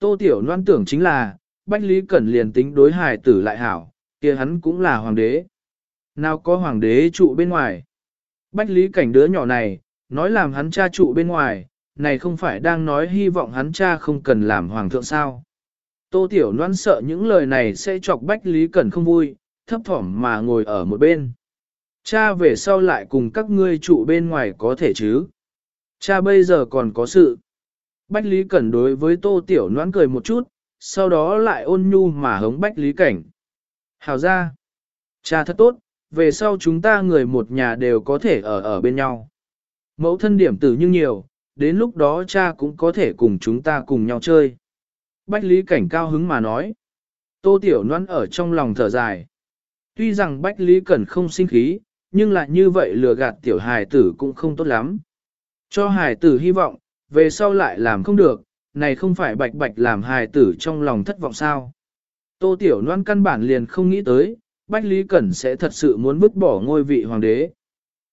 Tô Tiểu Loan tưởng chính là, Bách Lý Cẩn liền tính đối hài tử lại hảo, kia hắn cũng là hoàng đế. Nào có hoàng đế trụ bên ngoài. Bách Lý Cảnh đứa nhỏ này, nói làm hắn cha trụ bên ngoài, này không phải đang nói hy vọng hắn cha không cần làm hoàng thượng sao. Tô Tiểu Loan sợ những lời này sẽ chọc Bách Lý Cẩn không vui, thấp thỏm mà ngồi ở một bên. Cha về sau lại cùng các ngươi trụ bên ngoài có thể chứ. Cha bây giờ còn có sự. Bách Lý Cẩn đối với Tô Tiểu Noãn cười một chút, sau đó lại ôn nhu mà hống Bách Lý Cảnh. Hào ra. Cha thật tốt, về sau chúng ta người một nhà đều có thể ở ở bên nhau. Mẫu thân điểm tử nhưng nhiều, đến lúc đó cha cũng có thể cùng chúng ta cùng nhau chơi. Bách Lý Cảnh cao hứng mà nói. Tô Tiểu Loan ở trong lòng thở dài. Tuy rằng Bách Lý Cẩn không sinh khí, nhưng lại như vậy lừa gạt tiểu hài tử cũng không tốt lắm. Cho hài tử hy vọng, về sau lại làm không được, này không phải bạch bạch làm hài tử trong lòng thất vọng sao. Tô Tiểu Loan căn bản liền không nghĩ tới, Bách Lý Cẩn sẽ thật sự muốn vứt bỏ ngôi vị hoàng đế.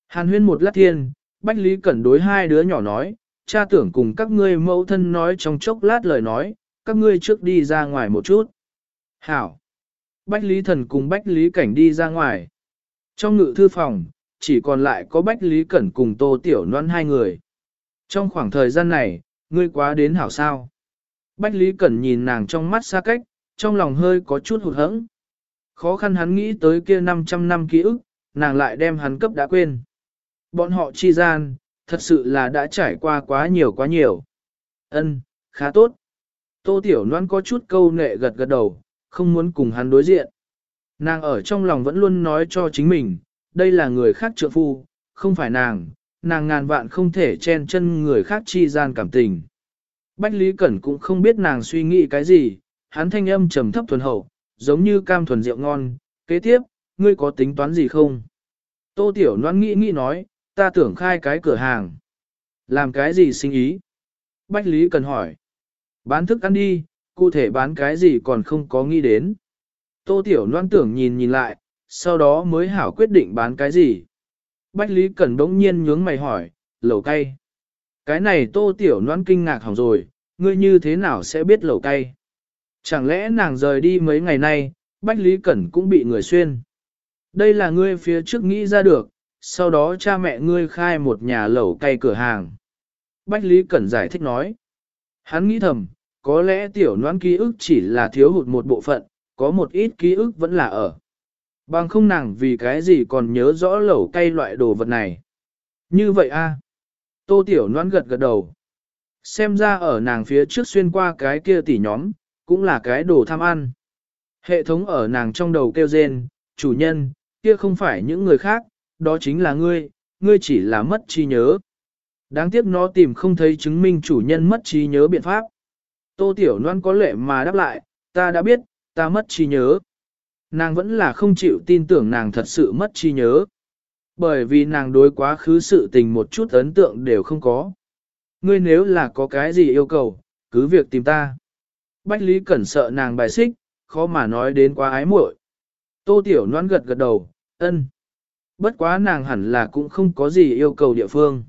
Hàn huyên một lát thiên, Bách Lý Cẩn đối hai đứa nhỏ nói, cha tưởng cùng các ngươi mẫu thân nói trong chốc lát lời nói, các ngươi trước đi ra ngoài một chút. Hảo! Bách Lý Thần cùng Bách Lý Cảnh đi ra ngoài. Trong ngự thư phòng, chỉ còn lại có Bách Lý Cẩn cùng Tô Tiểu Loan hai người. Trong khoảng thời gian này, ngươi quá đến hảo sao. Bách Lý Cẩn nhìn nàng trong mắt xa cách, trong lòng hơi có chút hụt hẫng. Khó khăn hắn nghĩ tới kia 500 năm ký ức, nàng lại đem hắn cấp đã quên. Bọn họ chi gian, thật sự là đã trải qua quá nhiều quá nhiều. Ân, khá tốt. Tô Tiểu Loan có chút câu nệ gật gật đầu, không muốn cùng hắn đối diện. Nàng ở trong lòng vẫn luôn nói cho chính mình, đây là người khác trượng phu, không phải nàng, nàng ngàn vạn không thể chen chân người khác chi gian cảm tình. Bách Lý Cẩn cũng không biết nàng suy nghĩ cái gì, hắn thanh âm trầm thấp thuần hậu, giống như cam thuần rượu ngon, kế tiếp, ngươi có tính toán gì không? Tô Tiểu Loan nghĩ nghĩ nói, ta tưởng khai cái cửa hàng. Làm cái gì sinh ý? Bách Lý Cẩn hỏi. Bán thức ăn đi, cụ thể bán cái gì còn không có nghĩ đến. Tô Tiểu Loan tưởng nhìn nhìn lại, sau đó mới hảo quyết định bán cái gì. Bách Lý Cẩn đống nhiên nhướng mày hỏi, lẩu cay. Cái này Tô Tiểu noan kinh ngạc hỏng rồi, ngươi như thế nào sẽ biết lẩu cay? Chẳng lẽ nàng rời đi mấy ngày nay, Bách Lý Cẩn cũng bị người xuyên. Đây là ngươi phía trước nghĩ ra được, sau đó cha mẹ ngươi khai một nhà lẩu cay cửa hàng. Bách Lý Cẩn giải thích nói. Hắn nghĩ thầm, có lẽ tiểu noan ký ức chỉ là thiếu hụt một bộ phận, có một ít ký ức vẫn là ở. Bằng không nàng vì cái gì còn nhớ rõ lẩu cay loại đồ vật này. Như vậy a Tô tiểu noan gật gật đầu. Xem ra ở nàng phía trước xuyên qua cái kia tỉ nhóm, cũng là cái đồ tham ăn. Hệ thống ở nàng trong đầu kêu rên, chủ nhân, kia không phải những người khác, đó chính là ngươi, ngươi chỉ là mất trí nhớ. Đáng tiếc nó tìm không thấy chứng minh chủ nhân mất trí nhớ biện pháp. Tô Tiểu Loan có lệ mà đáp lại, ta đã biết, ta mất trí nhớ. Nàng vẫn là không chịu tin tưởng nàng thật sự mất trí nhớ. Bởi vì nàng đối quá khứ sự tình một chút ấn tượng đều không có. Ngươi nếu là có cái gì yêu cầu, cứ việc tìm ta. Bách Lý Cẩn sợ nàng bài xích, khó mà nói đến quá ái muội. Tô Tiểu Loan gật gật đầu, ân. Bất quá nàng hẳn là cũng không có gì yêu cầu địa phương.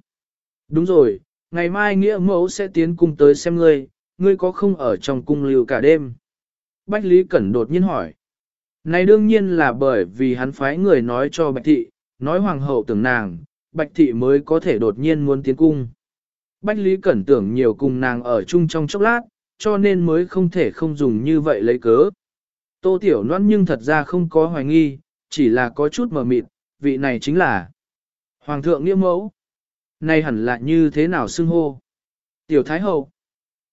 Đúng rồi, ngày mai nghĩa mẫu sẽ tiến cung tới xem ngươi, ngươi có không ở trong cung lưu cả đêm? Bách Lý Cẩn đột nhiên hỏi. Này đương nhiên là bởi vì hắn phái người nói cho Bạch Thị, nói hoàng hậu tưởng nàng, Bạch Thị mới có thể đột nhiên muốn tiến cung. Bách Lý Cẩn tưởng nhiều cùng nàng ở chung trong chốc lát, cho nên mới không thể không dùng như vậy lấy cớ. Tô Tiểu Loan nhưng thật ra không có hoài nghi, chỉ là có chút mờ mịt, vị này chính là Hoàng thượng nghĩa mẫu. Này hẳn là như thế nào xưng hô? Tiểu Thái Hậu.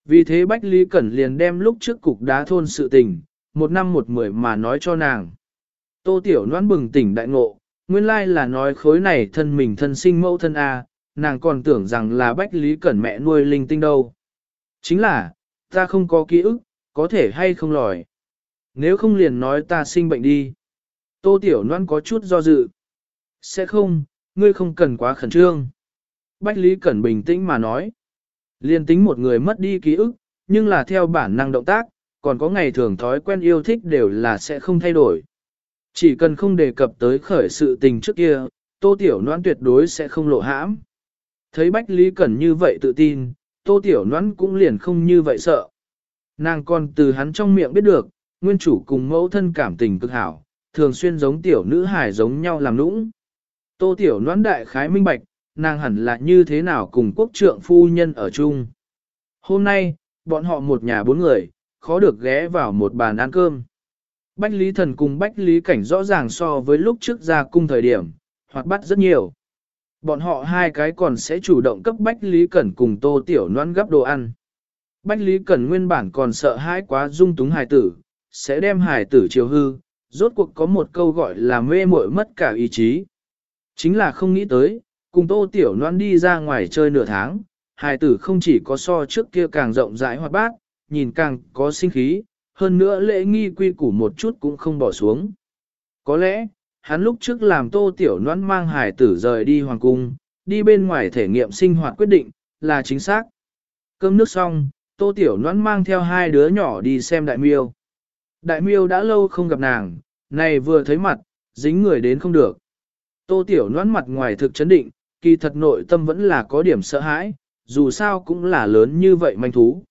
Vì thế Bách Lý Cẩn liền đem lúc trước cục đá thôn sự tình, một năm một mười mà nói cho nàng. Tô Tiểu Loan bừng tỉnh đại ngộ, nguyên lai là nói khối này thân mình thân sinh mẫu thân A, nàng còn tưởng rằng là Bách Lý Cẩn mẹ nuôi linh tinh đâu. Chính là, ta không có ký ức, có thể hay không lòi. Nếu không liền nói ta sinh bệnh đi. Tô Tiểu Loan có chút do dự. Sẽ không, ngươi không cần quá khẩn trương. Bách Lý Cẩn bình tĩnh mà nói. Liên tính một người mất đi ký ức, nhưng là theo bản năng động tác, còn có ngày thường thói quen yêu thích đều là sẽ không thay đổi. Chỉ cần không đề cập tới khởi sự tình trước kia, Tô Tiểu Noãn tuyệt đối sẽ không lộ hãm. Thấy Bách Lý Cẩn như vậy tự tin, Tô Tiểu Noãn cũng liền không như vậy sợ. Nàng còn từ hắn trong miệng biết được, nguyên chủ cùng mẫu thân cảm tình cực hảo, thường xuyên giống tiểu nữ hài giống nhau làm nũng. Tô tiểu noãn đại khái minh bạch, nàng hẳn là như thế nào cùng quốc trượng phu nhân ở chung. Hôm nay, bọn họ một nhà bốn người, khó được ghé vào một bàn ăn cơm. Bách Lý Thần cùng Bách Lý Cảnh rõ ràng so với lúc trước ra cung thời điểm, hoặc bắt rất nhiều. Bọn họ hai cái còn sẽ chủ động cấp Bách Lý Cẩn cùng Tô Tiểu Loan gấp đồ ăn. Bách Lý Cẩn nguyên bản còn sợ hãi quá dung túng hài tử, sẽ đem hài tử chiều hư, rốt cuộc có một câu gọi là mê muội mất cả ý chí. Chính là không nghĩ tới, cùng Tô Tiểu Loan đi ra ngoài chơi nửa tháng, hài tử không chỉ có so trước kia càng rộng rãi hoạt bát, nhìn càng có sinh khí, hơn nữa lễ nghi quy củ một chút cũng không bỏ xuống. Có lẽ, hắn lúc trước làm tô tiểu noãn mang hài tử rời đi hoàng cung, đi bên ngoài thể nghiệm sinh hoạt quyết định, là chính xác. Cơm nước xong, tô tiểu noãn mang theo hai đứa nhỏ đi xem đại miêu. Đại miêu đã lâu không gặp nàng, này vừa thấy mặt, dính người đến không được. Tô tiểu noãn mặt ngoài thực chấn định, kỳ thật nội tâm vẫn là có điểm sợ hãi, dù sao cũng là lớn như vậy manh thú.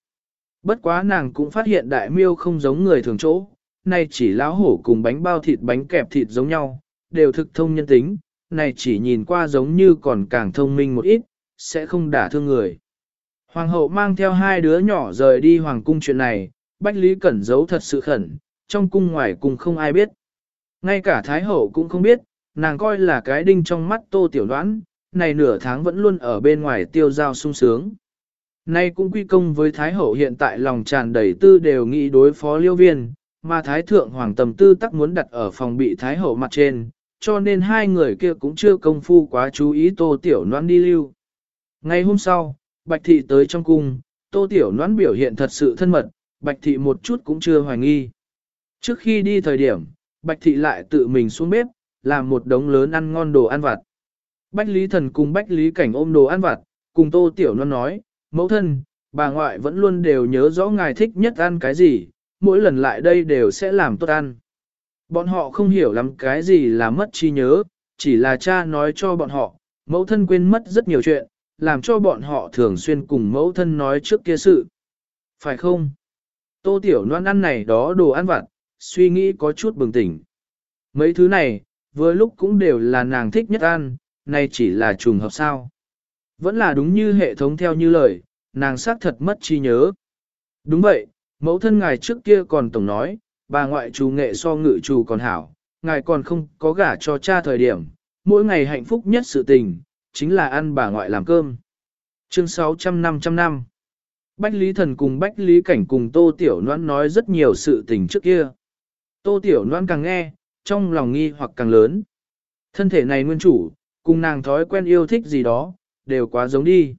Bất quá nàng cũng phát hiện đại miêu không giống người thường chỗ, này chỉ láo hổ cùng bánh bao thịt bánh kẹp thịt giống nhau, đều thực thông nhân tính, này chỉ nhìn qua giống như còn càng thông minh một ít, sẽ không đả thương người. Hoàng hậu mang theo hai đứa nhỏ rời đi hoàng cung chuyện này, Bách Lý Cẩn giấu thật sự khẩn, trong cung ngoài cùng không ai biết. Ngay cả Thái hậu cũng không biết, nàng coi là cái đinh trong mắt tô tiểu đoán, này nửa tháng vẫn luôn ở bên ngoài tiêu giao sung sướng. Nay cũng quy công với Thái Hậu hiện tại lòng tràn đầy tư đều nghĩ đối phó liêu viên, mà Thái Thượng Hoàng tầm tư tắc muốn đặt ở phòng bị Thái Hậu mặt trên, cho nên hai người kia cũng chưa công phu quá chú ý Tô Tiểu noan đi lưu. Ngày hôm sau, Bạch Thị tới trong cung, Tô Tiểu noan biểu hiện thật sự thân mật, Bạch Thị một chút cũng chưa hoài nghi. Trước khi đi thời điểm, Bạch Thị lại tự mình xuống bếp, làm một đống lớn ăn ngon đồ ăn vặt. Bách Lý Thần cùng Bách Lý Cảnh ôm đồ ăn vặt, cùng Tô Tiểu Noãn nói, Mẫu thân, bà ngoại vẫn luôn đều nhớ rõ ngài thích nhất ăn cái gì, mỗi lần lại đây đều sẽ làm tốt ăn. Bọn họ không hiểu lắm cái gì là mất trí nhớ, chỉ là cha nói cho bọn họ, mẫu thân quên mất rất nhiều chuyện, làm cho bọn họ thường xuyên cùng mẫu thân nói trước kia sự. Phải không? Tô Tiểu Loan ăn này đó đồ ăn vặt, suy nghĩ có chút bừng tỉnh. Mấy thứ này, vừa lúc cũng đều là nàng thích nhất ăn, nay chỉ là trùng hợp sao. Vẫn là đúng như hệ thống theo như lời, nàng xác thật mất trí nhớ. Đúng vậy, mẫu thân ngài trước kia còn tổng nói, bà ngoại chủ nghệ so ngự chủ còn hảo, ngài còn không có gả cho cha thời điểm, mỗi ngày hạnh phúc nhất sự tình, chính là ăn bà ngoại làm cơm. Chương 600-500 năm Bách Lý Thần cùng Bách Lý Cảnh cùng Tô Tiểu Loan nói rất nhiều sự tình trước kia. Tô Tiểu Loan càng nghe, trong lòng nghi hoặc càng lớn. Thân thể này nguyên chủ, cùng nàng thói quen yêu thích gì đó, đều quá giống đi.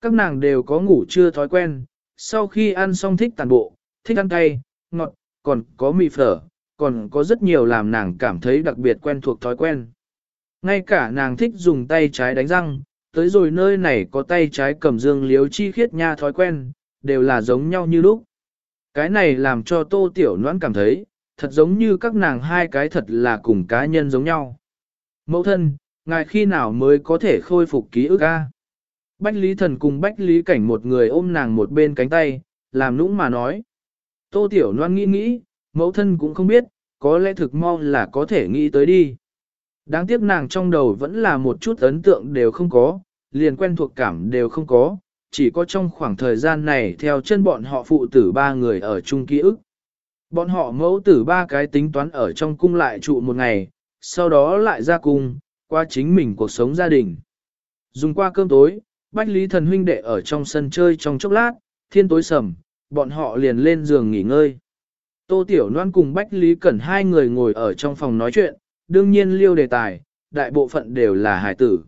Các nàng đều có ngủ chưa thói quen, sau khi ăn xong thích tàn bộ, thích ăn cay, ngọt, còn có mì phở, còn có rất nhiều làm nàng cảm thấy đặc biệt quen thuộc thói quen. Ngay cả nàng thích dùng tay trái đánh răng, tới rồi nơi này có tay trái cầm dương liếu chi khiết nha thói quen, đều là giống nhau như lúc. Cái này làm cho tô tiểu noãn cảm thấy, thật giống như các nàng hai cái thật là cùng cá nhân giống nhau. Mẫu thân, ngài khi nào mới có thể khôi phục ký ức a? Bách Lý Thần cùng Bách Lý Cảnh một người ôm nàng một bên cánh tay, làm nũng mà nói. Tô Tiểu Loan nghĩ nghĩ, mẫu thân cũng không biết, có lẽ thực mong là có thể nghĩ tới đi. Đáng tiếc nàng trong đầu vẫn là một chút ấn tượng đều không có, liền quen thuộc cảm đều không có, chỉ có trong khoảng thời gian này theo chân bọn họ phụ tử ba người ở chung ký ức. Bọn họ mẫu tử ba cái tính toán ở trong cung lại trụ một ngày, sau đó lại ra cung, qua chính mình cuộc sống gia đình. Dùng qua cơm tối, Bách Lý Thần huynh đệ ở trong sân chơi trong chốc lát, thiên tối sầm, bọn họ liền lên giường nghỉ ngơi. Tô Tiểu Loan cùng Bách Lý Cẩn hai người ngồi ở trong phòng nói chuyện, đương nhiên liêu đề tài, đại bộ phận đều là hải tử.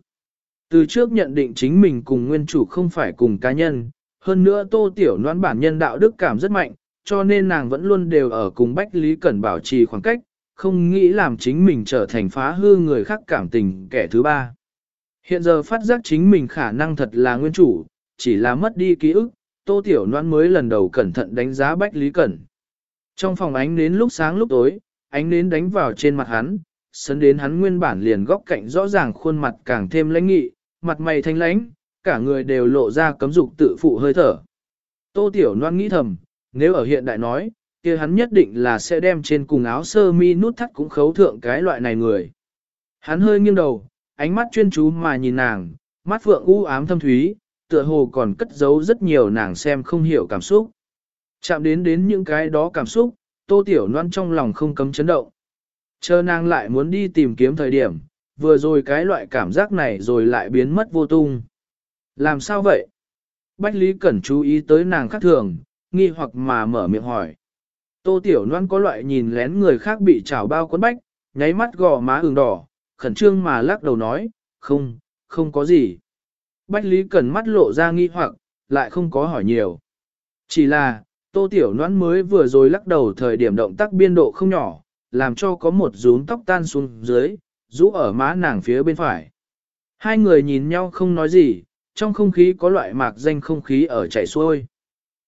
Từ trước nhận định chính mình cùng nguyên chủ không phải cùng cá nhân, hơn nữa Tô Tiểu Loan bản nhân đạo đức cảm rất mạnh, cho nên nàng vẫn luôn đều ở cùng Bách Lý Cẩn bảo trì khoảng cách, không nghĩ làm chính mình trở thành phá hư người khác cảm tình kẻ thứ ba. Hiện giờ phát giác chính mình khả năng thật là nguyên chủ, chỉ là mất đi ký ức, Tô Tiểu Loan mới lần đầu cẩn thận đánh giá Bách Lý Cẩn. Trong phòng ánh nến lúc sáng lúc tối, ánh nến đánh vào trên mặt hắn, sấn đến hắn nguyên bản liền góc cạnh rõ ràng khuôn mặt càng thêm lãnh nghị, mặt mày thanh lãnh, cả người đều lộ ra cấm dục tự phụ hơi thở. Tô Tiểu Loan nghĩ thầm, nếu ở hiện đại nói, kia hắn nhất định là sẽ đem trên cùng áo sơ mi nút thắt cũng khấu thượng cái loại này người. Hắn hơi nghiêng đầu, ánh mắt chuyên chú mà nhìn nàng, mắt phượng u ám thâm thúy, tựa hồ còn cất giấu rất nhiều nàng xem không hiểu cảm xúc. Chạm đến đến những cái đó cảm xúc, tô tiểu loan trong lòng không cấm chấn động. Chờ nàng lại muốn đi tìm kiếm thời điểm, vừa rồi cái loại cảm giác này rồi lại biến mất vô tung. Làm sao vậy? Bách Lý Cẩn chú ý tới nàng khác thường, nghi hoặc mà mở miệng hỏi. Tô Tiểu Loan có loại nhìn lén người khác bị trào bao quấn bách, nháy mắt gò má ửng đỏ, khẩn trương mà lắc đầu nói, không, không có gì. Bách Lý Cẩn mắt lộ ra nghi hoặc, lại không có hỏi nhiều. Chỉ là, Tô Tiểu Loan mới vừa rồi lắc đầu thời điểm động tác biên độ không nhỏ, làm cho có một rún tóc tan xuống dưới, rũ ở má nàng phía bên phải. Hai người nhìn nhau không nói gì, trong không khí có loại mạc danh không khí ở chảy xuôi.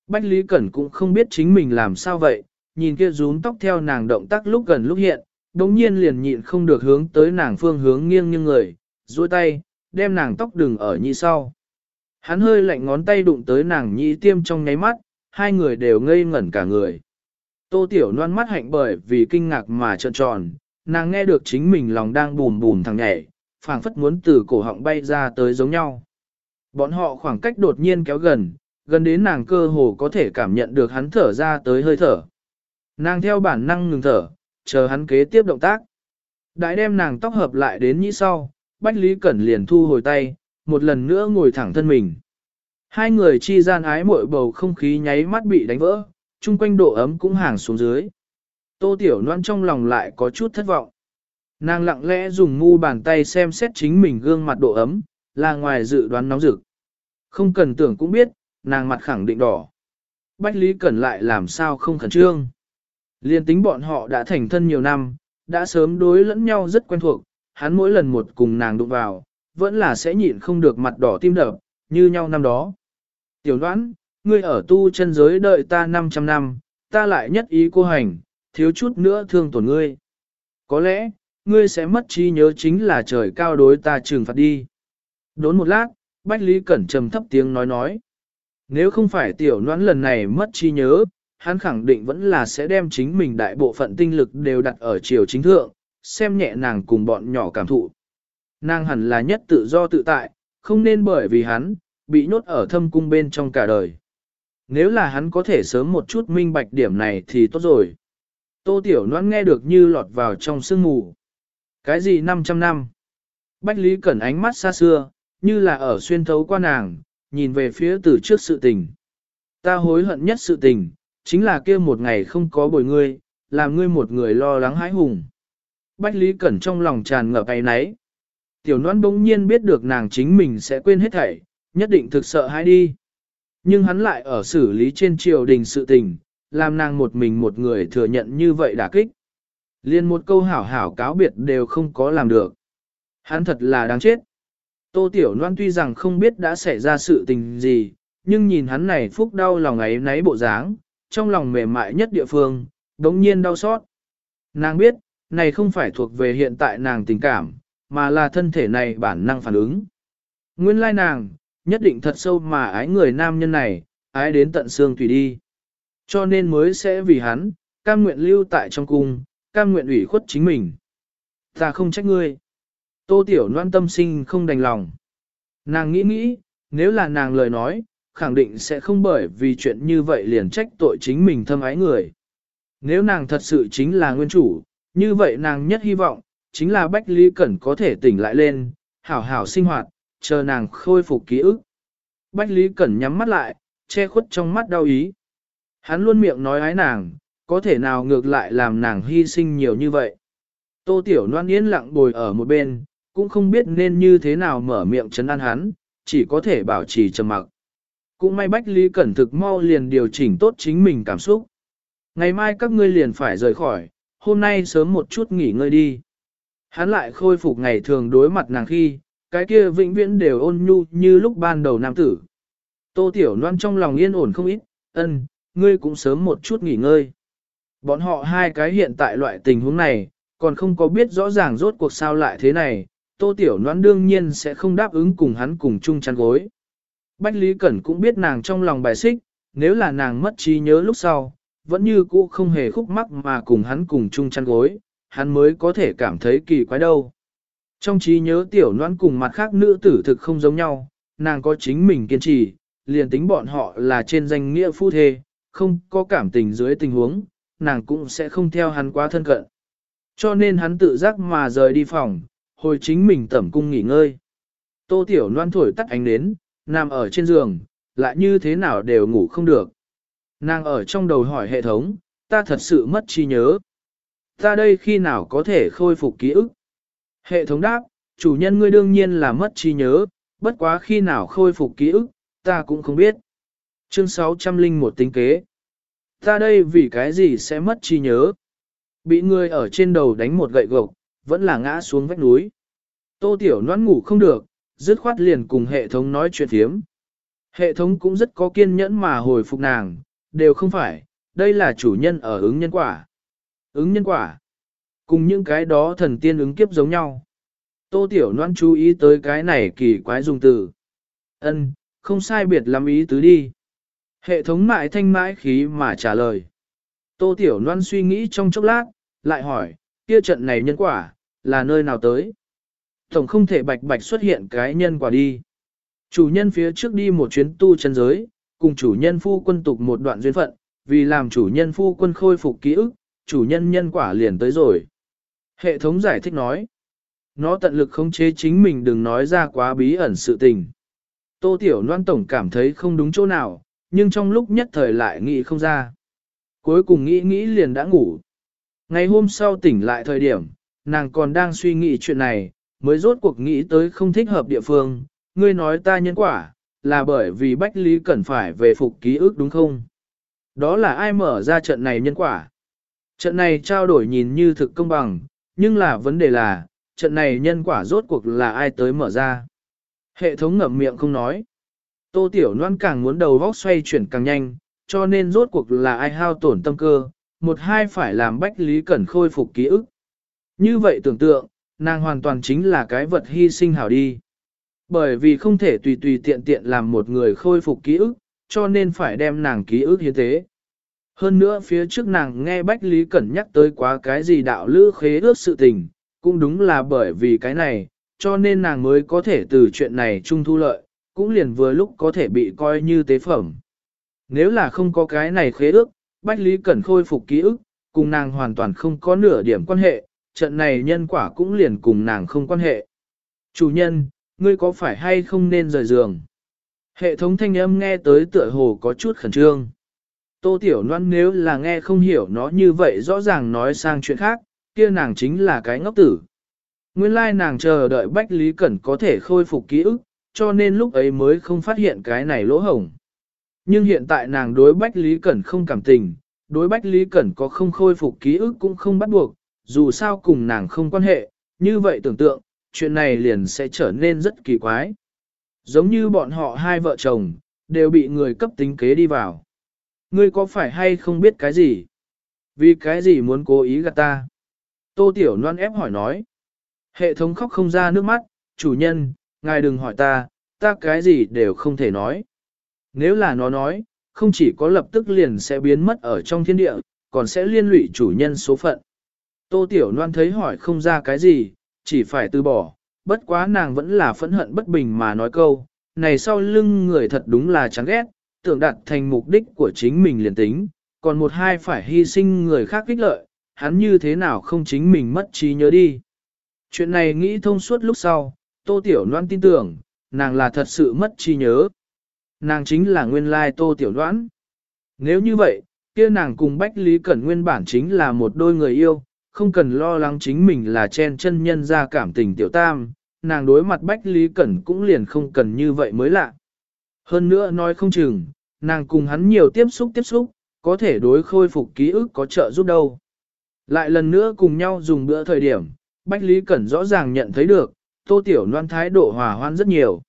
Bách Lý Cẩn cũng không biết chính mình làm sao vậy, nhìn kia rún tóc theo nàng động tác lúc gần lúc hiện, đống nhiên liền nhịn không được hướng tới nàng phương hướng nghiêng như người, duỗi tay, đem nàng tóc đừng ở nhị sau. Hắn hơi lạnh ngón tay đụng tới nàng nhị tiêm trong nháy mắt, hai người đều ngây ngẩn cả người. Tô Tiểu Loan mắt hạnh bởi vì kinh ngạc mà trợn tròn, nàng nghe được chính mình lòng đang bùm bùm thằng nhảy, phảng phất muốn từ cổ họng bay ra tới giống nhau. Bọn họ khoảng cách đột nhiên kéo gần, gần đến nàng cơ hồ có thể cảm nhận được hắn thở ra tới hơi thở. Nàng theo bản năng ngừng thở, chờ hắn kế tiếp động tác. Đại đem nàng tóc hợp lại đến nhĩ sau, Bách Lý Cẩn liền thu hồi tay, một lần nữa ngồi thẳng thân mình. Hai người chi gian ái mội bầu không khí nháy mắt bị đánh vỡ, chung quanh độ ấm cũng hàng xuống dưới. Tô Tiểu Loan trong lòng lại có chút thất vọng. Nàng lặng lẽ dùng ngu bàn tay xem xét chính mình gương mặt độ ấm, là ngoài dự đoán nóng rực. Không cần tưởng cũng biết, nàng mặt khẳng định đỏ. Bách Lý Cẩn lại làm sao không khẩn trương. Liên tính bọn họ đã thành thân nhiều năm, đã sớm đối lẫn nhau rất quen thuộc, hắn mỗi lần một cùng nàng đụng vào, vẫn là sẽ nhịn không được mặt đỏ tim đập, như nhau năm đó. Tiểu đoán, ngươi ở tu chân giới đợi ta 500 năm, ta lại nhất ý cô hành, thiếu chút nữa thương tổn ngươi. Có lẽ, ngươi sẽ mất trí nhớ chính là trời cao đối ta trừng phạt đi. Đốn một lát, Bách Lý Cẩn trầm thấp tiếng nói nói. Nếu không phải tiểu noãn lần này mất trí nhớ, hắn khẳng định vẫn là sẽ đem chính mình đại bộ phận tinh lực đều đặt ở chiều chính thượng, xem nhẹ nàng cùng bọn nhỏ cảm thụ. Nàng hẳn là nhất tự do tự tại, không nên bởi vì hắn, bị nhốt ở thâm cung bên trong cả đời. Nếu là hắn có thể sớm một chút minh bạch điểm này thì tốt rồi. Tô Tiểu Loan nghe được như lọt vào trong sương mù. Cái gì 500 năm? Bách Lý Cẩn ánh mắt xa xưa, như là ở xuyên thấu qua nàng, nhìn về phía từ trước sự tình. Ta hối hận nhất sự tình, chính là kia một ngày không có bồi ngươi, làm ngươi một người lo lắng hãi hùng. Bách Lý Cẩn trong lòng tràn ngập ấy náy. Tiểu Loan bỗng nhiên biết được nàng chính mình sẽ quên hết thảy, nhất định thực sợ hãi đi. Nhưng hắn lại ở xử lý trên triều đình sự tình, làm nàng một mình một người thừa nhận như vậy đả kích. Liên một câu hảo hảo cáo biệt đều không có làm được. Hắn thật là đáng chết. Tô Tiểu Loan tuy rằng không biết đã xảy ra sự tình gì, nhưng nhìn hắn này phúc đau lòng ấy nấy bộ dáng, trong lòng mềm mại nhất địa phương, đống nhiên đau xót. Nàng biết, này không phải thuộc về hiện tại nàng tình cảm, mà là thân thể này bản năng phản ứng. Nguyên lai nàng, nhất định thật sâu mà ái người nam nhân này, ái đến tận xương tùy đi. Cho nên mới sẽ vì hắn, cam nguyện lưu tại trong cung, cam nguyện ủy khuất chính mình. Ta không trách ngươi. Tô Tiểu Loan tâm sinh không đành lòng. Nàng nghĩ nghĩ, nếu là nàng lời nói, khẳng định sẽ không bởi vì chuyện như vậy liền trách tội chính mình thâm ái người. Nếu nàng thật sự chính là nguyên chủ, như vậy nàng nhất hy vọng, chính là Bách Lý Cẩn có thể tỉnh lại lên, hảo hảo sinh hoạt, chờ nàng khôi phục ký ức. Bách Lý Cẩn nhắm mắt lại, che khuất trong mắt đau ý. Hắn luôn miệng nói ái nàng, có thể nào ngược lại làm nàng hy sinh nhiều như vậy. Tô Tiểu Loan yên lặng bồi ở một bên, cũng không biết nên như thế nào mở miệng chấn an hắn, chỉ có thể bảo trì trầm mặc. Cũng may Bách Lý Cẩn thực mau liền điều chỉnh tốt chính mình cảm xúc. Ngày mai các ngươi liền phải rời khỏi, hôm nay sớm một chút nghỉ ngơi đi. Hắn lại khôi phục ngày thường đối mặt nàng khi, cái kia vĩnh viễn đều ôn nhu như lúc ban đầu nam tử. Tô Tiểu Loan trong lòng yên ổn không ít, ân, ngươi cũng sớm một chút nghỉ ngơi. Bọn họ hai cái hiện tại loại tình huống này, còn không có biết rõ ràng rốt cuộc sao lại thế này, Tô Tiểu Loan đương nhiên sẽ không đáp ứng cùng hắn cùng chung chăn gối. Bách Lý Cẩn cũng biết nàng trong lòng bài xích, nếu là nàng mất trí nhớ lúc sau, vẫn như cũ không hề khúc mắc mà cùng hắn cùng chung chăn gối, hắn mới có thể cảm thấy kỳ quái đâu. Trong trí nhớ tiểu noan cùng mặt khác nữ tử thực không giống nhau, nàng có chính mình kiên trì, liền tính bọn họ là trên danh nghĩa phu thê, không có cảm tình dưới tình huống, nàng cũng sẽ không theo hắn quá thân cận. Cho nên hắn tự giác mà rời đi phòng, hồi chính mình tẩm cung nghỉ ngơi. Tô Tiểu noan thổi tắt ánh nến, nằm ở trên giường, lại như thế nào đều ngủ không được. Nàng ở trong đầu hỏi hệ thống, ta thật sự mất trí nhớ. Ta đây khi nào có thể khôi phục ký ức? Hệ thống đáp, chủ nhân ngươi đương nhiên là mất trí nhớ, bất quá khi nào khôi phục ký ức, ta cũng không biết. Chương 601 tính kế. Ta đây vì cái gì sẽ mất trí nhớ? Bị người ở trên đầu đánh một gậy gộc, vẫn là ngã xuống vách núi. Tô Tiểu noan ngủ không được, dứt khoát liền cùng hệ thống nói chuyện thiếm. Hệ thống cũng rất có kiên nhẫn mà hồi phục nàng, đều không phải, đây là chủ nhân ở ứng nhân quả. Ứng nhân quả, cùng những cái đó thần tiên ứng kiếp giống nhau. Tô Tiểu Loan chú ý tới cái này kỳ quái dùng từ. Ân, không sai biệt lắm ý tứ đi. Hệ thống mại thanh mãi khí mà trả lời. Tô Tiểu Loan suy nghĩ trong chốc lát, lại hỏi, kia trận này nhân quả, là nơi nào tới? Tổng không thể bạch bạch xuất hiện cái nhân quả đi. Chủ nhân phía trước đi một chuyến tu chân giới, cùng chủ nhân phu quân tục một đoạn duyên phận, vì làm chủ nhân phu quân khôi phục ký ức, chủ nhân nhân quả liền tới rồi. Hệ thống giải thích nói, nó tận lực khống chế chính mình đừng nói ra quá bí ẩn sự tình. Tô Tiểu Loan Tổng cảm thấy không đúng chỗ nào, nhưng trong lúc nhất thời lại nghĩ không ra. Cuối cùng nghĩ nghĩ liền đã ngủ. Ngày hôm sau tỉnh lại thời điểm, nàng còn đang suy nghĩ chuyện này, mới rốt cuộc nghĩ tới không thích hợp địa phương. Ngươi nói ta nhân quả, là bởi vì Bách Lý cần phải về phục ký ức đúng không? Đó là ai mở ra trận này nhân quả? Trận này trao đổi nhìn như thực công bằng, nhưng là vấn đề là, trận này nhân quả rốt cuộc là ai tới mở ra? Hệ thống ngậm miệng không nói. Tô Tiểu Loan càng muốn đầu vóc xoay chuyển càng nhanh, cho nên rốt cuộc là ai hao tổn tâm cơ, một hai phải làm Bách Lý Cẩn khôi phục ký ức. Như vậy tưởng tượng, nàng hoàn toàn chính là cái vật hy sinh hảo đi. Bởi vì không thể tùy tùy tiện tiện làm một người khôi phục ký ức, cho nên phải đem nàng ký ức hiến tế. Hơn nữa phía trước nàng nghe Bách Lý Cẩn nhắc tới quá cái gì đạo lữ khế ước sự tình, cũng đúng là bởi vì cái này, cho nên nàng mới có thể từ chuyện này chung thu lợi, cũng liền vừa lúc có thể bị coi như tế phẩm. Nếu là không có cái này khế ước, Bách Lý Cẩn khôi phục ký ức, cùng nàng hoàn toàn không có nửa điểm quan hệ, trận này nhân quả cũng liền cùng nàng không quan hệ. Chủ nhân, ngươi có phải hay không nên rời giường? Hệ thống thanh âm nghe tới tựa hồ có chút khẩn trương. Tô Tiểu Loan nếu là nghe không hiểu nó như vậy rõ ràng nói sang chuyện khác, kia nàng chính là cái ngốc tử. Nguyên lai nàng chờ đợi Bách Lý Cẩn có thể khôi phục ký ức, cho nên lúc ấy mới không phát hiện cái này lỗ hổng. Nhưng hiện tại nàng đối Bách Lý Cẩn không cảm tình, đối Bách Lý Cẩn có không khôi phục ký ức cũng không bắt buộc, dù sao cùng nàng không quan hệ, như vậy tưởng tượng, chuyện này liền sẽ trở nên rất kỳ quái. Giống như bọn họ hai vợ chồng, đều bị người cấp tính kế đi vào. Ngươi có phải hay không biết cái gì? Vì cái gì muốn cố ý gạt ta? Tô Tiểu Loan ép hỏi nói. Hệ thống khóc không ra nước mắt, chủ nhân, ngài đừng hỏi ta, ta cái gì đều không thể nói. Nếu là nó nói, không chỉ có lập tức liền sẽ biến mất ở trong thiên địa, còn sẽ liên lụy chủ nhân số phận. Tô Tiểu Loan thấy hỏi không ra cái gì, chỉ phải từ bỏ, bất quá nàng vẫn là phẫn hận bất bình mà nói câu, này sau lưng người thật đúng là chán ghét, tưởng đạt thành mục đích của chính mình liền tính, còn một hai phải hy sinh người khác kích lợi, hắn như thế nào không chính mình mất trí nhớ đi. Chuyện này nghĩ thông suốt lúc sau, Tô Tiểu Loan tin tưởng, nàng là thật sự mất trí nhớ. Nàng chính là nguyên lai Tô Tiểu Loan. Nếu như vậy, kia nàng cùng Bách Lý Cẩn nguyên bản chính là một đôi người yêu, không cần lo lắng chính mình là chen chân nhân ra cảm tình tiểu tam, nàng đối mặt Bách Lý Cẩn cũng liền không cần như vậy mới lạ. Hơn nữa nói không chừng, nàng cùng hắn nhiều tiếp xúc tiếp xúc, có thể đối khôi phục ký ức có trợ giúp đâu. Lại lần nữa cùng nhau dùng bữa thời điểm, Bách Lý Cẩn rõ ràng nhận thấy được, Tô Tiểu Loan thái độ hòa hoan rất nhiều.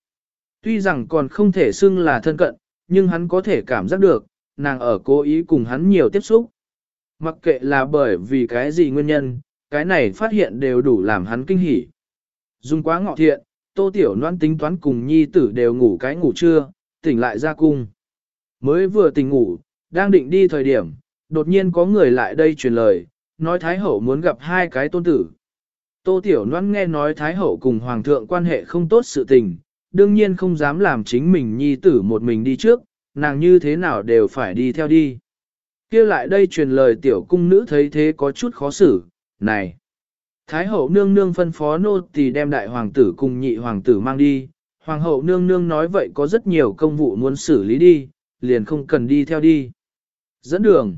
Tuy rằng còn không thể xưng là thân cận, nhưng hắn có thể cảm giác được, nàng ở cố ý cùng hắn nhiều tiếp xúc. Mặc kệ là bởi vì cái gì nguyên nhân, cái này phát hiện đều đủ làm hắn kinh hỉ. Dùng quá ngọ thiện, Tô Tiểu Loan tính toán cùng nhi tử đều ngủ cái ngủ trưa, tỉnh lại ra cung. Mới vừa tỉnh ngủ, đang định đi thời điểm, đột nhiên có người lại đây truyền lời, nói Thái Hậu muốn gặp hai cái tôn tử. Tô Tiểu Loan nghe nói Thái Hậu cùng Hoàng thượng quan hệ không tốt sự tình, đương nhiên không dám làm chính mình nhi tử một mình đi trước, nàng như thế nào đều phải đi theo đi kia lại đây truyền lời tiểu cung nữ thấy thế có chút khó xử, này. Thái hậu nương nương phân phó nô tỳ đem đại hoàng tử cùng nhị hoàng tử mang đi, hoàng hậu nương nương nói vậy có rất nhiều công vụ muốn xử lý đi, liền không cần đi theo đi. Dẫn đường.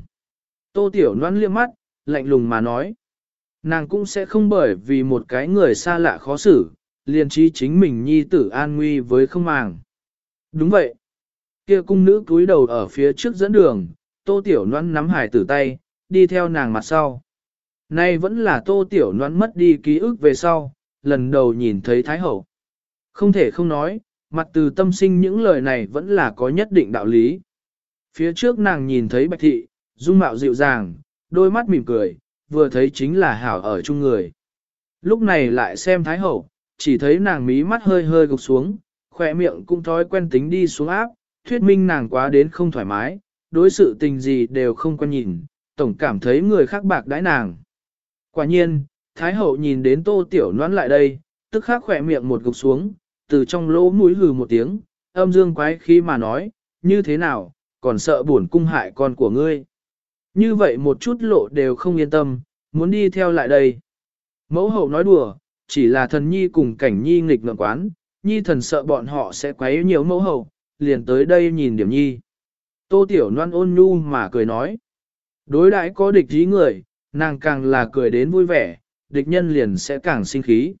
Tô tiểu noan liếc mắt, lạnh lùng mà nói. Nàng cũng sẽ không bởi vì một cái người xa lạ khó xử, liền trí chính mình nhi tử an nguy với không màng. Đúng vậy. Kia cung nữ cúi đầu ở phía trước dẫn đường, tô tiểu noan nắm hải tử tay, đi theo nàng mặt sau. Nay vẫn là tô tiểu noan mất đi ký ức về sau, lần đầu nhìn thấy Thái Hậu. Không thể không nói, mặt từ tâm sinh những lời này vẫn là có nhất định đạo lý. Phía trước nàng nhìn thấy bạch thị, dung mạo dịu dàng, đôi mắt mỉm cười, vừa thấy chính là hảo ở chung người. Lúc này lại xem Thái Hậu, chỉ thấy nàng mí mắt hơi hơi gục xuống, khỏe miệng cũng thói quen tính đi xuống áp, thuyết minh nàng quá đến không thoải mái, đối sự tình gì đều không quan nhìn, tổng cảm thấy người khác bạc đãi nàng. Quả nhiên, Thái Hậu nhìn đến tô tiểu noãn lại đây, tức khắc khỏe miệng một gục xuống, từ trong lỗ mũi hừ một tiếng, âm dương quái khí mà nói, như thế nào, còn sợ buồn cung hại con của ngươi. Như vậy một chút lộ đều không yên tâm, muốn đi theo lại đây. Mẫu hậu nói đùa, chỉ là thần nhi cùng cảnh nhi nghịch ngợm quán, nhi thần sợ bọn họ sẽ quấy nhiều mẫu hậu, liền tới đây nhìn điểm nhi. Tô tiểu Loan ôn nhu mà cười nói. Đối đãi có địch ý người, nàng càng là cười đến vui vẻ, địch nhân liền sẽ càng sinh khí.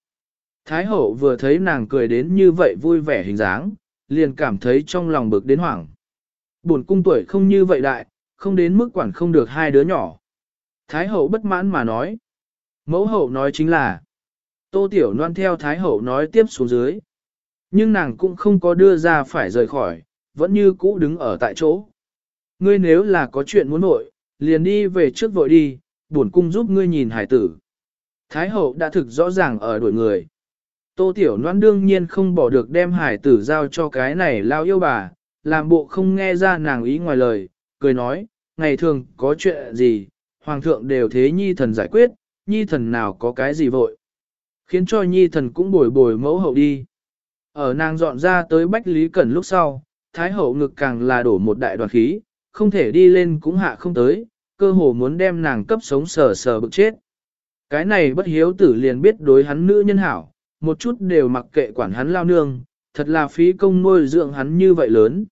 Thái hậu vừa thấy nàng cười đến như vậy vui vẻ hình dáng, liền cảm thấy trong lòng bực đến hoảng. Buồn cung tuổi không như vậy đại, không đến mức quản không được hai đứa nhỏ. Thái hậu bất mãn mà nói. Mẫu hậu nói chính là, tô tiểu loan theo Thái hậu nói tiếp xuống dưới. Nhưng nàng cũng không có đưa ra phải rời khỏi, vẫn như cũ đứng ở tại chỗ. Ngươi nếu là có chuyện muốn nội, liền đi về trước vội đi, bổn cung giúp ngươi nhìn hải tử. Thái hậu đã thực rõ ràng ở đuổi người. Tô Tiểu Loan đương nhiên không bỏ được đem hải tử giao cho cái này lao yêu bà, làm bộ không nghe ra nàng ý ngoài lời, cười nói, ngày thường có chuyện gì, hoàng thượng đều thế nhi thần giải quyết, nhi thần nào có cái gì vội. Khiến cho nhi thần cũng bồi bồi mẫu hậu đi. Ở nàng dọn ra tới Bách Lý Cẩn lúc sau, Thái hậu ngực càng là đổ một đại đoàn khí, không thể đi lên cũng hạ không tới, cơ hồ muốn đem nàng cấp sống sờ sờ bực chết. Cái này bất hiếu tử liền biết đối hắn nữ nhân hảo, một chút đều mặc kệ quản hắn lao nương, thật là phí công nuôi dưỡng hắn như vậy lớn.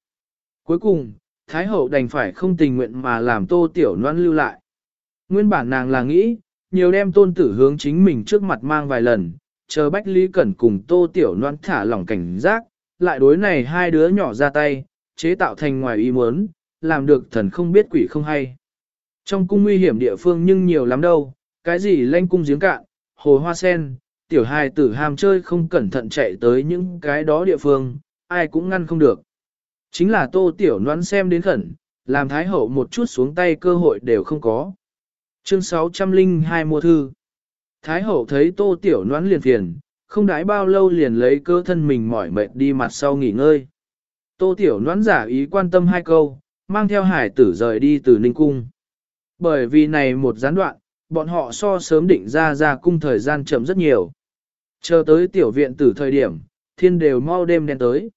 Cuối cùng, Thái hậu đành phải không tình nguyện mà làm tô tiểu noan lưu lại. Nguyên bản nàng là nghĩ, nhiều đem tôn tử hướng chính mình trước mặt mang vài lần, chờ Bách Lý Cẩn cùng tô tiểu noan thả lỏng cảnh giác, lại đối này hai đứa nhỏ ra tay, chế tạo thành ngoài ý muốn, làm được thần không biết quỷ không hay. Trong cung nguy hiểm địa phương nhưng nhiều lắm đâu, cái gì lanh cung giếng cạn, hồ hoa sen, tiểu hài tử ham chơi không cẩn thận chạy tới những cái đó địa phương, ai cũng ngăn không được. Chính là tô tiểu noãn xem đến khẩn, làm thái hậu một chút xuống tay cơ hội đều không có. Chương 602 mua thư. Thái hậu thấy tô tiểu noãn liền phiền, không đái bao lâu liền lấy cơ thân mình mỏi mệt đi mặt sau nghỉ ngơi. Tô tiểu noãn giả ý quan tâm hai câu, mang theo hải tử rời đi từ Ninh Cung. Bởi vì này một gián đoạn, bọn họ so sớm định ra ra cung thời gian chậm rất nhiều. Chờ tới tiểu viện từ thời điểm, thiên đều mau đêm đen tới.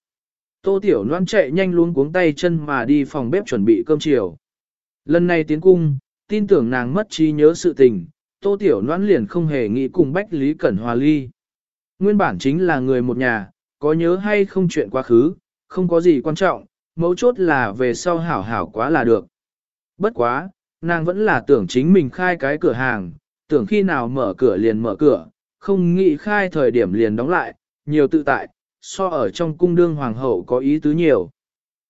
Tô tiểu loan chạy nhanh luôn cuống tay chân mà đi phòng bếp chuẩn bị cơm chiều. Lần này tiến cung, tin tưởng nàng mất trí nhớ sự tình, tô tiểu loan liền không hề nghĩ cùng Bách Lý Cẩn Hòa ly. Nguyên bản chính là người một nhà, có nhớ hay không chuyện quá khứ, không có gì quan trọng, mấu chốt là về sau hảo hảo quá là được. Bất quá, nàng vẫn là tưởng chính mình khai cái cửa hàng, tưởng khi nào mở cửa liền mở cửa, không nghĩ khai thời điểm liền đóng lại, nhiều tự tại, so ở trong cung đương hoàng hậu có ý tứ nhiều.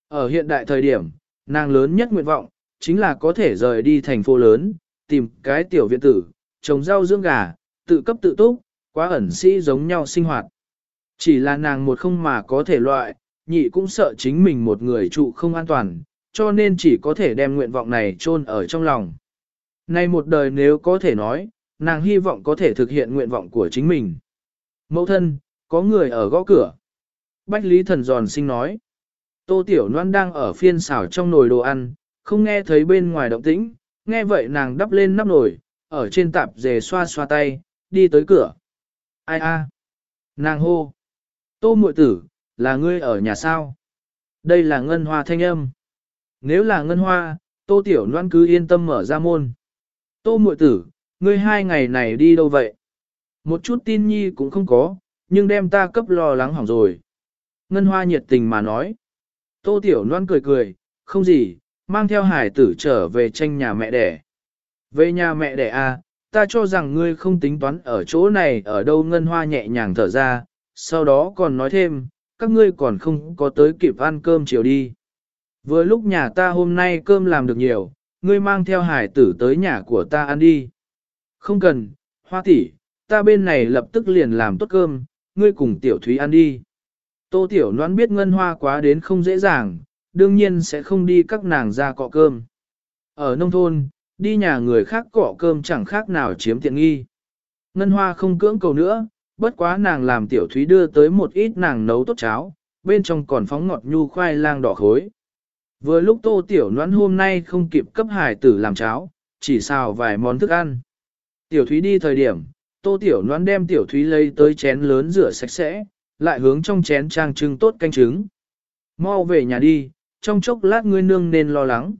Ở hiện đại thời điểm, nàng lớn nhất nguyện vọng, chính là có thể rời đi thành phố lớn, tìm cái tiểu viện tử, trồng rau dưỡng gà, tự cấp tự túc, quá ẩn sĩ giống nhau sinh hoạt. Chỉ là nàng một không mà có thể loại, nhị cũng sợ chính mình một người trụ không an toàn, cho nên chỉ có thể đem nguyện vọng này chôn ở trong lòng. Nay một đời nếu có thể nói, nàng hy vọng có thể thực hiện nguyện vọng của chính mình. Mẫu thân, có người ở gõ cửa. Bách Lý Thần giòn sinh nói. Tô Tiểu Loan đang ở phiên xào trong nồi đồ ăn, không nghe thấy bên ngoài động tĩnh, nghe vậy nàng đắp lên nắp nồi, ở trên tạp dề xoa xoa tay, đi tới cửa. Ai a? Nàng hô. Tô muội tử, là ngươi ở nhà sao? Đây là ngân hoa thanh âm. Nếu là ngân hoa, tô tiểu loan cứ yên tâm mở ra môn. Tô muội tử, ngươi hai ngày này đi đâu vậy? Một chút tin nhi cũng không có, nhưng đem ta cấp lo lắng hỏng rồi. Ngân hoa nhiệt tình mà nói. Tô tiểu loan cười cười, không gì, mang theo hải tử trở về tranh nhà mẹ đẻ. Về nhà mẹ đẻ à, ta cho rằng ngươi không tính toán ở chỗ này ở đâu ngân hoa nhẹ nhàng thở ra, sau đó còn nói thêm, các ngươi còn không có tới kịp ăn cơm chiều đi. Vừa lúc nhà ta hôm nay cơm làm được nhiều, ngươi mang theo hải tử tới nhà của ta ăn đi. Không cần, hoa tỷ, ta bên này lập tức liền làm tốt cơm, ngươi cùng tiểu thúy ăn đi. Tô tiểu noan biết ngân hoa quá đến không dễ dàng, đương nhiên sẽ không đi các nàng ra cọ cơm. Ở nông thôn, đi nhà người khác cọ cơm chẳng khác nào chiếm tiện nghi. Ngân hoa không cưỡng cầu nữa, bất quá nàng làm tiểu thúy đưa tới một ít nàng nấu tốt cháo, bên trong còn phóng ngọt nhu khoai lang đỏ khối. Vừa lúc tô tiểu noãn hôm nay không kịp cấp hải tử làm cháo, chỉ xào vài món thức ăn. Tiểu thúy đi thời điểm, tô tiểu noãn đem tiểu thúy lấy tới chén lớn rửa sạch sẽ, lại hướng trong chén trang trưng tốt canh trứng. Mau về nhà đi, trong chốc lát ngươi nương nên lo lắng.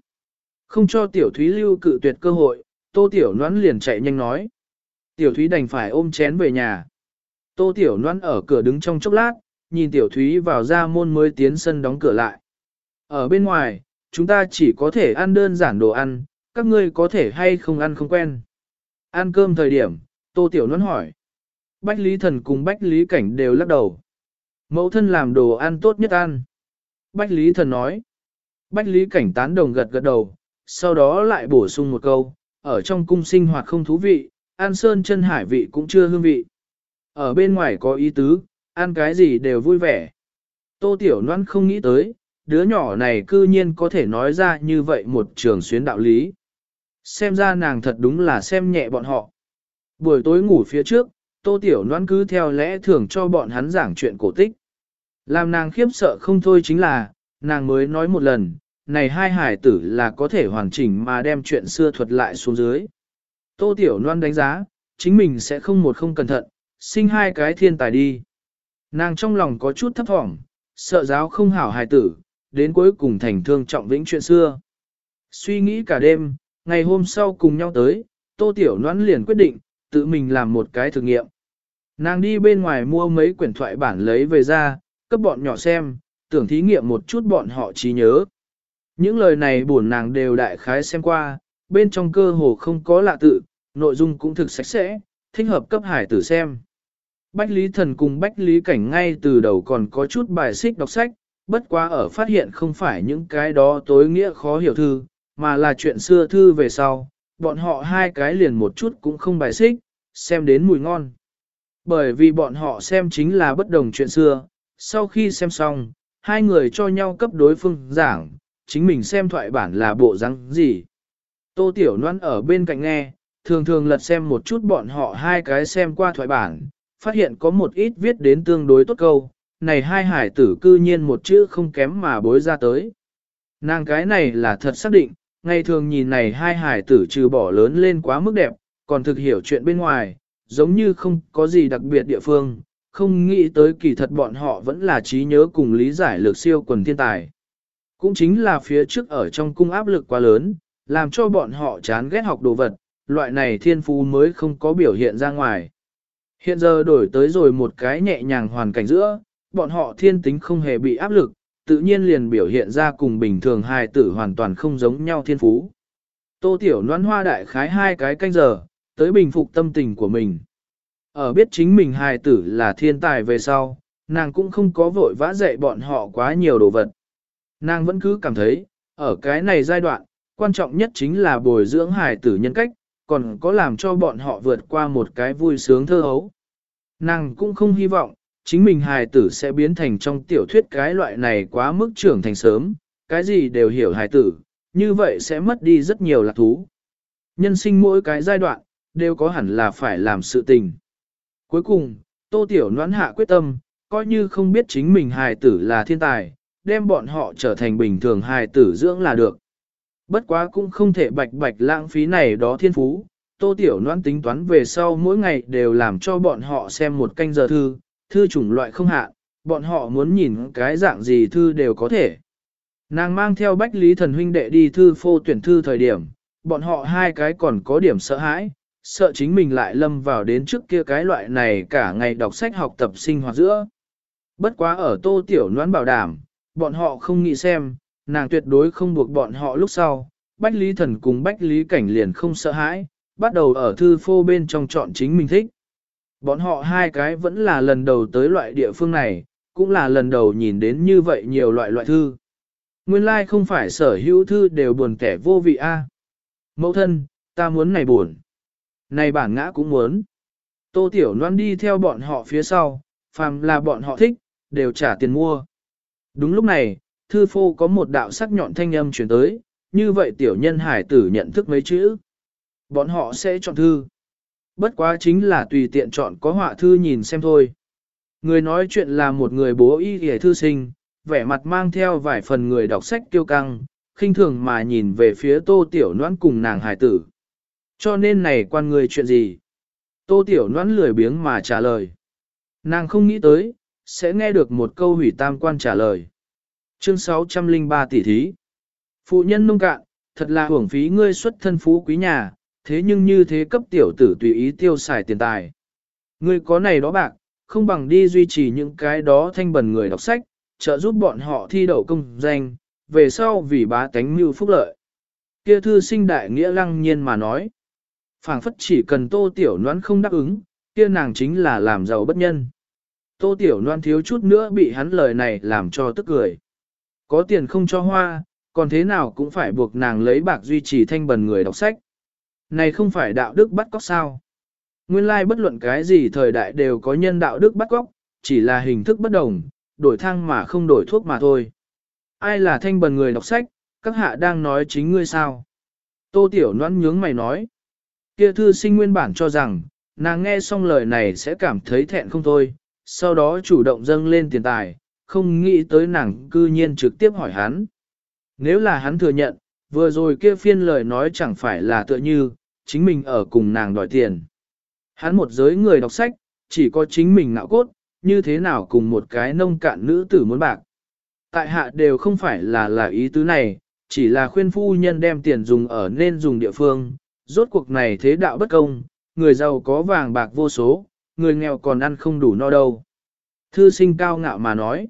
Không cho tiểu thúy lưu cự tuyệt cơ hội, tô tiểu noãn liền chạy nhanh nói. Tiểu thúy đành phải ôm chén về nhà. Tô tiểu Loan ở cửa đứng trong chốc lát, nhìn tiểu thúy vào ra môn mới tiến sân đóng cửa lại. Ở bên ngoài, chúng ta chỉ có thể ăn đơn giản đồ ăn, các ngươi có thể hay không ăn không quen. Ăn cơm thời điểm, tô tiểu Loan hỏi. Bách Lý Thần cùng Bách Lý Cảnh đều lắc đầu. Mẫu thân làm đồ ăn tốt nhất ăn. Bách Lý Thần nói. Bách Lý Cảnh tán đồng gật gật đầu, sau đó lại bổ sung một câu, ở trong cung sinh hoạt không thú vị, ăn sơn chân hải vị cũng chưa hương vị. Ở bên ngoài có ý tứ, ăn cái gì đều vui vẻ. Tô Tiểu Loan không nghĩ tới, đứa nhỏ này cư nhiên có thể nói ra như vậy một trường xuyến đạo lý. Xem ra nàng thật đúng là xem nhẹ bọn họ. Buổi tối ngủ phía trước, Tô Tiểu Loan cứ theo lẽ thường cho bọn hắn giảng chuyện cổ tích. Làm nàng khiếp sợ không thôi chính là, nàng mới nói một lần, này hai hải tử là có thể hoàn chỉnh mà đem chuyện xưa thuật lại xuống dưới. Tô Tiểu Loan đánh giá, chính mình sẽ không một không cẩn thận, sinh hai cái thiên tài đi. Nàng trong lòng có chút thấp thỏm, sợ giáo không hảo hài tử, đến cuối cùng thành thương trọng vĩnh chuyện xưa. Suy nghĩ cả đêm, ngày hôm sau cùng nhau tới, Tô Tiểu noãn liền quyết định, tự mình làm một cái thử nghiệm. Nàng đi bên ngoài mua mấy quyển thoại bản lấy về ra, cấp bọn nhỏ xem, tưởng thí nghiệm một chút bọn họ trí nhớ. Những lời này buồn nàng đều đại khái xem qua, bên trong cơ hồ không có lạ tự, nội dung cũng thực sạch sẽ, thích hợp cấp hải tử xem. Bách Lý Thần cùng Bách Lý Cảnh ngay từ đầu còn có chút bài xích đọc sách, bất quá ở phát hiện không phải những cái đó tối nghĩa khó hiểu thư, mà là chuyện xưa thư về sau, bọn họ hai cái liền một chút cũng không bài xích, xem đến mùi ngon. Bởi vì bọn họ xem chính là bất đồng chuyện xưa, sau khi xem xong, hai người cho nhau cấp đối phương giảng, chính mình xem thoại bản là bộ răng gì. Tô Tiểu Loan ở bên cạnh nghe, thường thường lật xem một chút bọn họ hai cái xem qua thoại bản, phát hiện có một ít viết đến tương đối tốt câu, này hai hải tử cư nhiên một chữ không kém mà bối ra tới. Nàng cái này là thật xác định, ngày thường nhìn này hai hải tử trừ bỏ lớn lên quá mức đẹp, còn thực hiểu chuyện bên ngoài, giống như không có gì đặc biệt địa phương, không nghĩ tới kỳ thật bọn họ vẫn là trí nhớ cùng lý giải lược siêu quần thiên tài. Cũng chính là phía trước ở trong cung áp lực quá lớn, làm cho bọn họ chán ghét học đồ vật, loại này thiên phú mới không có biểu hiện ra ngoài. Hiện giờ đổi tới rồi một cái nhẹ nhàng hoàn cảnh giữa, bọn họ thiên tính không hề bị áp lực, tự nhiên liền biểu hiện ra cùng bình thường hài tử hoàn toàn không giống nhau thiên phú. Tô Tiểu noan hoa đại khái hai cái canh giờ, tới bình phục tâm tình của mình. Ở biết chính mình hài tử là thiên tài về sau, nàng cũng không có vội vã dạy bọn họ quá nhiều đồ vật. Nàng vẫn cứ cảm thấy, ở cái này giai đoạn, quan trọng nhất chính là bồi dưỡng hài tử nhân cách, còn có làm cho bọn họ vượt qua một cái vui sướng thơ hấu. Nàng cũng không hy vọng, chính mình hài tử sẽ biến thành trong tiểu thuyết cái loại này quá mức trưởng thành sớm, cái gì đều hiểu hài tử, như vậy sẽ mất đi rất nhiều lạc thú. Nhân sinh mỗi cái giai đoạn, đều có hẳn là phải làm sự tình. Cuối cùng, Tô Tiểu Noãn hạ quyết tâm, coi như không biết chính mình hài tử là thiên tài, đem bọn họ trở thành bình thường hài tử dưỡng là được. Bất quá cũng không thể bạch bạch lãng phí này đó thiên phú, tô tiểu noan tính toán về sau mỗi ngày đều làm cho bọn họ xem một canh giờ thư, thư chủng loại không hạn, bọn họ muốn nhìn cái dạng gì thư đều có thể. Nàng mang theo bách lý thần huynh đệ đi thư phô tuyển thư thời điểm, bọn họ hai cái còn có điểm sợ hãi, sợ chính mình lại lâm vào đến trước kia cái loại này cả ngày đọc sách học tập sinh hoạt giữa. Bất quá ở tô tiểu noan bảo đảm, bọn họ không nghĩ xem, nàng tuyệt đối không buộc bọn họ lúc sau, bách lý thần cùng bách lý cảnh liền không sợ hãi, bắt đầu ở thư phô bên trong chọn chính mình thích. Bọn họ hai cái vẫn là lần đầu tới loại địa phương này, cũng là lần đầu nhìn đến như vậy nhiều loại loại thư. Nguyên lai like không phải sở hữu thư đều buồn kẻ vô vị a. Mẫu thân, ta muốn này buồn. Này bản ngã cũng muốn. Tô Tiểu Loan đi theo bọn họ phía sau, phàm là bọn họ thích, đều trả tiền mua. Đúng lúc này, thư phô có một đạo sắc nhọn thanh âm chuyển tới, như vậy tiểu nhân hải tử nhận thức mấy chữ. Bọn họ sẽ chọn thư. Bất quá chính là tùy tiện chọn có họa thư nhìn xem thôi. Người nói chuyện là một người bố y hề thư sinh, vẻ mặt mang theo vài phần người đọc sách kiêu căng, khinh thường mà nhìn về phía tô tiểu noãn cùng nàng hải tử. Cho nên này quan người chuyện gì? Tô tiểu noãn lười biếng mà trả lời. Nàng không nghĩ tới, sẽ nghe được một câu hủy tam quan trả lời. Chương 603 tỷ thí. Phụ nhân nông cạn, thật là hưởng phí ngươi xuất thân phú quý nhà, thế nhưng như thế cấp tiểu tử tùy ý tiêu xài tiền tài. Ngươi có này đó bạc, không bằng đi duy trì những cái đó thanh bần người đọc sách, trợ giúp bọn họ thi đậu công danh, về sau vì bá tánh mưu phúc lợi. Kia thư sinh đại nghĩa lăng nhiên mà nói. phảng phất chỉ cần tô tiểu noãn không đáp ứng, kia nàng chính là làm giàu bất nhân. Tô tiểu noan thiếu chút nữa bị hắn lời này làm cho tức cười. Có tiền không cho hoa, còn thế nào cũng phải buộc nàng lấy bạc duy trì thanh bần người đọc sách. Này không phải đạo đức bắt cóc sao. Nguyên lai bất luận cái gì thời đại đều có nhân đạo đức bắt cóc, chỉ là hình thức bất đồng, đổi thang mà không đổi thuốc mà thôi. Ai là thanh bần người đọc sách, các hạ đang nói chính ngươi sao? Tô Tiểu Loan nhướng mày nói. Kia thư sinh nguyên bản cho rằng, nàng nghe xong lời này sẽ cảm thấy thẹn không thôi, sau đó chủ động dâng lên tiền tài, không nghĩ tới nàng cư nhiên trực tiếp hỏi hắn. Nếu là hắn thừa nhận, vừa rồi kia phiên lời nói chẳng phải là tựa như, chính mình ở cùng nàng đòi tiền. Hắn một giới người đọc sách, chỉ có chính mình nạo cốt, như thế nào cùng một cái nông cạn nữ tử muốn bạc. Tại hạ đều không phải là là ý tứ này, chỉ là khuyên phu nhân đem tiền dùng ở nên dùng địa phương, rốt cuộc này thế đạo bất công, người giàu có vàng bạc vô số, người nghèo còn ăn không đủ no đâu. Thư sinh cao ngạo mà nói,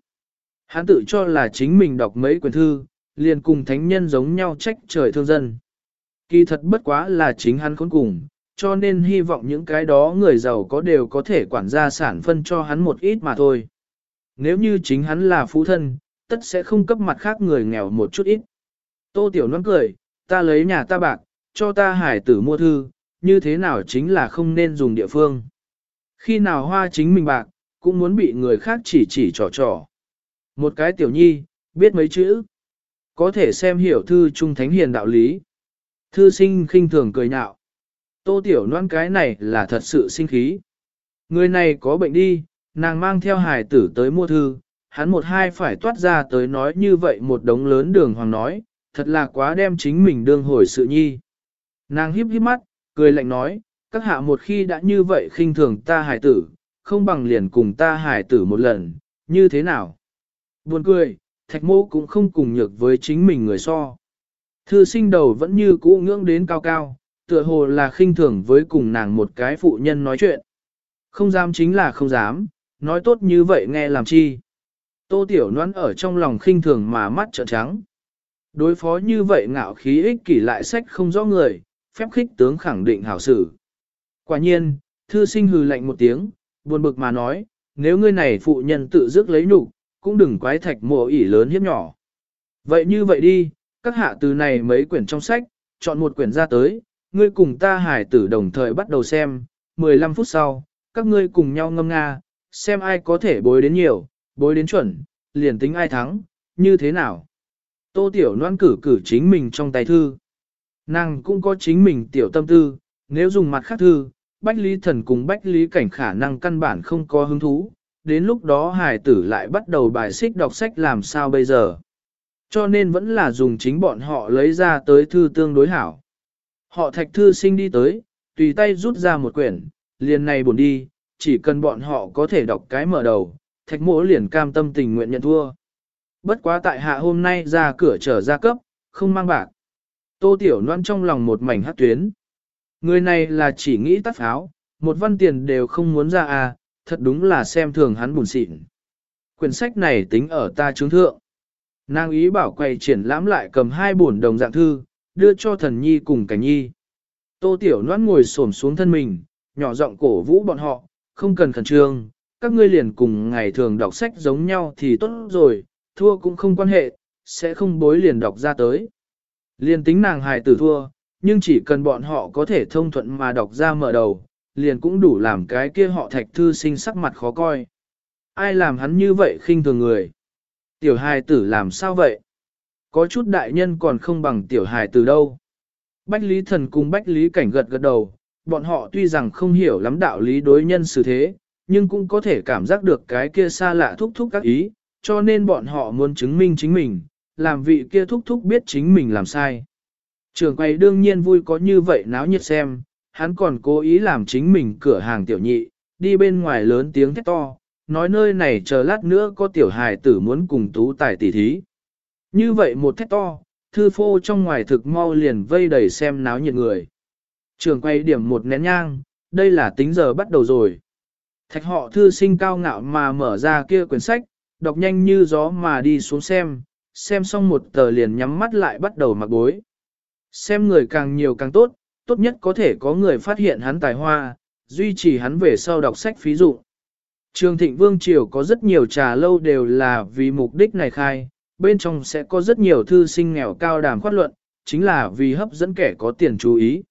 hắn tự cho là chính mình đọc mấy quyển thư, liền cùng thánh nhân giống nhau trách trời thương dân. Kỳ thật bất quá là chính hắn khốn cùng, cho nên hy vọng những cái đó người giàu có đều có thể quản gia sản phân cho hắn một ít mà thôi. Nếu như chính hắn là phú thân, tất sẽ không cấp mặt khác người nghèo một chút ít. Tô Tiểu Loan cười, ta lấy nhà ta bạc, cho ta hải tử mua thư, như thế nào chính là không nên dùng địa phương. Khi nào hoa chính mình bạc, cũng muốn bị người khác chỉ chỉ trò trò. Một cái tiểu nhi, biết mấy chữ, có thể xem hiểu thư trung thánh hiền đạo lý. Thư sinh khinh thường cười nhạo. Tô tiểu noan cái này là thật sự sinh khí. Người này có bệnh đi, nàng mang theo hài tử tới mua thư, hắn một hai phải toát ra tới nói như vậy một đống lớn đường hoàng nói, thật là quá đem chính mình đương hồi sự nhi. Nàng híp híp mắt, cười lạnh nói, các hạ một khi đã như vậy khinh thường ta hài tử, không bằng liền cùng ta hài tử một lần, như thế nào? Buồn cười, thạch mô cũng không cùng nhược với chính mình người so. Thư sinh đầu vẫn như cũ ngưỡng đến cao cao, tựa hồ là khinh thường với cùng nàng một cái phụ nhân nói chuyện. Không dám chính là không dám, nói tốt như vậy nghe làm chi. Tô Tiểu Loan ở trong lòng khinh thường mà mắt trợn trắng. Đối phó như vậy ngạo khí ích kỷ lại sách không rõ người, phép khích tướng khẳng định hảo sử. Quả nhiên, thư sinh hừ lạnh một tiếng, buồn bực mà nói, nếu ngươi này phụ nhân tự dứt lấy nhục, cũng đừng quái thạch mộ ỉ lớn hiếp nhỏ. Vậy như vậy đi, các hạ từ này mấy quyển trong sách, chọn một quyển ra tới, ngươi cùng ta hải tử đồng thời bắt đầu xem, 15 phút sau, các ngươi cùng nhau ngâm nga, xem ai có thể bối đến nhiều, bối đến chuẩn, liền tính ai thắng, như thế nào. Tô Tiểu Loan cử cử chính mình trong tay thư. Nàng cũng có chính mình tiểu tâm tư, nếu dùng mặt khác thư, Bách Lý Thần cùng Bách Lý Cảnh khả năng căn bản không có hứng thú, đến lúc đó hải tử lại bắt đầu bài xích đọc sách làm sao bây giờ. Cho nên vẫn là dùng chính bọn họ lấy ra tới thư tương đối hảo. Họ thạch thư sinh đi tới, tùy tay rút ra một quyển, liền này buồn đi, chỉ cần bọn họ có thể đọc cái mở đầu, thạch mỗ liền cam tâm tình nguyện nhận thua. Bất quá tại hạ hôm nay ra cửa trở ra cấp, không mang bạc. Tô Tiểu Loan trong lòng một mảnh hát tuyến. Người này là chỉ nghĩ tắt áo, một văn tiền đều không muốn ra à, thật đúng là xem thường hắn buồn xịn. Quyển sách này tính ở ta chứng thượng. Nàng ý bảo quay triển lãm lại cầm hai bổn đồng dạng thư, đưa cho thần nhi cùng cảnh nhi. Tô Tiểu Loan ngồi xổm xuống thân mình, nhỏ giọng cổ vũ bọn họ, không cần khẩn trương, các ngươi liền cùng ngày thường đọc sách giống nhau thì tốt rồi, thua cũng không quan hệ, sẽ không bối liền đọc ra tới. Liền tính nàng hài tử thua, nhưng chỉ cần bọn họ có thể thông thuận mà đọc ra mở đầu, liền cũng đủ làm cái kia họ thạch thư sinh sắc mặt khó coi. Ai làm hắn như vậy khinh thường người? Tiểu hài tử làm sao vậy? Có chút đại nhân còn không bằng tiểu hài tử đâu. Bách Lý Thần cùng Bách Lý Cảnh gật gật đầu, bọn họ tuy rằng không hiểu lắm đạo lý đối nhân xử thế, nhưng cũng có thể cảm giác được cái kia xa lạ thúc thúc các ý, cho nên bọn họ muốn chứng minh chính mình, làm vị kia thúc thúc biết chính mình làm sai. Trường quay đương nhiên vui có như vậy náo nhiệt xem, hắn còn cố ý làm chính mình cửa hàng tiểu nhị, đi bên ngoài lớn tiếng thét to, nói nơi này chờ lát nữa có tiểu hài tử muốn cùng tú tài tỷ thí. Như vậy một thét to, thư phô trong ngoài thực mau liền vây đầy xem náo nhiệt người. Trường quay điểm một nén nhang, đây là tính giờ bắt đầu rồi. Thạch họ thư sinh cao ngạo mà mở ra kia quyển sách, đọc nhanh như gió mà đi xuống xem, xem xong một tờ liền nhắm mắt lại bắt đầu mặc bối. Xem người càng nhiều càng tốt, tốt nhất có thể có người phát hiện hắn tài hoa, duy trì hắn về sau đọc sách phí dụ. Trường Thịnh Vương Triều có rất nhiều trà lâu đều là vì mục đích này khai, bên trong sẽ có rất nhiều thư sinh nghèo cao đàm khoát luận, chính là vì hấp dẫn kẻ có tiền chú ý.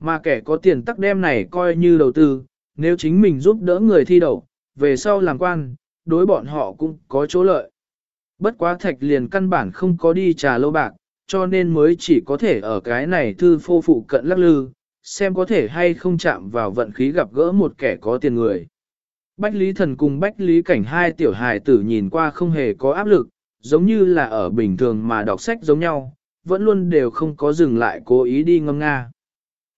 Mà kẻ có tiền tắc đem này coi như đầu tư, nếu chính mình giúp đỡ người thi đậu, về sau làm quan, đối bọn họ cũng có chỗ lợi. Bất quá thạch liền căn bản không có đi trà lâu bạc, cho nên mới chỉ có thể ở cái này thư phô phụ cận lắc lư, xem có thể hay không chạm vào vận khí gặp gỡ một kẻ có tiền người. Bách Lý Thần cùng Bách Lý Cảnh hai tiểu hài tử nhìn qua không hề có áp lực, giống như là ở bình thường mà đọc sách giống nhau, vẫn luôn đều không có dừng lại cố ý đi ngâm nga.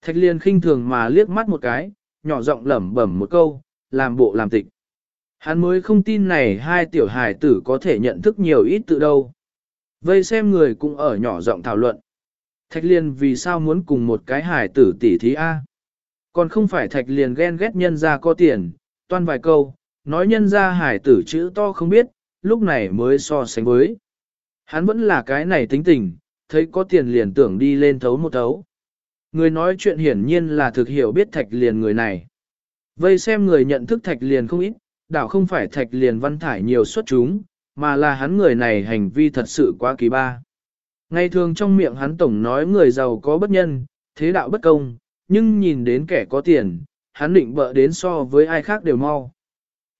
Thạch liên khinh thường mà liếc mắt một cái, nhỏ giọng lẩm bẩm một câu, làm bộ làm tịch. Hắn mới không tin này hai tiểu hài tử có thể nhận thức nhiều ít tự đâu. Vây xem người cũng ở nhỏ giọng thảo luận. Thạch liên vì sao muốn cùng một cái hải tử tỷ thí A. Còn không phải thạch liền ghen ghét nhân ra có tiền, toan vài câu, nói nhân ra hải tử chữ to không biết, lúc này mới so sánh với. Hắn vẫn là cái này tính tình, thấy có tiền liền tưởng đi lên thấu một thấu. Người nói chuyện hiển nhiên là thực hiểu biết thạch liền người này. Vây xem người nhận thức thạch liền không ít, đảo không phải thạch liền văn thải nhiều xuất chúng, mà là hắn người này hành vi thật sự quá kỳ ba. Ngày thường trong miệng hắn tổng nói người giàu có bất nhân, thế đạo bất công, nhưng nhìn đến kẻ có tiền, hắn định bợ đến so với ai khác đều mau.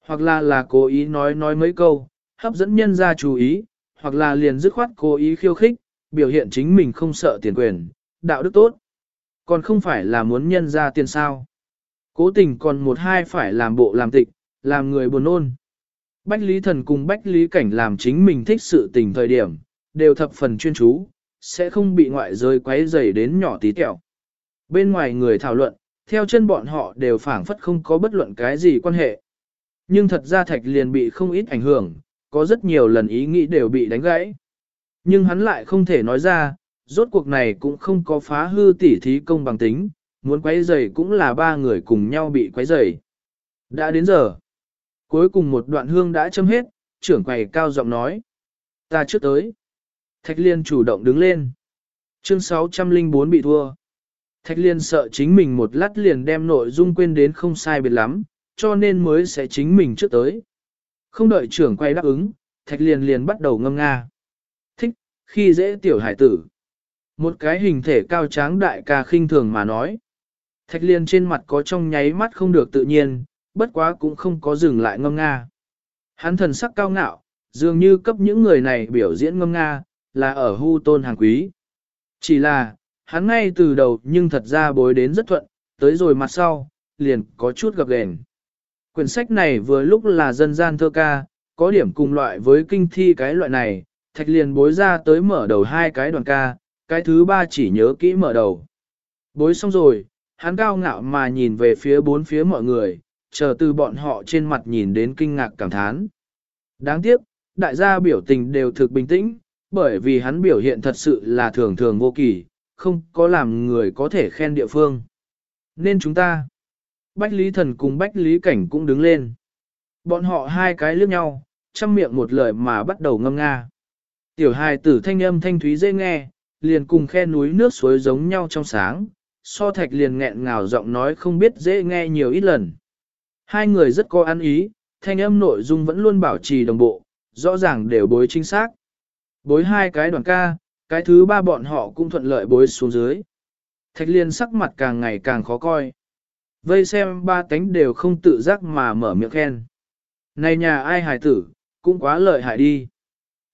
Hoặc là là cố ý nói nói mấy câu, hấp dẫn nhân ra chú ý, hoặc là liền dứt khoát cố ý khiêu khích, biểu hiện chính mình không sợ tiền quyền, đạo đức tốt. Còn không phải là muốn nhân ra tiền sao. Cố tình còn một hai phải làm bộ làm tịch, làm người buồn ôn. Bách Lý Thần cùng Bách Lý Cảnh làm chính mình thích sự tình thời điểm, đều thập phần chuyên chú, sẽ không bị ngoại giới quấy rầy đến nhỏ tí tẹo. Bên ngoài người thảo luận, theo chân bọn họ đều phảng phất không có bất luận cái gì quan hệ. Nhưng thật ra Thạch liền bị không ít ảnh hưởng, có rất nhiều lần ý nghĩ đều bị đánh gãy. Nhưng hắn lại không thể nói ra, rốt cuộc này cũng không có phá hư tỉ thí công bằng tính, muốn quấy rầy cũng là ba người cùng nhau bị quấy rầy. Đã đến giờ. Cuối cùng một đoạn hương đã châm hết, trưởng quầy cao giọng nói. Ta trước tới. Thạch liên chủ động đứng lên. Chương 604 bị thua. Thạch liên sợ chính mình một lát liền đem nội dung quên đến không sai biệt lắm, cho nên mới sẽ chính mình trước tới. Không đợi trưởng quay đáp ứng, thạch liền liền bắt đầu ngâm nga. Thích, khi dễ tiểu hải tử. Một cái hình thể cao tráng đại ca khinh thường mà nói. Thạch liên trên mặt có trong nháy mắt không được tự nhiên, bất quá cũng không có dừng lại ngâm nga. Hắn thần sắc cao ngạo, dường như cấp những người này biểu diễn ngâm nga, là ở hưu tôn hàng quý. Chỉ là, hắn ngay từ đầu nhưng thật ra bối đến rất thuận, tới rồi mặt sau, liền có chút gặp gền. Quyển sách này vừa lúc là dân gian thơ ca, có điểm cùng loại với kinh thi cái loại này, thạch liền bối ra tới mở đầu hai cái đoàn ca, cái thứ ba chỉ nhớ kỹ mở đầu. Bối xong rồi, hắn cao ngạo mà nhìn về phía bốn phía mọi người, chờ từ bọn họ trên mặt nhìn đến kinh ngạc cảm thán. Đáng tiếc, đại gia biểu tình đều thực bình tĩnh, bởi vì hắn biểu hiện thật sự là thường thường vô kỳ, không có làm người có thể khen địa phương. Nên chúng ta, Bách Lý Thần cùng Bách Lý Cảnh cũng đứng lên. Bọn họ hai cái liếc nhau, chăm miệng một lời mà bắt đầu ngâm nga. Tiểu hài tử thanh âm thanh thúy dễ nghe, liền cùng khe núi nước suối giống nhau trong sáng, so thạch liền nghẹn ngào giọng nói không biết dễ nghe nhiều ít lần. Hai người rất có ăn ý, thanh âm nội dung vẫn luôn bảo trì đồng bộ, rõ ràng đều bối chính xác. Bối hai cái đoàn ca, cái thứ ba bọn họ cũng thuận lợi bối xuống dưới. Thạch liên sắc mặt càng ngày càng khó coi. Vây xem ba tánh đều không tự giác mà mở miệng khen. Này nhà ai hài tử, cũng quá lợi hại đi.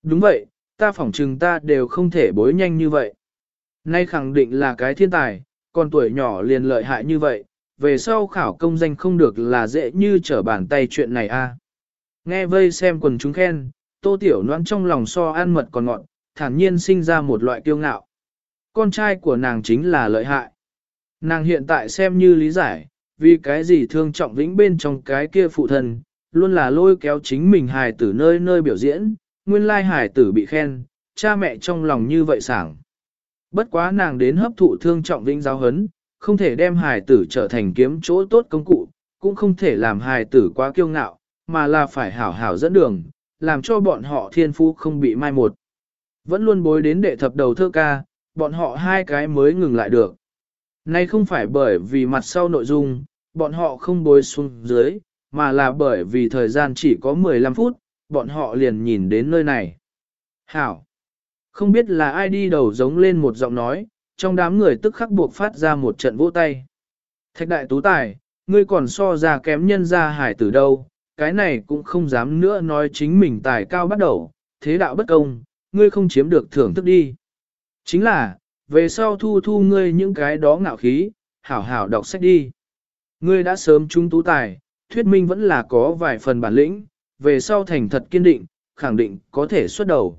Đúng vậy, ta phỏng chừng ta đều không thể bối nhanh như vậy. Nay khẳng định là cái thiên tài, còn tuổi nhỏ liền lợi hại như vậy, về sau khảo công danh không được là dễ như trở bàn tay chuyện này a. Nghe vây xem quần chúng khen, tô tiểu noan trong lòng so ăn mật còn ngọn, thản nhiên sinh ra một loại kiêu ngạo. Con trai của nàng chính là lợi hại. Nàng hiện tại xem như lý giải, vì cái gì thương trọng vĩnh bên trong cái kia phụ thân, luôn là lôi kéo chính mình hài tử nơi nơi biểu diễn, nguyên lai hài tử bị khen, cha mẹ trong lòng như vậy sảng. Bất quá nàng đến hấp thụ thương trọng vĩnh giáo hấn, không thể đem hài tử trở thành kiếm chỗ tốt công cụ, cũng không thể làm hài tử quá kiêu ngạo, mà là phải hảo hảo dẫn đường, làm cho bọn họ thiên phú không bị mai một. Vẫn luôn bối đến đệ thập đầu thơ ca, bọn họ hai cái mới ngừng lại được. Nay không phải bởi vì mặt sau nội dung, bọn họ không bối xuống dưới, mà là bởi vì thời gian chỉ có 15 phút, bọn họ liền nhìn đến nơi này. Hảo! Không biết là ai đi đầu giống lên một giọng nói, trong đám người tức khắc buộc phát ra một trận vỗ tay. Thạch đại tú tài, ngươi còn so ra kém nhân ra hải tử đâu, cái này cũng không dám nữa nói chính mình tài cao bắt đầu, thế đạo bất công, ngươi không chiếm được thưởng thức đi. Chính là, về sau thu thu ngươi những cái đó ngạo khí, hảo hảo đọc sách đi. Ngươi đã sớm trung tú tài, thuyết minh vẫn là có vài phần bản lĩnh, về sau thành thật kiên định, khẳng định có thể xuất đầu.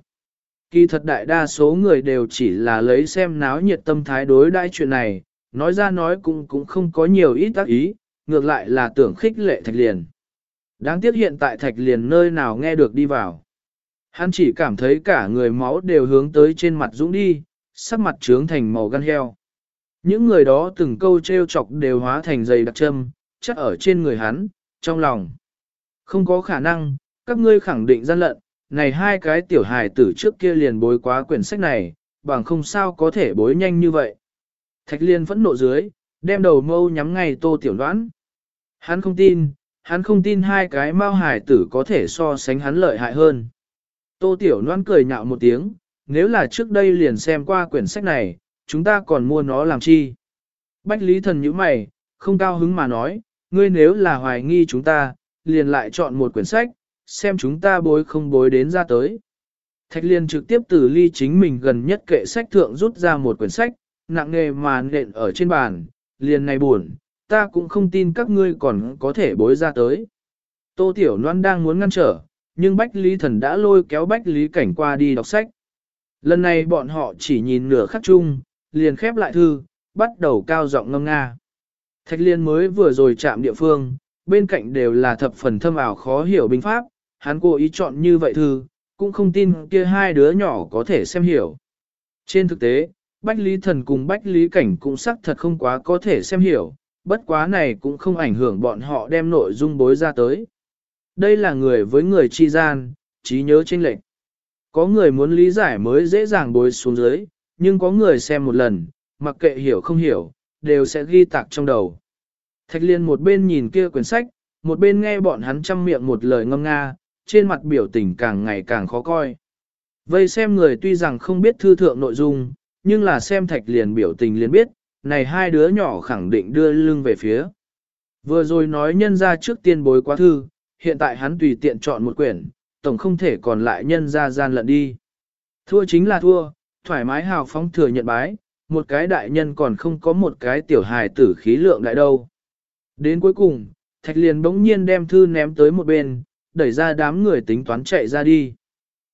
Kỳ thật đại đa số người đều chỉ là lấy xem náo nhiệt tâm thái đối đãi chuyện này, nói ra nói cũng cũng không có nhiều ít tác ý, ngược lại là tưởng khích lệ thạch liền. Đáng tiếc hiện tại thạch liền nơi nào nghe được đi vào. Hắn chỉ cảm thấy cả người máu đều hướng tới trên mặt dũng đi, sắc mặt trướng thành màu gan heo. Những người đó từng câu treo chọc đều hóa thành dày đặc châm, chắc ở trên người hắn, trong lòng. Không có khả năng, các ngươi khẳng định gian lận, này hai cái tiểu hài tử trước kia liền bối quá quyển sách này, bằng không sao có thể bối nhanh như vậy. Thạch liên phẫn nộ dưới, đem đầu mâu nhắm ngay tô tiểu đoán. Hắn không tin, hắn không tin hai cái mao hài tử có thể so sánh hắn lợi hại hơn. Tô tiểu đoán cười nhạo một tiếng, nếu là trước đây liền xem qua quyển sách này, chúng ta còn mua nó làm chi. Bách lý thần như mày, không cao hứng mà nói, ngươi nếu là hoài nghi chúng ta, liền lại chọn một quyển sách, xem chúng ta bối không bối đến ra tới. Thạch liên trực tiếp từ ly chính mình gần nhất kệ sách thượng rút ra một quyển sách, nặng nghề mà nện ở trên bàn, liền này buồn, ta cũng không tin các ngươi còn có thể bối ra tới. Tô Tiểu Loan đang muốn ngăn trở, nhưng Bách Lý Thần đã lôi kéo Bách Lý Cảnh qua đi đọc sách. Lần này bọn họ chỉ nhìn nửa khắc chung, liền khép lại thư, bắt đầu cao giọng ngâm nga. Thạch liên mới vừa rồi chạm địa phương, bên cạnh đều là thập phần thâm ảo khó hiểu binh pháp, hắn cố ý chọn như vậy thư, cũng không tin kia hai đứa nhỏ có thể xem hiểu. Trên thực tế, Bách Lý Thần cùng Bách Lý Cảnh cũng xác thật không quá có thể xem hiểu, bất quá này cũng không ảnh hưởng bọn họ đem nội dung bối ra tới. Đây là người với người chi gian, trí nhớ trên lệnh. Có người muốn lý giải mới dễ dàng bối xuống dưới, nhưng có người xem một lần, mặc kệ hiểu không hiểu, đều sẽ ghi tạc trong đầu. Thạch liên một bên nhìn kia quyển sách, một bên nghe bọn hắn chăm miệng một lời ngâm nga, trên mặt biểu tình càng ngày càng khó coi. Vây xem người tuy rằng không biết thư thượng nội dung, nhưng là xem thạch liền biểu tình liền biết, này hai đứa nhỏ khẳng định đưa lưng về phía. Vừa rồi nói nhân ra trước tiên bối quá thư, hiện tại hắn tùy tiện chọn một quyển, tổng không thể còn lại nhân ra gian lận đi. Thua chính là thua, thoải mái hào phóng thừa nhận bái, một cái đại nhân còn không có một cái tiểu hài tử khí lượng đại đâu. Đến cuối cùng, Thạch liền bỗng nhiên đem thư ném tới một bên, đẩy ra đám người tính toán chạy ra đi.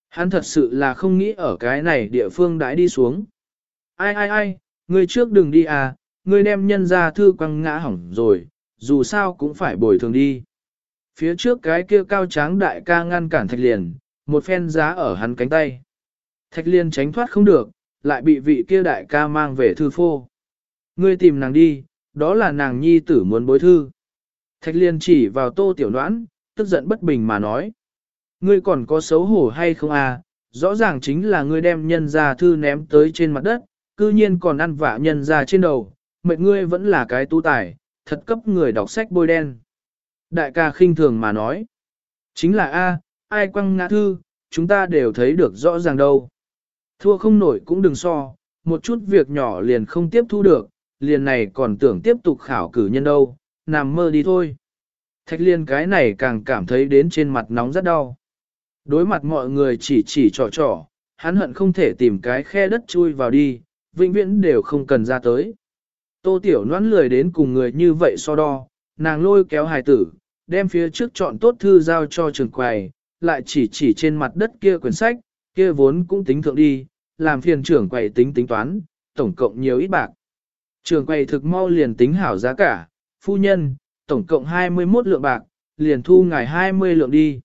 Hắn thật sự là không nghĩ ở cái này địa phương đãi đi xuống. Ai ai ai, ngươi trước đừng đi à, ngươi đem nhân ra thư quăng ngã hỏng rồi, dù sao cũng phải bồi thường đi. Phía trước cái kia cao tráng đại ca ngăn cản thạch liền, một phen giá ở hắn cánh tay. Thạch liền tránh thoát không được, lại bị vị kia đại ca mang về thư phô. Ngươi tìm nàng đi, đó là nàng nhi tử muốn bối thư. Thạch liền chỉ vào tô tiểu đoán, tức giận bất bình mà nói. Ngươi còn có xấu hổ hay không à, rõ ràng chính là ngươi đem nhân ra thư ném tới trên mặt đất, cư nhiên còn ăn vạ nhân ra trên đầu, mệt ngươi vẫn là cái tu tài, thật cấp người đọc sách bôi đen. Đại ca khinh thường mà nói. Chính là A, ai quăng ngã thư, chúng ta đều thấy được rõ ràng đâu. Thua không nổi cũng đừng so, một chút việc nhỏ liền không tiếp thu được, liền này còn tưởng tiếp tục khảo cử nhân đâu, nằm mơ đi thôi. Thạch liên cái này càng cảm thấy đến trên mặt nóng rất đau. Đối mặt mọi người chỉ chỉ trò trò, hắn hận không thể tìm cái khe đất chui vào đi, vĩnh viễn đều không cần ra tới. Tô Tiểu noãn lười đến cùng người như vậy so đo, nàng lôi kéo hài tử, đem phía trước chọn tốt thư giao cho trường quầy, lại chỉ chỉ trên mặt đất kia quyển sách, kia vốn cũng tính thượng đi, làm phiền trưởng quầy tính tính toán, tổng cộng nhiều ít bạc. Trường quầy thực mau liền tính hảo giá cả, phu nhân, tổng cộng 21 lượng bạc, liền thu ngài 20 lượng đi.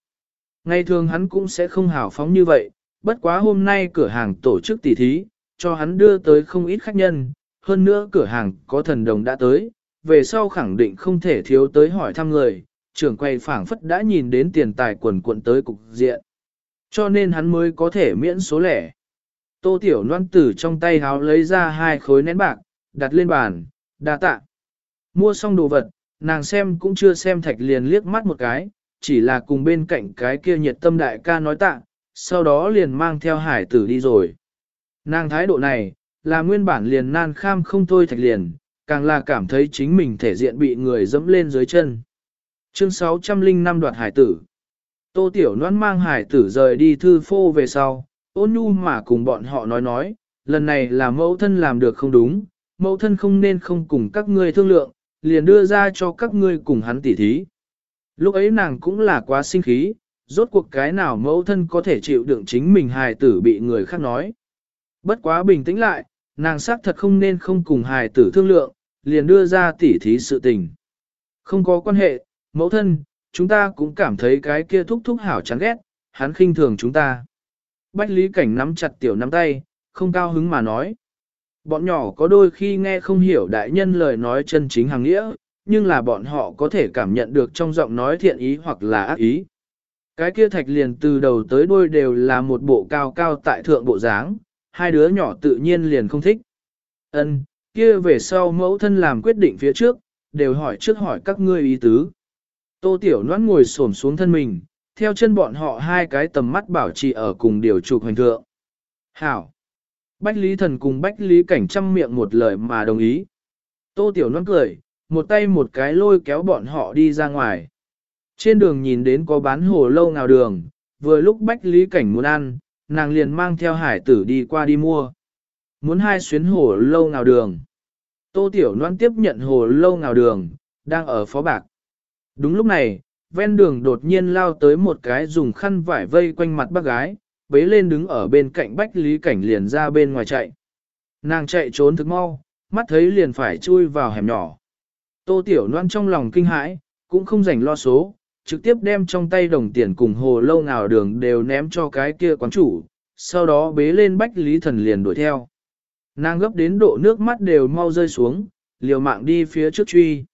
Ngày thường hắn cũng sẽ không hảo phóng như vậy, bất quá hôm nay cửa hàng tổ chức tỉ thí, cho hắn đưa tới không ít khách nhân, hơn nữa cửa hàng có thần đồng đã tới, về sau khẳng định không thể thiếu tới hỏi thăm người, trưởng quầy phảng phất đã nhìn đến tiền tài quần cuộn tới cục diện. Cho nên hắn mới có thể miễn số lẻ. Tô Tiểu Loan tử trong tay háo lấy ra hai khối nén bạc, đặt lên bàn, đa tạ. Mua xong đồ vật, nàng xem cũng chưa xem thạch liền liếc mắt một cái, chỉ là cùng bên cạnh cái kia nhiệt tâm đại ca nói tạ, sau đó liền mang theo hải tử đi rồi. Nàng thái độ này, là nguyên bản liền nan kham không thôi thạch liền, càng là cảm thấy chính mình thể diện bị người dẫm lên dưới chân. Chương 605 đoạt hải tử. Tô Tiểu Loan mang hải tử rời đi thư phô về sau, ôn nhu mà cùng bọn họ nói nói, lần này là mẫu thân làm được không đúng, mẫu thân không nên không cùng các ngươi thương lượng, liền đưa ra cho các ngươi cùng hắn tỉ thí. Lúc ấy nàng cũng là quá sinh khí, rốt cuộc cái nào mẫu thân có thể chịu đựng chính mình hài tử bị người khác nói. Bất quá bình tĩnh lại, nàng xác thật không nên không cùng hài tử thương lượng, liền đưa ra tỉ thí sự tình. Không có quan hệ, mẫu thân, chúng ta cũng cảm thấy cái kia thúc thúc hảo chán ghét, hắn khinh thường chúng ta. Bách Lý Cảnh nắm chặt tiểu nắm tay, không cao hứng mà nói. Bọn nhỏ có đôi khi nghe không hiểu đại nhân lời nói chân chính hàng nghĩa, nhưng là bọn họ có thể cảm nhận được trong giọng nói thiện ý hoặc là ác ý. Cái kia thạch liền từ đầu tới đuôi đều là một bộ cao cao tại thượng bộ dáng, hai đứa nhỏ tự nhiên liền không thích. Ân, kia về sau mẫu thân làm quyết định phía trước, đều hỏi trước hỏi các ngươi ý tứ. Tô Tiểu Loan ngồi xổm xuống thân mình, theo chân bọn họ hai cái tầm mắt bảo trì ở cùng điều trục hành thượng. Hảo! Bách Lý Thần cùng Bách Lý Cảnh chăm miệng một lời mà đồng ý. Tô Tiểu Loan cười, một tay một cái lôi kéo bọn họ đi ra ngoài. Trên đường nhìn đến có bán hồ lâu nào đường, vừa lúc Bách Lý Cảnh muốn ăn, nàng liền mang theo hải tử đi qua đi mua. Muốn hai xuyến hồ lâu nào đường. Tô Tiểu Loan tiếp nhận hồ lâu nào đường, đang ở phó bạc. Đúng lúc này, ven đường đột nhiên lao tới một cái dùng khăn vải vây quanh mặt bác gái, bế lên đứng ở bên cạnh Bách Lý Cảnh liền ra bên ngoài chạy. Nàng chạy trốn thức mau, mắt thấy liền phải chui vào hẻm nhỏ. Tô Tiểu Loan trong lòng kinh hãi, cũng không rảnh lo số, trực tiếp đem trong tay đồng tiền cùng hồ lâu nào đường đều ném cho cái kia quán chủ, sau đó bế lên Bách Lý Thần liền đuổi theo. Nàng gấp đến độ nước mắt đều mau rơi xuống, liều mạng đi phía trước truy.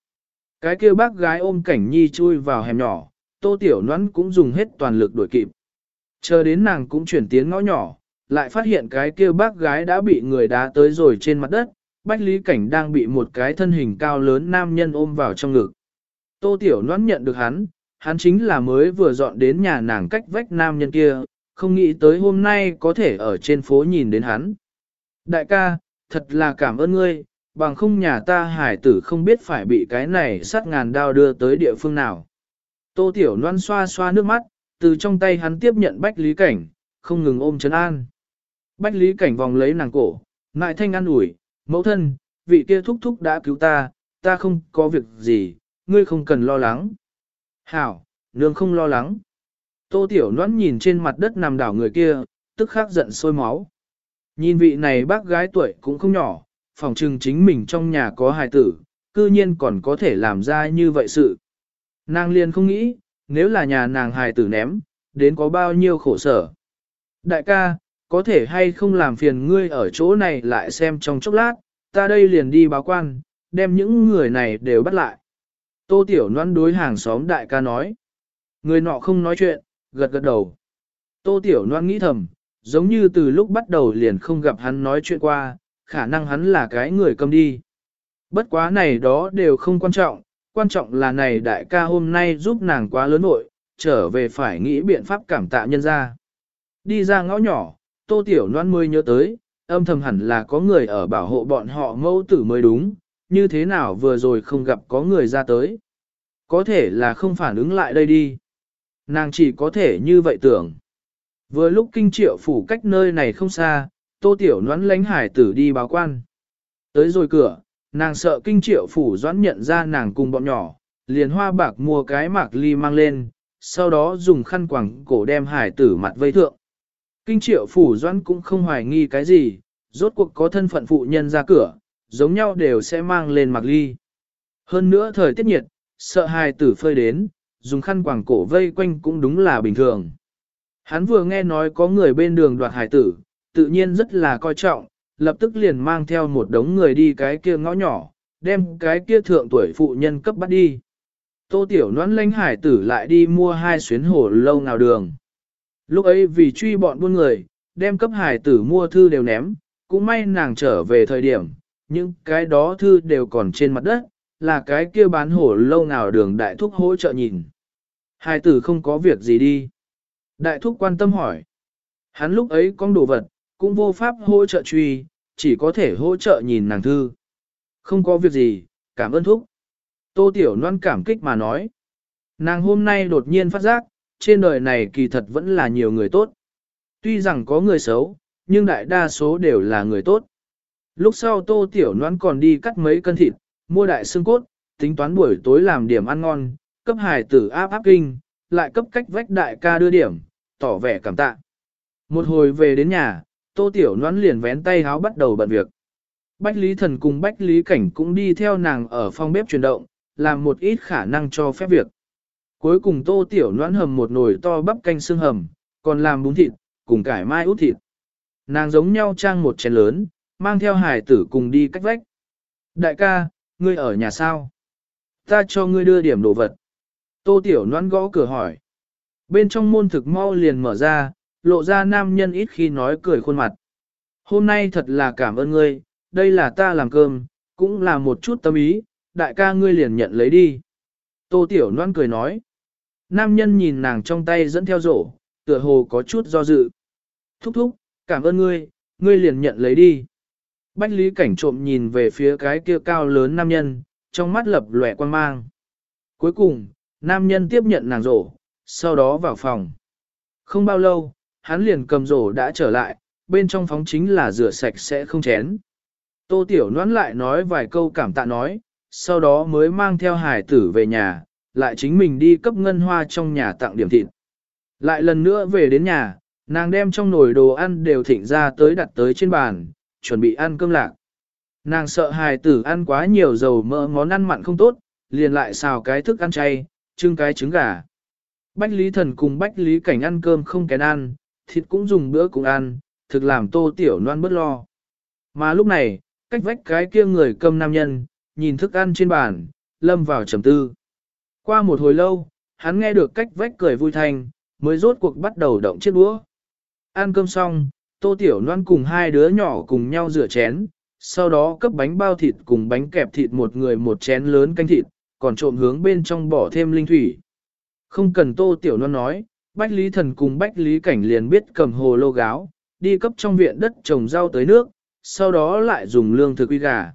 Cái kia bác gái ôm cảnh nhi chui vào hẻm nhỏ, tô tiểu noãn cũng dùng hết toàn lực đuổi kịp. Chờ đến nàng cũng chuyển tiến ngõ nhỏ, lại phát hiện cái kia bác gái đã bị người đá tới rồi trên mặt đất, bách lý cảnh đang bị một cái thân hình cao lớn nam nhân ôm vào trong ngực. Tô tiểu loan nhận được hắn, hắn chính là mới vừa dọn đến nhà nàng cách vách nam nhân kia, không nghĩ tới hôm nay có thể ở trên phố nhìn đến hắn. Đại ca, thật là cảm ơn ngươi, bằng không nhà ta hải tử không biết phải bị cái này sát ngàn đao đưa tới địa phương nào. Tô Tiểu Loan xoa xoa nước mắt, từ trong tay hắn tiếp nhận Bách Lý Cảnh, không ngừng ôm chấn an. Bách Lý Cảnh vòng lấy nàng cổ, ngại thanh an ủi, mẫu thân, vị kia thúc thúc đã cứu ta, ta không có việc gì, ngươi không cần lo lắng. Hảo, nương không lo lắng. Tô Tiểu Loan nhìn trên mặt đất nằm đảo người kia, tức khắc giận sôi máu. Nhìn vị này bác gái tuổi cũng không nhỏ, phòng trừng chính mình trong nhà có hài tử, cư nhiên còn có thể làm ra như vậy sự. Nàng liền không nghĩ, nếu là nhà nàng hài tử ném, đến có bao nhiêu khổ sở. Đại ca, có thể hay không làm phiền ngươi ở chỗ này lại xem trong chốc lát, ta đây liền đi báo quan, đem những người này đều bắt lại. Tô Tiểu Loan đối hàng xóm đại ca nói. Người nọ không nói chuyện, gật gật đầu. Tô Tiểu Loan nghĩ thầm, giống như từ lúc bắt đầu liền không gặp hắn nói chuyện qua, khả năng hắn là cái người cầm đi. Bất quá này đó đều không quan trọng, quan trọng là này đại ca hôm nay giúp nàng quá lớn nội, trở về phải nghĩ biện pháp cảm tạ nhân ra. Đi ra ngõ nhỏ, Tô Tiểu noan mới nhớ tới, âm thầm hẳn là có người ở bảo hộ bọn họ mẫu tử mới đúng, như thế nào vừa rồi không gặp có người ra tới. Có thể là không phản ứng lại đây đi. Nàng chỉ có thể như vậy tưởng. Vừa lúc kinh triệu phủ cách nơi này không xa, tô tiểu noãn lánh hải tử đi báo quan. Tới rồi cửa, nàng sợ kinh triệu phủ doãn nhận ra nàng cùng bọn nhỏ, liền hoa bạc mua cái mạc ly mang lên, sau đó dùng khăn quàng cổ đem hải tử mặt vây thượng. Kinh triệu phủ doãn cũng không hoài nghi cái gì, rốt cuộc có thân phận phụ nhân ra cửa, giống nhau đều sẽ mang lên mạc ly. Hơn nữa thời tiết nhiệt, sợ hài tử phơi đến, dùng khăn quàng cổ vây quanh cũng đúng là bình thường. Hắn vừa nghe nói có người bên đường đoạt hài tử, tự nhiên rất là coi trọng, lập tức liền mang theo một đống người đi cái kia ngõ nhỏ, đem cái kia thượng tuổi phụ nhân cấp bắt đi. Tô Tiểu noãn lãnh hải tử lại đi mua hai xuyến hổ lâu nào đường. Lúc ấy vì truy bọn buôn người, đem cấp hải tử mua thư đều ném, cũng may nàng trở về thời điểm, những cái đó thư đều còn trên mặt đất, là cái kia bán hổ lâu nào đường đại thúc hỗ trợ nhìn. Hải tử không có việc gì đi. Đại thúc quan tâm hỏi. Hắn lúc ấy con đồ vật, cũng vô pháp hỗ trợ truy, chỉ có thể hỗ trợ nhìn nàng thư. Không có việc gì, cảm ơn thúc. Tô Tiểu Loan cảm kích mà nói. Nàng hôm nay đột nhiên phát giác, trên đời này kỳ thật vẫn là nhiều người tốt. Tuy rằng có người xấu, nhưng đại đa số đều là người tốt. Lúc sau Tô Tiểu Loan còn đi cắt mấy cân thịt, mua đại xương cốt, tính toán buổi tối làm điểm ăn ngon, cấp hài tử áp áp kinh, lại cấp cách vách đại ca đưa điểm, tỏ vẻ cảm tạ. Một hồi về đến nhà, Tô Tiểu Loan liền vén tay háo bắt đầu bận việc. Bách Lý Thần cùng Bách Lý Cảnh cũng đi theo nàng ở phòng bếp chuyển động, làm một ít khả năng cho phép việc. Cuối cùng Tô Tiểu Loan hầm một nồi to bắp canh xương hầm, còn làm bún thịt, cùng cải mai út thịt. Nàng giống nhau trang một chén lớn, mang theo hải tử cùng đi cách vách. Đại ca, ngươi ở nhà sao? Ta cho ngươi đưa điểm đồ vật. Tô Tiểu Loan gõ cửa hỏi. Bên trong môn thực mau liền mở ra, lộ ra nam nhân ít khi nói cười khuôn mặt. Hôm nay thật là cảm ơn ngươi, đây là ta làm cơm, cũng là một chút tâm ý, đại ca ngươi liền nhận lấy đi. Tô Tiểu Loan cười nói. Nam nhân nhìn nàng trong tay dẫn theo rổ, tựa hồ có chút do dự. Thúc thúc, cảm ơn ngươi, ngươi liền nhận lấy đi. Bách Lý Cảnh trộm nhìn về phía cái kia cao lớn nam nhân, trong mắt lập lòe quan mang. Cuối cùng, nam nhân tiếp nhận nàng rổ, sau đó vào phòng. Không bao lâu, hắn liền cầm rổ đã trở lại, bên trong phóng chính là rửa sạch sẽ không chén. Tô Tiểu Noãn lại nói vài câu cảm tạ nói, sau đó mới mang theo hải tử về nhà, lại chính mình đi cấp ngân hoa trong nhà tặng điểm thịt. Lại lần nữa về đến nhà, nàng đem trong nồi đồ ăn đều thịnh ra tới đặt tới trên bàn, chuẩn bị ăn cơm lạc. Nàng sợ hài tử ăn quá nhiều dầu mỡ món ăn mặn không tốt, liền lại xào cái thức ăn chay, trưng cái trứng gà. Bách Lý Thần cùng Bách Lý Cảnh ăn cơm không kén ăn, thịt cũng dùng bữa cùng ăn, thực làm tô tiểu noan bất lo. Mà lúc này, cách vách cái kia người cầm nam nhân, nhìn thức ăn trên bàn, lâm vào trầm tư. Qua một hồi lâu, hắn nghe được cách vách cười vui thành, mới rốt cuộc bắt đầu động chiếc đũa. Ăn cơm xong, tô tiểu noan cùng hai đứa nhỏ cùng nhau rửa chén, sau đó cấp bánh bao thịt cùng bánh kẹp thịt một người một chén lớn canh thịt, còn trộm hướng bên trong bỏ thêm linh thủy. Không cần tô tiểu noan nói, Bách Lý Thần cùng Bách Lý Cảnh liền biết cầm hồ lô gáo, đi cấp trong viện đất trồng rau tới nước, sau đó lại dùng lương thực uy gà.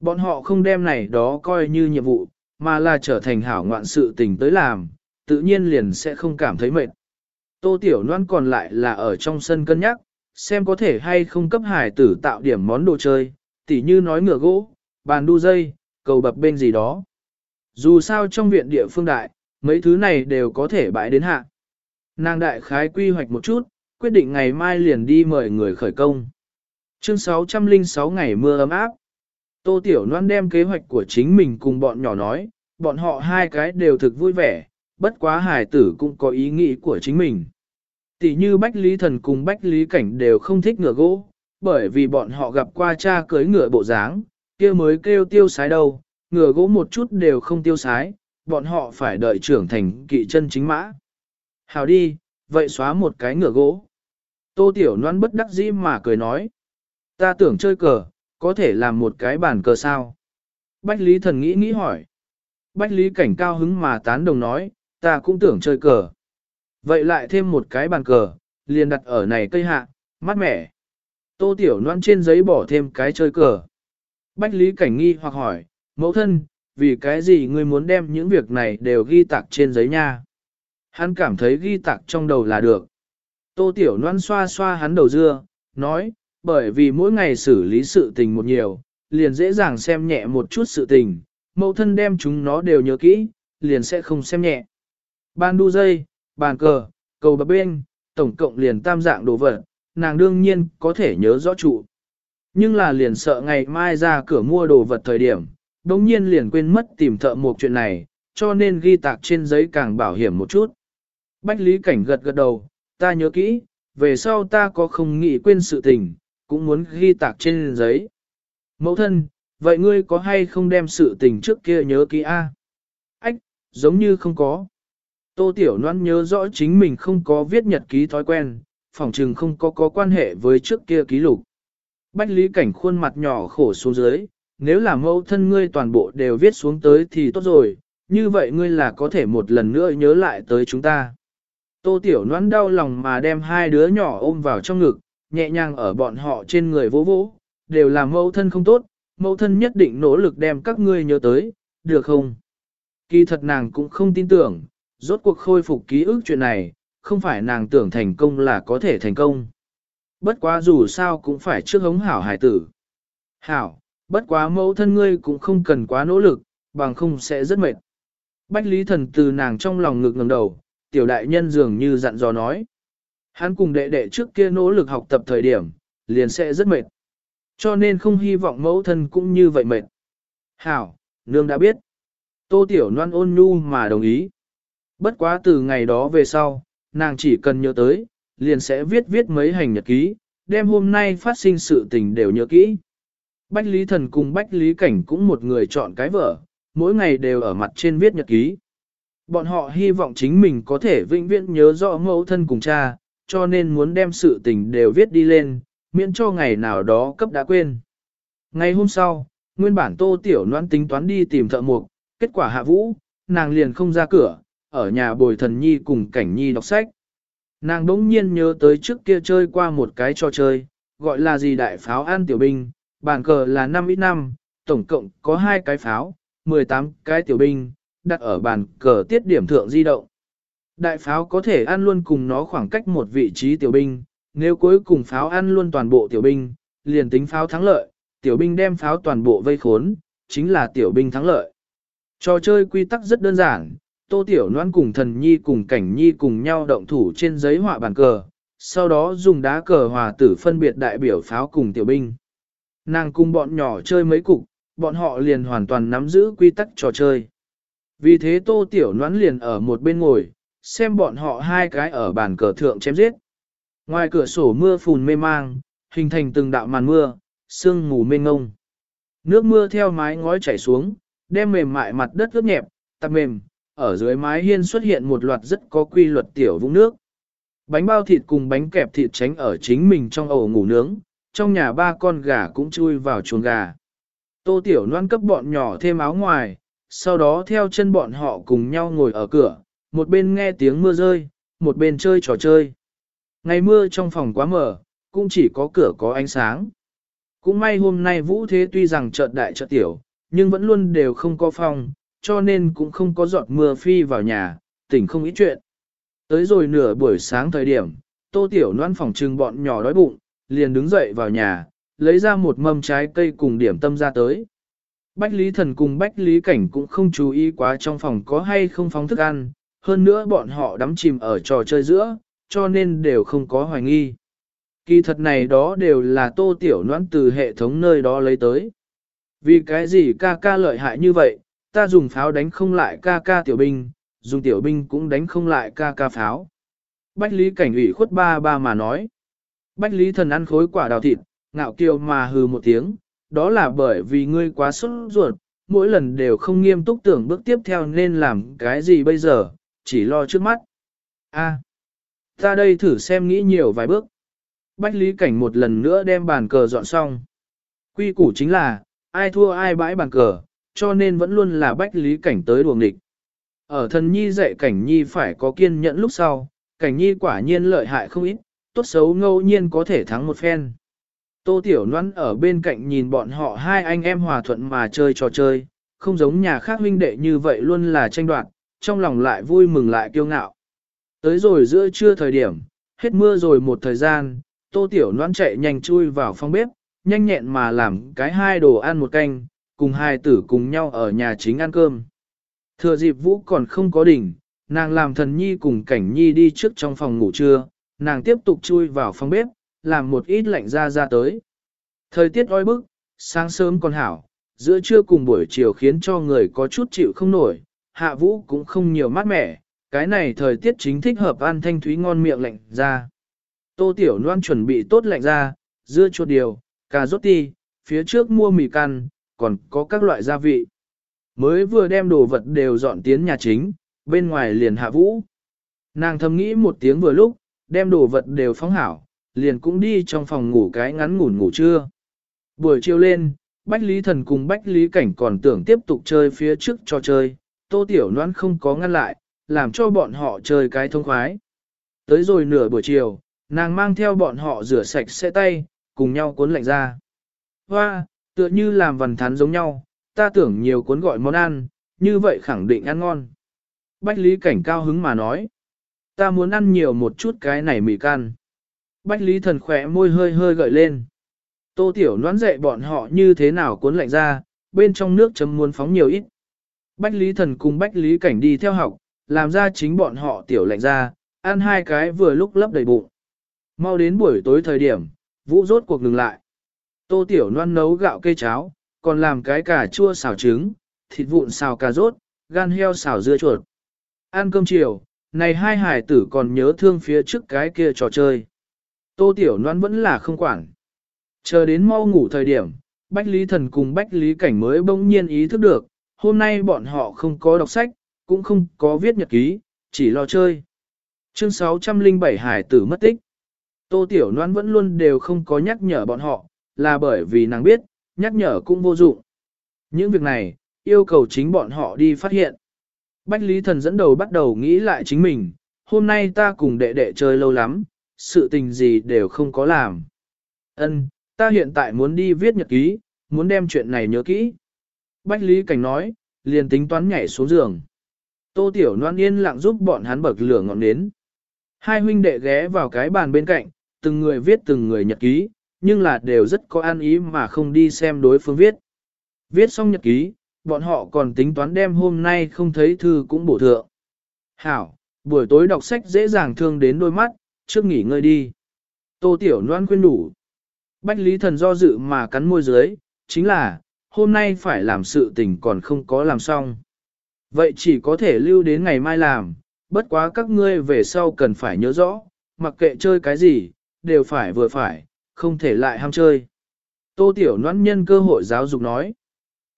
Bọn họ không đem này đó coi như nhiệm vụ, mà là trở thành hảo ngoạn sự tình tới làm, tự nhiên liền sẽ không cảm thấy mệt. Tô Tiểu Loan còn lại là ở trong sân cân nhắc, xem có thể hay không cấp hải tử tạo điểm món đồ chơi, tỉ như nói ngựa gỗ, bàn đu dây, cầu bập bên gì đó. Dù sao trong viện địa phương đại, Mấy thứ này đều có thể bãi đến hạ. Nàng đại khái quy hoạch một chút, quyết định ngày mai liền đi mời người khởi công. Chương 606 ngày mưa ấm áp. Tô Tiểu Loan đem kế hoạch của chính mình cùng bọn nhỏ nói, bọn họ hai cái đều thực vui vẻ, bất quá hải tử cũng có ý nghĩ của chính mình. Tỷ như Bách Lý Thần cùng Bách Lý Cảnh đều không thích ngựa gỗ, bởi vì bọn họ gặp qua cha cưới ngựa bộ dáng, kia mới kêu tiêu sái đâu, ngựa gỗ một chút đều không tiêu sái, bọn họ phải đợi trưởng thành kỵ chân chính mã. Hào đi, vậy xóa một cái ngựa gỗ. Tô Tiểu Loan bất đắc dĩ mà cười nói. Ta tưởng chơi cờ, có thể làm một cái bàn cờ sao? Bách Lý Thần nghĩ nghĩ hỏi. Bách Lý Cảnh cao hứng mà tán đồng nói, ta cũng tưởng chơi cờ. Vậy lại thêm một cái bàn cờ, liền đặt ở này cây hạ, mát mẻ. Tô Tiểu Loan trên giấy bỏ thêm cái chơi cờ. Bách Lý Cảnh nghi hoặc hỏi, mẫu thân, vì cái gì ngươi muốn đem những việc này đều ghi tạc trên giấy nha? Hắn cảm thấy ghi tạc trong đầu là được. Tô Tiểu Loan xoa xoa hắn đầu dưa, nói, bởi vì mỗi ngày xử lý sự tình một nhiều, liền dễ dàng xem nhẹ một chút sự tình, mẫu thân đem chúng nó đều nhớ kỹ, liền sẽ không xem nhẹ. Bàn đu dây, bàn cờ, cầu bập bên, tổng cộng liền tam dạng đồ vật, nàng đương nhiên có thể nhớ rõ trụ. Nhưng là liền sợ ngày mai ra cửa mua đồ vật thời điểm, đồng nhiên liền quên mất tìm thợ một chuyện này, cho nên ghi tạc trên giấy càng bảo hiểm một chút. Bách Lý Cảnh gật gật đầu, ta nhớ kỹ, về sau ta có không nghĩ quên sự tình, cũng muốn ghi tạc trên giấy. Mẫu thân, vậy ngươi có hay không đem sự tình trước kia nhớ kỹ a? Ách, giống như không có. Tô Tiểu Loan nhớ rõ chính mình không có viết nhật ký thói quen, phỏng chừng không có có quan hệ với trước kia ký lục. Bách Lý Cảnh khuôn mặt nhỏ khổ xuống dưới, nếu là mẫu thân ngươi toàn bộ đều viết xuống tới thì tốt rồi, như vậy ngươi là có thể một lần nữa nhớ lại tới chúng ta. Tô Tiểu Loan đau lòng mà đem hai đứa nhỏ ôm vào trong ngực, nhẹ nhàng ở bọn họ trên người vỗ vỗ, đều là mẫu thân không tốt, mẫu thân nhất định nỗ lực đem các ngươi nhớ tới, được không? Kỳ thật nàng cũng không tin tưởng, rốt cuộc khôi phục ký ức chuyện này, không phải nàng tưởng thành công là có thể thành công. Bất quá dù sao cũng phải trước hống hảo hải tử. Hảo, bất quá mẫu thân ngươi cũng không cần quá nỗ lực, bằng không sẽ rất mệt. Bách Lý Thần từ nàng trong lòng ngực ngẩng đầu, tiểu đại nhân dường như dặn dò nói. Hắn cùng đệ đệ trước kia nỗ lực học tập thời điểm, liền sẽ rất mệt. Cho nên không hy vọng mẫu thân cũng như vậy mệt. Hảo, nương đã biết. Tô Tiểu Loan ôn nhu mà đồng ý. Bất quá từ ngày đó về sau, nàng chỉ cần nhớ tới, liền sẽ viết viết mấy hành nhật ký, đem hôm nay phát sinh sự tình đều nhớ kỹ. Bách Lý Thần cùng Bách Lý Cảnh cũng một người chọn cái vợ, mỗi ngày đều ở mặt trên viết nhật ký. Bọn họ hy vọng chính mình có thể vĩnh viễn nhớ rõ mẫu thân cùng cha, cho nên muốn đem sự tình đều viết đi lên, miễn cho ngày nào đó cấp đã quên. Ngày hôm sau, nguyên bản tô tiểu noan tính toán đi tìm thợ mục, kết quả hạ vũ, nàng liền không ra cửa, ở nhà bồi thần nhi cùng cảnh nhi đọc sách. Nàng đống nhiên nhớ tới trước kia chơi qua một cái trò chơi, gọi là gì đại pháo an tiểu binh, bàn cờ là 5 ít năm, tổng cộng có hai cái pháo, 18 cái tiểu binh, đặt ở bàn cờ tiết điểm thượng di động. Đại pháo có thể ăn luôn cùng nó khoảng cách một vị trí tiểu binh, nếu cuối cùng pháo ăn luôn toàn bộ tiểu binh, liền tính pháo thắng lợi, tiểu binh đem pháo toàn bộ vây khốn, chính là tiểu binh thắng lợi. Trò chơi quy tắc rất đơn giản, tô tiểu noan cùng thần nhi cùng cảnh nhi cùng nhau động thủ trên giấy họa bàn cờ, sau đó dùng đá cờ hòa tử phân biệt đại biểu pháo cùng tiểu binh. Nàng cùng bọn nhỏ chơi mấy cục, bọn họ liền hoàn toàn nắm giữ quy tắc trò chơi. Vì thế tô tiểu noãn liền ở một bên ngồi, xem bọn họ hai cái ở bàn cờ thượng chém giết. Ngoài cửa sổ mưa phùn mê mang, hình thành từng đạo màn mưa, sương mù mênh ngông. Nước mưa theo mái ngói chảy xuống, đem mềm mại mặt đất ướt nhẹp, tạp mềm, ở dưới mái hiên xuất hiện một loạt rất có quy luật tiểu vũng nước. Bánh bao thịt cùng bánh kẹp thịt tránh ở chính mình trong ổ ngủ nướng, trong nhà ba con gà cũng chui vào chuồng gà. Tô tiểu noan cấp bọn nhỏ thêm áo ngoài, sau đó theo chân bọn họ cùng nhau ngồi ở cửa, một bên nghe tiếng mưa rơi, một bên chơi trò chơi. Ngày mưa trong phòng quá mở, cũng chỉ có cửa có ánh sáng. Cũng may hôm nay vũ thế tuy rằng chợt đại chợt tiểu, nhưng vẫn luôn đều không có phòng, cho nên cũng không có giọt mưa phi vào nhà, tỉnh không ít chuyện. Tới rồi nửa buổi sáng thời điểm, tô tiểu noan phòng trừng bọn nhỏ đói bụng, liền đứng dậy vào nhà, lấy ra một mâm trái cây cùng điểm tâm ra tới. Bách Lý Thần cùng Bách Lý Cảnh cũng không chú ý quá trong phòng có hay không phóng thức ăn, hơn nữa bọn họ đắm chìm ở trò chơi giữa, cho nên đều không có hoài nghi. Kỳ thật này đó đều là tô tiểu noãn từ hệ thống nơi đó lấy tới. Vì cái gì ca ca lợi hại như vậy, ta dùng pháo đánh không lại ca ca tiểu binh, dùng tiểu binh cũng đánh không lại ca ca pháo. Bách Lý Cảnh ủy khuất ba ba mà nói. Bách Lý Thần ăn khối quả đào thịt, ngạo kiều mà hừ một tiếng, đó là bởi vì ngươi quá sốt ruột, mỗi lần đều không nghiêm túc tưởng bước tiếp theo nên làm cái gì bây giờ, chỉ lo trước mắt. A, ta đây thử xem nghĩ nhiều vài bước. Bách Lý Cảnh một lần nữa đem bàn cờ dọn xong. Quy củ chính là, ai thua ai bãi bàn cờ, cho nên vẫn luôn là Bách Lý Cảnh tới đuồng địch. Ở thần nhi dạy Cảnh nhi phải có kiên nhẫn lúc sau, Cảnh nhi quả nhiên lợi hại không ít, tốt xấu ngẫu nhiên có thể thắng một phen. Tô Tiểu Loan ở bên cạnh nhìn bọn họ hai anh em hòa thuận mà chơi trò chơi, không giống nhà khác huynh đệ như vậy luôn là tranh đoạt, trong lòng lại vui mừng lại kiêu ngạo. Tới rồi giữa trưa thời điểm, hết mưa rồi một thời gian, Tô Tiểu Loan chạy nhanh chui vào phòng bếp, nhanh nhẹn mà làm cái hai đồ ăn một canh, cùng hai tử cùng nhau ở nhà chính ăn cơm. Thừa dịp Vũ còn không có đỉnh, nàng làm thần nhi cùng cảnh nhi đi trước trong phòng ngủ trưa, nàng tiếp tục chui vào phòng bếp, làm một ít lạnh ra ra tới. Thời tiết oi bức, sáng sớm còn hảo, giữa trưa cùng buổi chiều khiến cho người có chút chịu không nổi, hạ vũ cũng không nhiều mát mẻ, cái này thời tiết chính thích hợp ăn thanh thúy ngon miệng lạnh ra. Tô Tiểu Loan chuẩn bị tốt lạnh ra, dưa chuột điều, cà rốt ti, phía trước mua mì căn, còn có các loại gia vị. Mới vừa đem đồ vật đều dọn tiến nhà chính, bên ngoài liền hạ vũ. Nàng thầm nghĩ một tiếng vừa lúc, đem đồ vật đều phóng hảo, liền cũng đi trong phòng ngủ cái ngắn ngủn ngủ trưa. Buổi chiều lên, Bách Lý Thần cùng Bách Lý Cảnh còn tưởng tiếp tục chơi phía trước cho chơi, Tô Tiểu Loan không có ngăn lại, làm cho bọn họ chơi cái thông khoái. Tới rồi nửa buổi chiều, nàng mang theo bọn họ rửa sạch xe tay, cùng nhau cuốn lạnh ra. Hoa, tựa như làm vằn thắn giống nhau, ta tưởng nhiều cuốn gọi món ăn, như vậy khẳng định ăn ngon. Bách Lý Cảnh cao hứng mà nói, ta muốn ăn nhiều một chút cái này mì can. Bách Lý Thần khỏe môi hơi hơi gợi lên. Tô Tiểu noán dạy bọn họ như thế nào cuốn lạnh ra, bên trong nước chấm muốn phóng nhiều ít. Bách Lý Thần cùng Bách Lý Cảnh đi theo học, làm ra chính bọn họ tiểu lạnh ra, ăn hai cái vừa lúc lấp đầy bụng. Mau đến buổi tối thời điểm, Vũ rốt cuộc ngừng lại. Tô Tiểu Loan nấu gạo cây cháo, còn làm cái cà chua xào trứng, thịt vụn xào cà rốt, gan heo xào dưa chuột. Ăn cơm chiều, này hai hải tử còn nhớ thương phía trước cái kia trò chơi. Tô Tiểu Loan vẫn là không quản. Chờ đến mau ngủ thời điểm, Bách Lý Thần cùng Bách Lý Cảnh mới bỗng nhiên ý thức được, hôm nay bọn họ không có đọc sách, cũng không có viết nhật ký, chỉ lo chơi. Chương 607 Hải tử mất tích. Tô Tiểu Loan vẫn luôn đều không có nhắc nhở bọn họ, là bởi vì nàng biết, nhắc nhở cũng vô dụng. Những việc này, yêu cầu chính bọn họ đi phát hiện. Bách Lý Thần dẫn đầu bắt đầu nghĩ lại chính mình, hôm nay ta cùng đệ đệ chơi lâu lắm, sự tình gì đều không có làm. Ân, ta hiện tại muốn đi viết nhật ký, muốn đem chuyện này nhớ kỹ. Bách Lý Cảnh nói, liền tính toán nhảy xuống giường. Tô Tiểu Loan yên lặng giúp bọn hắn bậc lửa ngọn nến. Hai huynh đệ ghé vào cái bàn bên cạnh, từng người viết từng người nhật ký, nhưng là đều rất có an ý mà không đi xem đối phương viết. Viết xong nhật ký, bọn họ còn tính toán đem hôm nay không thấy thư cũng bổ thượng. Hảo, buổi tối đọc sách dễ dàng thương đến đôi mắt, trước nghỉ ngơi đi. Tô Tiểu Loan khuyên đủ. Bách Lý Thần do dự mà cắn môi dưới, chính là, hôm nay phải làm sự tình còn không có làm xong. Vậy chỉ có thể lưu đến ngày mai làm, bất quá các ngươi về sau cần phải nhớ rõ, mặc kệ chơi cái gì, đều phải vừa phải, không thể lại ham chơi. Tô Tiểu Loan nhân cơ hội giáo dục nói,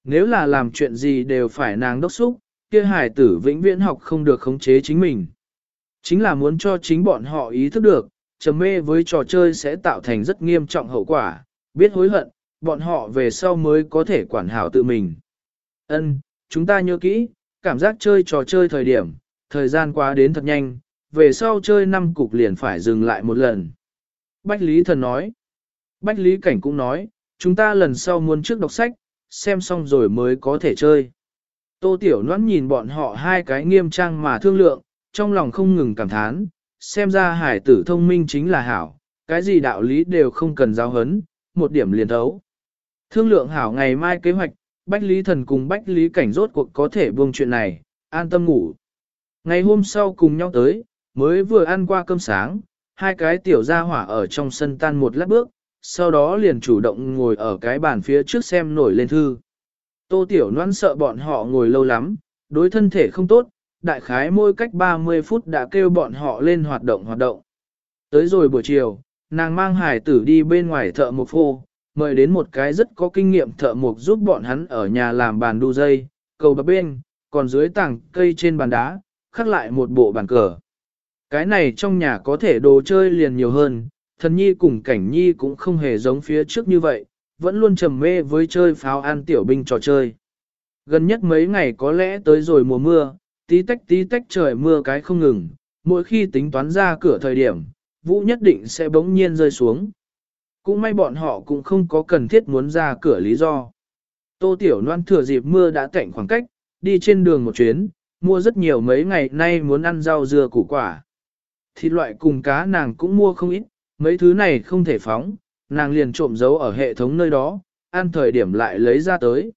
nếu là làm chuyện gì đều phải nàng đốc xúc, kia hải tử vĩnh viễn học không được khống chế chính mình. Chính là muốn cho chính bọn họ ý thức được, trầm mê với trò chơi sẽ tạo thành rất nghiêm trọng hậu quả, biết hối hận, bọn họ về sau mới có thể quản hảo tự mình. Ân, chúng ta nhớ kỹ, cảm giác chơi trò chơi thời điểm, thời gian quá đến thật nhanh, về sau chơi năm cục liền phải dừng lại một lần. Bách Lý Thần nói. Bách Lý Cảnh cũng nói, chúng ta lần sau muốn trước đọc sách, xem xong rồi mới có thể chơi. Tô Tiểu Loan nhìn bọn họ hai cái nghiêm trang mà thương lượng, trong lòng không ngừng cảm thán, xem ra hải tử thông minh chính là hảo, cái gì đạo lý đều không cần giáo hấn, một điểm liền thấu. Thương lượng hảo ngày mai kế hoạch, Bách Lý Thần cùng Bách Lý Cảnh rốt cuộc có thể buông chuyện này, an tâm ngủ. Ngày hôm sau cùng nhau tới, mới vừa ăn qua cơm sáng, hai cái tiểu gia hỏa ở trong sân tan một lát bước, sau đó liền chủ động ngồi ở cái bàn phía trước xem nổi lên thư. Tô tiểu noan sợ bọn họ ngồi lâu lắm, đối thân thể không tốt, đại khái mỗi cách 30 phút đã kêu bọn họ lên hoạt động hoạt động. Tới rồi buổi chiều, nàng mang hải tử đi bên ngoài thợ mộc phô, mời đến một cái rất có kinh nghiệm thợ mộc giúp bọn hắn ở nhà làm bàn đu dây, cầu bập bên, còn dưới tảng cây trên bàn đá, khắc lại một bộ bàn cờ. Cái này trong nhà có thể đồ chơi liền nhiều hơn, thần nhi cùng cảnh nhi cũng không hề giống phía trước như vậy, vẫn luôn trầm mê với chơi pháo an tiểu binh trò chơi. Gần nhất mấy ngày có lẽ tới rồi mùa mưa, tí tách tí tách trời mưa cái không ngừng, mỗi khi tính toán ra cửa thời điểm, vũ nhất định sẽ bỗng nhiên rơi xuống. Cũng may bọn họ cũng không có cần thiết muốn ra cửa lý do. Tô Tiểu Loan thừa dịp mưa đã cạnh khoảng cách, đi trên đường một chuyến, mua rất nhiều mấy ngày nay muốn ăn rau dưa củ quả. Thịt loại cùng cá nàng cũng mua không ít, mấy thứ này không thể phóng, nàng liền trộm giấu ở hệ thống nơi đó, ăn thời điểm lại lấy ra tới.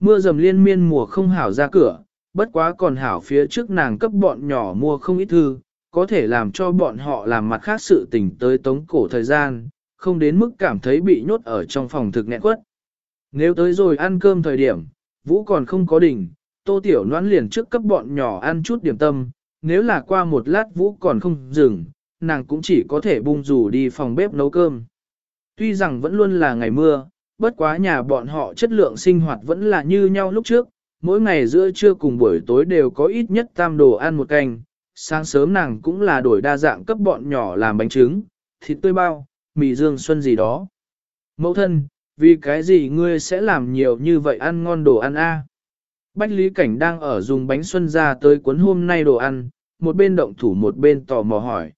Mưa dầm liên miên mùa không hảo ra cửa, bất quá còn hảo phía trước nàng cấp bọn nhỏ mua không ít thư, có thể làm cho bọn họ làm mặt khác sự tình tới tống cổ thời gian, không đến mức cảm thấy bị nhốt ở trong phòng thực nghẹn quất. Nếu tới rồi ăn cơm thời điểm, Vũ còn không có đỉnh, Tô Tiểu Noãn liền trước cấp bọn nhỏ ăn chút điểm tâm, nếu là qua một lát Vũ còn không dừng, nàng cũng chỉ có thể bung rủ đi phòng bếp nấu cơm. Tuy rằng vẫn luôn là ngày mưa, bất quá nhà bọn họ chất lượng sinh hoạt vẫn là như nhau lúc trước, mỗi ngày giữa trưa cùng buổi tối đều có ít nhất tam đồ ăn một canh, sáng sớm nàng cũng là đổi đa dạng cấp bọn nhỏ làm bánh trứng, thịt tươi bao, mì dương xuân gì đó. Mẫu thân, vì cái gì ngươi sẽ làm nhiều như vậy ăn ngon đồ ăn a? Bách Lý Cảnh đang ở dùng bánh xuân ra tới cuốn hôm nay đồ ăn, một bên động thủ một bên tò mò hỏi.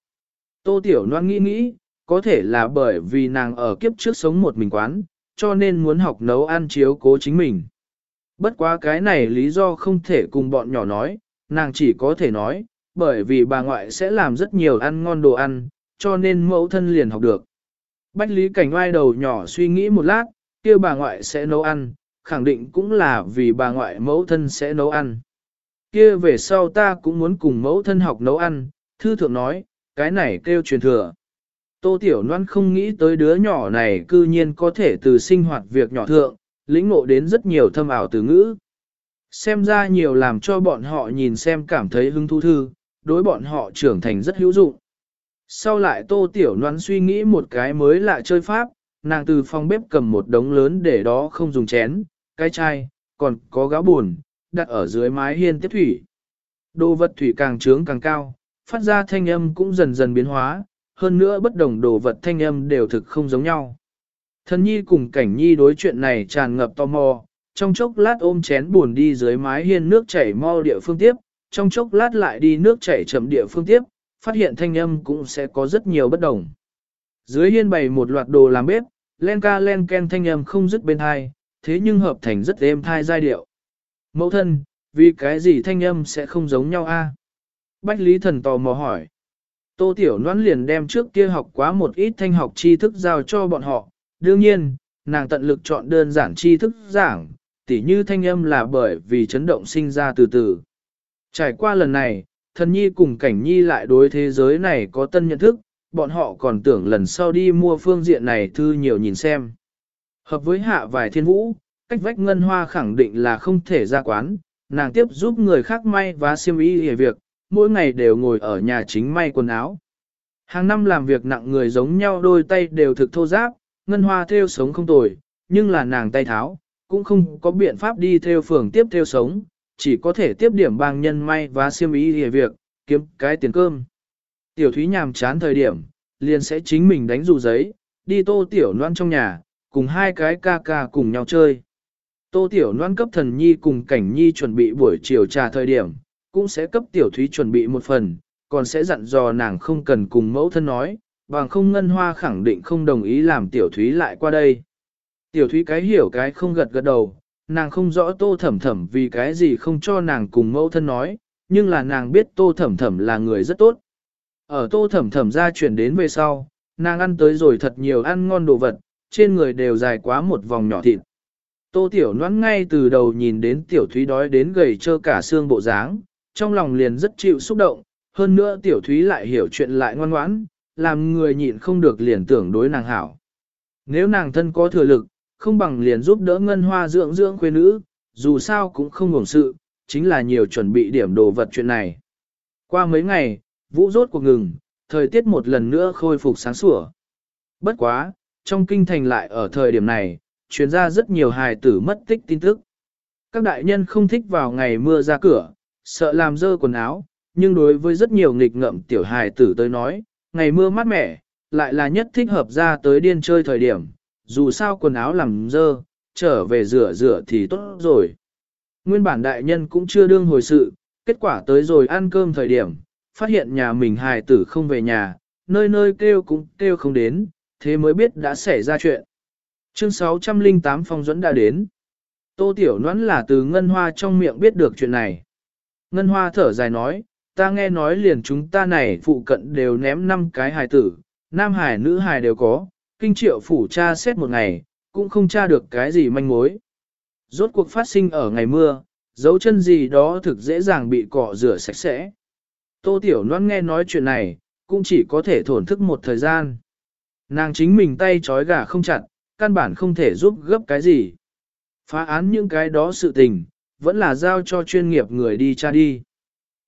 Tô Tiểu Loan nghĩ nghĩ, có thể là bởi vì nàng ở kiếp trước sống một mình quán, cho nên muốn học nấu ăn chiếu cố chính mình. Bất quá cái này lý do không thể cùng bọn nhỏ nói, nàng chỉ có thể nói, bởi vì bà ngoại sẽ làm rất nhiều ăn ngon đồ ăn, cho nên mẫu thân liền học được. Bách Lý Cảnh oai đầu nhỏ suy nghĩ một lát, kia bà ngoại sẽ nấu ăn, khẳng định cũng là vì bà ngoại mẫu thân sẽ nấu ăn. Kia về sau ta cũng muốn cùng mẫu thân học nấu ăn, thư thượng nói, cái này kêu truyền thừa. Tô Tiểu Loan không nghĩ tới đứa nhỏ này cư nhiên có thể từ sinh hoạt việc nhỏ thượng, lĩnh ngộ đến rất nhiều thâm ảo từ ngữ. Xem ra nhiều làm cho bọn họ nhìn xem cảm thấy hứng thú thư, đối bọn họ trưởng thành rất hữu dụng. Sau lại Tô Tiểu Loan suy nghĩ một cái mới lạ chơi pháp, nàng từ phòng bếp cầm một đống lớn để đó không dùng chén, cái chai, còn có gáo buồn, đặt ở dưới mái hiên tiếp thủy. Đồ vật thủy càng trướng càng cao, phát ra thanh âm cũng dần dần biến hóa, hơn nữa bất đồng đồ vật thanh âm đều thực không giống nhau. Thần nhi cùng cảnh nhi đối chuyện này tràn ngập tò mò, trong chốc lát ôm chén buồn đi dưới mái hiên nước chảy mau địa phương tiếp, trong chốc lát lại đi nước chảy chậm địa phương tiếp, phát hiện thanh âm cũng sẽ có rất nhiều bất đồng. Dưới hiên bày một loạt đồ làm bếp, len ca len ken thanh âm không dứt bên thai, thế nhưng hợp thành rất êm thai giai điệu. Mẫu thân, vì cái gì thanh âm sẽ không giống nhau a? Bách Lý Thần tò mò hỏi. Tô Tiểu Loan liền đem trước kia học quá một ít thanh học tri thức giao cho bọn họ. Đương nhiên, nàng tận lực chọn đơn giản tri thức giảng, tỉ như thanh âm là bởi vì chấn động sinh ra từ từ. Trải qua lần này, thần nhi cùng cảnh nhi lại đối thế giới này có tân nhận thức, bọn họ còn tưởng lần sau đi mua phương diện này thư nhiều nhìn xem. Hợp với hạ vài thiên vũ, cách vách ngân hoa khẳng định là không thể ra quán, nàng tiếp giúp người khác may và xiêm y hề việc, mỗi ngày đều ngồi ở nhà chính may quần áo. Hàng năm làm việc nặng người giống nhau đôi tay đều thực thô giáp, ngân hoa theo sống không tồi, nhưng là nàng tay tháo, cũng không có biện pháp đi theo phường tiếp theo sống, chỉ có thể tiếp điểm bang nhân may và siêm ý hề việc, kiếm cái tiền cơm. Tiểu thúy nhàm chán thời điểm, liền sẽ chính mình đánh dù giấy, đi tô tiểu loan trong nhà, cùng hai cái ca ca cùng nhau chơi. Tô tiểu loan cấp thần nhi cùng cảnh nhi chuẩn bị buổi chiều trà thời điểm, cũng sẽ cấp tiểu thúy chuẩn bị một phần, còn sẽ dặn dò nàng không cần cùng mẫu thân nói, bằng không ngân hoa khẳng định không đồng ý làm tiểu thúy lại qua đây. Tiểu thúy cái hiểu cái không gật gật đầu, nàng không rõ tô thẩm thẩm vì cái gì không cho nàng cùng mẫu thân nói, nhưng là nàng biết tô thẩm thẩm là người rất tốt. Ở tô thẩm thẩm ra chuyển đến về sau, nàng ăn tới rồi thật nhiều ăn ngon đồ vật, trên người đều dài quá một vòng nhỏ thịt. Tô Tiểu Loan ngay từ đầu nhìn đến Tiểu Thúy đói đến gầy trơ cả xương bộ dáng, trong lòng liền rất chịu xúc động, hơn nữa Tiểu Thúy lại hiểu chuyện lại ngoan ngoãn, làm người nhịn không được liền tưởng đối nàng hảo. Nếu nàng thân có thừa lực, không bằng liền giúp đỡ ngân hoa dưỡng dưỡng khuê nữ, dù sao cũng không ngủng sự, chính là nhiều chuẩn bị điểm đồ vật chuyện này. Qua mấy ngày, vũ rốt cuộc ngừng, thời tiết một lần nữa khôi phục sáng sủa. Bất quá, trong kinh thành lại ở thời điểm này, truyền ra rất nhiều hài tử mất tích tin tức. Các đại nhân không thích vào ngày mưa ra cửa, sợ làm dơ quần áo, nhưng đối với rất nhiều nghịch ngợm tiểu hài tử tới nói, ngày mưa mát mẻ, lại là nhất thích hợp ra tới điên chơi thời điểm, dù sao quần áo làm dơ, trở về rửa rửa thì tốt rồi. Nguyên bản đại nhân cũng chưa đương hồi sự, kết quả tới rồi ăn cơm thời điểm, phát hiện nhà mình hài tử không về nhà, nơi nơi kêu cũng kêu không đến, thế mới biết đã xảy ra chuyện. Chương 608 phong duẫn đã đến. Tô Tiểu Noãn là từ Ngân Hoa trong miệng biết được chuyện này. Ngân Hoa thở dài nói, ta nghe nói liền chúng ta này phụ cận đều ném năm cái hài tử, nam hài nữ hài đều có, kinh triệu phủ cha xét một ngày, cũng không tra được cái gì manh mối. Rốt cuộc phát sinh ở ngày mưa, dấu chân gì đó thực dễ dàng bị cọ rửa sạch sẽ. Tô Tiểu Loan nghe nói chuyện này, cũng chỉ có thể thổn thức một thời gian. Nàng chính mình tay trói gà không chặt, căn bản không thể giúp gấp cái gì. Phá án những cái đó sự tình, vẫn là giao cho chuyên nghiệp người đi tra đi.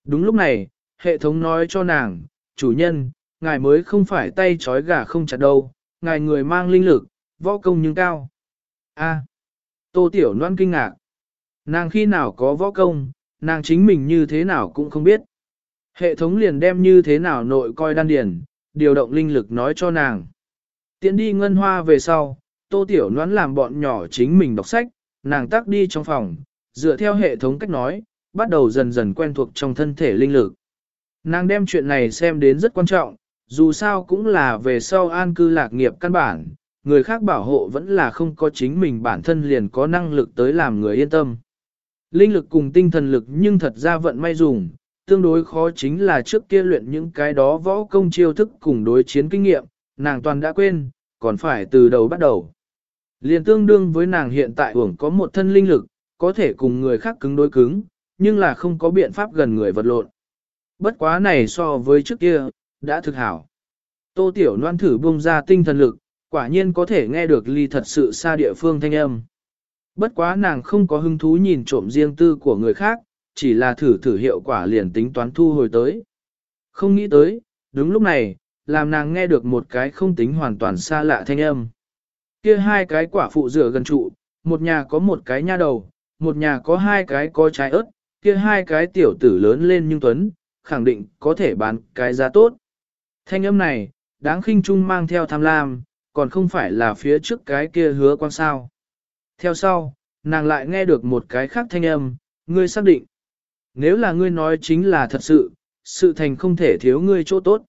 Đúng lúc này, hệ thống nói cho nàng, chủ nhân, ngài mới không phải tay trói gà không chặt đâu, ngài người mang linh lực, võ công nhưng cao. A. Tô Tiểu Loan kinh ngạc. Nàng khi nào có võ công, nàng chính mình như thế nào cũng không biết. Hệ thống liền đem như thế nào nội coi đan điền, điều động linh lực nói cho nàng. Tiến đi ngân hoa về sau, Tô Tiểu Loan làm bọn nhỏ chính mình đọc sách, nàng tắc đi trong phòng, dựa theo hệ thống cách nói, bắt đầu dần dần quen thuộc trong thân thể linh lực. Nàng đem chuyện này xem đến rất quan trọng, dù sao cũng là về sau an cư lạc nghiệp căn bản, người khác bảo hộ vẫn là không có chính mình bản thân liền có năng lực tới làm người yên tâm. Linh lực cùng tinh thần lực nhưng thật ra vận may dùng, tương đối khó chính là trước kia luyện những cái đó võ công chiêu thức cùng đối chiến kinh nghiệm, nàng toàn đã quên, còn phải từ đầu bắt đầu. Liền tương đương với nàng hiện tại hưởng có một thân linh lực, có thể cùng người khác cứng đối cứng, nhưng là không có biện pháp gần người vật lộn. Bất quá này so với trước kia, đã thực hảo. Tô Tiểu Loan thử buông ra tinh thần lực, quả nhiên có thể nghe được ly thật sự xa địa phương thanh âm. Bất quá nàng không có hứng thú nhìn trộm riêng tư của người khác, chỉ là thử thử hiệu quả liền tính toán thu hồi tới. Không nghĩ tới, đúng lúc này, làm nàng nghe được một cái không tính hoàn toàn xa lạ thanh âm. Kia hai cái quả phụ rửa gần trụ, một nhà có một cái nha đầu, một nhà có hai cái có trái ớt, kia hai cái tiểu tử lớn lên nhưng tuấn, khẳng định có thể bán cái giá tốt. Thanh âm này, đáng khinh chung mang theo tham lam, còn không phải là phía trước cái kia hứa quan sao. Theo sau, nàng lại nghe được một cái khác thanh âm, ngươi xác định. Nếu là ngươi nói chính là thật sự, sự thành không thể thiếu ngươi chỗ tốt.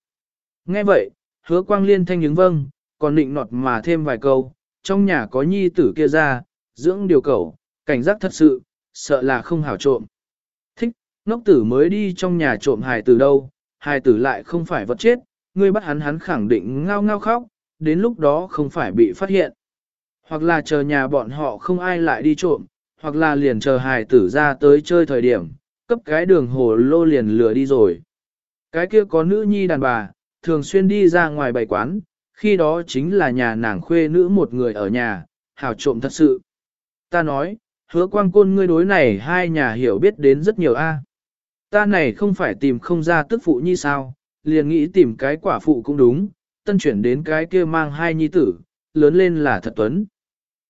Nghe vậy, hứa quang liên thanh những vâng, còn định nọt mà thêm vài câu, trong nhà có nhi tử kia ra, dưỡng điều cầu, cảnh giác thật sự, sợ là không hảo trộm. Ngốc tử mới đi trong nhà trộm hài tử đâu, hài tử lại không phải vật chết, ngươi bắt hắn hắn khẳng định ngao ngao khóc, đến lúc đó không phải bị phát hiện. Hoặc là chờ nhà bọn họ không ai lại đi trộm, hoặc là liền chờ hài tử ra tới chơi thời điểm, cấp cái đường hồ lô liền lừa đi rồi. Cái kia có nữ nhi đàn bà, thường xuyên đi ra ngoài bày quán, khi đó chính là nhà nàng khuê nữ một người ở nhà, hảo trộm thật sự. Ta nói, hứa quang côn ngươi đối này hai nhà hiểu biết đến rất nhiều a. Ta này không phải tìm không ra tức phụ như sao, liền nghĩ tìm cái quả phụ cũng đúng, tân chuyển đến cái kia mang hai nhi tử, lớn lên là thật tuấn.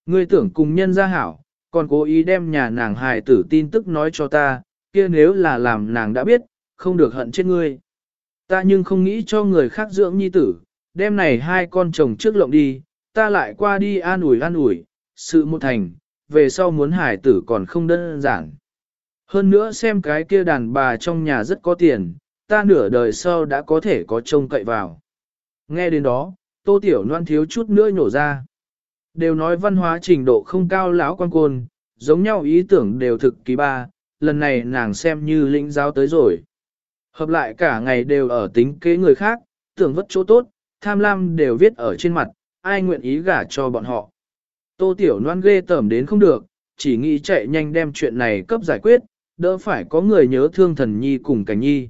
Ngươi tưởng cùng nhân gia hảo, còn cố ý đem nhà nàng hài tử tin tức nói cho ta, kia nếu là làm nàng đã biết, không được hận chết ngươi. Ta nhưng không nghĩ cho người khác dưỡng nhi tử, đem này hai con chồng trước lộng đi, ta lại qua đi an ủi an ủi, sự một thành, về sau muốn hải tử còn không đơn giản. Hơn nữa xem cái kia đàn bà trong nhà rất có tiền, ta nửa đời sau đã có thể có trông cậy vào. Nghe đến đó, tô tiểu noan thiếu chút nữa nhổ ra. Đều nói văn hóa trình độ không cao lão quan côn, giống nhau ý tưởng đều thực kỳ ba, lần này nàng xem như lĩnh giáo tới rồi. Hợp lại cả ngày đều ở tính kế người khác, tưởng vất chỗ tốt, tham lam đều viết ở trên mặt, ai nguyện ý gả cho bọn họ. Tô Tiểu Loan ghê tởm đến không được, chỉ nghĩ chạy nhanh đem chuyện này cấp giải quyết, đỡ phải có người nhớ thương thần nhi cùng cảnh nhi.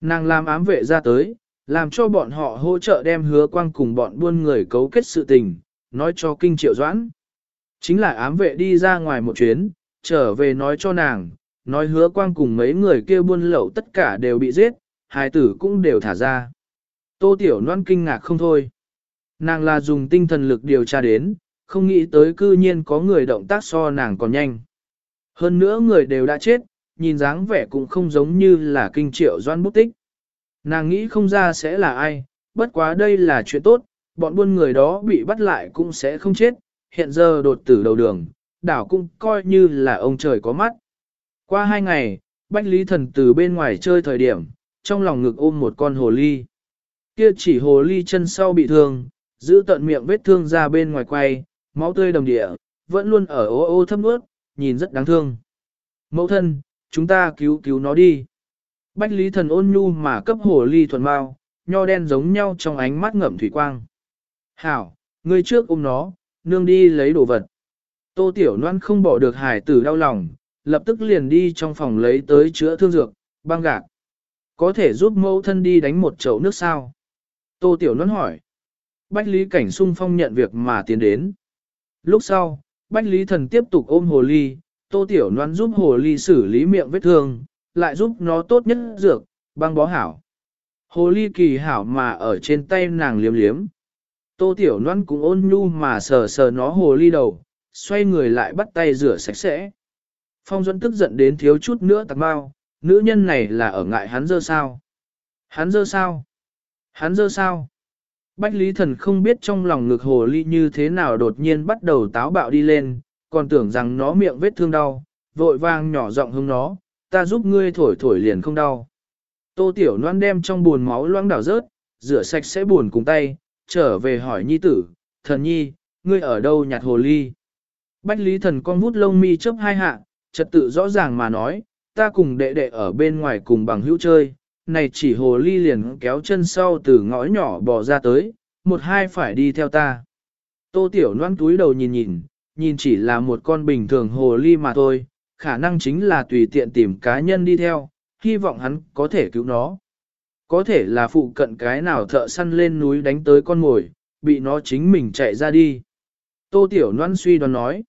Nàng làm ám vệ ra tới, làm cho bọn họ hỗ trợ đem hứa quang cùng bọn buôn người cấu kết sự tình, nói cho kinh triệu doãn. Chính là ám vệ đi ra ngoài một chuyến, trở về nói cho nàng, nói hứa quang cùng mấy người kia buôn lậu tất cả đều bị giết, hài tử cũng đều thả ra. Tô Tiểu Loan kinh ngạc không thôi. Nàng là dùng tinh thần lực điều tra đến, không nghĩ tới cư nhiên có người động tác so nàng còn nhanh. Hơn nữa người đều đã chết, nhìn dáng vẻ cũng không giống như là kinh triệu doan bút tích. Nàng nghĩ không ra sẽ là ai, bất quá đây là chuyện tốt, bọn buôn người đó bị bắt lại cũng sẽ không chết, hiện giờ đột tử đầu đường, đảo cũng coi như là ông trời có mắt. Qua hai ngày, Bách Lý Thần từ bên ngoài chơi thời điểm, trong lòng ngực ôm một con hồ ly. Kia chỉ hồ ly chân sau bị thương, giữ tận miệng vết thương ra bên ngoài quay, máu tươi đồng địa, vẫn luôn ở ô ô thấp nuốt, nhìn rất đáng thương. Mẫu thân, chúng ta cứu cứu nó đi. Bách Lý Thần ôn nhu mà cấp hồ ly thuần mau, nho đen giống nhau trong ánh mắt ngậm thủy quang. Hảo, người trước ôm nó, nương đi lấy đồ vật. Tô Tiểu Loan không bỏ được hải tử đau lòng, lập tức liền đi trong phòng lấy tới chữa thương dược, băng gạc. Có thể giúp mẫu thân đi đánh một chậu nước sao? Tô Tiểu Loan hỏi. Bách Lý Cảnh sung phong nhận việc mà tiến đến. Lúc sau, Bách Lý Thần tiếp tục ôm hồ ly, Tô Tiểu Loan giúp hồ ly xử lý miệng vết thương, lại giúp nó tốt nhất dược, băng bó hảo. Hồ ly kỳ hảo mà ở trên tay nàng liếm liếm. Tô Tiểu Loan cũng ôn nhu mà sờ sờ nó hồ ly đầu, xoay người lại bắt tay rửa sạch sẽ. Phong Duẫn tức giận đến thiếu chút nữa tạc bao, nữ nhân này là ở ngại hắn dơ sao. Hắn dơ sao? Hắn dơ sao? Bách Lý Thần không biết trong lòng ngực hồ ly như thế nào đột nhiên bắt đầu táo bạo đi lên, còn tưởng rằng nó miệng vết thương đau, vội vang nhỏ giọng hướng nó, ta giúp ngươi thổi thổi liền không đau. Tô Tiểu Loan đem trong buồn máu loãng đảo rớt, rửa sạch sẽ buồn cùng tay, trở về hỏi nhi tử, thần nhi, ngươi ở đâu nhặt hồ ly? Bách Lý Thần con vút lông mi chớp hai hạ, trật tự rõ ràng mà nói, ta cùng đệ đệ ở bên ngoài cùng bằng hữu chơi, này chỉ hồ ly liền kéo chân sau từ ngõ nhỏ bò ra tới, một hai phải đi theo ta. Tô Tiểu Loan túi đầu nhìn nhìn, nhìn chỉ là một con bình thường hồ ly mà thôi, khả năng chính là tùy tiện tìm cá nhân đi theo, hy vọng hắn có thể cứu nó. Có thể là phụ cận cái nào thợ săn lên núi đánh tới con mồi, bị nó chính mình chạy ra đi. Tô Tiểu Loan suy đoán nói,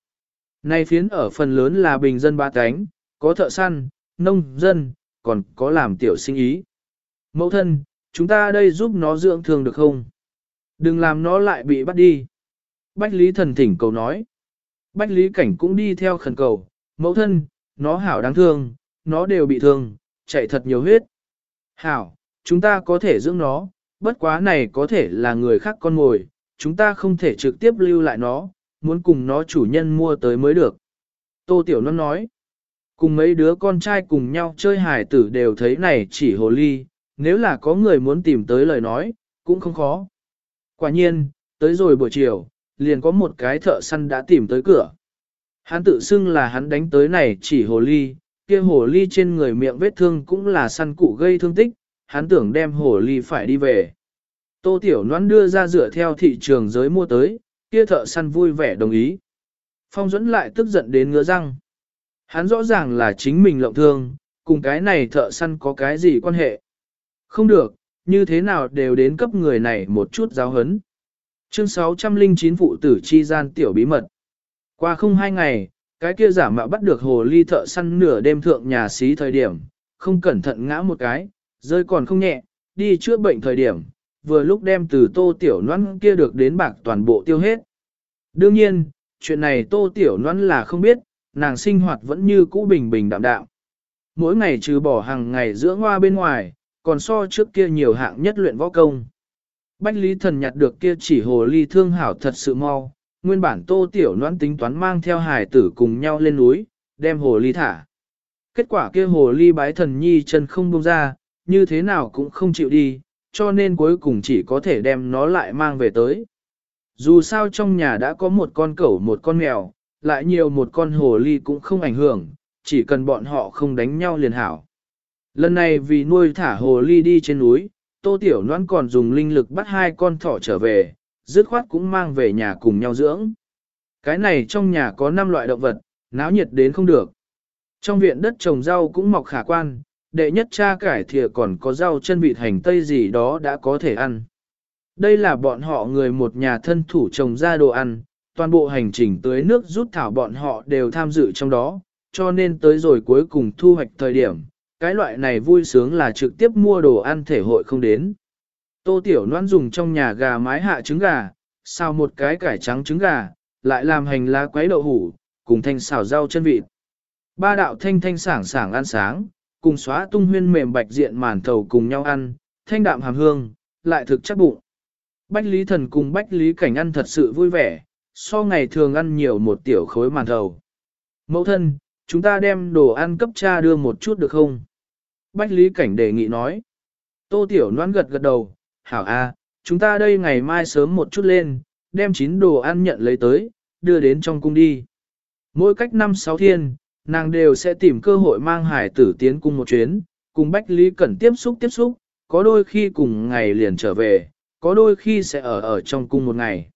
nay phiến ở phần lớn là bình dân ba cánh, có thợ săn, nông dân, còn có làm tiểu sinh ý. Mẫu thân, chúng ta đây giúp nó dưỡng thương được không? Đừng làm nó lại bị bắt đi. Bách Lý thần thỉnh cầu nói. Bách Lý cảnh cũng đi theo khẩn cầu. Mẫu thân, nó hảo đáng thương, nó đều bị thương, chạy thật nhiều huyết. Hảo, chúng ta có thể dưỡng nó, bất quá này có thể là người khác con mồi, chúng ta không thể trực tiếp lưu lại nó, muốn cùng nó chủ nhân mua tới mới được. Tô Tiểu Loan nói, cùng mấy đứa con trai cùng nhau chơi hài tử đều thấy này chỉ hồ ly, nếu là có người muốn tìm tới lời nói, cũng không khó. Quả nhiên, tới rồi buổi chiều, liền có một cái thợ săn đã tìm tới cửa. Hắn tự xưng là hắn đánh tới này chỉ hồ ly, kia hồ ly trên người miệng vết thương cũng là săn cụ gây thương tích, hắn tưởng đem hồ ly phải đi về. Tô Tiểu Loan đưa ra dựa theo thị trường giới mua tới, kia thợ săn vui vẻ đồng ý. Phong dẫn lại tức giận đến ngứa răng. Hắn rõ ràng là chính mình lộng thương, cùng cái này thợ săn có cái gì quan hệ. Không được, như thế nào đều đến cấp người này một chút giáo hấn. Chương 609 phụ tử chi gian tiểu bí mật. Qua không hai ngày, cái kia giả mạo bắt được hồ ly thợ săn nửa đêm thượng nhà xí thời điểm, không cẩn thận ngã một cái, rơi còn không nhẹ, đi chữa bệnh thời điểm, vừa lúc đem từ tô tiểu noan kia được đến bạc toàn bộ tiêu hết. Đương nhiên, chuyện này tô tiểu noan là không biết, nàng sinh hoạt vẫn như cũ bình bình đạm đạm. Mỗi ngày trừ bỏ hàng ngày giữa hoa bên ngoài, còn so trước kia nhiều hạng nhất luyện võ công. Bách Lý Thần nhặt được kia chỉ hồ ly thương hảo thật sự mau, nguyên bản tô tiểu noan tính toán mang theo hải tử cùng nhau lên núi, đem hồ ly thả. Kết quả kia hồ ly bái thần nhi chân không buông ra, như thế nào cũng không chịu đi, cho nên cuối cùng chỉ có thể đem nó lại mang về tới. Dù sao trong nhà đã có một con cẩu một con mèo, lại nhiều một con hồ ly cũng không ảnh hưởng, chỉ cần bọn họ không đánh nhau liền hảo. Lần này vì nuôi thả hồ ly đi trên núi, Tô Tiểu Loan còn dùng linh lực bắt hai con thỏ trở về, dứt khoát cũng mang về nhà cùng nhau dưỡng. Cái này trong nhà có 5 loại động vật, Náo nhiệt đến không được. Trong viện đất trồng rau cũng mọc khả quan, đệ nhất cha cải thìa còn có rau chân vịt hành tây gì đó đã có thể ăn. Đây là bọn họ người một nhà thân thủ trồng ra đồ ăn, toàn bộ hành trình tới nước rút thảo bọn họ đều tham dự trong đó, cho nên tới rồi cuối cùng thu hoạch thời điểm, cái loại này vui sướng là trực tiếp mua đồ ăn thể hội không đến. Tô Tiểu Loan dùng trong nhà gà mái hạ trứng gà, xào một cái cải trắng trứng gà, lại làm hành lá quấy đậu hủ, cùng thanh xào rau chân vịt. Ba đạo thanh thanh sảng sảng ăn sáng, cùng xóa tung huyên mềm bạch diện màn thầu cùng nhau ăn, thanh đạm hàm hương, lại thực chắc bụng. Bách Lý Thần cùng Bách Lý Cảnh ăn thật sự vui vẻ, so ngày thường ăn nhiều một tiểu khối màn thầu. Mẫu thân, chúng ta đem đồ ăn cấp cha đưa một chút được không? Bách Lý Cảnh đề nghị nói. Tô Tiểu Loan gật gật đầu, hảo a, chúng ta đây ngày mai sớm một chút lên, đem chín đồ ăn nhận lấy tới, đưa đến trong cung đi. Mỗi cách năm sáu thiên, nàng đều sẽ tìm cơ hội mang hải tử tiến cung một chuyến, cùng Bách Lý Cẩn tiếp xúc tiếp xúc, có đôi khi cùng ngày liền trở về, có đôi khi sẽ ở ở trong cung một ngày.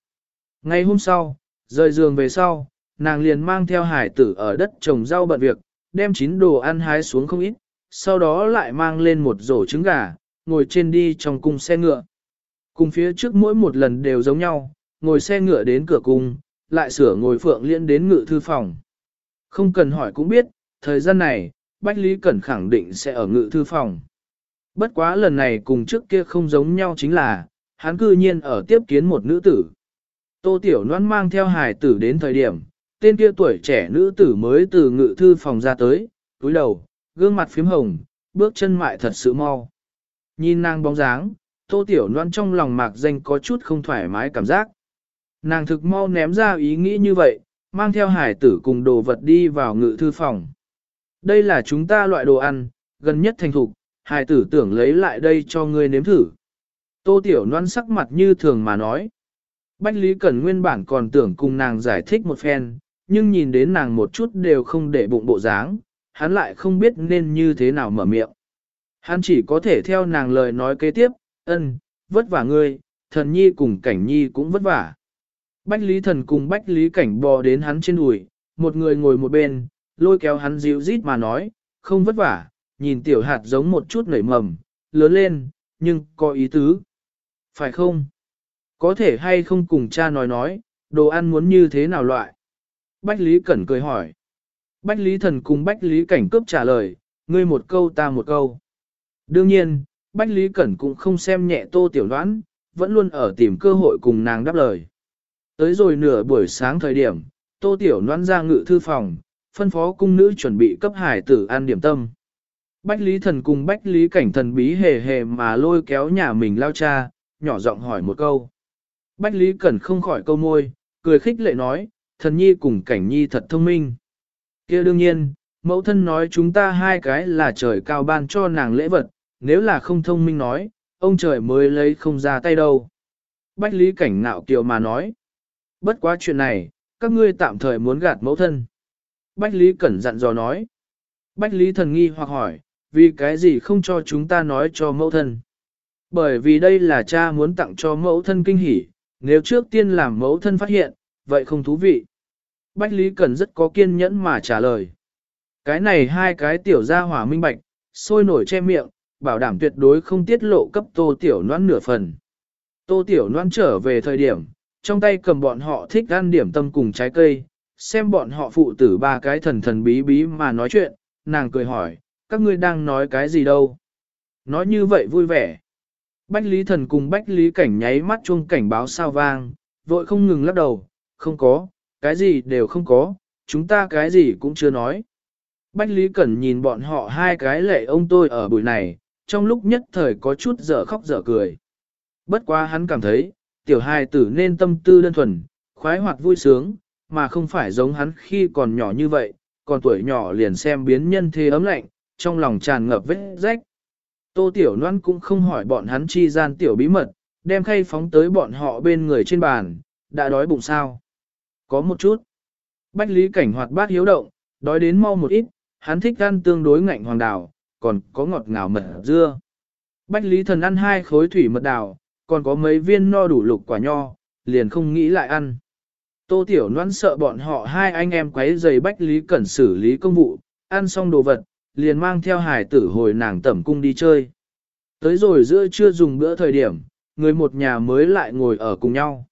Ngày hôm sau, rời giường về sau, nàng liền mang theo hải tử ở đất trồng rau bận việc, đem chín đồ ăn hái xuống không ít, sau đó lại mang lên một rổ trứng gà, ngồi trên đi trong cung xe ngựa. Cùng phía trước mỗi một lần đều giống nhau, ngồi xe ngựa đến cửa cung, lại sửa ngồi phượng liên đến ngự thư phòng. Không cần hỏi cũng biết, thời gian này, Bách Lý Cẩn khẳng định sẽ ở ngự thư phòng. Bất quá lần này cùng trước kia không giống nhau chính là, hắn cư nhiên ở tiếp kiến một nữ tử. Tô Tiểu Loan mang theo hài tử đến thời điểm, tên kia tuổi trẻ nữ tử mới từ ngự thư phòng ra tới, túi đầu, gương mặt phím hồng, bước chân mại thật sự mau. Nhìn nàng bóng dáng, Tô Tiểu Loan trong lòng mạc danh có chút không thoải mái cảm giác. Nàng thực mau ném ra ý nghĩ như vậy, mang theo hải tử cùng đồ vật đi vào ngự thư phòng. Đây là chúng ta loại đồ ăn, gần nhất thành thục, hải tử tưởng lấy lại đây cho ngươi nếm thử. Tô Tiểu Loan sắc mặt như thường mà nói. Bách Lý Cẩn nguyên bản còn tưởng cùng nàng giải thích một phen, nhưng nhìn đến nàng một chút đều không để bụng bộ dáng, hắn lại không biết nên như thế nào mở miệng. Hắn chỉ có thể theo nàng lời nói kế tiếp, ân, vất vả ngươi, thần nhi cùng cảnh nhi cũng vất vả. Bách Lý Thần cùng Bách Lý Cảnh bò đến hắn trên đùi, một người ngồi một bên, lôi kéo hắn dịu rít mà nói, không vất vả, nhìn tiểu hạt giống một chút nảy mầm, lớn lên, nhưng có ý tứ. Phải không? Có thể hay không cùng cha nói nói, đồ ăn muốn như thế nào loại? Bách Lý Cẩn cười hỏi. Bách Lý Thần cùng Bách Lý Cảnh cướp trả lời, ngươi một câu ta một câu. Đương nhiên, Bách Lý Cẩn cũng không xem nhẹ tô tiểu đoán, vẫn luôn ở tìm cơ hội cùng nàng đáp lời. Tới rồi nửa buổi sáng thời điểm, tô tiểu đoán ra ngự thư phòng, phân phó cung nữ chuẩn bị cấp hải tử ăn điểm tâm. Bách Lý Thần cùng Bách Lý Cảnh thần bí hề hề mà lôi kéo nhà mình lao cha, nhỏ giọng hỏi một câu. Bách Lý Cẩn không khỏi câu môi, cười khích lệ nói, thần nhi cùng cảnh nhi thật thông minh kia đương nhiên, mẫu thân nói chúng ta hai cái là trời cao ban cho nàng lễ vật, nếu là không thông minh nói, ông trời mới lấy không ra tay đâu. Bách Lý Cảnh nạo kiều mà nói. Bất quá chuyện này, các ngươi tạm thời muốn gạt mẫu thân. Bách Lý Cẩn dặn dò nói. Bách Lý thần nghi hoặc hỏi, vì cái gì không cho chúng ta nói cho mẫu thân? Bởi vì đây là cha muốn tặng cho mẫu thân kinh hỉ, nếu trước tiên làm mẫu thân phát hiện, vậy không thú vị. Bách Lý cần rất có kiên nhẫn mà trả lời. Cái này hai cái tiểu gia hỏa minh bạch, sôi nổi che miệng, bảo đảm tuyệt đối không tiết lộ cấp tô tiểu noan nửa phần. Tô tiểu noan trở về thời điểm, trong tay cầm bọn họ thích ăn điểm tâm cùng trái cây, xem bọn họ phụ tử ba cái thần thần bí bí mà nói chuyện, nàng cười hỏi, các ngươi đang nói cái gì đâu? Nói như vậy vui vẻ. Bách Lý Thần cùng Bách Lý Cảnh nháy mắt chuông cảnh báo sao vang, vội không ngừng lắc đầu, không có, cái gì đều không có, chúng ta cái gì cũng chưa nói. Bách Lý Cẩn nhìn bọn họ hai cái lệ ông tôi ở buổi này, trong lúc nhất thời có chút dở khóc dở cười. Bất quá hắn cảm thấy, tiểu hài tử nên tâm tư đơn thuần, khoái hoạt vui sướng, mà không phải giống hắn khi còn nhỏ như vậy, còn tuổi nhỏ liền xem biến nhân thế ấm lạnh, trong lòng tràn ngập vết rách. Tô Tiểu Loan cũng không hỏi bọn hắn chi gian tiểu bí mật, đem khay phóng tới bọn họ bên người trên bàn, đã đói bụng sao. Có một chút. Bách Lý Cảnh hoạt bát hiếu động, đói đến mau một ít, hắn thích ăn tương đối ngạnh hoàng đào, còn có ngọt ngào mật dưa. Bách Lý Thần ăn hai khối thủy mật đào, còn có mấy viên no đủ lục quả nho, liền không nghĩ lại ăn. Tô Tiểu Loan sợ bọn họ hai anh em quấy giày Bách Lý Cẩn xử lý công vụ, ăn xong đồ vật, liền mang theo hải tử hồi nàng tẩm cung đi chơi. Tới rồi giữa trưa dùng bữa thời điểm, người một nhà mới lại ngồi ở cùng nhau.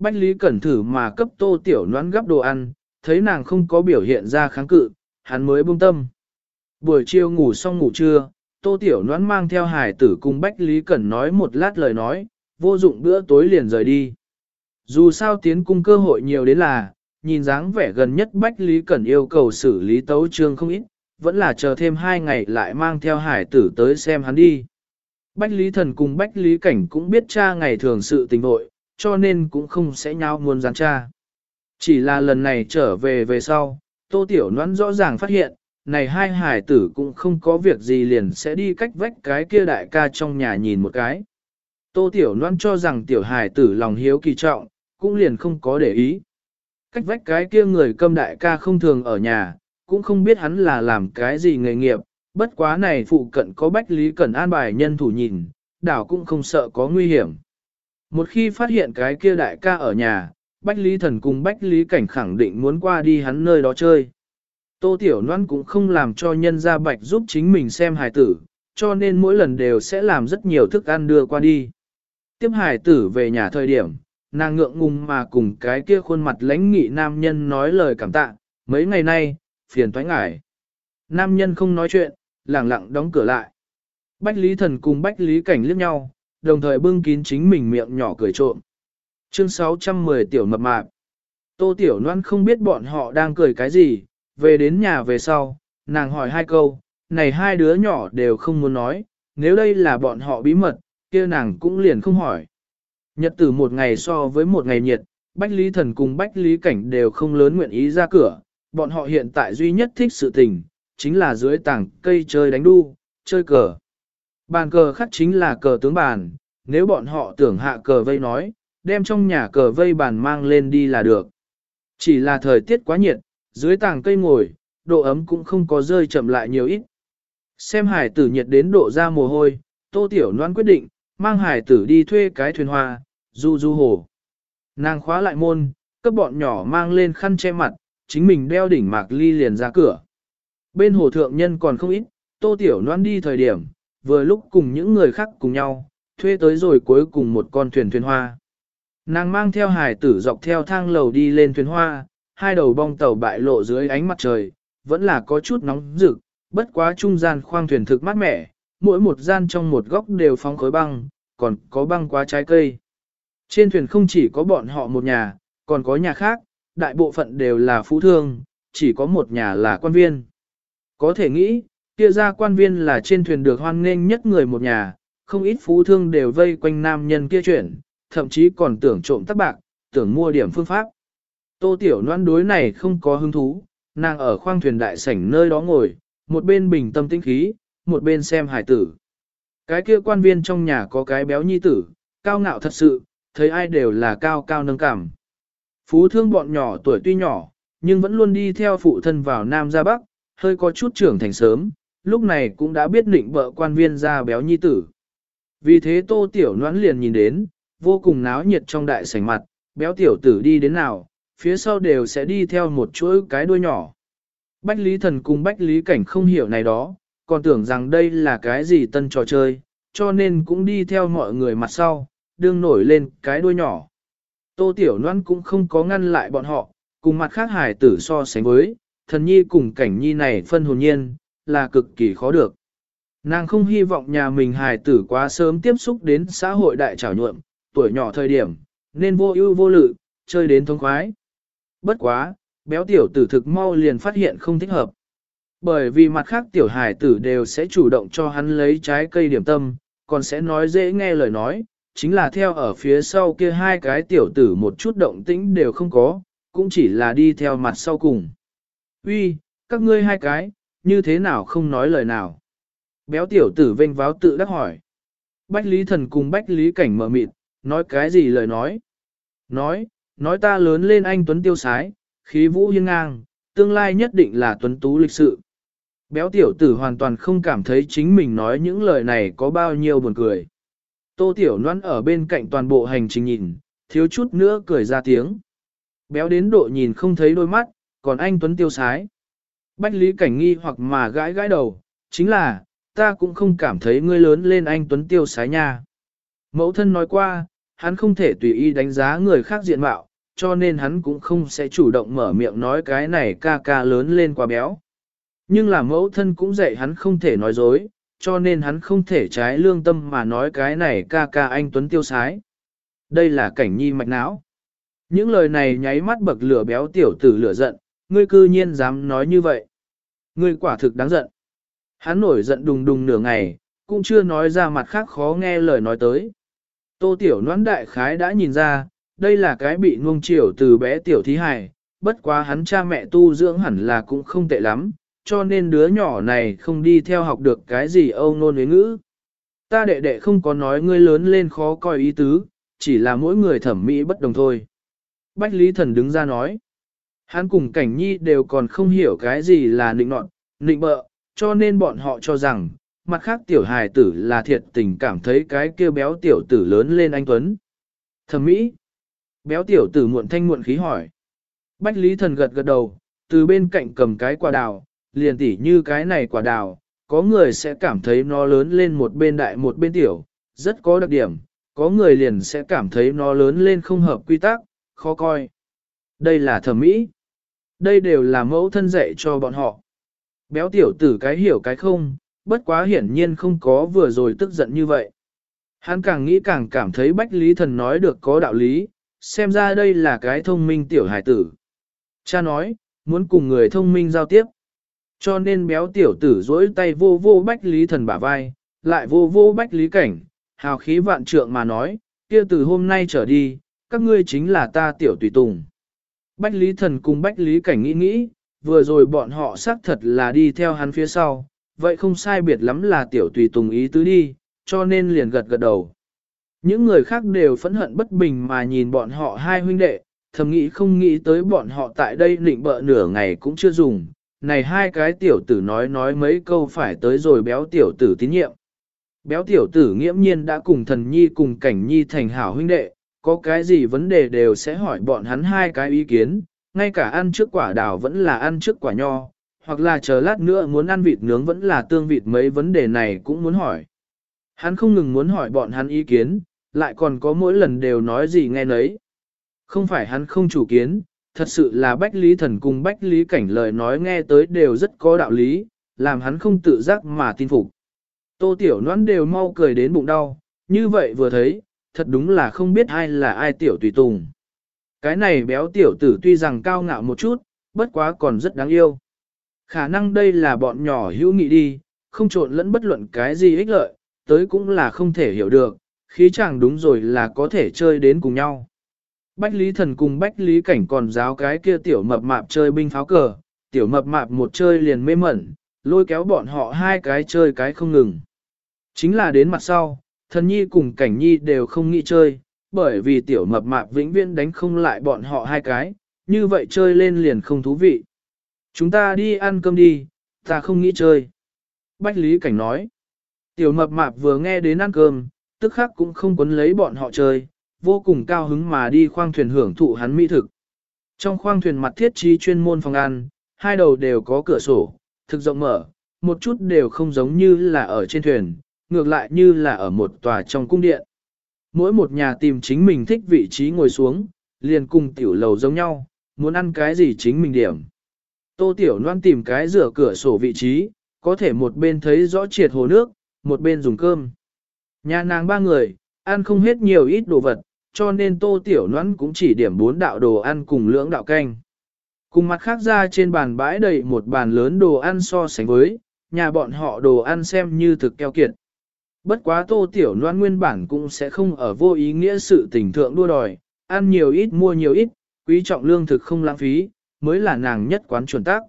Bách Lý Cẩn thử mà cấp Tô Tiểu noãn gấp đồ ăn, thấy nàng không có biểu hiện ra kháng cự, hắn mới buông tâm. Buổi chiều ngủ xong ngủ trưa, Tô Tiểu noãn mang theo hải tử cùng Bách Lý Cẩn nói một lát lời nói, vô dụng bữa tối liền rời đi. Dù sao tiến cung cơ hội nhiều đến là, nhìn dáng vẻ gần nhất Bách Lý Cẩn yêu cầu xử lý tấu trương không ít, vẫn là chờ thêm hai ngày lại mang theo hải tử tới xem hắn đi. Bách Lý Thần cùng Bách Lý Cảnh cũng biết cha ngày thường sự tình vội, cho nên cũng không sẽ nhau muốn gián tra, Chỉ là lần này trở về về sau, Tô Tiểu Noãn rõ ràng phát hiện, này hai hải tử cũng không có việc gì liền sẽ đi cách vách cái kia đại ca trong nhà nhìn một cái. Tô Tiểu Loan cho rằng tiểu hải tử lòng hiếu kỳ trọng, cũng liền không có để ý. Cách vách cái kia người câm đại ca không thường ở nhà, cũng không biết hắn là làm cái gì nghề nghiệp, bất quá này phụ cận có bách lý cần an bài nhân thủ nhìn, đảo cũng không sợ có nguy hiểm. Một khi phát hiện cái kia đại ca ở nhà, bách lý thần cùng bách lý cảnh khẳng định muốn qua đi hắn nơi đó chơi. Tô Tiểu Loan cũng không làm cho nhân gia bạch giúp chính mình xem hài tử, cho nên mỗi lần đều sẽ làm rất nhiều thức ăn đưa qua đi. Tiếp hài tử về nhà thời điểm, nàng ngượng ngùng mà cùng cái kia khuôn mặt lãnh nghị nam nhân nói lời cảm tạ, mấy ngày nay, phiền toái ngải. Nam nhân không nói chuyện, lặng lặng đóng cửa lại. Bách Lý Thần cùng Bách Lý Cảnh liếc nhau, đồng thời bưng kín chính mình miệng nhỏ cười trộm. Chương 610 Tiểu Mập Mạp Tô Tiểu Loan không biết bọn họ đang cười cái gì, về đến nhà về sau, nàng hỏi hai câu, này hai đứa nhỏ đều không muốn nói, nếu đây là bọn họ bí mật, kia nàng cũng liền không hỏi. Nhật tử một ngày so với một ngày nhiệt, Bách Lý Thần cùng Bách Lý Cảnh đều không lớn nguyện ý ra cửa, bọn họ hiện tại duy nhất thích sự tình, chính là dưới tảng cây chơi đánh đu, chơi cờ. Bàn cờ khắc chính là cờ tướng bàn, nếu bọn họ tưởng hạ cờ vây nói, đem trong nhà cờ vây bàn mang lên đi là được. Chỉ là thời tiết quá nhiệt, dưới tàng cây ngồi, độ ấm cũng không có rơi chậm lại nhiều ít. Xem hải tử nhiệt đến độ ra mồ hôi, tô tiểu noan quyết định, mang hải tử đi thuê cái thuyền hoa, du du hồ. Nàng khóa lại môn, cấp bọn nhỏ mang lên khăn che mặt, chính mình đeo đỉnh mạc ly liền ra cửa. Bên hồ thượng nhân còn không ít, tô tiểu noan đi thời điểm, vừa lúc cùng những người khác cùng nhau, thuê tới rồi cuối cùng một con thuyền thuyền hoa. Nàng mang theo hải tử dọc theo thang lầu đi lên thuyền hoa, hai đầu bong tàu bại lộ dưới ánh mặt trời, vẫn là có chút nóng rực, bất quá trung gian khoang thuyền thực mát mẻ, mỗi một gian trong một góc đều phóng khối băng, còn có băng quá trái cây. Trên thuyền không chỉ có bọn họ một nhà, còn có nhà khác, đại bộ phận đều là phú thương, chỉ có một nhà là quan viên. Có thể nghĩ, kia ra quan viên là trên thuyền được hoan nghênh nhất người một nhà, không ít phú thương đều vây quanh nam nhân kia chuyển, thậm chí còn tưởng trộm tắc bạc, tưởng mua điểm phương pháp. Tô Tiểu Loan đối này không có hứng thú, nàng ở khoang thuyền đại sảnh nơi đó ngồi, một bên bình tâm tĩnh khí, một bên xem hải tử. Cái kia quan viên trong nhà có cái béo nhi tử, cao ngạo thật sự, thấy ai đều là cao cao nâng cảm. Phú thương bọn nhỏ tuổi tuy nhỏ, nhưng vẫn luôn đi theo phụ thân vào Nam ra Bắc, hơi có chút trưởng thành sớm, lúc này cũng đã biết định bợ quan viên ra béo nhi tử. Vì thế tô tiểu noãn liền nhìn đến, vô cùng náo nhiệt trong đại sảnh mặt, béo tiểu tử đi đến nào, phía sau đều sẽ đi theo một chuỗi cái đuôi nhỏ. Bách Lý Thần cùng Bách Lý Cảnh không hiểu này đó, còn tưởng rằng đây là cái gì tân trò chơi, cho nên cũng đi theo mọi người mặt sau, đương nổi lên cái đuôi nhỏ. Tô Tiểu Loan cũng không có ngăn lại bọn họ, cùng mặt khác hải tử so sánh với, thần nhi cùng cảnh nhi này phân hồn nhiên, là cực kỳ khó được. Nàng không hy vọng nhà mình hài tử quá sớm tiếp xúc đến xã hội đại trảo nhuộm, tuổi nhỏ thời điểm, nên vô ưu vô lự, chơi đến thông khoái. Bất quá, béo tiểu tử thực mau liền phát hiện không thích hợp. Bởi vì mặt khác tiểu hài tử đều sẽ chủ động cho hắn lấy trái cây điểm tâm, còn sẽ nói dễ nghe lời nói, chính là theo ở phía sau kia hai cái tiểu tử một chút động tĩnh đều không có, cũng chỉ là đi theo mặt sau cùng. Uy, các ngươi hai cái, như thế nào không nói lời nào? Béo tiểu tử vênh váo tự đắc hỏi. Bách Lý Thần cùng Bách Lý Cảnh mở mịt, nói cái gì lời nói? Nói, nói ta lớn lên anh Tuấn Tiêu Sái, khí vũ hiên ngang, tương lai nhất định là Tuấn Tú lịch sự. Béo tiểu tử hoàn toàn không cảm thấy chính mình nói những lời này có bao nhiêu buồn cười. Tô tiểu noan ở bên cạnh toàn bộ hành trình nhìn, thiếu chút nữa cười ra tiếng. Béo đến độ nhìn không thấy đôi mắt, còn anh Tuấn tiêu sái. Bách Lý Cảnh nghi hoặc mà gãi gãi đầu, chính là, ta cũng không cảm thấy ngươi lớn lên anh Tuấn tiêu sái nha. Mẫu thân nói qua, hắn không thể tùy ý đánh giá người khác diện mạo, cho nên hắn cũng không sẽ chủ động mở miệng nói cái này ca ca lớn lên quá béo. Nhưng là mẫu thân cũng dạy hắn không thể nói dối, cho nên hắn không thể trái lương tâm mà nói cái này ca ca anh Tuấn tiêu sái. Đây là cảnh nhi mạch não. Những lời này nháy mắt bậc lửa béo tiểu tử lửa giận, ngươi cư nhiên dám nói như vậy. Ngươi quả thực đáng giận. Hắn nổi giận đùng đùng nửa ngày, cũng chưa nói ra mặt khác khó nghe lời nói tới. Tô tiểu noãn đại khái đã nhìn ra, đây là cái bị nuông chiều từ bé tiểu thí hài, bất quá hắn cha mẹ tu dưỡng hẳn là cũng không tệ lắm, cho nên đứa nhỏ này không đi theo học được cái gì âu nôn với ngữ. Ta đệ đệ không có nói ngươi lớn lên khó coi ý tứ, chỉ là mỗi người thẩm mỹ bất đồng thôi. Bách Lý Thần đứng ra nói, hắn cùng cảnh nhi đều còn không hiểu cái gì là nịnh nọt, nịnh bợ, cho nên bọn họ cho rằng, mặt khác tiểu hài tử là thiệt tình cảm thấy cái kia béo tiểu tử lớn lên anh Tuấn. Thẩm mỹ, béo tiểu tử muộn thanh muộn khí hỏi. Bách Lý Thần gật gật đầu, từ bên cạnh cầm cái quả đào, liền tỉ như cái này quả đào, có người sẽ cảm thấy nó lớn lên một bên đại một bên tiểu, rất có đặc điểm, có người liền sẽ cảm thấy nó lớn lên không hợp quy tắc, khó coi. Đây là thẩm mỹ. Đây đều là mẫu thân dạy cho bọn họ. Béo tiểu tử cái hiểu cái không, bất quá hiển nhiên không có vừa rồi tức giận như vậy. Hắn càng nghĩ càng cảm thấy Bách Lý Thần nói được có đạo lý, xem ra đây là cái thông minh tiểu hải tử. Cha nói, muốn cùng người thông minh giao tiếp. Cho nên béo tiểu tử dỗi tay vô vô Bách Lý Thần bả vai, lại vô vô Bách Lý Cảnh, hào khí vạn trượng mà nói, kia từ hôm nay trở đi, các ngươi chính là ta tiểu tùy tùng. Bách Lý Thần cùng Bách Lý Cảnh nghĩ nghĩ, vừa rồi bọn họ xác thật là đi theo hắn phía sau, vậy không sai biệt lắm là tiểu tùy tùng ý tứ đi, cho nên liền gật gật đầu. Những người khác đều phẫn hận bất bình mà nhìn bọn họ hai huynh đệ, thầm nghĩ không nghĩ tới bọn họ tại đây định bợ nửa ngày cũng chưa dùng. Này hai cái tiểu tử nói nói mấy câu phải tới rồi béo tiểu tử tín nhiệm. Béo tiểu tử nghiễm nhiên đã cùng thần nhi cùng cảnh nhi thành hảo huynh đệ, có cái gì vấn đề đều sẽ hỏi bọn hắn hai cái ý kiến, ngay cả ăn trước quả đào vẫn là ăn trước quả nho, hoặc là chờ lát nữa muốn ăn vịt nướng vẫn là tương vịt mấy vấn đề này cũng muốn hỏi. Hắn không ngừng muốn hỏi bọn hắn ý kiến, lại còn có mỗi lần đều nói gì nghe nấy. Không phải hắn không chủ kiến, thật sự là Bách Lý Thần cùng Bách Lý Cảnh lời nói nghe tới đều rất có đạo lý, làm hắn không tự giác mà tin phục. Tô Tiểu Noãn đều mau cười đến bụng đau, như vậy vừa thấy, thật đúng là không biết ai là ai Tiểu Tùy Tùng. Cái này béo Tiểu Tử tuy rằng cao ngạo một chút, bất quá còn rất đáng yêu. Khả năng đây là bọn nhỏ hữu nghị đi, không trộn lẫn bất luận cái gì ích lợi, tới cũng là không thể hiểu được, khí chàng đúng rồi là có thể chơi đến cùng nhau. Bách Lý Thần cùng Bách Lý Cảnh còn giáo cái kia tiểu mập mạp chơi binh pháo cờ, tiểu mập mạp một chơi liền mê mẩn, lôi kéo bọn họ hai cái chơi cái không ngừng. Chính là đến mặt sau, thần nhi cùng cảnh nhi đều không nghĩ chơi, bởi vì tiểu mập mạp vĩnh viễn đánh không lại bọn họ hai cái, như vậy chơi lên liền không thú vị. Chúng ta đi ăn cơm đi, ta không nghĩ chơi. Bách Lý Cảnh nói. Tiểu mập mạp vừa nghe đến ăn cơm, tức khắc cũng không quấn lấy bọn họ chơi, vô cùng cao hứng mà đi khoang thuyền hưởng thụ hắn mỹ thực. Trong khoang thuyền mặt thiết trí chuyên môn phòng ăn, hai đầu đều có cửa sổ, thực rộng mở, một chút đều không giống như là ở trên thuyền, ngược lại như là ở một tòa trong cung điện. Mỗi một nhà tìm chính mình thích vị trí ngồi xuống, liền cùng tiểu lầu giống nhau, muốn ăn cái gì chính mình điểm. Tô Tiểu Loan tìm cái rửa cửa sổ vị trí, có thể một bên thấy rõ triệt hồ nước, một bên dùng cơm. Nhà nàng ba người, ăn không hết nhiều ít đồ vật, cho nên Tô Tiểu Loan cũng chỉ điểm bốn đạo đồ ăn cùng lưỡng đạo canh. Cùng mặt khác ra trên bàn bãi đầy một bàn lớn đồ ăn so sánh với, nhà bọn họ đồ ăn xem như thực keo kiệt. Bất quá Tô Tiểu Loan nguyên bản cũng sẽ không ở vô ý nghĩa sự tình thượng đua đòi, ăn nhiều ít mua nhiều ít, quý trọng lương thực không lãng phí, mới là nàng nhất quán chuẩn tác.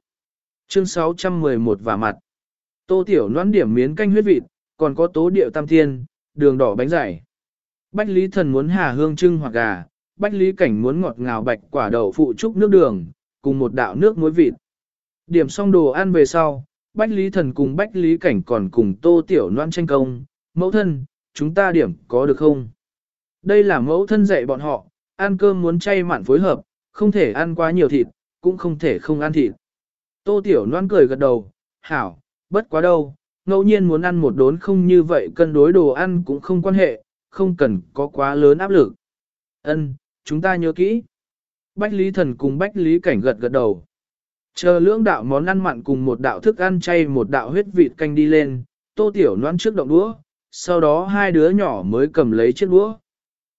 Chương 611 và mặt. Tô Tiểu Loan điểm miến canh huyết vịt, còn có tố điệu tam thiên, đường đỏ bánh dày. Bách Lý Thần muốn hà hương trưng hoặc gà, Bách Lý Cảnh muốn ngọt ngào bạch quả đậu phụ trúc nước đường, cùng một đạo nước muối vịt. Điểm xong đồ ăn về sau, Bách Lý Thần cùng Bách Lý Cảnh còn cùng Tô Tiểu Loan tranh công, mẫu thân, chúng ta điểm có được không? Đây là mẫu thân dạy bọn họ, ăn cơm muốn chay mặn phối hợp, không thể ăn quá nhiều thịt, cũng không thể không ăn thịt. Tô Tiểu Loan cười gật đầu, hảo, bất quá đâu, ngẫu nhiên muốn ăn một đốn không như vậy cân đối đồ ăn cũng không quan hệ, không cần có quá lớn áp lực. Ân, chúng ta nhớ kỹ. Bách Lý Thần cùng Bách Lý Cảnh gật gật đầu. Chờ lưỡng đạo món ăn mặn cùng một đạo thức ăn chay một đạo huyết vịt canh đi lên, Tô Tiểu Loan trước động đũa, sau đó hai đứa nhỏ mới cầm lấy chiếc đũa.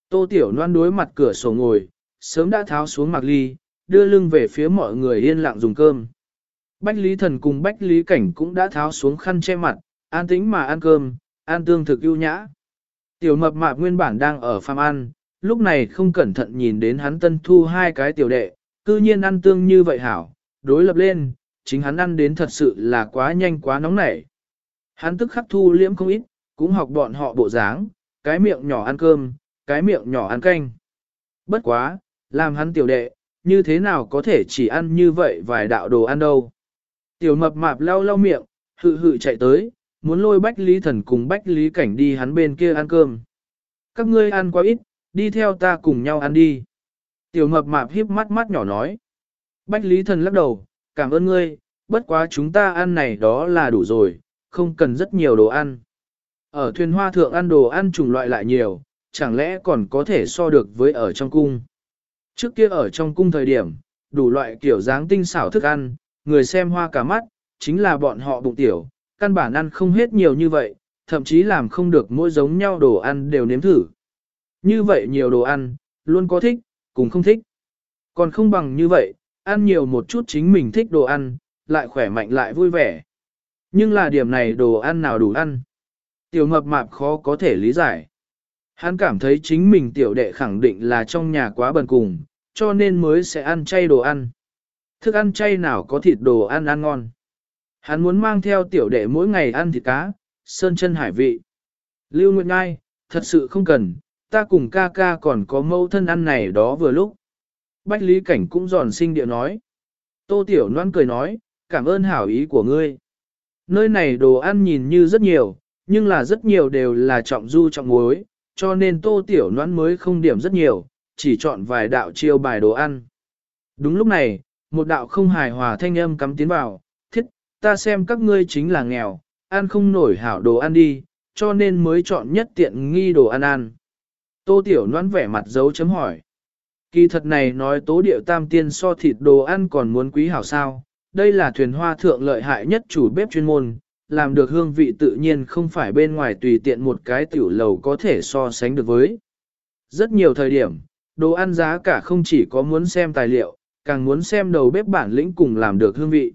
Tô Tiểu Loan đối mặt cửa sổ ngồi, sớm đã tháo xuống mặc ly, đưa lưng về phía mọi người yên lặng dùng cơm. Bách Lý Thần cùng Bách Lý Cảnh cũng đã tháo xuống khăn che mặt, an tĩnh mà ăn cơm, ăn tương thực ưu nhã. Tiểu mập mạp nguyên bản đang ở phàm ăn, lúc này không cẩn thận nhìn đến hắn tân thu hai cái tiểu đệ, cư nhiên ăn tương như vậy hảo, đối lập lên, chính hắn ăn đến thật sự là quá nhanh quá nóng nảy. Hắn tức khắc thu liễm không ít, cũng học bọn họ bộ dáng, cái miệng nhỏ ăn cơm, cái miệng nhỏ ăn canh. Bất quá, làm hắn tiểu đệ, như thế nào có thể chỉ ăn như vậy vài đạo đồ ăn đâu. Tiểu mập mạp lau lau miệng, hự hự chạy tới, muốn lôi Bách Lý Thần cùng Bách Lý Cảnh đi hắn bên kia ăn cơm. Các ngươi ăn quá ít, đi theo ta cùng nhau ăn đi. Tiểu mập mạp hiếp mắt mắt nhỏ nói. Bách Lý Thần lắc đầu, cảm ơn ngươi, bất quá chúng ta ăn này đó là đủ rồi, không cần rất nhiều đồ ăn. Ở thuyền hoa thượng ăn đồ ăn chủng loại lại nhiều, chẳng lẽ còn có thể so được với ở trong cung. Trước kia ở trong cung thời điểm, đủ loại kiểu dáng tinh xảo thức ăn, người xem hoa cả mắt, chính là bọn họ bụng tiểu, căn bản ăn không hết nhiều như vậy, thậm chí làm không được mỗi giống nhau đồ ăn đều nếm thử. Như vậy nhiều đồ ăn, luôn có thích, cũng không thích. Còn không bằng như vậy, ăn nhiều một chút chính mình thích đồ ăn, lại khỏe mạnh lại vui vẻ. Nhưng là điểm này đồ ăn nào đủ ăn. Tiểu mập mạp khó có thể lý giải. Hắn cảm thấy chính mình tiểu đệ khẳng định là trong nhà quá bần cùng, cho nên mới sẽ ăn chay đồ ăn. Thức ăn chay nào có thịt đồ ăn ăn ngon. Hắn muốn mang theo tiểu đệ mỗi ngày ăn thịt cá, sơn chân hải vị. Lưu Nguyệt Ngai, thật sự không cần, ta cùng ca ca còn có mâu thân ăn này đó vừa lúc. Bách Lý Cảnh cũng giòn sinh điệu nói. Tô Tiểu Loan cười nói, cảm ơn hảo ý của ngươi. Nơi này đồ ăn nhìn như rất nhiều, nhưng là rất nhiều đều là trọng du trọng muối, cho nên Tô Tiểu noãn mới không điểm rất nhiều, chỉ chọn vài đạo chiêu bài đồ ăn. Đúng lúc này, một đạo không hài hòa thanh âm cắm tiến vào, thiết, ta xem các ngươi chính là nghèo, ăn không nổi hảo đồ ăn đi, cho nên mới chọn nhất tiện nghi đồ ăn ăn. Tô Tiểu noãn vẻ mặt dấu chấm hỏi. Kỳ thật này nói tố điệu tam tiên so thịt đồ ăn còn muốn quý hảo sao, đây là thuyền hoa thượng lợi hại nhất chủ bếp chuyên môn, làm được hương vị tự nhiên không phải bên ngoài tùy tiện một cái tiểu lầu có thể so sánh được với. Rất nhiều thời điểm, đồ ăn giá cả không chỉ có muốn xem tài liệu, càng muốn xem đầu bếp bản lĩnh cùng làm được hương vị.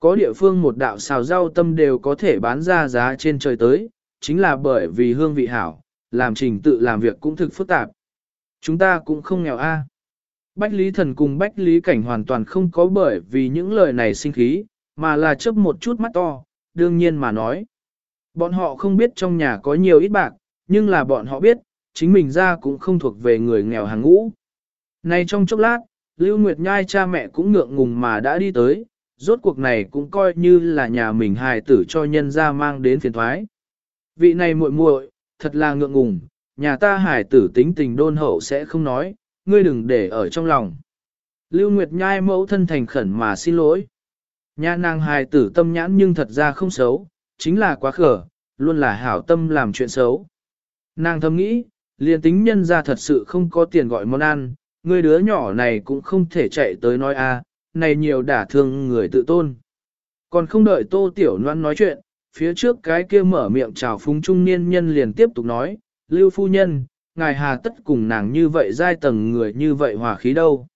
Có địa phương một đạo xào rau tâm đều có thể bán ra giá trên trời tới, chính là bởi vì hương vị hảo, làm trình tự làm việc cũng thực phức tạp. Chúng ta cũng không nghèo a. Bách Lý Thần cùng Bách Lý Cảnh hoàn toàn không có bởi vì những lời này sinh khí, mà là chấp một chút mắt to, đương nhiên mà nói. Bọn họ không biết trong nhà có nhiều ít bạc, nhưng là bọn họ biết, chính mình ra cũng không thuộc về người nghèo hàng ngũ. Này trong chốc lát, Lưu Nguyệt Nhai cha mẹ cũng ngượng ngùng mà đã đi tới, rốt cuộc này cũng coi như là nhà mình hài tử cho nhân ra mang đến phiền thoái. Vị này muội muội, thật là ngượng ngùng, nhà ta hài tử tính tình đôn hậu sẽ không nói, ngươi đừng để ở trong lòng. Lưu Nguyệt Nhai mẫu thân thành khẩn mà xin lỗi. Nhà nàng hài tử tâm nhãn nhưng thật ra không xấu, chính là quá khở, luôn là hảo tâm làm chuyện xấu. Nàng thầm nghĩ, liền tính nhân ra thật sự không có tiền gọi món ăn, người đứa nhỏ này cũng không thể chạy tới nói a, này nhiều đả thương người tự tôn. Còn không đợi tô tiểu noan nói chuyện, phía trước cái kia mở miệng chào phúng trung niên nhân liền tiếp tục nói, lưu phu nhân, ngài hà tất cùng nàng như vậy giai tầng người như vậy hòa khí đâu.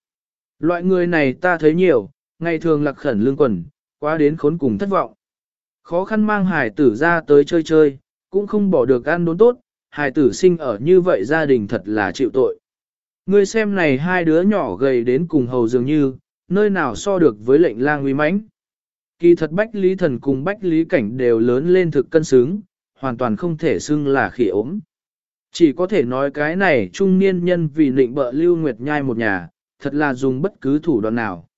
Loại người này ta thấy nhiều, ngày thường lạc khẩn lương quần, quá đến khốn cùng thất vọng. Khó khăn mang Hải tử ra tới chơi chơi, cũng không bỏ được ăn đốn tốt, Hải tử sinh ở như vậy gia đình thật là chịu tội. Ngươi xem này hai đứa nhỏ gầy đến cùng hầu dường như, nơi nào so được với lệnh lang uy mãnh. Kỳ thật Bách Lý Thần cùng Bách Lý Cảnh đều lớn lên thực cân xứng, hoàn toàn không thể xưng là khỉ ốm. Chỉ có thể nói cái này trung niên nhân vì định bợ Lưu Nguyệt Nhai một nhà, thật là dùng bất cứ thủ đoạn nào.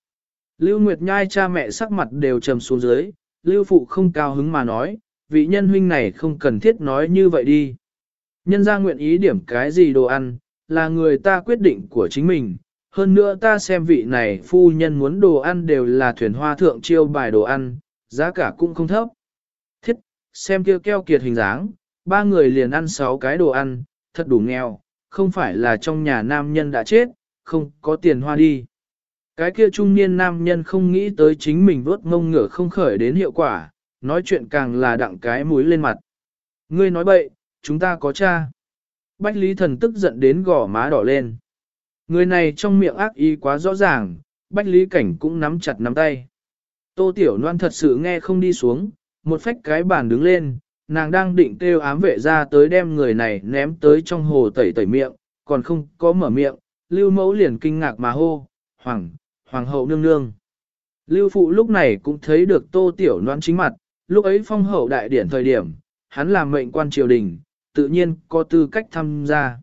Lưu Nguyệt Nhai cha mẹ sắc mặt đều trầm xuống dưới, Lưu Phụ không cao hứng mà nói, vị nhân huynh này không cần thiết nói như vậy đi. Nhân ra nguyện ý điểm cái gì đồ ăn, là người ta quyết định của chính mình, hơn nữa ta xem vị này phu nhân muốn đồ ăn đều là thuyền hoa thượng chiêu bài đồ ăn, giá cả cũng không thấp. Thiết, xem kia keo kiệt hình dáng, ba người liền ăn sáu cái đồ ăn, thật đủ nghèo, không phải là trong nhà nam nhân đã chết, không có tiền hoa đi. Cái kia trung niên nam nhân không nghĩ tới chính mình vớt ngông ngửa không khởi đến hiệu quả, nói chuyện càng là đặng cái mũi lên mặt. Ngươi nói bậy, chúng ta có cha. Bách Lý Thần tức giận đến gò má đỏ lên. Người này trong miệng ác ý quá rõ ràng, Bách Lý Cảnh cũng nắm chặt nắm tay. Tô Tiểu Loan thật sự nghe không đi xuống, một phách cái bàn đứng lên, nàng đang định kêu ám vệ ra tới đem người này ném tới trong hồ tẩy tẩy miệng, còn không có mở miệng, lưu mẫu liền kinh ngạc mà hô, hoàng, hoàng hậu nương nương. Lưu phụ lúc này cũng thấy được tô tiểu noan chính mặt, lúc ấy phong hậu đại điển thời điểm, hắn làm mệnh quan triều đình, tự nhiên có tư cách tham gia.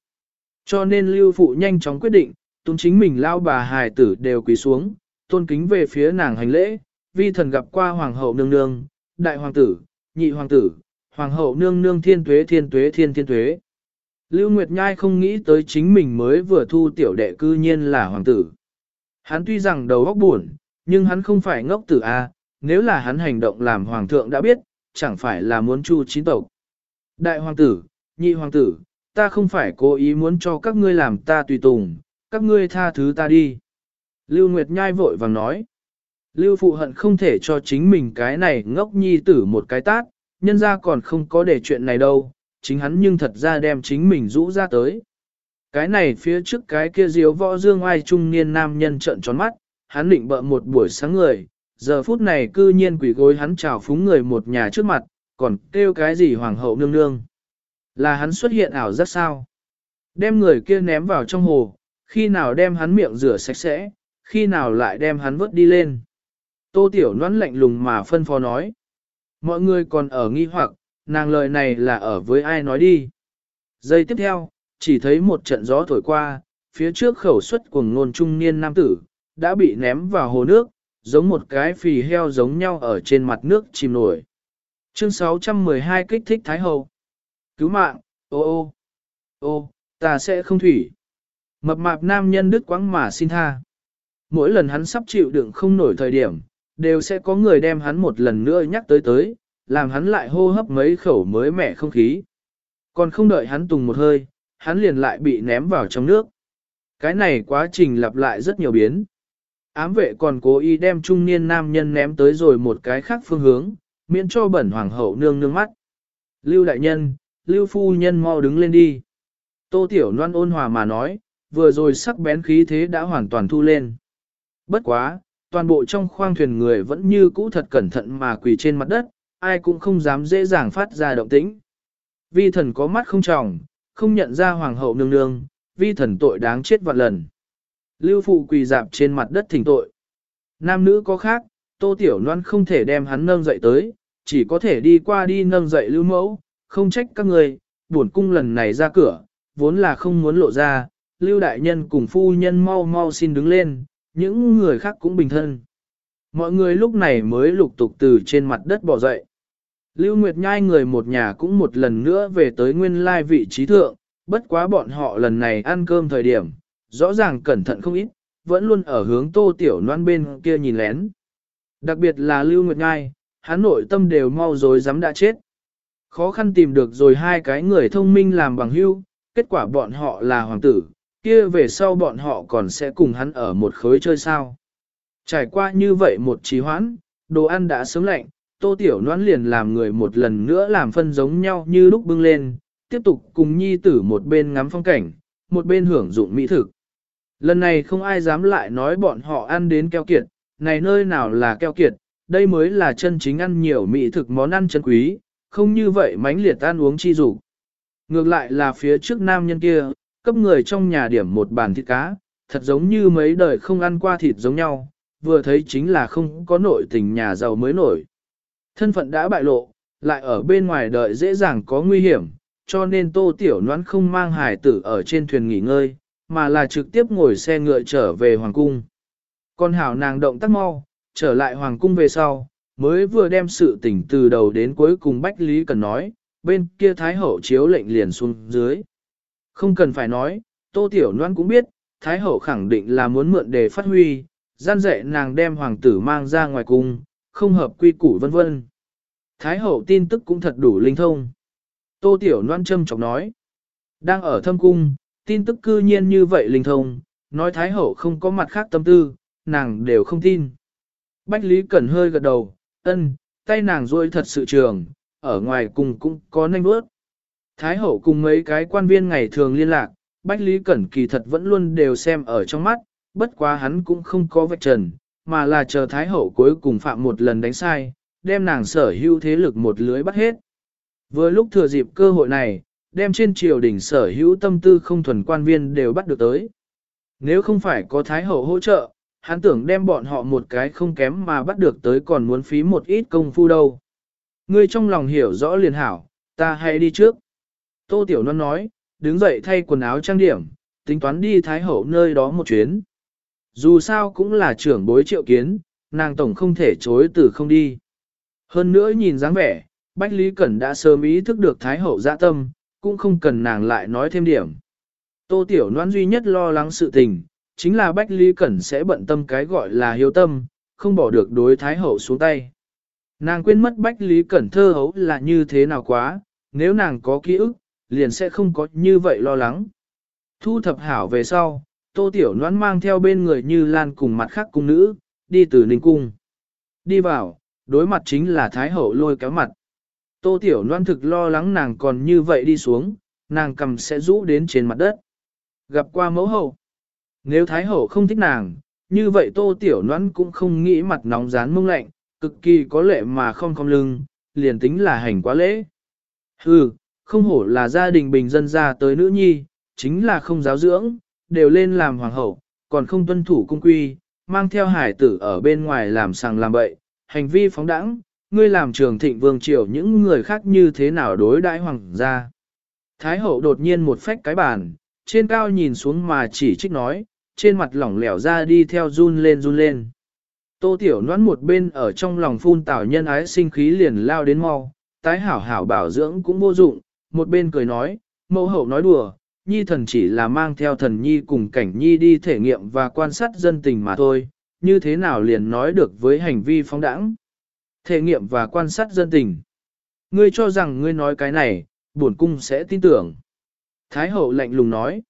Cho nên lưu phụ nhanh chóng quyết định, tôn chính mình lao bà hài tử đều quỳ xuống, tôn kính về phía nàng hành lễ, vi thần gặp qua hoàng hậu nương nương, đại hoàng tử, nhị hoàng tử, hoàng hậu nương nương thiên tuế thiên tuế thiên thiên tuế. Lưu Nguyệt Nhai không nghĩ tới chính mình mới vừa thu tiểu đệ cư nhiên là hoàng tử. Hắn tuy rằng đầu óc buồn, nhưng hắn không phải ngốc tử A, nếu là hắn hành động làm hoàng thượng đã biết, chẳng phải là muốn chu chín tộc. Đại hoàng tử, nhị hoàng tử, ta không phải cố ý muốn cho các ngươi làm ta tùy tùng, các ngươi tha thứ ta đi. Lưu Nguyệt Nhai vội vàng nói. Lưu Phụ hận không thể cho chính mình cái này ngốc nhi tử một cái tát, nhân ra còn không có để chuyện này đâu, chính hắn nhưng thật ra đem chính mình rũ ra tới. Cái này phía trước cái kia diếu võ dương ai trung niên nam nhân trợn tròn mắt, hắn định bợ một buổi sáng người, giờ phút này cư nhiên quỷ gối hắn chào phúng người một nhà trước mặt, còn kêu cái gì hoàng hậu nương nương. Là hắn xuất hiện ảo rất sao. Đem người kia ném vào trong hồ, khi nào đem hắn miệng rửa sạch sẽ, khi nào lại đem hắn vớt đi lên. Tô Tiểu Loan lạnh lùng mà phân phó nói. Mọi người còn ở nghi hoặc, nàng lời này là ở với ai nói đi. Giây tiếp theo, chỉ thấy một trận gió thổi qua, phía trước khẩu xuất của ngôn trung niên nam tử, đã bị ném vào hồ nước, giống một cái phì heo giống nhau ở trên mặt nước chìm nổi. Chương 612 kích thích Thái Hậu. Cứu mạng, ô ô, ô, ta sẽ không thủy. Mập mạp nam nhân đức quãng mà xin tha. Mỗi lần hắn sắp chịu đựng không nổi thời điểm, đều sẽ có người đem hắn một lần nữa nhắc tới tới, làm hắn lại hô hấp mấy khẩu mới mẻ không khí. Còn không đợi hắn tùng một hơi, hắn liền lại bị ném vào trong nước. Cái này quá trình lặp lại rất nhiều biến. Ám vệ còn cố ý đem trung niên nam nhân ném tới rồi một cái khác phương hướng, miễn cho bẩn hoàng hậu nương nương mắt. Lưu đại nhân, lưu phu nhân mau đứng lên đi. Tô tiểu loan ôn hòa mà nói, vừa rồi sắc bén khí thế đã hoàn toàn thu lên. Bất quá, toàn bộ trong khoang thuyền người vẫn như cũ thật cẩn thận mà quỳ trên mặt đất, ai cũng không dám dễ dàng phát ra động tĩnh. Vi thần có mắt không tròng, không nhận ra hoàng hậu nương nương, vi thần tội đáng chết vạn lần. Lưu phụ quỳ dạp trên mặt đất thỉnh tội. Nam nữ có khác, tô tiểu loan không thể đem hắn nâng dậy tới, chỉ có thể đi qua đi nâng dậy lưu mẫu, không trách các người, buồn cung lần này ra cửa, vốn là không muốn lộ ra, lưu đại nhân cùng phu nhân mau mau xin đứng lên, những người khác cũng bình thân. Mọi người lúc này mới lục tục từ trên mặt đất bỏ dậy. Lưu Nguyệt Nhai người một nhà cũng một lần nữa về tới nguyên lai vị trí thượng, bất quá bọn họ lần này ăn cơm thời điểm, rõ ràng cẩn thận không ít, vẫn luôn ở hướng tô tiểu noan bên kia nhìn lén. Đặc biệt là Lưu Nguyệt Nhai, hắn nội tâm đều mau rồi dám đã chết. Khó khăn tìm được rồi hai cái người thông minh làm bằng hưu, kết quả bọn họ là hoàng tử, kia về sau bọn họ còn sẽ cùng hắn ở một khối chơi sao. Trải qua như vậy một trì hoãn, đồ ăn đã sớm lạnh, tô tiểu noãn liền làm người một lần nữa làm phân giống nhau như lúc bưng lên, tiếp tục cùng nhi tử một bên ngắm phong cảnh, một bên hưởng dụng mỹ thực. Lần này không ai dám lại nói bọn họ ăn đến keo kiệt, này nơi nào là keo kiệt, đây mới là chân chính ăn nhiều mỹ thực món ăn chân quý, không như vậy mánh liệt ăn uống chi dục Ngược lại là phía trước nam nhân kia, cấp người trong nhà điểm một bàn thịt cá, thật giống như mấy đời không ăn qua thịt giống nhau, vừa thấy chính là không có nội tình nhà giàu mới nổi. Thân phận đã bại lộ, lại ở bên ngoài đợi dễ dàng có nguy hiểm, cho nên tô tiểu noãn không mang hải tử ở trên thuyền nghỉ ngơi, mà là trực tiếp ngồi xe ngựa trở về Hoàng Cung. Con hảo nàng động tác mau, trở lại Hoàng Cung về sau, mới vừa đem sự tình từ đầu đến cuối cùng Bách Lý Cần nói, bên kia Thái Hậu chiếu lệnh liền xuống dưới. Không cần phải nói, Tô Tiểu Loan cũng biết, Thái hậu khẳng định là muốn mượn để phát huy, gian dạy nàng đem hoàng tử mang ra ngoài cung, không hợp quy củ vân vân. Thái hậu tin tức cũng thật đủ linh thông. Tô Tiểu Loan châm chọc nói. Đang ở thâm cung, tin tức cư nhiên như vậy linh thông, nói Thái hậu không có mặt khác tâm tư, nàng đều không tin. Bách Lý Cẩn hơi gật đầu, ân, tay nàng ruôi thật sự trường, ở ngoài cùng cũng có nanh bước. Thái hậu cùng mấy cái quan viên ngày thường liên lạc, Bách Lý Cẩn kỳ thật vẫn luôn đều xem ở trong mắt, bất quá hắn cũng không có vạch trần, mà là chờ Thái hậu cuối cùng phạm một lần đánh sai, đem nàng sở hữu thế lực một lưới bắt hết. Vừa lúc thừa dịp cơ hội này, đem trên triều đình sở hữu tâm tư không thuần quan viên đều bắt được tới. Nếu không phải có Thái hậu hỗ trợ, hắn tưởng đem bọn họ một cái không kém mà bắt được tới còn muốn phí một ít công phu đâu. Ngươi trong lòng hiểu rõ liền hảo, ta hãy đi trước. Tô Tiểu Loan nói, đứng dậy thay quần áo trang điểm, tính toán đi Thái Hậu nơi đó một chuyến. Dù sao cũng là trưởng bối triệu kiến, nàng tổng không thể chối từ không đi. Hơn nữa nhìn dáng vẻ, Bách Lý Cẩn đã sớm ý thức được Thái Hậu dạ tâm, cũng không cần nàng lại nói thêm điểm. Tô Tiểu Loan duy nhất lo lắng sự tình, chính là Bách Lý Cẩn sẽ bận tâm cái gọi là hiếu tâm, không bỏ được đối Thái Hậu xuống tay. Nàng quên mất Bách Lý Cẩn thơ hấu là như thế nào quá, nếu nàng có ký ức, liền sẽ không có như vậy lo lắng. Thu thập hảo về sau, Tô Tiểu Loan mang theo bên người như Lan cùng mặt khác cung nữ, đi từ Ninh Cung. Đi vào, đối mặt chính là Thái Hậu lôi kéo mặt. Tô Tiểu Loan thực lo lắng nàng còn như vậy đi xuống, nàng cầm sẽ rũ đến trên mặt đất. Gặp qua mẫu hậu. Nếu Thái Hậu không thích nàng, như vậy Tô Tiểu Loan cũng không nghĩ mặt nóng rán mông lạnh, cực kỳ có lệ mà không không lưng, liền tính là hành quá lễ. Hừ, không hổ là gia đình bình dân ra tới nữ nhi, chính là không giáo dưỡng, đều lên làm hoàng hậu, còn không tuân thủ cung quy, mang theo hải tử ở bên ngoài làm sàng làm bậy, hành vi phóng đẳng, ngươi làm trường thịnh vương triều những người khác như thế nào đối đãi hoàng gia. Thái hậu đột nhiên một phách cái bàn, trên cao nhìn xuống mà chỉ trích nói, trên mặt lỏng lẻo ra đi theo run lên run lên. Tô tiểu noãn một bên ở trong lòng phun tảo nhân ái sinh khí liền lao đến mau, tái hảo hảo bảo dưỡng cũng vô dụng, một bên cười nói, mẫu hậu nói đùa, nhi thần chỉ là mang theo thần nhi cùng cảnh nhi đi thể nghiệm và quan sát dân tình mà thôi, như thế nào liền nói được với hành vi phóng đãng. Thể nghiệm và quan sát dân tình. Ngươi cho rằng ngươi nói cái này, bổn cung sẽ tin tưởng. Thái hậu lạnh lùng nói.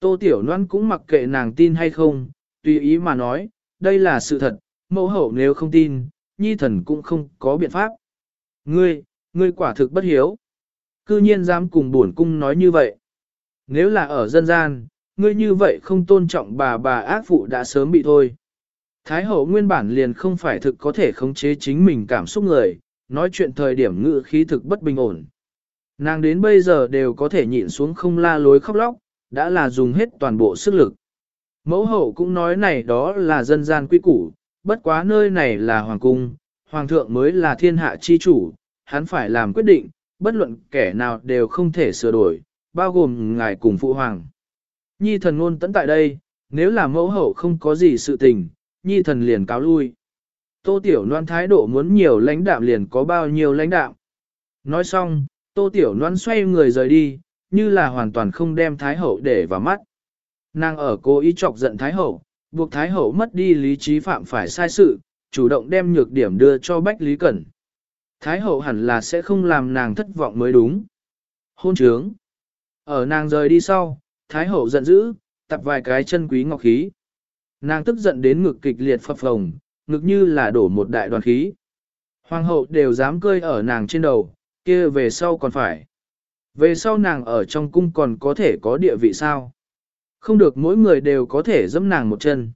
Tô Tiểu Loan cũng mặc kệ nàng tin hay không, tùy ý mà nói, đây là sự thật, mẫu hậu nếu không tin, nhi thần cũng không có biện pháp. Ngươi, ngươi quả thực bất hiếu. Cư nhiên dám cùng bổn cung nói như vậy. Nếu là ở dân gian, ngươi như vậy không tôn trọng bà bà ác phụ đã sớm bị thôi. Thái hậu nguyên bản liền không phải thực có thể khống chế chính mình cảm xúc người, nói chuyện thời điểm ngự khí thực bất bình ổn. Nàng đến bây giờ đều có thể nhịn xuống không la lối khóc lóc, đã là dùng hết toàn bộ sức lực. Mẫu hậu cũng nói này đó là dân gian quy củ, bất quá nơi này là hoàng cung, hoàng thượng mới là thiên hạ chi chủ, hắn phải làm quyết định, bất luận kẻ nào đều không thể sửa đổi, bao gồm ngài cùng phụ hoàng. Nhi thần ngôn tẫn tại đây, nếu là mẫu hậu không có gì sự tình, nhi thần liền cáo lui. Tô Tiểu Loan thái độ muốn nhiều lãnh đạm liền có bao nhiêu lãnh đạm. Nói xong, Tô Tiểu Loan xoay người rời đi, như là hoàn toàn không đem thái hậu để vào mắt. Nàng ở cố ý chọc giận thái hậu, buộc thái hậu mất đi lý trí phạm phải sai sự, chủ động đem nhược điểm đưa cho Bách Lý Cẩn. Thái hậu hẳn là sẽ không làm nàng thất vọng mới đúng. Hôn trướng. Ở nàng rời đi sau, Thái hậu giận dữ, tập vài cái chân quý ngọc khí. Nàng tức giận đến ngực kịch liệt phập phồng, ngực như là đổ một đại đoàn khí. Hoàng hậu đều dám cơi ở nàng trên đầu, kia về sau còn phải. Về sau nàng ở trong cung còn có thể có địa vị sao? Không được mỗi người đều có thể dẫm nàng một chân.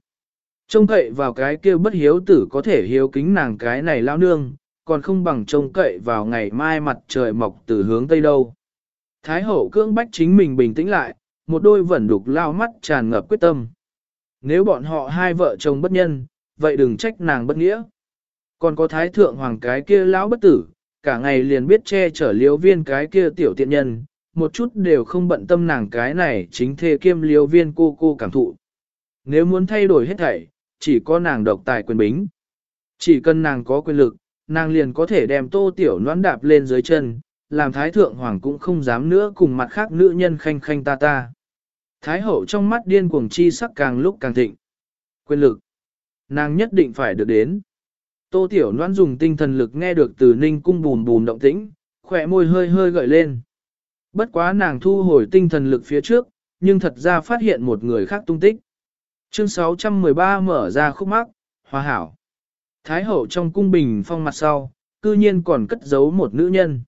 Trông cậy vào cái kia bất hiếu tử có thể hiếu kính nàng cái này lao nương, còn không bằng trông cậy vào ngày mai mặt trời mọc từ hướng tây đâu. Thái hậu cưỡng bách chính mình bình tĩnh lại, một đôi vẩn đục lao mắt tràn ngập quyết tâm. Nếu bọn họ hai vợ chồng bất nhân, vậy đừng trách nàng bất nghĩa. Còn có thái thượng hoàng cái kia lão bất tử, cả ngày liền biết che chở liếu viên cái kia tiểu tiện nhân, một chút đều không bận tâm nàng cái này chính thê kiêm liếu viên cô cô cảm thụ. Nếu muốn thay đổi hết thảy, chỉ có nàng độc tài quyền bính. Chỉ cần nàng có quyền lực, nàng liền có thể đem tô tiểu noãn đạp lên dưới chân, làm thái thượng hoàng cũng không dám nữa cùng mặt khác nữ nhân khanh khanh ta ta. Thái hậu trong mắt điên cuồng chi sắc càng lúc càng thịnh. Quyền lực. Nàng nhất định phải được đến. Tô Tiểu Loan dùng tinh thần lực nghe được từ ninh cung bùn bùn động tĩnh, khỏe môi hơi hơi gợi lên. Bất quá nàng thu hồi tinh thần lực phía trước, nhưng thật ra phát hiện một người khác tung tích. Chương 613 mở ra khúc mắc, hòa hảo. Thái hậu trong cung bình phong mặt sau, cư nhiên còn cất giấu một nữ nhân.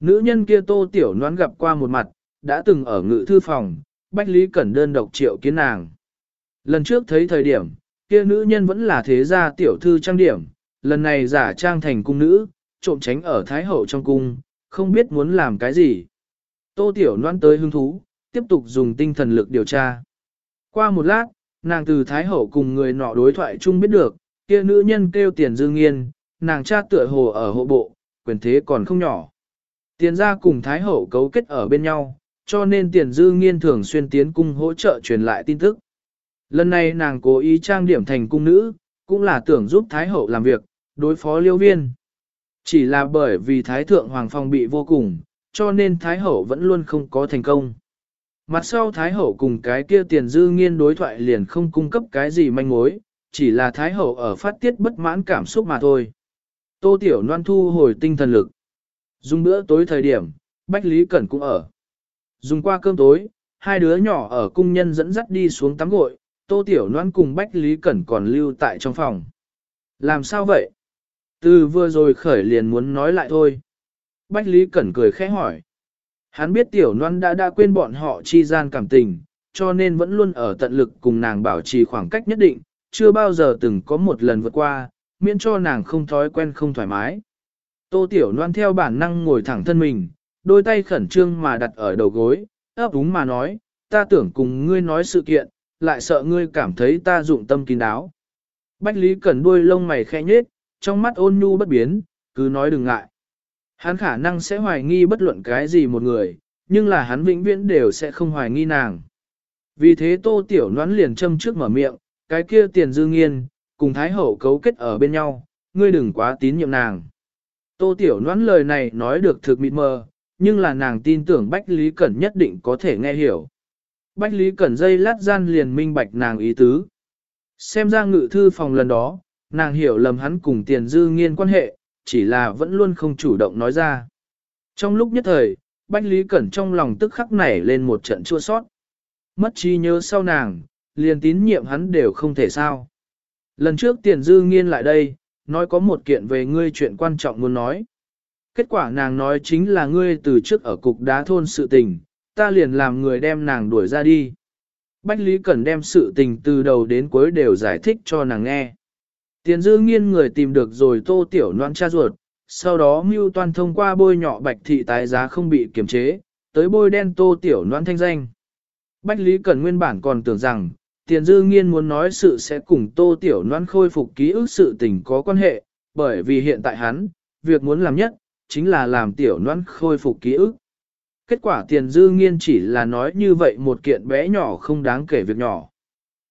Nữ nhân kia tô tiểu noán gặp qua một mặt, đã từng ở ngự thư phòng, Bách Lý Cẩn đơn độc triệu kiến nàng. Lần trước thấy thời điểm, kia nữ nhân vẫn là thế gia tiểu thư trang điểm, lần này giả trang thành cung nữ, trộm tránh ở Thái Hậu trong cung, không biết muốn làm cái gì. Tô Tiểu Loan tới hứng thú, tiếp tục dùng tinh thần lực điều tra. Qua một lát, nàng từ Thái Hậu cùng người nọ đối thoại chung biết được, kia nữ nhân kêu tiền dương nghiên, nàng cha tựa hồ ở hộ bộ, quyền thế còn không nhỏ. Tiền gia cùng Thái Hậu cấu kết ở bên nhau, cho nên tiền dư nghiên thường xuyên tiến cung hỗ trợ truyền lại tin tức. Lần này nàng cố ý trang điểm thành cung nữ, cũng là tưởng giúp Thái Hậu làm việc, đối phó liêu viên. Chỉ là bởi vì Thái Thượng Hoàng Phong bị vô cùng, cho nên Thái Hậu vẫn luôn không có thành công. Mặt sau Thái Hậu cùng cái kia tiền dư nghiên đối thoại liền không cung cấp cái gì manh mối, chỉ là Thái Hậu ở phát tiết bất mãn cảm xúc mà thôi. Tô Tiểu Loan thu hồi tinh thần lực. Dùng bữa tối thời điểm, Bách Lý Cẩn cũng ở. Dùng qua cơm tối, hai đứa nhỏ ở cung nhân dẫn dắt đi xuống tắm gội, Tô Tiểu Loan cùng Bách Lý Cẩn còn lưu tại trong phòng. Làm sao vậy? Từ vừa rồi khởi liền muốn nói lại thôi. Bách Lý Cẩn cười khẽ hỏi. Hắn biết Tiểu Loan đã đã quên bọn họ chi gian cảm tình, cho nên vẫn luôn ở tận lực cùng nàng bảo trì khoảng cách nhất định, chưa bao giờ từng có một lần vượt qua, miễn cho nàng không thói quen không thoải mái. Tô Tiểu Loan theo bản năng ngồi thẳng thân mình, đôi tay khẩn trương mà đặt ở đầu gối, ấp úng mà nói, ta tưởng cùng ngươi nói sự kiện, lại sợ ngươi cảm thấy ta dụng tâm kín đáo. Bách Lý Cẩn đuôi lông mày khẽ nhếch, trong mắt ôn nhu bất biến, cứ nói đừng ngại. Hắn khả năng sẽ hoài nghi bất luận cái gì một người, nhưng là hắn vĩnh viễn đều sẽ không hoài nghi nàng. Vì thế tô tiểu Loan liền châm trước mở miệng, cái kia tiền dư nghiên, cùng Thái Hậu cấu kết ở bên nhau, ngươi đừng quá tín nhiệm nàng. Tô tiểu Loan lời này nói được thực mịt mờ, nhưng là nàng tin tưởng Bách Lý Cẩn nhất định có thể nghe hiểu. Bách Lý Cẩn dây lát gian liền minh bạch nàng ý tứ. Xem ra ngự thư phòng lần đó, nàng hiểu lầm hắn cùng tiền dư nghiên quan hệ, chỉ là vẫn luôn không chủ động nói ra. Trong lúc nhất thời, Bách Lý Cẩn trong lòng tức khắc nảy lên một trận chua sót. Mất trí nhớ sau nàng, liền tín nhiệm hắn đều không thể sao. Lần trước tiền dư nghiên lại đây, nói có một kiện về ngươi chuyện quan trọng muốn nói. Kết quả nàng nói chính là ngươi từ trước ở cục đá thôn sự tình, ta liền làm người đem nàng đuổi ra đi. Bách Lý Cẩn đem sự tình từ đầu đến cuối đều giải thích cho nàng nghe. Tiền dư nghiên người tìm được rồi tô tiểu noan cha ruột, sau đó mưu toan thông qua bôi nhọ bạch thị tái giá không bị kiềm chế, tới bôi đen tô tiểu noan thanh danh. Bách Lý Cẩn nguyên bản còn tưởng rằng, tiền dư nghiên muốn nói sự sẽ cùng tô tiểu Loan khôi phục ký ức sự tình có quan hệ, bởi vì hiện tại hắn, việc muốn làm nhất, chính là làm tiểu Loan khôi phục ký ức. Kết quả tiền dư nghiên chỉ là nói như vậy một kiện bé nhỏ không đáng kể việc nhỏ.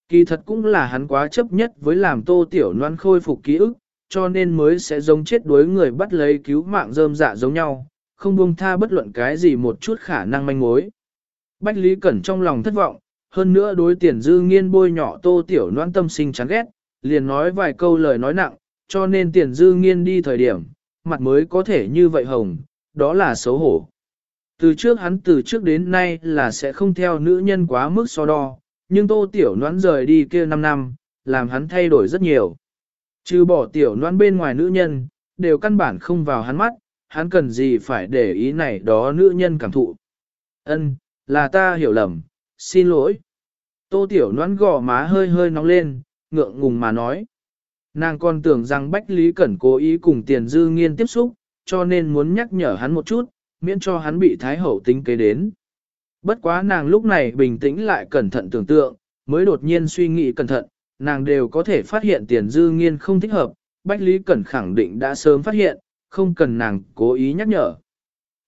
Kỳ thật cũng là hắn quá chấp nhất với làm tô tiểu Loan khôi phục ký ức, cho nên mới sẽ giống chết đuối người bắt lấy cứu mạng rơm dạ giống nhau, không buông tha bất luận cái gì một chút khả năng manh mối. Bách Lý Cẩn trong lòng thất vọng, hơn nữa đối tiền dư nghiên bôi nhỏ tô tiểu noan tâm sinh chán ghét, liền nói vài câu lời nói nặng, cho nên tiền dư nghiên đi thời điểm, mặt mới có thể như vậy hồng, đó là xấu hổ. Từ trước hắn từ trước đến nay là sẽ không theo nữ nhân quá mức so đo, nhưng tô tiểu noan rời đi kia 5 năm, làm hắn thay đổi rất nhiều. Trừ bỏ tiểu noan bên ngoài nữ nhân, đều căn bản không vào hắn mắt, hắn cần gì phải để ý này đó nữ nhân cảm thụ. Ân, là ta hiểu lầm, xin lỗi. Tô tiểu Loan gò má hơi hơi nóng lên, ngượng ngùng mà nói. Nàng còn tưởng rằng Bách Lý Cẩn cố ý cùng tiền dư nghiên tiếp xúc, cho nên muốn nhắc nhở hắn một chút, miễn cho hắn bị Thái Hậu tính kế đến. Bất quá nàng lúc này bình tĩnh lại cẩn thận tưởng tượng, mới đột nhiên suy nghĩ cẩn thận, nàng đều có thể phát hiện tiền dư nghiên không thích hợp, Bách Lý Cẩn khẳng định đã sớm phát hiện, không cần nàng cố ý nhắc nhở.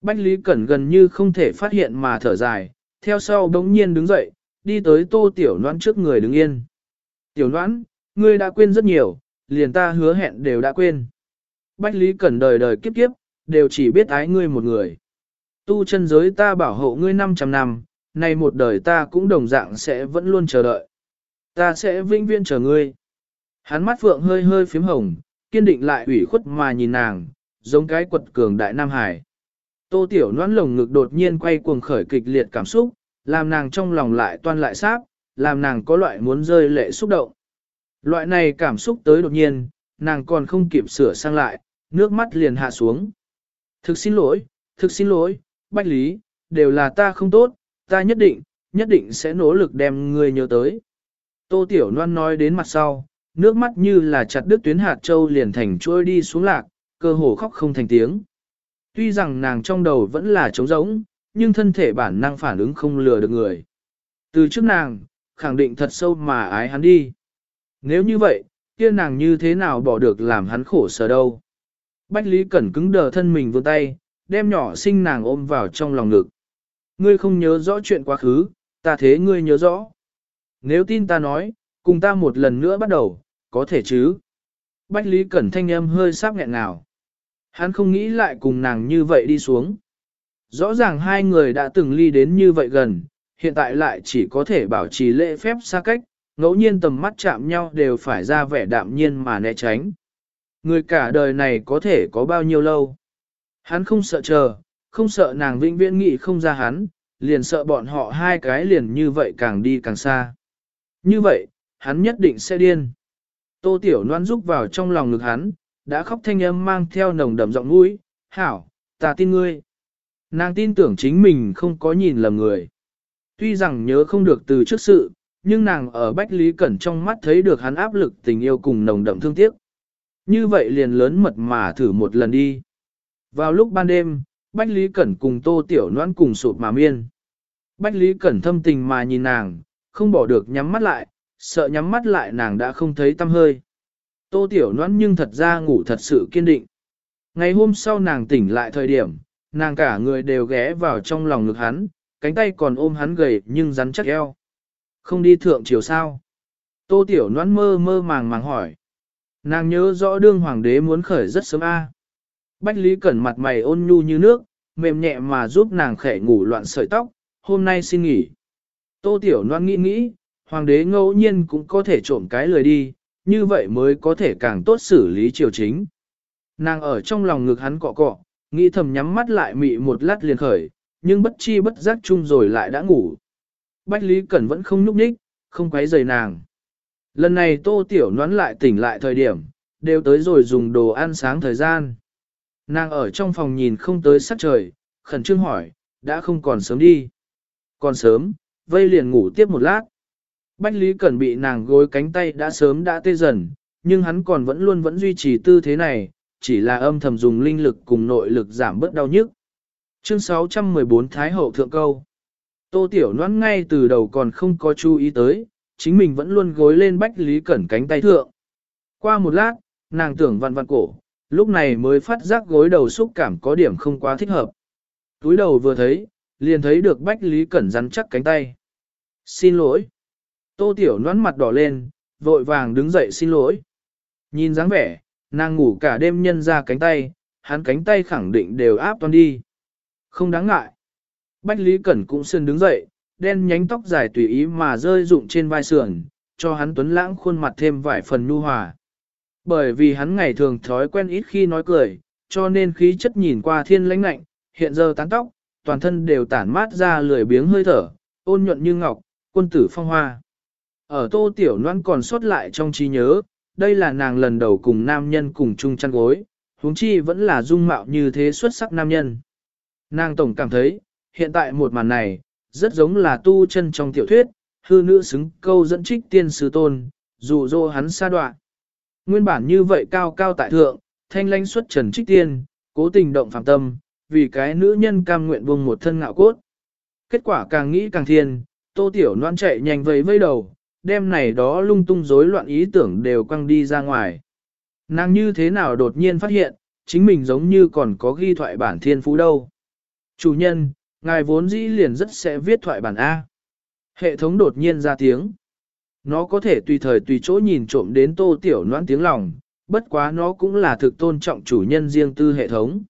Bách Lý Cẩn gần như không thể phát hiện mà thở dài, theo sau đống nhiên đứng dậy, đi tới tô tiểu noãn trước người đứng yên. Tiểu noãn, ngươi đã quên rất nhiều, liền ta hứa hẹn đều đã quên. Bách Lý Cẩn đời đời kiếp kiếp, đều chỉ biết ái ngươi một người tu chân giới ta bảo hộ ngươi 500 năm, nay một đời ta cũng đồng dạng sẽ vẫn luôn chờ đợi. Ta sẽ vĩnh viễn chờ ngươi. Hắn mắt phượng hơi hơi phím hồng, kiên định lại ủy khuất mà nhìn nàng, giống cái quật cường đại Nam Hải. Tô Tiểu noãn lồng ngực đột nhiên quay cuồng khởi kịch liệt cảm xúc, làm nàng trong lòng lại toan lại sáp, làm nàng có loại muốn rơi lệ xúc động. Loại này cảm xúc tới đột nhiên, nàng còn không kịp sửa sang lại, nước mắt liền hạ xuống. Thực xin lỗi, thực xin lỗi, Bách Lý, đều là ta không tốt, ta nhất định, nhất định sẽ nỗ lực đem ngươi nhớ tới. Tô Tiểu Loan nói đến mặt sau, nước mắt như là chặt đứt tuyến hạt châu liền thành trôi đi xuống lạc, cơ hồ khóc không thành tiếng. Tuy rằng nàng trong đầu vẫn là trống rỗng, nhưng thân thể bản năng phản ứng không lừa được người. Từ trước nàng, khẳng định thật sâu mà ái hắn đi. Nếu như vậy, kia nàng như thế nào bỏ được làm hắn khổ sở đâu. Bách Lý Cẩn cứng đờ thân mình vươn tay, đem nhỏ sinh nàng ôm vào trong lòng ngực. Ngươi không nhớ rõ chuyện quá khứ, ta thế ngươi nhớ rõ. Nếu tin ta nói, cùng ta một lần nữa bắt đầu, có thể chứ. Bách Lý Cẩn thanh âm hơi sáp nghẹn nào. Hắn không nghĩ lại cùng nàng như vậy đi xuống. Rõ ràng hai người đã từng ly đến như vậy gần, hiện tại lại chỉ có thể bảo trì lễ phép xa cách, ngẫu nhiên tầm mắt chạm nhau đều phải ra vẻ đạm nhiên mà né tránh. Người cả đời này có thể có bao nhiêu lâu? Hắn không sợ chờ, không sợ nàng vĩnh viễn nghị không ra hắn, liền sợ bọn họ hai cái liền như vậy càng đi càng xa. Như vậy, hắn nhất định sẽ điên. Tô Tiểu Loan rúc vào trong lòng ngực hắn, đã khóc thanh âm mang theo nồng đậm giọng mũi, hảo, ta tin ngươi. Nàng tin tưởng chính mình không có nhìn lầm người. Tuy rằng nhớ không được từ trước sự, nhưng nàng ở Bách Lý Cẩn trong mắt thấy được hắn áp lực tình yêu cùng nồng đậm thương tiếc. Như vậy liền lớn mật mà thử một lần đi. Vào lúc ban đêm, Bách Lý Cẩn cùng Tô Tiểu Noãn cùng sụp mà miên. Bách Lý Cẩn thâm tình mà nhìn nàng, không bỏ được nhắm mắt lại, sợ nhắm mắt lại nàng đã không thấy tâm hơi. Tô Tiểu Noãn nhưng thật ra ngủ thật sự kiên định. Ngày hôm sau nàng tỉnh lại thời điểm, nàng cả người đều ghé vào trong lòng ngực hắn, cánh tay còn ôm hắn gầy nhưng rắn chắc eo. Không đi thượng chiều sao? Tô Tiểu Noãn mơ mơ màng màng hỏi. Nàng nhớ rõ đương hoàng đế muốn khởi rất sớm a. Bách Lý Cẩn mặt mày ôn nhu như nước, mềm nhẹ mà giúp nàng khẽ ngủ loạn sợi tóc, hôm nay xin nghỉ. Tô Tiểu Loan nghĩ nghĩ, hoàng đế ngẫu nhiên cũng có thể trộm cái lời đi, như vậy mới có thể càng tốt xử lý triều chính. Nàng ở trong lòng ngực hắn cọ cọ, nghĩ thầm nhắm mắt lại mị một lát liền khởi, nhưng bất chi bất giác chung rồi lại đã ngủ. Bách Lý Cẩn vẫn không nhúc nhích, không quấy rầy nàng. Lần này Tô Tiểu nón lại tỉnh lại thời điểm, đều tới rồi dùng đồ ăn sáng thời gian. Nàng ở trong phòng nhìn không tới sắc trời, khẩn trương hỏi, đã không còn sớm đi. Còn sớm, vây liền ngủ tiếp một lát. Bách Lý Cẩn bị nàng gối cánh tay đã sớm đã tê dần, nhưng hắn còn vẫn luôn vẫn duy trì tư thế này, chỉ là âm thầm dùng linh lực cùng nội lực giảm bớt đau nhức. Chương 614 Thái Hậu Thượng Câu Tô Tiểu Loan ngay từ đầu còn không có chú ý tới, chính mình vẫn luôn gối lên Bách Lý Cẩn cánh tay thượng. Qua một lát, nàng tưởng vặn vặn cổ, lúc này mới phát giác gối đầu xúc cảm có điểm không quá thích hợp. Túi đầu vừa thấy, liền thấy được Bách Lý Cẩn rắn chắc cánh tay. Xin lỗi. Tô Tiểu nón mặt đỏ lên, vội vàng đứng dậy xin lỗi. Nhìn dáng vẻ, nàng ngủ cả đêm nhân ra cánh tay, hắn cánh tay khẳng định đều áp toàn đi. Không đáng ngại. Bách Lý Cẩn cũng sơn đứng dậy, đen nhánh tóc dài tùy ý mà rơi rụng trên vai sườn, cho hắn tuấn lãng khuôn mặt thêm vài phần nhu hòa. Bởi vì hắn ngày thường thói quen ít khi nói cười, cho nên khí chất nhìn qua thiên lãnh lạnh, hiện giờ tán tóc, toàn thân đều tản mát ra lười biếng hơi thở, ôn nhuận như ngọc, quân tử phong hoa. Ở tô tiểu loan còn sót lại trong trí nhớ, đây là nàng lần đầu cùng nam nhân cùng chung chăn gối, huống chi vẫn là dung mạo như thế xuất sắc nam nhân. Nàng tổng cảm thấy, hiện tại một màn này, rất giống là tu chân trong tiểu thuyết, hư nữ xứng câu dẫn trích tiên sư tôn, dụ dỗ hắn xa đoạn. Nguyên bản như vậy cao cao tại thượng, thanh lãnh xuất trần trích tiên, cố tình động phạm tâm, vì cái nữ nhân cam nguyện buông một thân ngạo cốt. Kết quả càng nghĩ càng thiên, tô tiểu noan chạy nhanh vẫy vây đầu, đêm này đó lung tung rối loạn ý tưởng đều quăng đi ra ngoài. Nàng như thế nào đột nhiên phát hiện, chính mình giống như còn có ghi thoại bản thiên phú đâu. Chủ nhân, ngài vốn dĩ liền rất sẽ viết thoại bản A. Hệ thống đột nhiên ra tiếng. Nó có thể tùy thời tùy chỗ nhìn trộm đến tô tiểu noãn tiếng lòng, bất quá nó cũng là thực tôn trọng chủ nhân riêng tư hệ thống.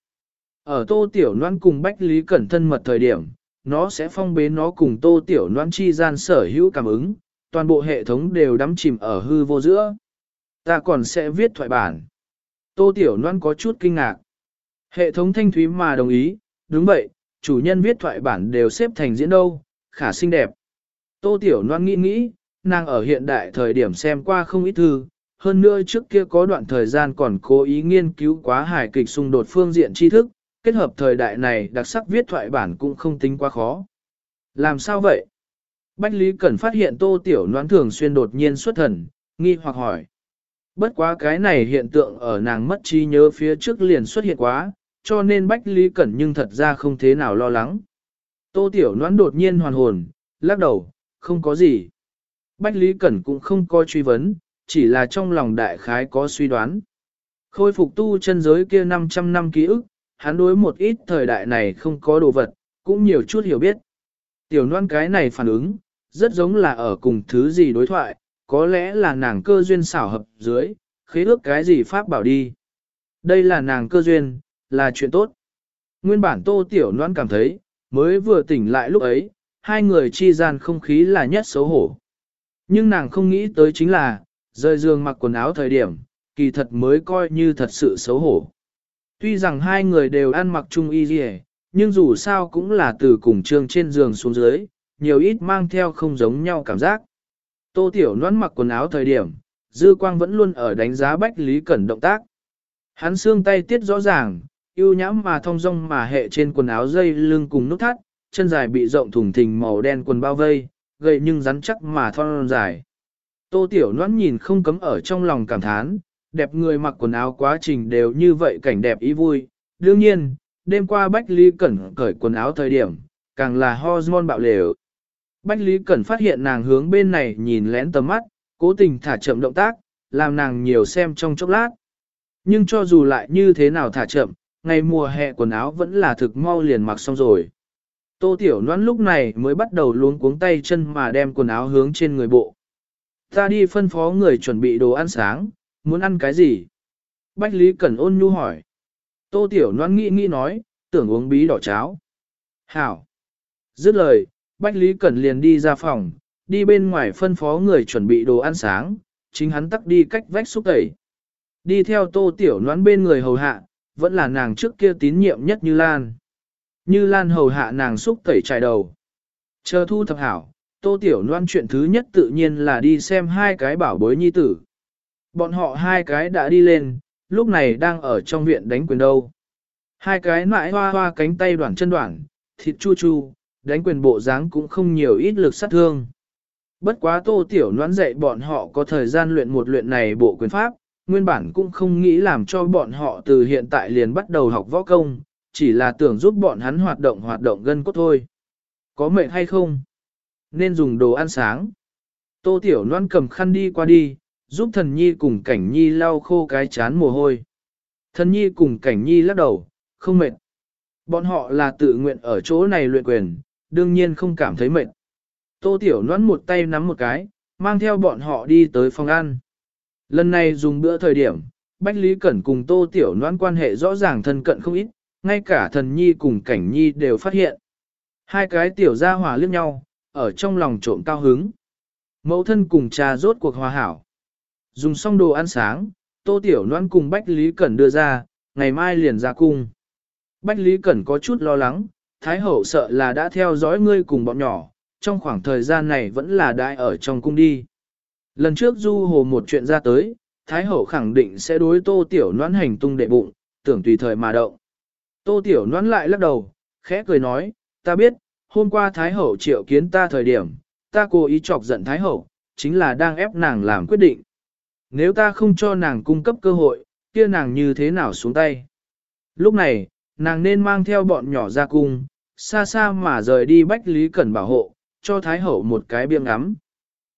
Ở tô tiểu noãn cùng Bách Lý Cẩn thân mật thời điểm, nó sẽ phong bế nó cùng tô tiểu noãn chi gian sở hữu cảm ứng, toàn bộ hệ thống đều đắm chìm ở hư vô giữa. Ta còn sẽ viết thoại bản. Tô tiểu Loan có chút kinh ngạc. Hệ thống thanh thúy mà đồng ý, đúng vậy, chủ nhân viết thoại bản đều xếp thành diễn đâu, khả xinh đẹp. Tô tiểu Loan nghĩ nghĩ, nàng ở hiện đại thời điểm xem qua không ít thư, hơn nữa trước kia có đoạn thời gian còn cố ý nghiên cứu quá hài kịch xung đột phương diện tri thức, kết hợp thời đại này đặc sắc viết thoại bản cũng không tính quá khó. Làm sao vậy? Bách Lý Cẩn phát hiện tô tiểu noán thường xuyên đột nhiên xuất thần, nghi hoặc hỏi. Bất quá cái này hiện tượng ở nàng mất trí nhớ phía trước liền xuất hiện quá, cho nên Bách Lý Cẩn nhưng thật ra không thế nào lo lắng. Tô tiểu noán đột nhiên hoàn hồn, lắc đầu, không có gì. Bách Lý Cẩn cũng không coi truy vấn, chỉ là trong lòng đại khái có suy đoán. Khôi phục tu chân giới kia 500 năm ký ức, hắn đối một ít thời đại này không có đồ vật, cũng nhiều chút hiểu biết. Tiểu noan cái này phản ứng, rất giống là ở cùng thứ gì đối thoại, có lẽ là nàng cơ duyên xảo hợp dưới, khế ước cái gì pháp bảo đi. Đây là nàng cơ duyên, là chuyện tốt. Nguyên bản tô tiểu noan cảm thấy, mới vừa tỉnh lại lúc ấy, hai người chi gian không khí là nhất xấu hổ. Nhưng nàng không nghĩ tới chính là, rời giường mặc quần áo thời điểm, kỳ thật mới coi như thật sự xấu hổ. Tuy rằng hai người đều ăn mặc chung y dì nhưng dù sao cũng là từ cùng trường trên giường xuống dưới, nhiều ít mang theo không giống nhau cảm giác. Tô Tiểu Loan mặc quần áo thời điểm, Dư Quang vẫn luôn ở đánh giá Bách Lý Cẩn động tác. Hắn xương tay tiết rõ ràng, yêu nhãm mà thong dong mà hệ trên quần áo dây lưng cùng nút thắt, chân dài bị rộng thùng thình màu đen quần bao vây, gầy nhưng rắn chắc mà thon dài. Tô Tiểu Loan nhìn không cấm ở trong lòng cảm thán, đẹp người mặc quần áo quá trình đều như vậy cảnh đẹp ý vui. Đương nhiên, đêm qua Bách Lý Cẩn cởi quần áo thời điểm, càng là hormone bạo lều. Bách Lý Cẩn phát hiện nàng hướng bên này nhìn lén tầm mắt, cố tình thả chậm động tác, làm nàng nhiều xem trong chốc lát. Nhưng cho dù lại như thế nào thả chậm, ngày mùa hè quần áo vẫn là thực mau liền mặc xong rồi. Tô Tiểu Loan lúc này mới bắt đầu luống cuống tay chân mà đem quần áo hướng trên người bộ. Ta đi phân phó người chuẩn bị đồ ăn sáng, muốn ăn cái gì? Bách Lý Cẩn ôn nhu hỏi. Tô Tiểu Loan nghĩ nghĩ nói, tưởng uống bí đỏ cháo. Hảo. Dứt lời, Bách Lý Cẩn liền đi ra phòng, đi bên ngoài phân phó người chuẩn bị đồ ăn sáng, chính hắn tắc đi cách vách xúc tẩy. Đi theo Tô Tiểu noán bên người hầu hạ, vẫn là nàng trước kia tín nhiệm nhất như Lan. Như Lan hầu hạ nàng xúc tẩy trải đầu. Chờ thu thập hảo, Tô Tiểu Loan chuyện thứ nhất tự nhiên là đi xem hai cái bảo bối nhi tử. Bọn họ hai cái đã đi lên, lúc này đang ở trong viện đánh quyền đâu. Hai cái nãi hoa hoa cánh tay đoạn chân đoạn, thịt chu chu, đánh quyền bộ dáng cũng không nhiều ít lực sát thương. Bất quá Tô Tiểu Loan dạy bọn họ có thời gian luyện một luyện này bộ quyền pháp, nguyên bản cũng không nghĩ làm cho bọn họ từ hiện tại liền bắt đầu học võ công, chỉ là tưởng giúp bọn hắn hoạt động hoạt động gân cốt thôi. Có mệt hay không? Nên dùng đồ ăn sáng. Tô Tiểu Loan cầm khăn đi qua đi, giúp thần nhi cùng cảnh nhi lau khô cái chán mồ hôi. Thần nhi cùng cảnh nhi lắc đầu, không mệt. Bọn họ là tự nguyện ở chỗ này luyện quyền, đương nhiên không cảm thấy mệt. Tô Tiểu Loan một tay nắm một cái, mang theo bọn họ đi tới phòng ăn. Lần này dùng bữa thời điểm, Bách Lý Cẩn cùng Tô Tiểu Loan quan hệ rõ ràng thân cận không ít, ngay cả thần nhi cùng cảnh nhi đều phát hiện. Hai cái tiểu gia hòa liếc nhau, ở trong lòng trộm cao hứng. Mẫu thân cùng cha rốt cuộc hòa hảo. Dùng xong đồ ăn sáng, tô tiểu Loan cùng Bách Lý Cẩn đưa ra, ngày mai liền ra cung. Bách Lý Cẩn có chút lo lắng, Thái Hậu sợ là đã theo dõi ngươi cùng bọn nhỏ, trong khoảng thời gian này vẫn là đại ở trong cung đi. Lần trước du hồ một chuyện ra tới, Thái Hậu khẳng định sẽ đối tô tiểu noãn hành tung đệ bụng, tưởng tùy thời mà động. Tô Tiểu noãn lại lắc đầu, khẽ cười nói, ta biết, hôm qua Thái Hậu triệu kiến ta thời điểm, ta cố ý chọc giận Thái Hậu, chính là đang ép nàng làm quyết định. Nếu ta không cho nàng cung cấp cơ hội, kia nàng như thế nào xuống tay. Lúc này, nàng nên mang theo bọn nhỏ ra cung, xa xa mà rời đi Bách Lý Cẩn bảo hộ, cho Thái Hậu một cái biêng ngắm.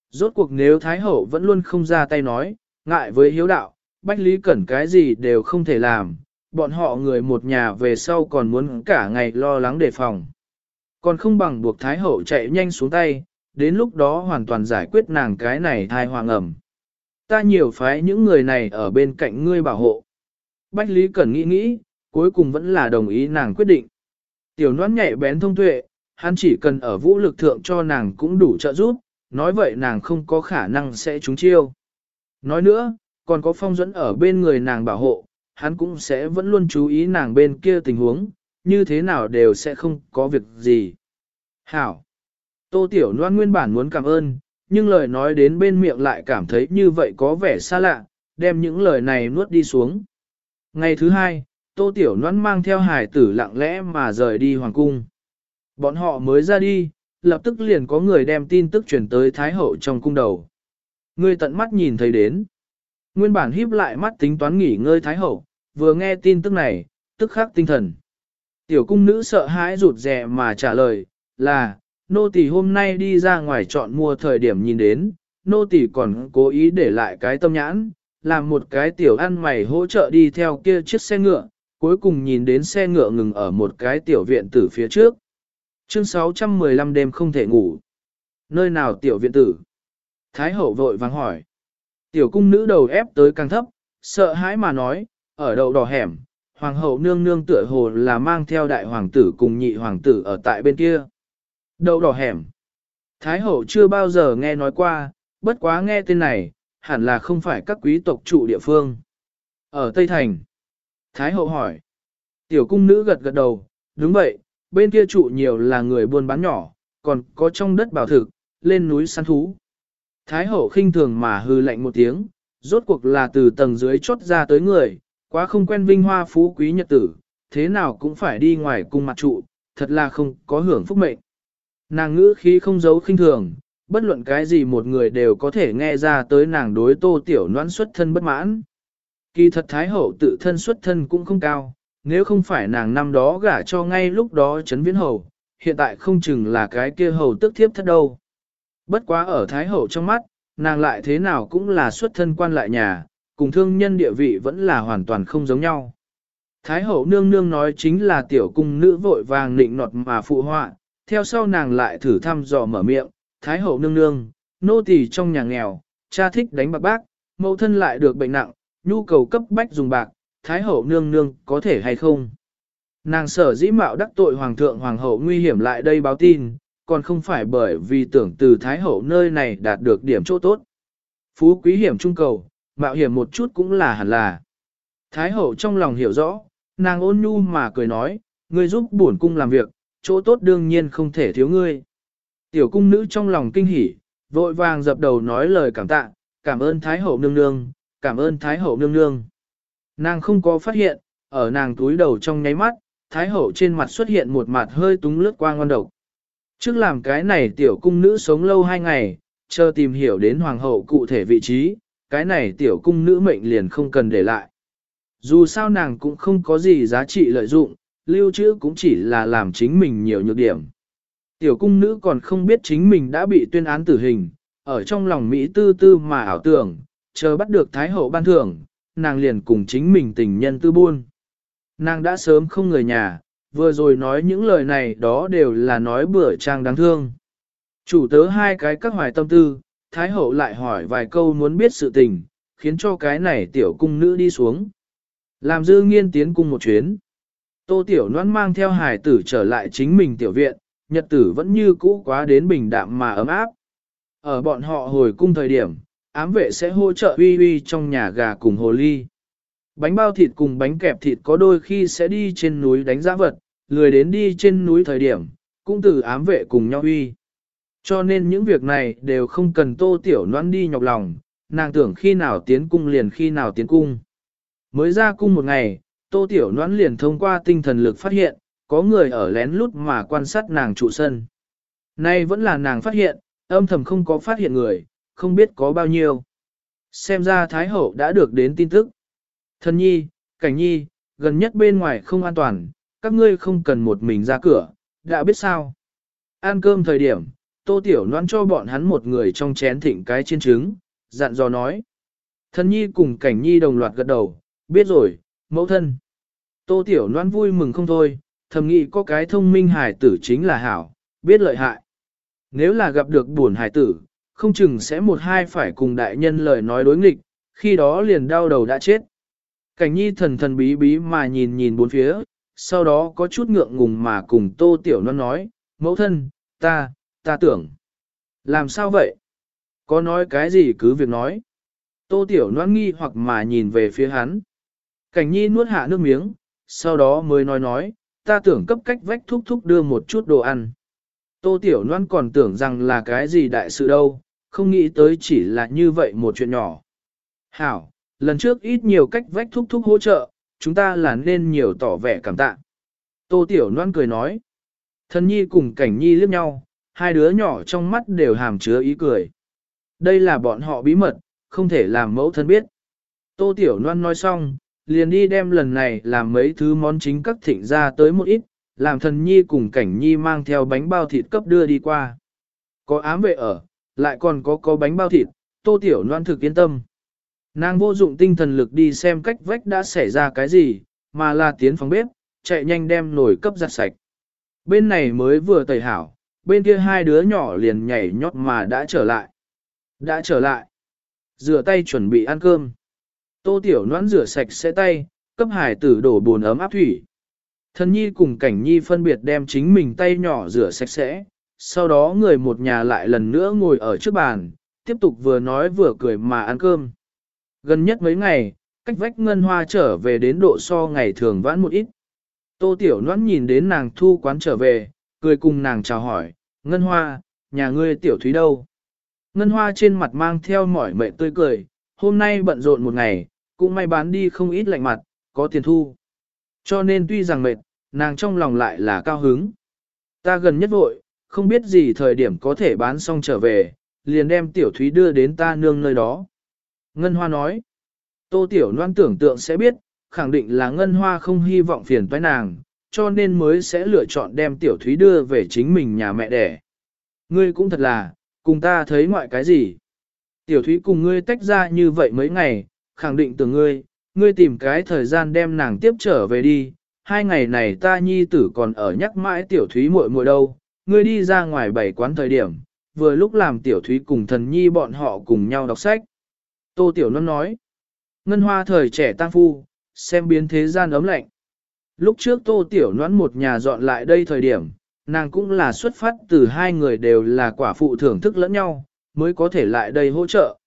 Rốt cuộc nếu Thái Hậu vẫn luôn không ra tay nói, ngại với hiếu đạo, Bách Lý Cẩn cái gì đều không thể làm, bọn họ người một nhà về sau còn muốn cả ngày lo lắng đề phòng. Còn không bằng buộc Thái Hậu chạy nhanh xuống tay, đến lúc đó hoàn toàn giải quyết nàng cái này thai hoàng ẩm. Ta nhiều phái những người này ở bên cạnh ngươi bảo hộ. Bách Lý Cẩn nghĩ nghĩ, cuối cùng vẫn là đồng ý nàng quyết định. Tiểu noan nhạy bén thông tuệ, hắn chỉ cần ở vũ lực thượng cho nàng cũng đủ trợ giúp, nói vậy nàng không có khả năng sẽ trúng chiêu. Nói nữa, còn có phong dẫn ở bên người nàng bảo hộ, hắn cũng sẽ vẫn luôn chú ý nàng bên kia tình huống, như thế nào đều sẽ không có việc gì. Hảo! Tô Tiểu Loan nguyên bản muốn cảm ơn, nhưng lời nói đến bên miệng lại cảm thấy như vậy có vẻ xa lạ, đem những lời này nuốt đi xuống. Ngày thứ hai, Tô Tiểu Loan mang theo hải tử lặng lẽ mà rời đi Hoàng Cung. Bọn họ mới ra đi, lập tức liền có người đem tin tức truyền tới Thái Hậu trong cung đầu. Người tận mắt nhìn thấy đến. Nguyên bản híp lại mắt tính toán nghỉ ngơi Thái Hậu, vừa nghe tin tức này, tức khắc tinh thần. Tiểu cung nữ sợ hãi rụt rè mà trả lời, là, nô tỳ hôm nay đi ra ngoài chọn mua thời điểm nhìn đến, nô tỳ còn cố ý để lại cái tâm nhãn, làm một cái tiểu ăn mày hỗ trợ đi theo kia chiếc xe ngựa, cuối cùng nhìn đến xe ngựa ngừng ở một cái tiểu viện tử phía trước. Chương 615 đêm không thể ngủ. Nơi nào tiểu viện tử? Thái hậu vội vàng hỏi. Tiểu cung nữ đầu ép tới càng thấp, sợ hãi mà nói, ở đầu đỏ hẻm, hoàng hậu nương nương tựa hồ là mang theo đại hoàng tử cùng nhị hoàng tử ở tại bên kia. Đầu đỏ hẻm. Thái hậu chưa bao giờ nghe nói qua, bất quá nghe tên này, hẳn là không phải các quý tộc trụ địa phương. Ở Tây Thành. Thái hậu hỏi. Tiểu cung nữ gật gật đầu, đúng vậy, bên kia trụ nhiều là người buôn bán nhỏ, còn có trong đất bảo thực, lên núi săn thú. Thái hậu khinh thường mà hư lạnh một tiếng, rốt cuộc là từ tầng dưới chốt ra tới người, quá không quen vinh hoa phú quý nhật tử, thế nào cũng phải đi ngoài cung mặt trụ, thật là không có hưởng phúc mệnh. Nàng ngữ khí không giấu khinh thường, bất luận cái gì một người đều có thể nghe ra tới nàng đối tô tiểu noãn xuất thân bất mãn. Kỳ thật Thái Hậu tự thân xuất thân cũng không cao, nếu không phải nàng năm đó gả cho ngay lúc đó chấn viễn hầu, hiện tại không chừng là cái kia hầu tức thiếp thất đâu. Bất quá ở Thái Hậu trong mắt, nàng lại thế nào cũng là xuất thân quan lại nhà, cùng thương nhân địa vị vẫn là hoàn toàn không giống nhau. Thái Hậu nương nương nói chính là tiểu cung nữ vội vàng nịnh nọt mà phụ họa, theo sau nàng lại thử thăm dò mở miệng, Thái Hậu nương nương, nô tỳ trong nhà nghèo, cha thích đánh bạc bác, mẫu thân lại được bệnh nặng, nhu cầu cấp bách dùng bạc, Thái hậu nương nương có thể hay không? Nàng sở dĩ mạo đắc tội hoàng thượng hoàng hậu nguy hiểm lại đây báo tin, còn không phải bởi vì tưởng từ Thái hậu nơi này đạt được điểm chỗ tốt. Phú quý hiểm trung cầu, mạo hiểm một chút cũng là hẳn là. Thái hậu trong lòng hiểu rõ, nàng ôn nhu mà cười nói, ngươi giúp bổn cung làm việc, chỗ tốt đương nhiên không thể thiếu ngươi. Tiểu cung nữ trong lòng kinh hỉ, vội vàng dập đầu nói lời cảm tạ, cảm ơn Thái hậu nương nương, cảm ơn Thái hậu nương nương. Nàng không có phát hiện, ở nàng túi đầu trong nháy mắt, Thái hậu trên mặt xuất hiện một mặt hơi túng lướt qua ngon độc. Trước làm cái này tiểu cung nữ sống lâu hai ngày, chờ tìm hiểu đến hoàng hậu cụ thể vị trí, cái này tiểu cung nữ mệnh liền không cần để lại. Dù sao nàng cũng không có gì giá trị lợi dụng, lưu trữ cũng chỉ là làm chính mình nhiều nhược điểm. Tiểu cung nữ còn không biết chính mình đã bị tuyên án tử hình, ở trong lòng Mỹ tư tư mà ảo tưởng, chờ bắt được Thái hậu ban thưởng, nàng liền cùng chính mình tình nhân tư buôn. Nàng đã sớm không người nhà, vừa rồi nói những lời này đó đều là nói bữa trang đáng thương. Chủ tớ hai cái các hoài tâm tư, Thái hậu lại hỏi vài câu muốn biết sự tình, khiến cho cái này tiểu cung nữ đi xuống. Làm dư nghiên tiến cung một chuyến. Tô tiểu noan mang theo hài tử trở lại chính mình tiểu viện, nhật tử vẫn như cũ quá đến bình đạm mà ấm áp. Ở bọn họ hồi cung thời điểm, ám vệ sẽ hỗ trợ uy uy trong nhà gà cùng hồ ly. Bánh bao thịt cùng bánh kẹp thịt có đôi khi sẽ đi trên núi đánh giã vật, lười đến đi trên núi thời điểm, cũng từ ám vệ cùng nhau uy. Cho nên những việc này đều không cần tô tiểu noan đi nhọc lòng, nàng tưởng khi nào tiến cung liền khi nào tiến cung. Mới ra cung một ngày, tô tiểu noan liền thông qua tinh thần lực phát hiện, có người ở lén lút mà quan sát nàng trụ sân. Nay vẫn là nàng phát hiện, âm thầm không có phát hiện người, không biết có bao nhiêu. Xem ra Thái Hậu đã được đến tin tức. Thần nhi, cảnh nhi, gần nhất bên ngoài không an toàn, các ngươi không cần một mình ra cửa, đã biết sao. Ăn cơm thời điểm, tô tiểu Loan cho bọn hắn một người trong chén thịnh cái chiên trứng, dặn dò nói. Thần nhi cùng cảnh nhi đồng loạt gật đầu, biết rồi, mẫu thân. Tô tiểu Loan vui mừng không thôi, thầm nghĩ có cái thông minh hải tử chính là hảo, biết lợi hại. Nếu là gặp được buồn hải tử, không chừng sẽ một hai phải cùng đại nhân lời nói đối nghịch, khi đó liền đau đầu đã chết. Cảnh nhi thần thần bí bí mà nhìn nhìn bốn phía, sau đó có chút ngượng ngùng mà cùng tô tiểu non nói, mẫu thân, ta, ta tưởng. Làm sao vậy? Có nói cái gì cứ việc nói. Tô Tiểu non nghi hoặc mà nhìn về phía hắn. Cảnh nhi nuốt hạ nước miếng, sau đó mới nói nói, ta tưởng cấp cách vách thúc thúc đưa một chút đồ ăn. Tô Tiểu Loan còn tưởng rằng là cái gì đại sự đâu, không nghĩ tới chỉ là như vậy một chuyện nhỏ. Hảo, lần trước ít nhiều cách vách thúc thúc hỗ trợ, chúng ta là nên nhiều tỏ vẻ cảm tạ. Tô Tiểu Loan cười nói. Thần nhi cùng cảnh nhi liếc nhau, hai đứa nhỏ trong mắt đều hàm chứa ý cười. Đây là bọn họ bí mật, không thể làm mẫu thân biết. Tô Tiểu Loan nói xong, liền đi đem lần này làm mấy thứ món chính các thịnh ra tới một ít, làm thần nhi cùng cảnh nhi mang theo bánh bao thịt cấp đưa đi qua. Có ám vệ ở, lại còn có có bánh bao thịt, Tô Tiểu Loan thực yên tâm. Nàng vô dụng tinh thần lực đi xem cách vách đã xảy ra cái gì, mà là tiến phòng bếp, chạy nhanh đem nồi cấp giặt sạch. Bên này mới vừa tẩy hảo, bên kia hai đứa nhỏ liền nhảy nhót mà đã trở lại. Đã trở lại. Rửa tay chuẩn bị ăn cơm. Tô Tiểu Noãn rửa sạch sẽ tay, cấp hải tử đổ bồn ấm áp thủy. thân nhi cùng cảnh nhi phân biệt đem chính mình tay nhỏ rửa sạch sẽ, sau đó người một nhà lại lần nữa ngồi ở trước bàn, tiếp tục vừa nói vừa cười mà ăn cơm. Gần nhất mấy ngày, cách vách ngân hoa trở về đến độ so ngày thường vãn một ít. Tô Tiểu Loan nhìn đến nàng thu quán trở về, cười cùng nàng chào hỏi, Ngân Hoa, nhà ngươi Tiểu Thúy đâu? Ngân Hoa trên mặt mang theo mỏi mệt tươi cười, hôm nay bận rộn một ngày, cũng may bán đi không ít lạnh mặt, có tiền thu. Cho nên tuy rằng mệt, nàng trong lòng lại là cao hứng. Ta gần nhất vội, không biết gì thời điểm có thể bán xong trở về, liền đem Tiểu Thúy đưa đến ta nương nơi đó. Ngân Hoa nói, Tô Tiểu Loan tưởng tượng sẽ biết, khẳng định là Ngân Hoa không hy vọng phiền toái nàng, cho nên mới sẽ lựa chọn đem Tiểu Thúy đưa về chính mình nhà mẹ đẻ. Ngươi cũng thật là, cùng ta thấy ngoại cái gì. Tiểu Thúy cùng ngươi tách ra như vậy mấy ngày, khẳng định từ ngươi, ngươi tìm cái thời gian đem nàng tiếp trở về đi. Hai ngày này ta nhi tử còn ở nhắc mãi Tiểu Thúy muội muội đâu, ngươi đi ra ngoài bảy quán thời điểm, vừa lúc làm Tiểu Thúy cùng thần nhi bọn họ cùng nhau đọc sách. Tô Tiểu Nôn nói, Ngân Hoa thời trẻ tăng phu, xem biến thế gian ấm lạnh. Lúc trước Tô Tiểu Noãn một nhà dọn lại đây thời điểm, nàng cũng là xuất phát từ hai người đều là quả phụ thưởng thức lẫn nhau, mới có thể lại đây hỗ trợ.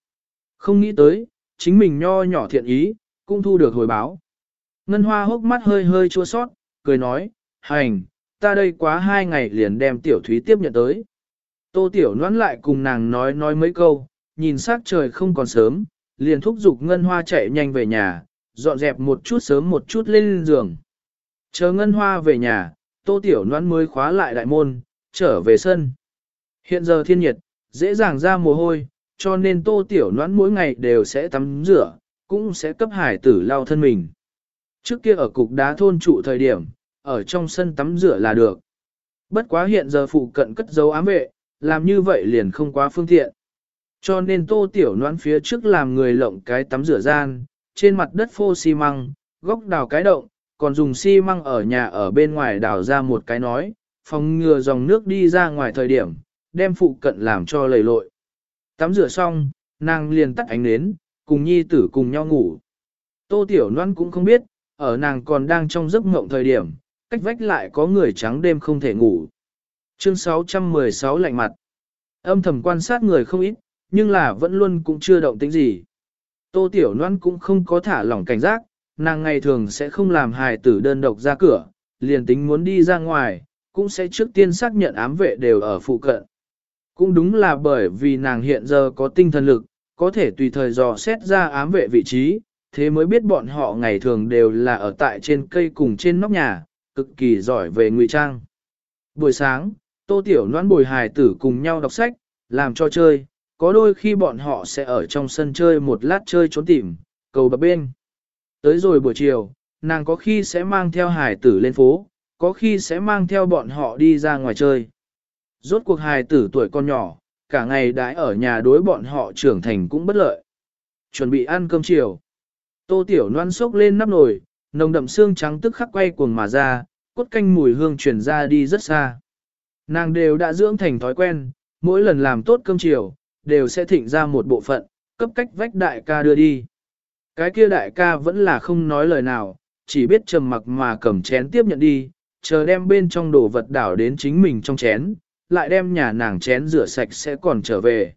Không nghĩ tới, chính mình nho nhỏ thiện ý, cũng thu được hồi báo. Ngân Hoa hốc mắt hơi hơi chua sót, cười nói, hành, ta đây quá hai ngày liền đem Tiểu Thúy tiếp nhận tới. Tô Tiểu Noãn lại cùng nàng nói nói mấy câu, nhìn sắc trời không còn sớm, liền thúc giục Ngân Hoa chạy nhanh về nhà, dọn dẹp một chút sớm một chút lên giường. Chờ ngân hoa về nhà, tô tiểu noan mới khóa lại đại môn, trở về sân. Hiện giờ thiên nhiệt, dễ dàng ra mồ hôi, cho nên tô tiểu noãn mỗi ngày đều sẽ tắm rửa, cũng sẽ cấp hải tử lau thân mình. Trước kia ở cục đá thôn trụ thời điểm, ở trong sân tắm rửa là được. Bất quá hiện giờ phụ cận cất dấu ám vệ, làm như vậy liền không quá phương tiện. Cho nên tô tiểu noãn phía trước làm người lộng cái tắm rửa gian, trên mặt đất phô xi măng, góc đào cái động, còn dùng xi măng ở nhà ở bên ngoài đào ra một cái nói, phòng ngừa dòng nước đi ra ngoài thời điểm, đem phụ cận làm cho lầy lội. Tắm rửa xong, nàng liền tắt ánh nến, cùng nhi tử cùng nhau ngủ. Tô Tiểu Loan cũng không biết, ở nàng còn đang trong giấc mộng thời điểm, cách vách lại có người trắng đêm không thể ngủ. Chương 616 lạnh mặt. Âm thầm quan sát người không ít, nhưng là vẫn luôn cũng chưa động tính gì. Tô Tiểu Loan cũng không có thả lỏng cảnh giác, nàng ngày thường sẽ không làm hài tử đơn độc ra cửa, liền tính muốn đi ra ngoài, cũng sẽ trước tiên xác nhận ám vệ đều ở phụ cận. Cũng đúng là bởi vì nàng hiện giờ có tinh thần lực, có thể tùy thời dò xét ra ám vệ vị trí, thế mới biết bọn họ ngày thường đều là ở tại trên cây cùng trên nóc nhà, cực kỳ giỏi về ngụy trang. Buổi sáng, Tô Tiểu Loan bồi hài tử cùng nhau đọc sách, làm cho chơi, có đôi khi bọn họ sẽ ở trong sân chơi một lát chơi trốn tìm, cầu bập bên. Tới rồi buổi chiều, nàng có khi sẽ mang theo hài tử lên phố, có khi sẽ mang theo bọn họ đi ra ngoài chơi. Rốt cuộc hài tử tuổi con nhỏ, cả ngày đãi ở nhà đối bọn họ trưởng thành cũng bất lợi. Chuẩn bị ăn cơm chiều. Tô Tiểu Loan xốc lên nắp nồi, nồng đậm xương trắng tức khắc quay cuồng mà ra, cốt canh mùi hương truyền ra đi rất xa. Nàng đều đã dưỡng thành thói quen, mỗi lần làm tốt cơm chiều, đều sẽ thịnh ra một bộ phận, cấp cách vách đại ca đưa đi. Cái kia đại ca vẫn là không nói lời nào, chỉ biết trầm mặc mà cầm chén tiếp nhận đi, chờ đem bên trong đồ vật đảo đến chính mình trong chén, lại đem nhà nàng chén rửa sạch sẽ còn trở về.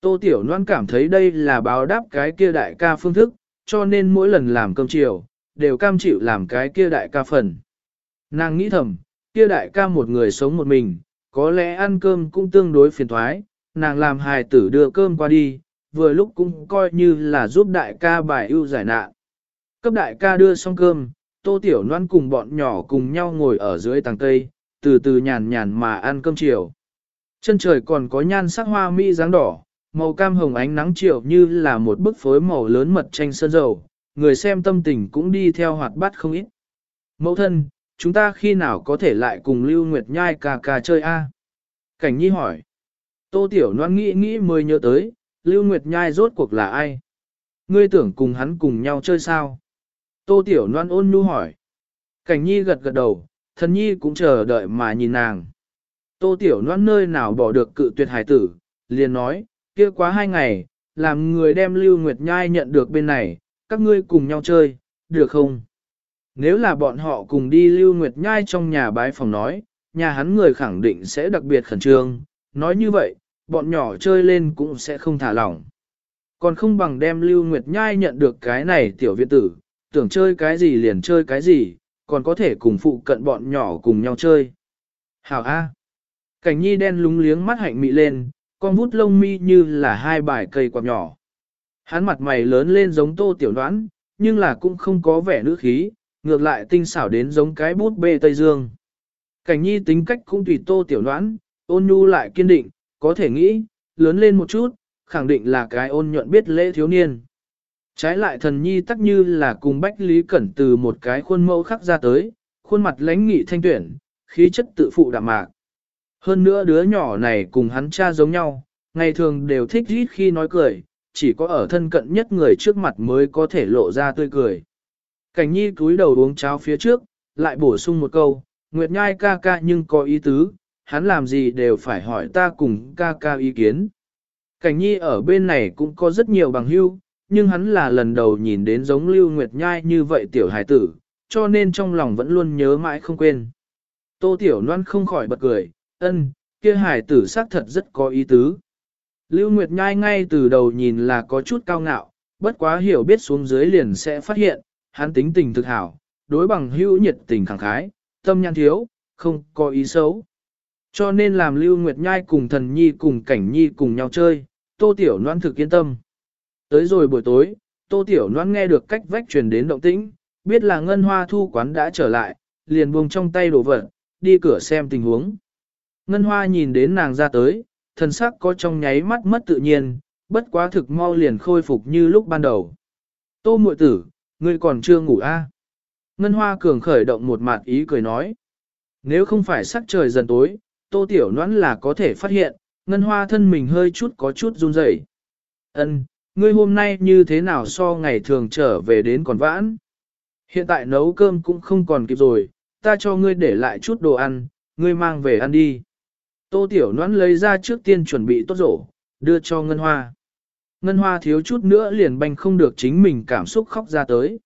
Tô Tiểu Loan cảm thấy đây là báo đáp cái kia đại ca phương thức, cho nên mỗi lần làm cơm chiều, đều cam chịu làm cái kia đại ca phần. Nàng nghĩ thầm, kia đại ca một người sống một mình, có lẽ ăn cơm cũng tương đối phiền thoái, nàng làm hài tử đưa cơm qua đi, vừa lúc cũng coi như là giúp đại ca bài ưu giải nạn. Cấp đại ca đưa xong cơm, tô tiểu loan cùng bọn nhỏ cùng nhau ngồi ở dưới tàng cây, từ từ nhàn nhàn mà ăn cơm chiều. Chân trời còn có nhan sắc hoa mỹ dáng đỏ, màu cam hồng ánh nắng chiều như là một bức phối màu lớn mật tranh sơn dầu, người xem tâm tình cũng đi theo hoạt bát không ít. Mẫu thân, chúng ta khi nào có thể lại cùng Lưu Nguyệt Nhai cà cà chơi a? Cảnh Nhi hỏi. Tô Tiểu Loan nghĩ nghĩ mới nhớ tới, Lưu Nguyệt Nhai rốt cuộc là ai? Ngươi tưởng cùng hắn cùng nhau chơi sao? Tô Tiểu Loan ôn nhu hỏi. Cảnh Nhi gật gật đầu, thần Nhi cũng chờ đợi mà nhìn nàng. Tô Tiểu Loan nơi nào bỏ được cự tuyệt hải tử, liền nói, kia quá hai ngày, làm người đem Lưu Nguyệt Nhai nhận được bên này, các ngươi cùng nhau chơi, được không? Nếu là bọn họ cùng đi Lưu Nguyệt Nhai trong nhà bái phòng nói, nhà hắn người khẳng định sẽ đặc biệt khẩn trương, nói như vậy, bọn nhỏ chơi lên cũng sẽ không thả lỏng. Còn không bằng đem Lưu Nguyệt Nhai nhận được cái này tiểu viện tử, tưởng chơi cái gì liền chơi cái gì, còn có thể cùng phụ cận bọn nhỏ cùng nhau chơi. Hảo A. Cảnh nhi đen lúng liếng mắt hạnh mị lên, con vút lông mi như là hai bài cây quạt nhỏ. Hắn mặt mày lớn lên giống tô tiểu đoán, nhưng là cũng không có vẻ nữ khí, ngược lại tinh xảo đến giống cái bút bê Tây Dương. Cảnh nhi tính cách cũng tùy tô tiểu đoán, ôn nhu lại kiên định, có thể nghĩ, lớn lên một chút, khẳng định là cái ôn nhuận biết lễ thiếu niên. Trái lại thần nhi tắc như là cùng Bách Lý Cẩn từ một cái khuôn mẫu khác ra tới, khuôn mặt lãnh nghị thanh tuyển, khí chất tự phụ đạm mạc. Hơn nữa đứa nhỏ này cùng hắn cha giống nhau, ngày thường đều thích rít khi nói cười, chỉ có ở thân cận nhất người trước mặt mới có thể lộ ra tươi cười. Cảnh nhi cúi đầu uống cháo phía trước, lại bổ sung một câu, Nguyệt Nhai ca ca nhưng có ý tứ, hắn làm gì đều phải hỏi ta cùng ca ca ý kiến. Cảnh nhi ở bên này cũng có rất nhiều bằng hưu, nhưng hắn là lần đầu nhìn đến giống Lưu Nguyệt Nhai như vậy tiểu hải tử, cho nên trong lòng vẫn luôn nhớ mãi không quên. Tô Tiểu Loan không khỏi bật cười, ân, kia hải tử xác thật rất có ý tứ. Lưu Nguyệt Nhai ngay từ đầu nhìn là có chút cao ngạo, bất quá hiểu biết xuống dưới liền sẽ phát hiện, hắn tính tình thực hảo, đối bằng hữu nhiệt tình khẳng khái, tâm nhãn thiếu, không có ý xấu. Cho nên làm Lưu Nguyệt Nhai cùng thần nhi cùng cảnh nhi cùng nhau chơi, Tô Tiểu Loan thực yên tâm. Tới rồi buổi tối, Tô Tiểu Loan nghe được cách vách truyền đến động tĩnh, biết là ngân hoa thu quán đã trở lại, liền buông trong tay đồ vật, đi cửa xem tình huống. Ngân hoa nhìn đến nàng ra tới, thần sắc có trong nháy mắt mất tự nhiên, bất quá thực mau liền khôi phục như lúc ban đầu. Tô muội tử, ngươi còn chưa ngủ a? À? Ngân hoa cường khởi động một mặt ý cười nói. Nếu không phải sắc trời dần tối, tô tiểu noãn là có thể phát hiện, ngân hoa thân mình hơi chút có chút run rẩy. Ân, ngươi hôm nay như thế nào so ngày thường trở về đến còn vãn? Hiện tại nấu cơm cũng không còn kịp rồi, ta cho ngươi để lại chút đồ ăn, ngươi mang về ăn đi. Tô Tiểu Noãn lấy ra trước tiên chuẩn bị tốt rổ, đưa cho Ngân Hoa. Ngân Hoa thiếu chút nữa liền banh không được chính mình cảm xúc khóc ra tới.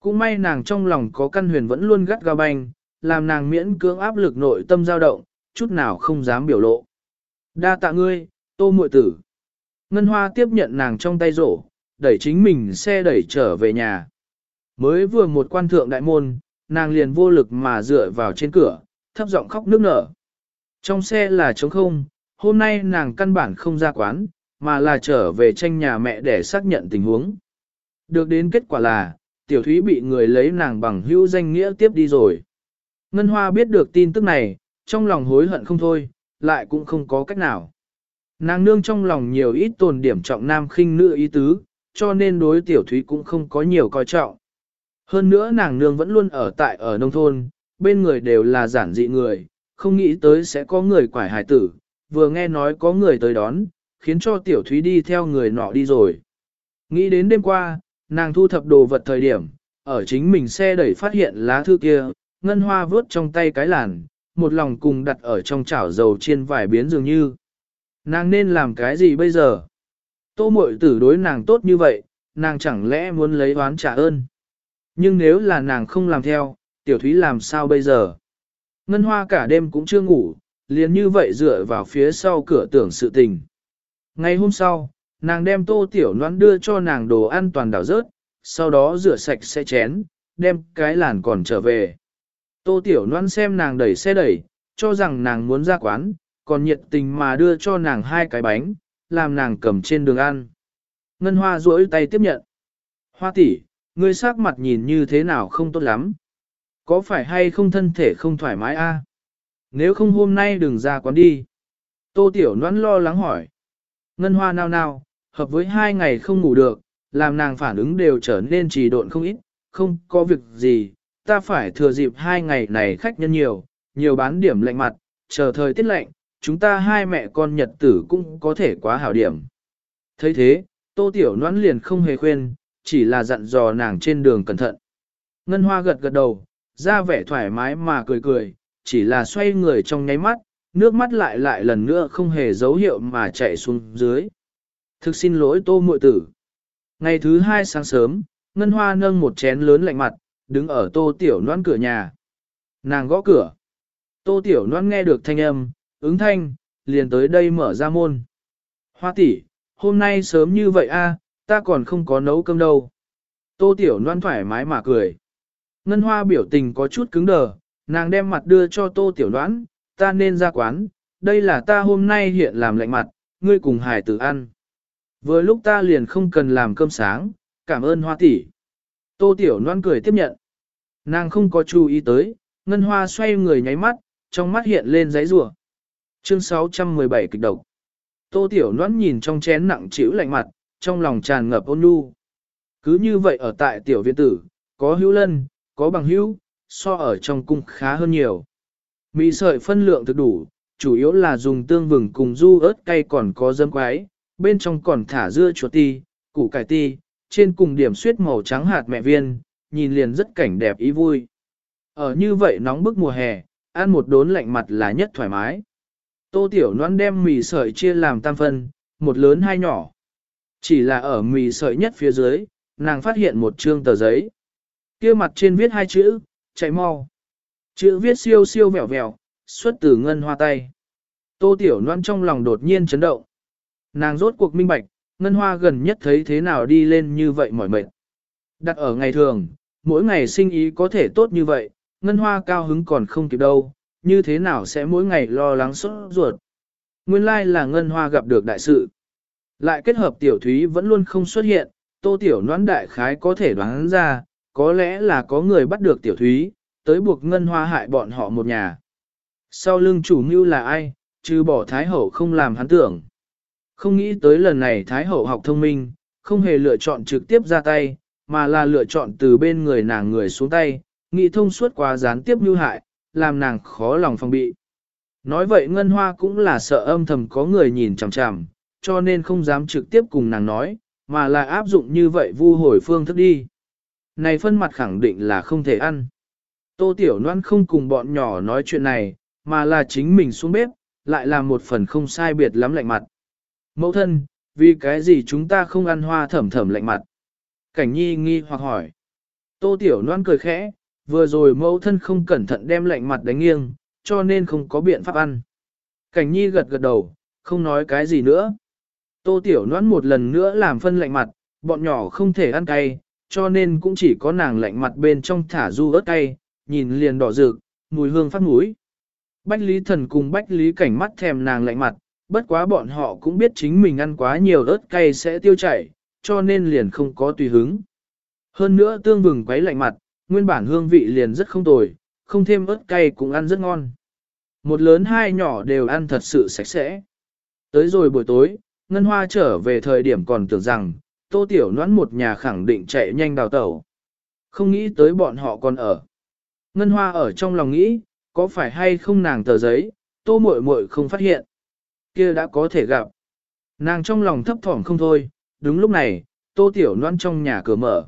Cũng may nàng trong lòng có căn huyền vẫn luôn gắt ga banh, làm nàng miễn cưỡng áp lực nội tâm dao động, chút nào không dám biểu lộ. Đa tạ ngươi, tô muội tử. Ngân Hoa tiếp nhận nàng trong tay rổ, đẩy chính mình xe đẩy trở về nhà. Mới vừa một quan thượng đại môn, nàng liền vô lực mà dựa vào trên cửa, thấp giọng khóc nước nở. Trong xe là trống không, hôm nay nàng căn bản không ra quán, mà là trở về tranh nhà mẹ để xác nhận tình huống. Được đến kết quả là, tiểu thúy bị người lấy nàng bằng hữu danh nghĩa tiếp đi rồi. Ngân Hoa biết được tin tức này, trong lòng hối hận không thôi, lại cũng không có cách nào. Nàng nương trong lòng nhiều ít tồn điểm trọng nam khinh nữ ý tứ, cho nên đối tiểu thúy cũng không có nhiều coi trọng. Hơn nữa nàng nương vẫn luôn ở tại ở nông thôn, bên người đều là giản dị người, không nghĩ tới sẽ có người quải hải tử, vừa nghe nói có người tới đón, khiến cho tiểu thúy đi theo người nọ đi rồi. Nghĩ đến đêm qua, nàng thu thập đồ vật thời điểm, ở chính mình xe đẩy phát hiện lá thư kia, ngân hoa vớt trong tay cái làn, một lòng cùng đặt ở trong chảo dầu chiên vải biến dường như. Nàng nên làm cái gì bây giờ? Tô mội tử đối nàng tốt như vậy, nàng chẳng lẽ muốn lấy oán trả ơn? Nhưng nếu là nàng không làm theo, tiểu thúy làm sao bây giờ? Ngân hoa cả đêm cũng chưa ngủ, liền như vậy dựa vào phía sau cửa tưởng sự tình. Ngày hôm sau, nàng đem tô tiểu noan đưa cho nàng đồ ăn toàn đảo rớt, sau đó rửa sạch xe chén, đem cái làn còn trở về. Tô tiểu noan xem nàng đẩy xe đẩy, cho rằng nàng muốn ra quán, còn nhiệt tình mà đưa cho nàng hai cái bánh, làm nàng cầm trên đường ăn. Ngân hoa duỗi tay tiếp nhận. Hoa tỷ, ngươi sắc mặt nhìn như thế nào không tốt lắm. Có phải hay không thân thể không thoải mái a? Nếu không hôm nay đừng ra quán đi. Tô Tiểu Loan lo lắng hỏi. Ngân hoa nao nao, hợp với hai ngày không ngủ được, làm nàng phản ứng đều trở nên trì độn không ít, không có việc gì, ta phải thừa dịp hai ngày này khách nhân nhiều, nhiều bán điểm lạnh mặt, chờ thời tiết lạnh, chúng ta hai mẹ con nhật tử cũng có thể quá hảo điểm. thấy thế, Tô Tiểu noãn liền không hề khuyên, chỉ là dặn dò nàng trên đường cẩn thận. Ngân hoa gật gật đầu, ra vẻ thoải mái mà cười cười, chỉ là xoay người trong nháy mắt, nước mắt lại lại lần nữa không hề dấu hiệu mà chạy xuống dưới. Thực xin lỗi tô muội tử. Ngày thứ hai sáng sớm, Ngân Hoa nâng một chén lớn lạnh mặt, đứng ở tô tiểu noan cửa nhà. Nàng gõ cửa. Tô tiểu noan nghe được thanh âm, ứng thanh, liền tới đây mở ra môn. Hoa tỷ, hôm nay sớm như vậy a, ta còn không có nấu cơm đâu. Tô tiểu noan thoải mái mà cười. Ngân hoa biểu tình có chút cứng đờ, nàng đem mặt đưa cho tô tiểu đoán, ta nên ra quán, đây là ta hôm nay hiện làm lạnh mặt, ngươi cùng hải tử ăn. Vừa lúc ta liền không cần làm cơm sáng, cảm ơn hoa tỷ. Tô tiểu đoán cười tiếp nhận. Nàng không có chú ý tới, ngân hoa xoay người nháy mắt, trong mắt hiện lên giấy rùa. Chương 617 kịch độc. Tô tiểu đoán nhìn trong chén nặng chịu lạnh mặt, trong lòng tràn ngập ôn nhu. Cứ như vậy ở tại tiểu viện tử, có hữu lân, có bằng hữu, so ở trong cung khá hơn nhiều. Mì sợi phân lượng thực đủ, chủ yếu là dùng tương vừng cùng du ớt cay còn có dâm quái, bên trong còn thả dưa chuột ti, củ cải ti, trên cùng điểm suyết màu trắng hạt mẹ viên, nhìn liền rất cảnh đẹp ý vui. Ở như vậy nóng bức mùa hè, ăn một đốn lạnh mặt là nhất thoải mái. Tô Tiểu Loan đem mì sợi chia làm tam phân, một lớn hai nhỏ. Chỉ là ở mì sợi nhất phía dưới, nàng phát hiện một trương tờ giấy kia mặt trên viết hai chữ, chạy mau. Chữ viết siêu siêu vẹo vẹo, xuất từ ngân hoa tay. Tô Tiểu Loan trong lòng đột nhiên chấn động. Nàng rốt cuộc minh bạch, ngân hoa gần nhất thấy thế nào đi lên như vậy mỏi mệt. Đặt ở ngày thường, mỗi ngày sinh ý có thể tốt như vậy, ngân hoa cao hứng còn không kịp đâu, như thế nào sẽ mỗi ngày lo lắng sốt ruột. Nguyên lai là ngân hoa gặp được đại sự. Lại kết hợp tiểu thúy vẫn luôn không xuất hiện, tô tiểu noãn đại khái có thể đoán ra, có lẽ là có người bắt được tiểu thúy, tới buộc ngân hoa hại bọn họ một nhà. Sau lưng chủ mưu là ai, trừ bỏ Thái Hậu không làm hắn tưởng. Không nghĩ tới lần này Thái Hậu học thông minh, không hề lựa chọn trực tiếp ra tay, mà là lựa chọn từ bên người nàng người xuống tay, nghĩ thông suốt quá gián tiếp mưu hại, làm nàng khó lòng phòng bị. Nói vậy Ngân Hoa cũng là sợ âm thầm có người nhìn chằm chằm, cho nên không dám trực tiếp cùng nàng nói, mà là áp dụng như vậy vu hồi phương thức đi. Này phân mặt khẳng định là không thể ăn. Tô Tiểu Loan không cùng bọn nhỏ nói chuyện này, mà là chính mình xuống bếp, lại là một phần không sai biệt lắm lạnh mặt. Mẫu thân, vì cái gì chúng ta không ăn hoa thẩm thẩm lạnh mặt? Cảnh nhi nghi hoặc hỏi. Tô Tiểu Loan cười khẽ, vừa rồi mẫu thân không cẩn thận đem lạnh mặt đánh nghiêng, cho nên không có biện pháp ăn. Cảnh nhi gật gật đầu, không nói cái gì nữa. Tô Tiểu Loan một lần nữa làm phân lạnh mặt, bọn nhỏ không thể ăn cay, cho nên cũng chỉ có nàng lạnh mặt bên trong thả du ớt cay, nhìn liền đỏ rực, mùi hương phát mũi. Bách Lý Thần cùng Bách Lý Cảnh mắt thèm nàng lạnh mặt, bất quá bọn họ cũng biết chính mình ăn quá nhiều ớt cay sẽ tiêu chảy, cho nên liền không có tùy hứng. Hơn nữa tương vừng quấy lạnh mặt, nguyên bản hương vị liền rất không tồi, không thêm ớt cay cũng ăn rất ngon. Một lớn hai nhỏ đều ăn thật sự sạch sẽ. Tới rồi buổi tối, Ngân Hoa trở về thời điểm còn tưởng rằng, tô tiểu noãn một nhà khẳng định chạy nhanh đào tẩu. Không nghĩ tới bọn họ còn ở. Ngân hoa ở trong lòng nghĩ, có phải hay không nàng tờ giấy, tô muội muội không phát hiện. kia đã có thể gặp. Nàng trong lòng thấp thỏm không thôi, đúng lúc này, tô tiểu noãn trong nhà cửa mở.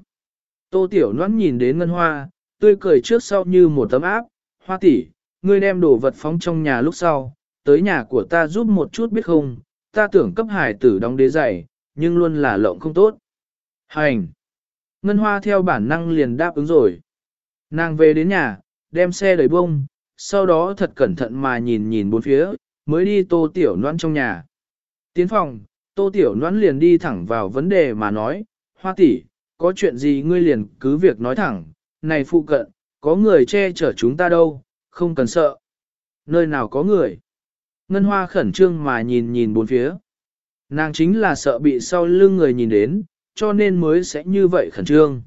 Tô tiểu noãn nhìn đến ngân hoa, tươi cười trước sau như một tấm áp, hoa tỷ, ngươi đem đồ vật phóng trong nhà lúc sau, tới nhà của ta giúp một chút biết không, ta tưởng cấp hải tử đóng đế giày, nhưng luôn là lộng không tốt. Hành! Ngân Hoa theo bản năng liền đáp ứng rồi. Nàng về đến nhà, đem xe đẩy bông, sau đó thật cẩn thận mà nhìn nhìn bốn phía, mới đi tô tiểu noan trong nhà. Tiến phòng, tô tiểu noan liền đi thẳng vào vấn đề mà nói, hoa tỷ, có chuyện gì ngươi liền cứ việc nói thẳng, này phụ cận, có người che chở chúng ta đâu, không cần sợ. Nơi nào có người? Ngân hoa khẩn trương mà nhìn nhìn bốn phía. Nàng chính là sợ bị sau lưng người nhìn đến, cho nên mới sẽ như vậy khẩn trương.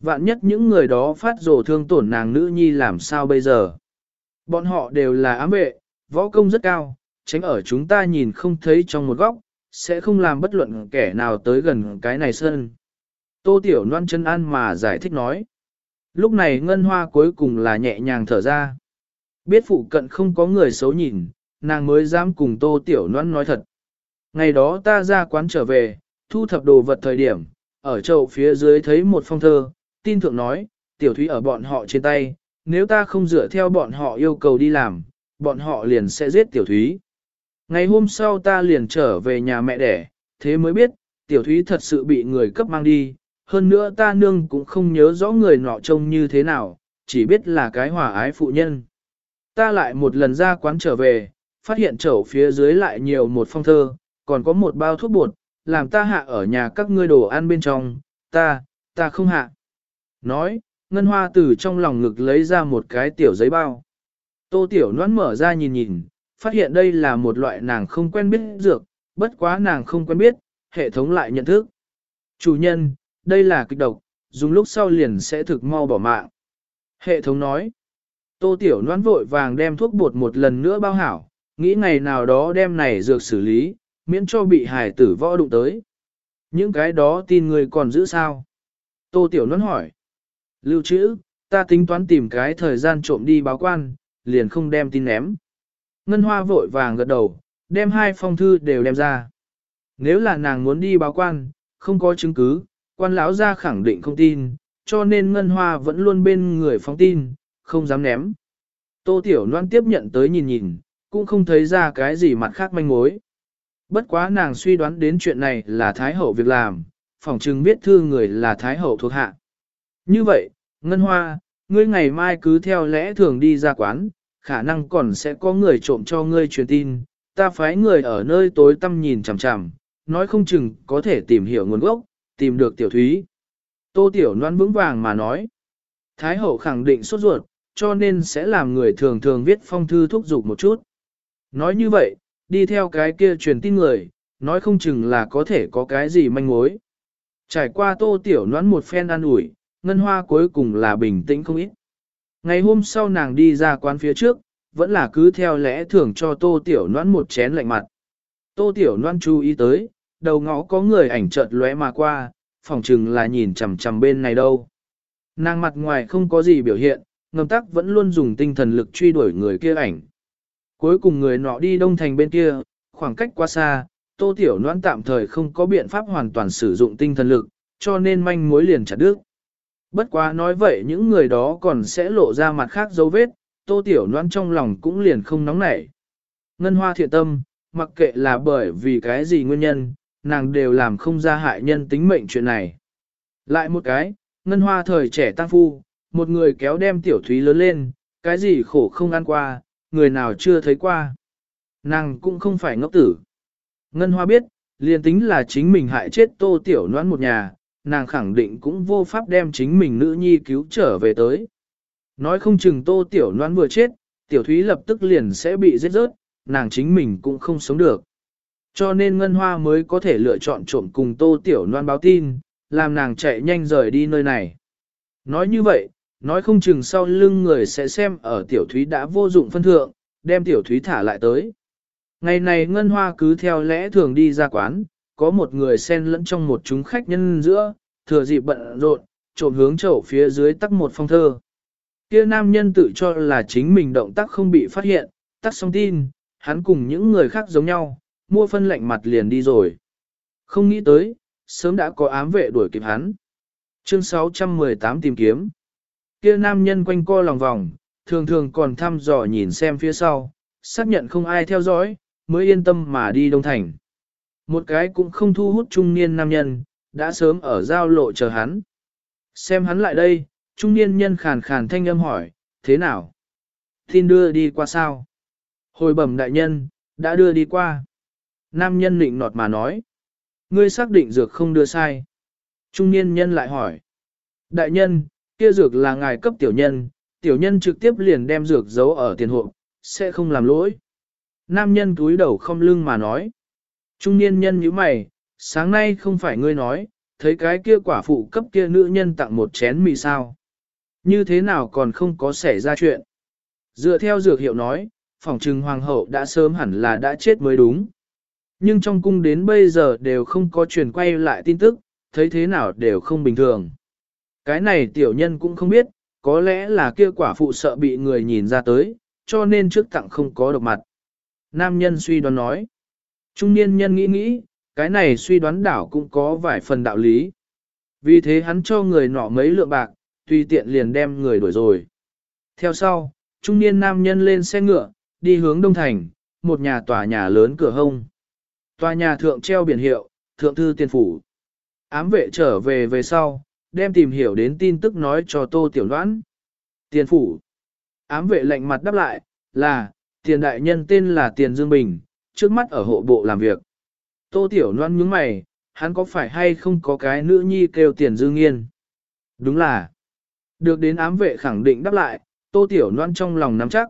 Vạn nhất những người đó phát rồ thương tổn nàng nữ nhi làm sao bây giờ. Bọn họ đều là ám vệ, võ công rất cao, tránh ở chúng ta nhìn không thấy trong một góc, sẽ không làm bất luận kẻ nào tới gần cái này sơn. Tô Tiểu Loan chân an mà giải thích nói. Lúc này ngân hoa cuối cùng là nhẹ nhàng thở ra. Biết phụ cận không có người xấu nhìn, nàng mới dám cùng Tô Tiểu Loan nói thật. Ngày đó ta ra quán trở về, thu thập đồ vật thời điểm, ở chậu phía dưới thấy một phong thơ, tin thượng nói, tiểu thúy ở bọn họ trên tay, nếu ta không dựa theo bọn họ yêu cầu đi làm, bọn họ liền sẽ giết tiểu thúy. Ngày hôm sau ta liền trở về nhà mẹ đẻ, thế mới biết, tiểu thúy thật sự bị người cấp mang đi, hơn nữa ta nương cũng không nhớ rõ người nọ trông như thế nào, chỉ biết là cái hòa ái phụ nhân. Ta lại một lần ra quán trở về, phát hiện chậu phía dưới lại nhiều một phong thơ, còn có một bao thuốc bột, làm ta hạ ở nhà các ngươi đồ ăn bên trong, ta, ta không hạ. Nói, Ngân Hoa từ trong lòng ngực lấy ra một cái tiểu giấy bao. Tô Tiểu Loan mở ra nhìn nhìn, phát hiện đây là một loại nàng không quen biết dược, bất quá nàng không quen biết, hệ thống lại nhận thức. Chủ nhân, đây là kịch độc, dùng lúc sau liền sẽ thực mau bỏ mạng. Hệ thống nói, Tô Tiểu Loan vội vàng đem thuốc bột một lần nữa bao hảo, nghĩ ngày nào đó đem này dược xử lý, miễn cho bị hải tử võ đụng tới. Những cái đó tin người còn giữ sao? Tô Tiểu Nôn hỏi. Lưu trữ, ta tính toán tìm cái thời gian trộm đi báo quan, liền không đem tin ném. Ngân Hoa vội vàng gật đầu, đem hai phong thư đều đem ra. Nếu là nàng muốn đi báo quan, không có chứng cứ, quan lão ra khẳng định không tin, cho nên Ngân Hoa vẫn luôn bên người phóng tin, không dám ném. Tô Tiểu Loan tiếp nhận tới nhìn nhìn, cũng không thấy ra cái gì mặt khác manh mối. Bất quá nàng suy đoán đến chuyện này là Thái Hậu việc làm, phòng chừng biết thư người là Thái Hậu thuộc hạ. Như vậy, Ngân Hoa, ngươi ngày mai cứ theo lẽ thường đi ra quán, khả năng còn sẽ có người trộm cho ngươi truyền tin, ta phái người ở nơi tối tăm nhìn chằm chằm, nói không chừng có thể tìm hiểu nguồn gốc, tìm được tiểu thúy. Tô Tiểu Loan vững vàng mà nói, Thái Hậu khẳng định sốt ruột, cho nên sẽ làm người thường thường viết phong thư thúc giục một chút. Nói như vậy, đi theo cái kia truyền tin người, nói không chừng là có thể có cái gì manh mối. Trải qua Tô Tiểu noãn một phen an ủi, ngân hoa cuối cùng là bình tĩnh không ít. Ngày hôm sau nàng đi ra quán phía trước, vẫn là cứ theo lẽ thường cho tô tiểu noãn một chén lạnh mặt. Tô tiểu noãn chú ý tới, đầu ngõ có người ảnh chợt lóe mà qua, phòng chừng là nhìn chằm chằm bên này đâu. Nàng mặt ngoài không có gì biểu hiện, ngầm tắc vẫn luôn dùng tinh thần lực truy đuổi người kia ảnh. Cuối cùng người nọ đi đông thành bên kia, khoảng cách quá xa, tô tiểu noan tạm thời không có biện pháp hoàn toàn sử dụng tinh thần lực, cho nên manh mối liền chặt đứt. Bất quá nói vậy những người đó còn sẽ lộ ra mặt khác dấu vết, tô tiểu noan trong lòng cũng liền không nóng nảy. Ngân hoa thiện tâm, mặc kệ là bởi vì cái gì nguyên nhân, nàng đều làm không ra hại nhân tính mệnh chuyện này. Lại một cái, ngân hoa thời trẻ tăng phu, một người kéo đem tiểu thúy lớn lên, cái gì khổ không ăn qua, người nào chưa thấy qua. Nàng cũng không phải ngốc tử. Ngân hoa biết, liền tính là chính mình hại chết tô tiểu noan một nhà, nàng khẳng định cũng vô pháp đem chính mình nữ nhi cứu trở về tới. Nói không chừng tô tiểu noan vừa chết, tiểu thúy lập tức liền sẽ bị giết rớt, nàng chính mình cũng không sống được. Cho nên Ngân Hoa mới có thể lựa chọn trộm cùng tô tiểu noan báo tin, làm nàng chạy nhanh rời đi nơi này. Nói như vậy, nói không chừng sau lưng người sẽ xem ở tiểu thúy đã vô dụng phân thượng, đem tiểu thúy thả lại tới. Ngày này Ngân Hoa cứ theo lẽ thường đi ra quán, có một người xen lẫn trong một chúng khách nhân giữa, thừa dịp bận rộn, trộm hướng chậu phía dưới tắc một phong thơ. Kia nam nhân tự cho là chính mình động tác không bị phát hiện, tắc xong tin, hắn cùng những người khác giống nhau, mua phân lệnh mặt liền đi rồi. Không nghĩ tới, sớm đã có ám vệ đuổi kịp hắn. Chương 618 tìm kiếm. Kia nam nhân quanh co lòng vòng, thường thường còn thăm dò nhìn xem phía sau, xác nhận không ai theo dõi, mới yên tâm mà đi Đông Thành. Một cái cũng không thu hút trung niên nam nhân, đã sớm ở giao lộ chờ hắn. Xem hắn lại đây, trung niên nhân khàn khàn thanh âm hỏi, thế nào? Tin đưa đi qua sao? Hồi bẩm đại nhân, đã đưa đi qua. Nam nhân định nọt mà nói. Ngươi xác định dược không đưa sai. Trung niên nhân lại hỏi. Đại nhân, kia dược là ngài cấp tiểu nhân, tiểu nhân trực tiếp liền đem dược giấu ở tiền hộ, sẽ không làm lỗi. Nam nhân túi đầu không lưng mà nói. Trung niên nhân như mày, sáng nay không phải ngươi nói, thấy cái kia quả phụ cấp kia nữ nhân tặng một chén mì sao. Như thế nào còn không có xảy ra chuyện. Dựa theo dược hiệu nói, phỏng trừng hoàng hậu đã sớm hẳn là đã chết mới đúng. Nhưng trong cung đến bây giờ đều không có truyền quay lại tin tức, thấy thế nào đều không bình thường. Cái này tiểu nhân cũng không biết, có lẽ là kia quả phụ sợ bị người nhìn ra tới, cho nên trước tặng không có độc mặt. Nam nhân suy đoán nói. Trung niên nhân nghĩ nghĩ, cái này suy đoán đảo cũng có vài phần đạo lý. Vì thế hắn cho người nọ mấy lượng bạc, tùy tiện liền đem người đuổi rồi. Theo sau, trung niên nam nhân lên xe ngựa, đi hướng Đông Thành, một nhà tòa nhà lớn cửa hông. Tòa nhà thượng treo biển hiệu, thượng thư tiên phủ. Ám vệ trở về về sau, đem tìm hiểu đến tin tức nói cho tô tiểu đoán. Tiền phủ. Ám vệ lạnh mặt đáp lại, là, tiền đại nhân tên là Tiền Dương Bình, trước mắt ở hộ bộ làm việc. Tô tiểu đoán nhướng mày, hắn có phải hay không có cái nữ nhi kêu Tiền Dương Nghiên? Đúng là. Được đến ám vệ khẳng định đáp lại, tô tiểu đoán trong lòng nắm chắc.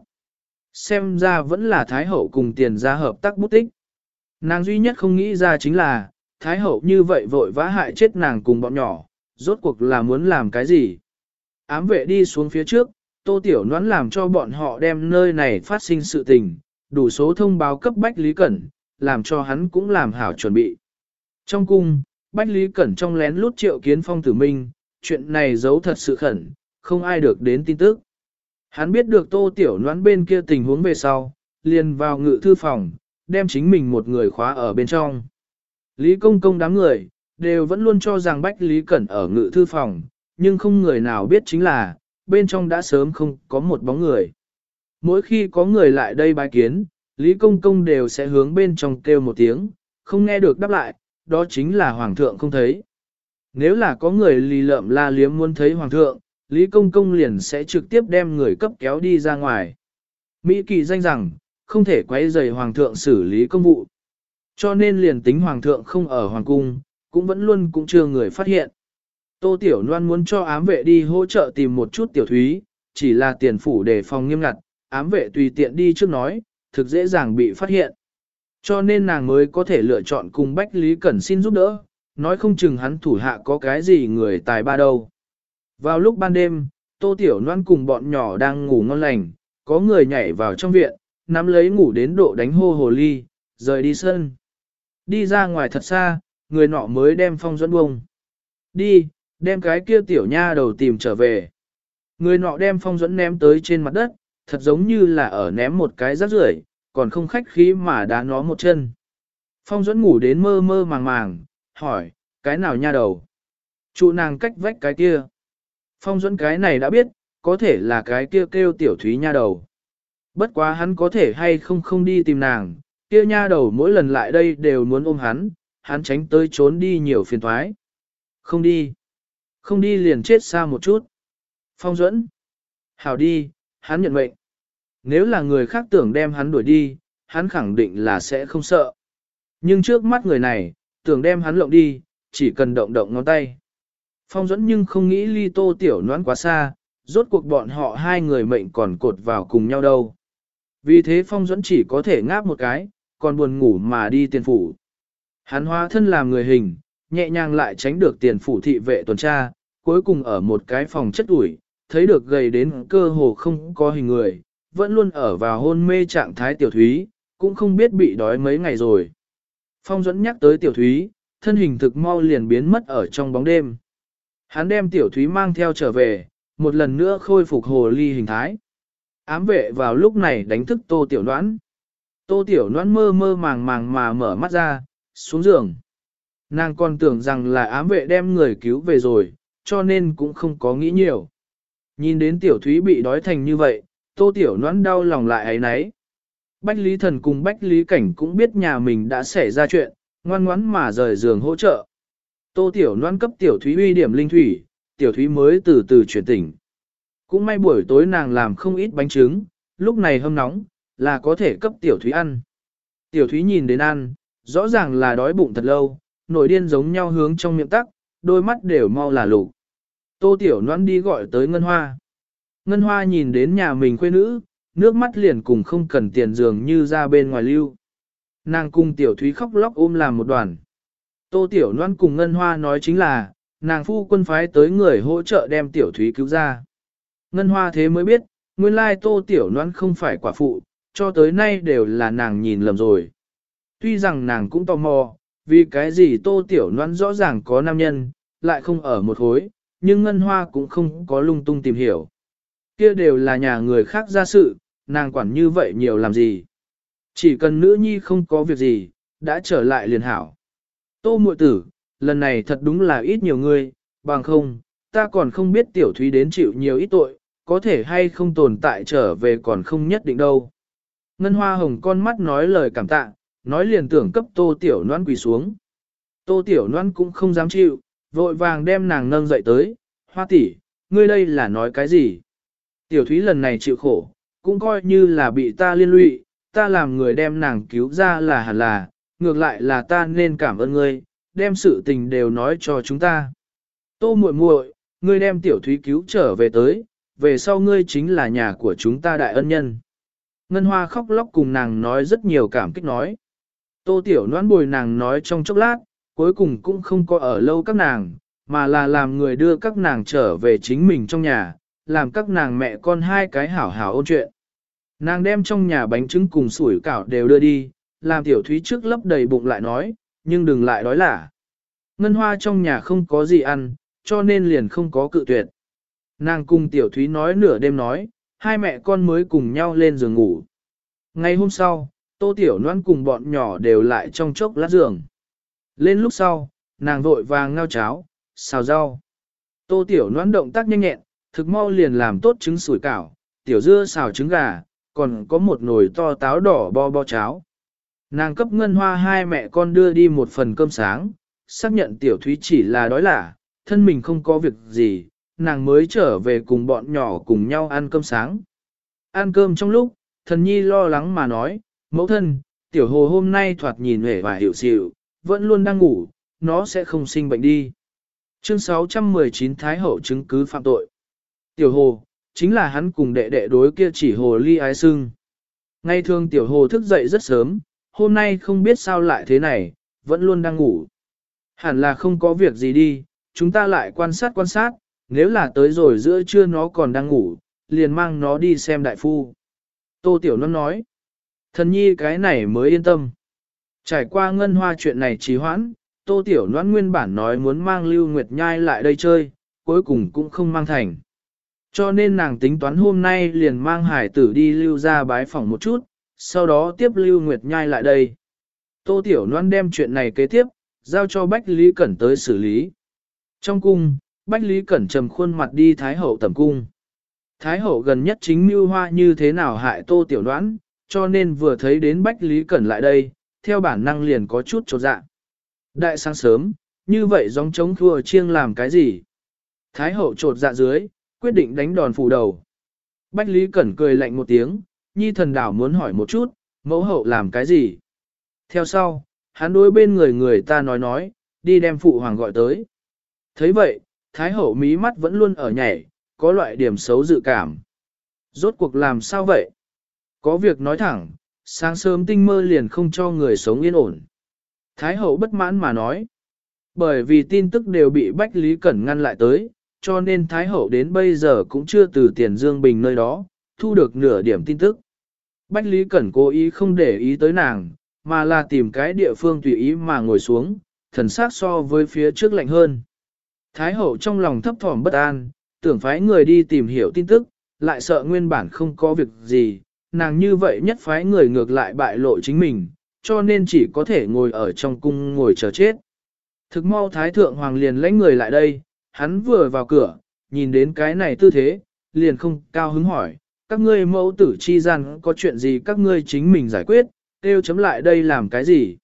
Xem ra vẫn là Thái Hậu cùng tiền ra hợp tác bút tích. Nàng duy nhất không nghĩ ra chính là, Thái Hậu như vậy vội vã hại chết nàng cùng bọn nhỏ, rốt cuộc là muốn làm cái gì. Ám vệ đi xuống phía trước, Tô Tiểu Noãn làm cho bọn họ đem nơi này phát sinh sự tình, đủ số thông báo cấp Bách Lý Cẩn, làm cho hắn cũng làm hảo chuẩn bị. Trong cung, Bách Lý Cẩn trong lén lút triệu kiến phong tử minh, chuyện này giấu thật sự khẩn, không ai được đến tin tức. Hắn biết được Tô Tiểu Noãn bên kia tình huống về sau, liền vào ngự thư phòng, đem chính mình một người khóa ở bên trong. Lý công công đám người, đều vẫn luôn cho rằng Bách Lý Cẩn ở ngự thư phòng, nhưng không người nào biết chính là, bên trong đã sớm không có một bóng người. Mỗi khi có người lại đây bái kiến, Lý Công Công đều sẽ hướng bên trong kêu một tiếng, không nghe được đáp lại, đó chính là Hoàng thượng không thấy. Nếu là có người lì lợm la liếm muốn thấy Hoàng thượng, Lý Công Công liền sẽ trực tiếp đem người cấp kéo đi ra ngoài. Mỹ kỳ danh rằng, không thể quấy rầy Hoàng thượng xử lý công vụ. Cho nên liền tính Hoàng thượng không ở Hoàng cung, cũng vẫn luôn cũng chưa người phát hiện. Tô Tiểu Loan muốn cho ám vệ đi hỗ trợ tìm một chút tiểu thúy, chỉ là tiền phủ để phòng nghiêm ngặt, ám vệ tùy tiện đi trước nói, thực dễ dàng bị phát hiện. Cho nên nàng mới có thể lựa chọn cùng Bách Lý Cẩn xin giúp đỡ, nói không chừng hắn thủ hạ có cái gì người tài ba đâu. Vào lúc ban đêm, Tô Tiểu Loan cùng bọn nhỏ đang ngủ ngon lành, có người nhảy vào trong viện, nắm lấy ngủ đến độ đánh hô hồ ly, rời đi sân. Đi ra ngoài thật xa, người nọ mới đem phong dẫn bông. Đi, đem cái kia tiểu nha đầu tìm trở về. Người nọ đem phong dẫn ném tới trên mặt đất, thật giống như là ở ném một cái rác rưởi, còn không khách khí mà đá nó một chân. Phong dẫn ngủ đến mơ mơ màng màng, hỏi, cái nào nha đầu? Trụ nàng cách vách cái kia. Phong dẫn cái này đã biết, có thể là cái kia kêu tiểu thúy nha đầu. Bất quá hắn có thể hay không không đi tìm nàng, kia nha đầu mỗi lần lại đây đều muốn ôm hắn, hắn tránh tới trốn đi nhiều phiền thoái. Không đi. Không đi liền chết xa một chút. Phong Duẫn, Hảo đi, hắn nhận mệnh. Nếu là người khác tưởng đem hắn đuổi đi, hắn khẳng định là sẽ không sợ. Nhưng trước mắt người này, tưởng đem hắn lộng đi, chỉ cần động động ngón tay. Phong dẫn nhưng không nghĩ ly tô tiểu noãn quá xa, rốt cuộc bọn họ hai người mệnh còn cột vào cùng nhau đâu. Vì thế phong dẫn chỉ có thể ngáp một cái, còn buồn ngủ mà đi tiền phủ. Hắn hóa thân làm người hình, nhẹ nhàng lại tránh được tiền phủ thị vệ tuần tra, cuối cùng ở một cái phòng chất ủi, thấy được gầy đến cơ hồ không có hình người, vẫn luôn ở vào hôn mê trạng thái tiểu thúy, cũng không biết bị đói mấy ngày rồi. Phong dẫn nhắc tới tiểu thúy, thân hình thực mau liền biến mất ở trong bóng đêm. Hắn đem tiểu thúy mang theo trở về, một lần nữa khôi phục hồ ly hình thái. Ám vệ vào lúc này đánh thức tô tiểu đoán. Tô tiểu đoán mơ mơ màng màng mà mở mắt ra, xuống giường. Nàng còn tưởng rằng là ám vệ đem người cứu về rồi, cho nên cũng không có nghĩ nhiều. Nhìn đến tiểu thúy bị đói thành như vậy, tô tiểu noãn đau lòng lại ấy nấy. Bách Lý Thần cùng Bách Lý Cảnh cũng biết nhà mình đã xảy ra chuyện, ngoan ngoãn mà rời giường hỗ trợ. Tô tiểu noãn cấp tiểu thúy uy điểm linh thủy, tiểu thúy mới từ từ chuyển tỉnh. Cũng may buổi tối nàng làm không ít bánh trứng, lúc này hâm nóng, là có thể cấp tiểu thúy ăn. Tiểu thúy nhìn đến ăn, rõ ràng là đói bụng thật lâu, nổi điên giống nhau hướng trong miệng tắc, đôi mắt đều mau là lục. Tô tiểu Noãn đi gọi tới ngân hoa. Ngân hoa nhìn đến nhà mình quê nữ, nước mắt liền cùng không cần tiền dường như ra bên ngoài lưu. Nàng cùng tiểu thúy khóc lóc ôm làm một đoàn. Tô tiểu loan cùng ngân hoa nói chính là, nàng phu quân phái tới người hỗ trợ đem tiểu thúy cứu ra. Ngân hoa thế mới biết, nguyên lai tô tiểu loan không phải quả phụ, cho tới nay đều là nàng nhìn lầm rồi. Tuy rằng nàng cũng tò mò, vì cái gì tô tiểu noan rõ ràng có nam nhân, lại không ở một hối, nhưng ngân hoa cũng không có lung tung tìm hiểu. Kia đều là nhà người khác ra sự, nàng quản như vậy nhiều làm gì. Chỉ cần nữ nhi không có việc gì, đã trở lại liền hảo. Tô muội tử, lần này thật đúng là ít nhiều người, bằng không, ta còn không biết tiểu thúy đến chịu nhiều ít tội, có thể hay không tồn tại trở về còn không nhất định đâu. Ngân hoa hồng con mắt nói lời cảm tạ, nói liền tưởng cấp tô tiểu noan quỳ xuống. Tô tiểu noan cũng không dám chịu, vội vàng đem nàng nâng dậy tới, hoa tỷ, ngươi đây là nói cái gì? Tiểu thúy lần này chịu khổ, cũng coi như là bị ta liên lụy, ta làm người đem nàng cứu ra là hẳn là, ngược lại là ta nên cảm ơn ngươi, đem sự tình đều nói cho chúng ta. Tô muội muội, ngươi đem tiểu thúy cứu trở về tới, về sau ngươi chính là nhà của chúng ta đại ân nhân. Ngân Hoa khóc lóc cùng nàng nói rất nhiều cảm kích nói. Tô Tiểu Noãn bồi nàng nói trong chốc lát, cuối cùng cũng không có ở lâu các nàng, mà là làm người đưa các nàng trở về chính mình trong nhà, làm các nàng mẹ con hai cái hảo hảo ôn chuyện. Nàng đem trong nhà bánh trứng cùng sủi cảo đều đưa đi, làm tiểu thúy trước lấp đầy bụng lại nói, nhưng đừng lại đói lả. Ngân hoa trong nhà không có gì ăn, cho nên liền không có cự tuyệt. Nàng cùng tiểu thúy nói nửa đêm nói, hai mẹ con mới cùng nhau lên giường ngủ. Ngày hôm sau, tô tiểu noan cùng bọn nhỏ đều lại trong chốc lát giường. Lên lúc sau, nàng vội vàng ngao cháo, xào rau. Tô tiểu noan động tác nhanh nhẹn, thực mau liền làm tốt trứng sủi cảo, tiểu dưa xào trứng gà, còn có một nồi to táo đỏ bo bo cháo. Nàng cấp ngân hoa hai mẹ con đưa đi một phần cơm sáng, xác nhận tiểu thúy chỉ là đói lả, thân mình không có việc gì, nàng mới trở về cùng bọn nhỏ cùng nhau ăn cơm sáng. Ăn cơm trong lúc, thần nhi lo lắng mà nói, mẫu thân, tiểu hồ hôm nay thoạt nhìn hề và hiểu xịu, vẫn luôn đang ngủ, nó sẽ không sinh bệnh đi. Chương 619 Thái Hậu chứng cứ phạm tội. Tiểu hồ, chính là hắn cùng đệ đệ đối kia chỉ hồ ly ái sưng. Ngay thường tiểu hồ thức dậy rất sớm, hôm nay không biết sao lại thế này, vẫn luôn đang ngủ. Hẳn là không có việc gì đi, chúng ta lại quan sát quan sát, nếu là tới rồi giữa trưa nó còn đang ngủ, liền mang nó đi xem đại phu. Tô Tiểu Loan nói, thần nhi cái này mới yên tâm. Trải qua ngân hoa chuyện này trì hoãn, Tô Tiểu noãn nguyên bản nói muốn mang Lưu Nguyệt Nhai lại đây chơi, cuối cùng cũng không mang thành. Cho nên nàng tính toán hôm nay liền mang hải tử đi lưu ra bái phỏng một chút, sau đó tiếp Lưu Nguyệt Nhai lại đây. Tô Tiểu noãn đem chuyện này kế tiếp, giao cho Bách Lý Cẩn tới xử lý. Trong cung, Bách Lý Cẩn trầm khuôn mặt đi Thái Hậu tầm cung. Thái Hậu gần nhất chính mưu hoa như thế nào hại Tô Tiểu Đoán, cho nên vừa thấy đến Bách Lý Cẩn lại đây, theo bản năng liền có chút trột dạ. Đại sáng sớm, như vậy giống chống thua chiêng làm cái gì? Thái Hậu trột dạ dưới, quyết định đánh đòn phủ đầu. Bách Lý Cẩn cười lạnh một tiếng, nhi thần đảo muốn hỏi một chút, mẫu hậu làm cái gì? Theo sau, hắn đối bên người người ta nói nói, đi đem phụ hoàng gọi tới. thấy vậy, Thái hậu mí mắt vẫn luôn ở nhảy, có loại điểm xấu dự cảm. Rốt cuộc làm sao vậy? Có việc nói thẳng, sáng sớm tinh mơ liền không cho người sống yên ổn. Thái hậu bất mãn mà nói. Bởi vì tin tức đều bị Bách Lý Cẩn ngăn lại tới, cho nên Thái hậu đến bây giờ cũng chưa từ tiền Dương Bình nơi đó, thu được nửa điểm tin tức. Bách Lý Cẩn cố ý không để ý tới nàng, mà là tìm cái địa phương tùy ý mà ngồi xuống, thần sát so với phía trước lạnh hơn. Thái hậu trong lòng thấp thỏm bất an, tưởng phái người đi tìm hiểu tin tức, lại sợ nguyên bản không có việc gì, nàng như vậy nhất phái người ngược lại bại lộ chính mình, cho nên chỉ có thể ngồi ở trong cung ngồi chờ chết. Thực mau Thái Thượng Hoàng liền lãnh người lại đây, hắn vừa vào cửa, nhìn đến cái này tư thế, liền không cao hứng hỏi, các ngươi mẫu tử chi gian có chuyện gì các ngươi chính mình giải quyết, kêu chấm lại đây làm cái gì.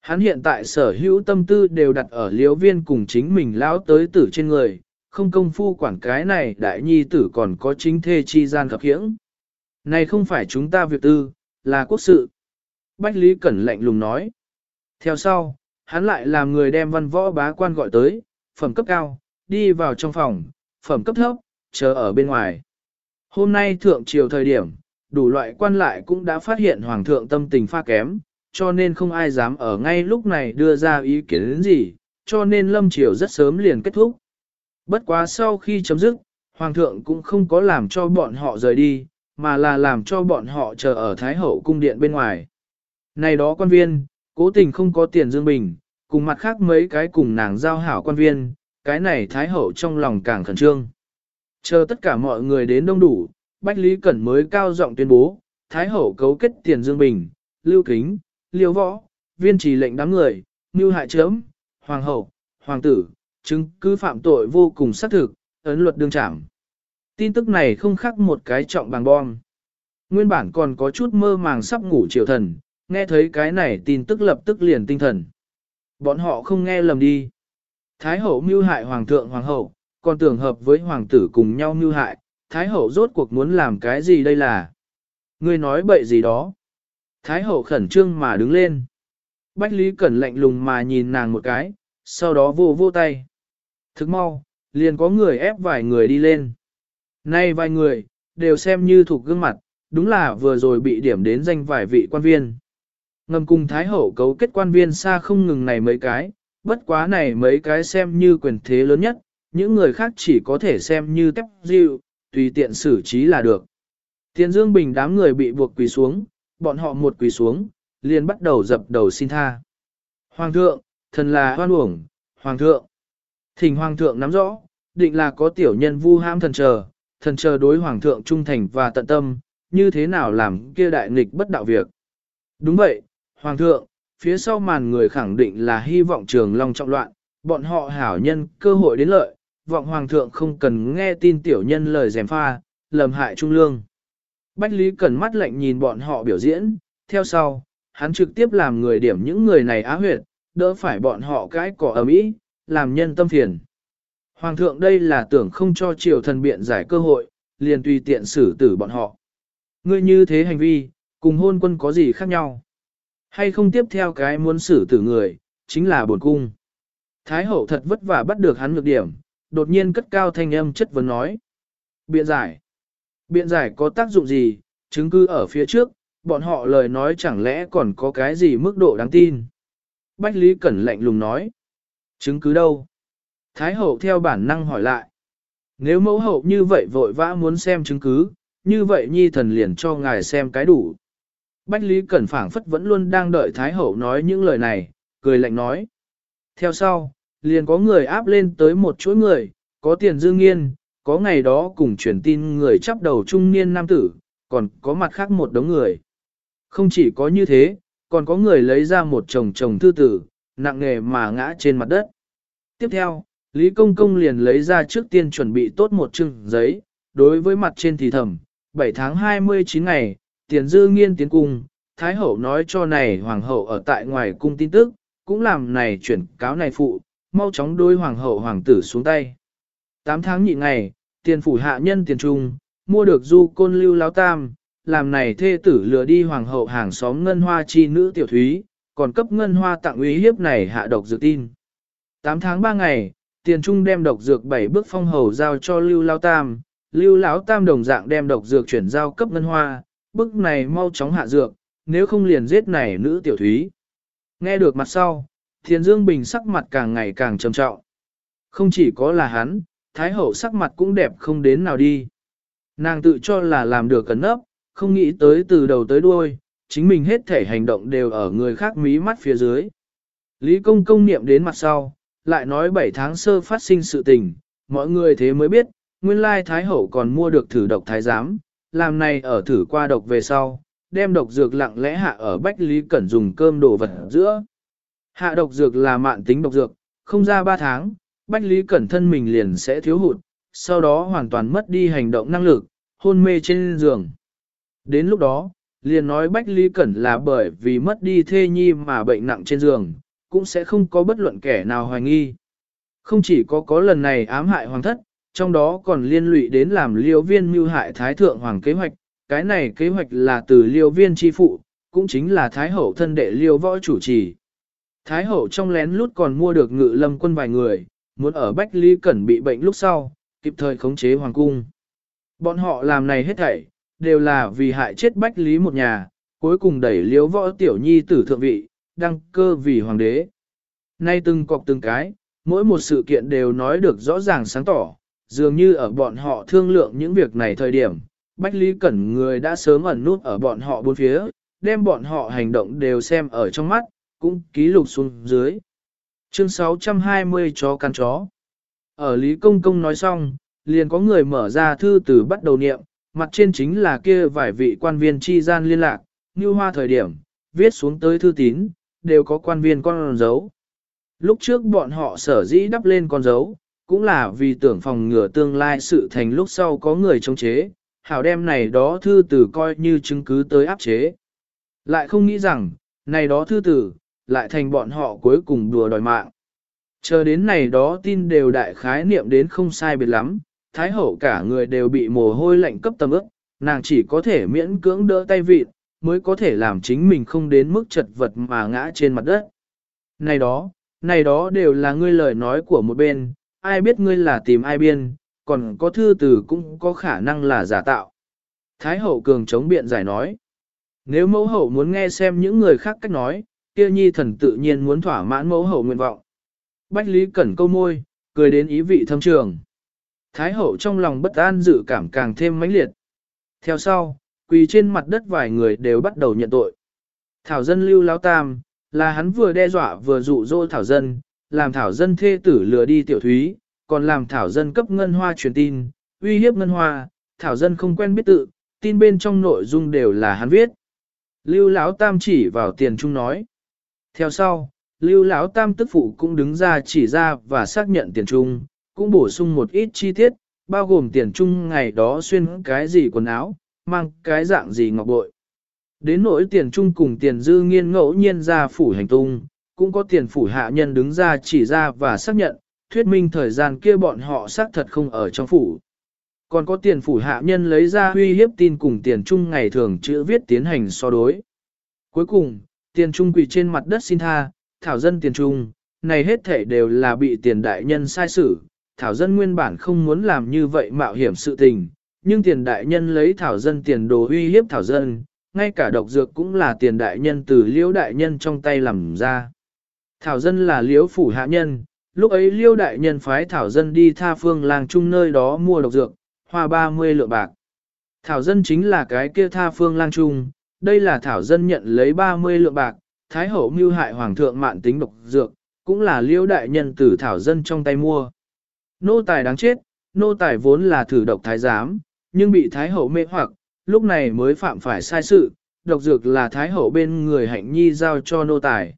Hắn hiện tại sở hữu tâm tư đều đặt ở liễu viên cùng chính mình lão tới tử trên người, không công phu quản cái này đại nhi tử còn có chính thê chi gian khập khiễng. Này không phải chúng ta việc tư, là quốc sự. Bách Lý Cẩn lạnh lùng nói. Theo sau, hắn lại làm người đem văn võ bá quan gọi tới, phẩm cấp cao, đi vào trong phòng, phẩm cấp thấp, chờ ở bên ngoài. Hôm nay thượng triều thời điểm, đủ loại quan lại cũng đã phát hiện hoàng thượng tâm tình pha kém, cho nên không ai dám ở ngay lúc này đưa ra ý kiến đến gì, cho nên lâm triều rất sớm liền kết thúc. Bất quá sau khi chấm dứt, hoàng thượng cũng không có làm cho bọn họ rời đi, mà là làm cho bọn họ chờ ở Thái Hậu cung điện bên ngoài. Này đó quan viên, cố tình không có tiền dương bình, cùng mặt khác mấy cái cùng nàng giao hảo quan viên, cái này Thái Hậu trong lòng càng khẩn trương. Chờ tất cả mọi người đến đông đủ, Bách Lý Cẩn mới cao giọng tuyên bố, Thái Hậu cấu kết tiền dương bình, lưu kính, liêu võ, viên trì lệnh đám người, mưu hại chớm, hoàng hậu, hoàng tử, chứng cứ phạm tội vô cùng xác thực, ấn luật đương trảm. Tin tức này không khác một cái trọng bằng bom. Nguyên bản còn có chút mơ màng sắp ngủ triều thần, nghe thấy cái này tin tức lập tức liền tinh thần. Bọn họ không nghe lầm đi. Thái hậu mưu hại hoàng thượng hoàng hậu, còn tưởng hợp với hoàng tử cùng nhau mưu hại, Thái hậu rốt cuộc muốn làm cái gì đây là? Ngươi nói bậy gì đó? Thái hậu khẩn trương mà đứng lên. Bách Lý Cẩn lạnh lùng mà nhìn nàng một cái, sau đó vô vô tay. Thức mau, liền có người ép vài người đi lên. Nay vài người, đều xem như thuộc gương mặt, đúng là vừa rồi bị điểm đến danh vài vị quan viên. Ngầm cùng Thái Hậu cấu kết quan viên xa không ngừng này mấy cái, bất quá này mấy cái xem như quyền thế lớn nhất, những người khác chỉ có thể xem như tép dịu, tùy tiện xử trí là được. Tiền Dương Bình đám người bị buộc quỳ xuống, bọn họ một quỳ xuống, liền bắt đầu dập đầu xin tha. Hoàng thượng, thần là hoan uổng, hoàng thượng. Thỉnh hoàng thượng nắm rõ, định là có tiểu nhân vu ham thần chờ, thần chờ đối hoàng thượng trung thành và tận tâm, như thế nào làm kia đại nghịch bất đạo việc. Đúng vậy, hoàng thượng, phía sau màn người khẳng định là hy vọng trường long trọng loạn, bọn họ hảo nhân cơ hội đến lợi, vọng hoàng thượng không cần nghe tin tiểu nhân lời dèm pha, lầm hại trung lương. Bách Lý cần mắt lạnh nhìn bọn họ biểu diễn, theo sau, hắn trực tiếp làm người điểm những người này á huyệt, đỡ phải bọn họ cái cỏ ấm ý, làm nhân tâm phiền. Hoàng thượng đây là tưởng không cho triều thần biện giải cơ hội, liền tùy tiện xử tử bọn họ. Ngươi như thế hành vi, cùng hôn quân có gì khác nhau? Hay không tiếp theo cái muốn xử tử người, chính là buồn cung. Thái hậu thật vất vả bắt được hắn nhược điểm, đột nhiên cất cao thanh âm chất vấn nói. Biện giải. Biện giải có tác dụng gì, chứng cứ ở phía trước, bọn họ lời nói chẳng lẽ còn có cái gì mức độ đáng tin. Bách Lý Cẩn lạnh lùng nói. Chứng cứ đâu? Thái hậu theo bản năng hỏi lại. Nếu mẫu hậu như vậy vội vã muốn xem chứng cứ, như vậy nhi thần liền cho ngài xem cái đủ. Bách Lý Cẩn phảng phất vẫn luôn đang đợi Thái hậu nói những lời này, cười lạnh nói. Theo sau, liền có người áp lên tới một chuỗi người, có tiền dương nghiên, có ngày đó cùng truyền tin người chắp đầu trung niên nam tử, còn có mặt khác một đống người. Không chỉ có như thế, còn có người lấy ra một chồng chồng thư tử, nặng nghề mà ngã trên mặt đất. Tiếp theo, Lý Công Công liền lấy ra trước tiên chuẩn bị tốt một chừng giấy, đối với mặt trên thì thầm, 7 tháng 29 ngày, tiền dư nghiên tiến cung, Thái Hậu nói cho này Hoàng hậu ở tại ngoài cung tin tức, cũng làm này chuyển cáo này phụ, mau chóng đôi Hoàng hậu Hoàng tử xuống tay. 8 tháng nhị ngày, tiền phủ hạ nhân tiền trung, mua được du côn lưu láo tam, làm này thê tử lừa đi Hoàng hậu hàng xóm ngân hoa chi nữ tiểu thúy, còn cấp ngân hoa tặng uy hiếp này hạ độc dự tin. 8 tháng 3 ngày, tiền trung đem độc dược bảy bước phong hầu giao cho lưu lao tam, lưu lão tam đồng dạng đem độc dược chuyển giao cấp ngân hoa, bức này mau chóng hạ dược, nếu không liền giết này nữ tiểu thúy. Nghe được mặt sau, Thiền Dương Bình sắc mặt càng ngày càng trầm trọng. Không chỉ có là hắn, Thái Hậu sắc mặt cũng đẹp không đến nào đi. Nàng tự cho là làm được cẩn nấp, không nghĩ tới từ đầu tới đuôi, chính mình hết thể hành động đều ở người khác mí mắt phía dưới. Lý công công niệm đến mặt sau, lại nói 7 tháng sơ phát sinh sự tình, mọi người thế mới biết, nguyên lai Thái Hậu còn mua được thử độc thái giám, làm này ở thử qua độc về sau, đem độc dược lặng lẽ hạ ở Bách Lý Cẩn dùng cơm đồ vật giữa. Hạ độc dược là mạn tính độc dược, không ra 3 tháng, Bách Lý Cẩn thân mình liền sẽ thiếu hụt, sau đó hoàn toàn mất đi hành động năng lực, hôn mê trên giường. Đến lúc đó, liền nói Bách Lý Cẩn là bởi vì mất đi thê nhi mà bệnh nặng trên giường, cũng sẽ không có bất luận kẻ nào hoài nghi. Không chỉ có có lần này ám hại hoàng thất, trong đó còn liên lụy đến làm liêu viên mưu hại thái thượng hoàng kế hoạch, cái này kế hoạch là từ liêu viên chi phụ, cũng chính là Thái Hậu thân đệ liêu võ chủ trì. Thái Hậu trong lén lút còn mua được ngự lâm quân vài người, muốn ở Bách Lý Cẩn bị bệnh lúc sau, kịp thời khống chế hoàng cung. Bọn họ làm này hết thảy, đều là vì hại chết Bách Lý một nhà, cuối cùng đẩy liếu võ tiểu nhi tử thượng vị, đăng cơ vì hoàng đế. Nay từng cọc từng cái, mỗi một sự kiện đều nói được rõ ràng sáng tỏ, dường như ở bọn họ thương lượng những việc này thời điểm, Bách Lý Cẩn người đã sớm ẩn nút ở bọn họ bốn phía, đem bọn họ hành động đều xem ở trong mắt, cũng ký lục xuống dưới. Chương 620 chó căn chó. Ở Lý Công Công nói xong, liền có người mở ra thư từ bắt đầu niệm, mặt trên chính là kia vài vị quan viên chi gian liên lạc, như hoa thời điểm, viết xuống tới thư tín, đều có quan viên con dấu. Lúc trước bọn họ sở dĩ đắp lên con dấu, cũng là vì tưởng phòng ngừa tương lai sự thành lúc sau có người chống chế, hảo đem này đó thư tử coi như chứng cứ tới áp chế. Lại không nghĩ rằng, này đó thư tử, lại thành bọn họ cuối cùng đùa đòi mạng. Chờ đến này đó tin đều đại khái niệm đến không sai biệt lắm, thái hậu cả người đều bị mồ hôi lạnh cấp tâm ức, nàng chỉ có thể miễn cưỡng đỡ tay vịt, mới có thể làm chính mình không đến mức chật vật mà ngã trên mặt đất. Này đó, này đó đều là ngươi lời nói của một bên, ai biết ngươi là tìm ai biên, còn có thư từ cũng có khả năng là giả tạo. Thái hậu cường chống biện giải nói. Nếu mẫu hậu muốn nghe xem những người khác cách nói, kia nhi thần tự nhiên muốn thỏa mãn mẫu hậu nguyện vọng. Bách Lý Cẩn câu môi, cười đến ý vị thâm trường. Thái hậu trong lòng bất an dự cảm càng thêm mãnh liệt. Theo sau, quỳ trên mặt đất vài người đều bắt đầu nhận tội. Thảo dân lưu lao tam, là hắn vừa đe dọa vừa dụ dỗ thảo dân, làm thảo dân thê tử lừa đi tiểu thúy, còn làm thảo dân cấp ngân hoa truyền tin, uy hiếp ngân hoa, thảo dân không quen biết tự, tin bên trong nội dung đều là hắn viết. Lưu Lão Tam chỉ vào tiền trung nói. Theo sau, Lưu Lão Tam tức phụ cũng đứng ra chỉ ra và xác nhận tiền trung, cũng bổ sung một ít chi tiết, bao gồm tiền trung ngày đó xuyên cái gì quần áo, mang cái dạng gì ngọc bội. Đến nỗi tiền trung cùng tiền dư nghiên ngẫu nhiên ra phủ hành tung, cũng có tiền phủ hạ nhân đứng ra chỉ ra và xác nhận, thuyết minh thời gian kia bọn họ xác thật không ở trong phủ. Còn có tiền phủ hạ nhân lấy ra huy hiếp tin cùng tiền trung ngày thường chữ viết tiến hành so đối. Cuối cùng, tiền trung quỳ trên mặt đất xin tha, thảo dân tiền trung, này hết thể đều là bị tiền đại nhân sai xử, thảo dân nguyên bản không muốn làm như vậy mạo hiểm sự tình, nhưng tiền đại nhân lấy thảo dân tiền đồ uy hiếp thảo dân, ngay cả độc dược cũng là tiền đại nhân từ liễu đại nhân trong tay làm ra. Thảo dân là liễu phủ hạ nhân, lúc ấy liễu đại nhân phái thảo dân đi tha phương làng chung nơi đó mua độc dược, hoa 30 lượng bạc. Thảo dân chính là cái kia tha phương lang trung, đây là thảo dân nhận lấy 30 lượng bạc, thái hậu mưu hại hoàng thượng mạn tính độc dược, cũng là liễu đại nhân từ thảo dân trong tay mua. Nô tài đáng chết, nô tài vốn là thử độc thái giám, nhưng bị thái hậu mê hoặc, lúc này mới phạm phải sai sự, độc dược là thái hậu bên người hạnh nhi giao cho nô tài.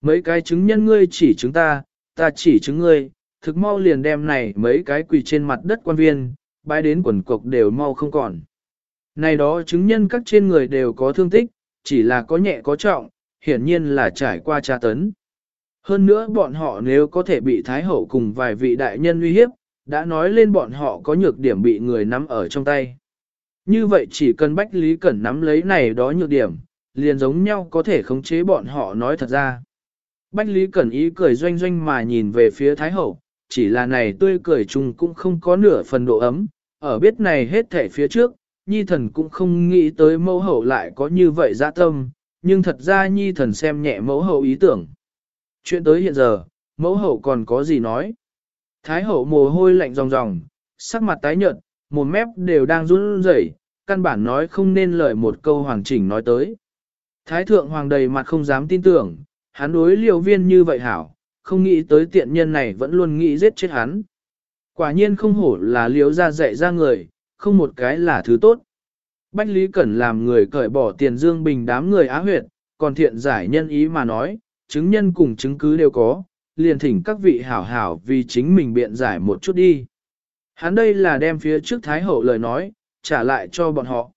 Mấy cái chứng nhân ngươi chỉ chứng ta, ta chỉ chứng ngươi, thực mau liền đem này mấy cái quỳ trên mặt đất quan viên, bái đến quần cục đều mau không còn. Này đó chứng nhân các trên người đều có thương tích, chỉ là có nhẹ có trọng, hiển nhiên là trải qua tra tấn. Hơn nữa bọn họ nếu có thể bị Thái Hậu cùng vài vị đại nhân uy hiếp, đã nói lên bọn họ có nhược điểm bị người nắm ở trong tay. Như vậy chỉ cần Bách Lý Cẩn nắm lấy này đó nhược điểm, liền giống nhau có thể khống chế bọn họ nói thật ra. Bách Lý Cẩn ý cười doanh doanh mà nhìn về phía Thái Hậu, chỉ là này tươi cười chung cũng không có nửa phần độ ấm, ở biết này hết thể phía trước, Nhi thần cũng không nghĩ tới mẫu hậu lại có như vậy dạ tâm, nhưng thật ra Nhi thần xem nhẹ mẫu hậu ý tưởng. Chuyện tới hiện giờ, mẫu hậu còn có gì nói? Thái hậu mồ hôi lạnh ròng ròng, sắc mặt tái nhợt, một mép đều đang run rẩy, căn bản nói không nên lời một câu hoàng chỉnh nói tới. Thái thượng hoàng đầy mặt không dám tin tưởng, hắn đối liều viên như vậy hảo, không nghĩ tới tiện nhân này vẫn luôn nghĩ giết chết hắn. Quả nhiên không hổ là liếu ra dạy ra người, không một cái là thứ tốt. Bách Lý Cẩn làm người cởi bỏ tiền dương bình đám người á huyệt, còn thiện giải nhân ý mà nói, chứng nhân cùng chứng cứ đều có, liền thỉnh các vị hảo hảo vì chính mình biện giải một chút đi. Hắn đây là đem phía trước Thái Hậu lời nói, trả lại cho bọn họ.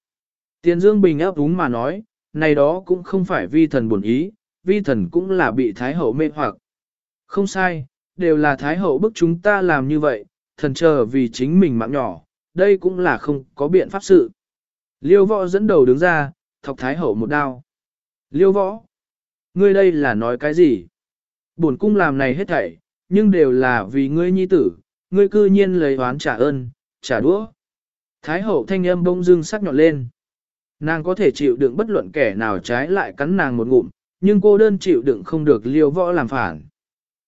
Tiền Dương Bình ấp úng mà nói, này đó cũng không phải vi thần buồn ý, vi thần cũng là bị Thái Hậu mê hoặc. Không sai, đều là Thái Hậu bức chúng ta làm như vậy, thần chờ vì chính mình mạng nhỏ, đây cũng là không có biện pháp sự. Liêu võ dẫn đầu đứng ra, thọc thái hậu một đao. Liêu võ, ngươi đây là nói cái gì? Bổn cung làm này hết thảy, nhưng đều là vì ngươi nhi tử, ngươi cư nhiên lấy oán trả ơn, trả đũa. Thái hậu thanh âm bông dưng sắc nhọn lên. Nàng có thể chịu đựng bất luận kẻ nào trái lại cắn nàng một ngụm, nhưng cô đơn chịu đựng không được liêu võ làm phản.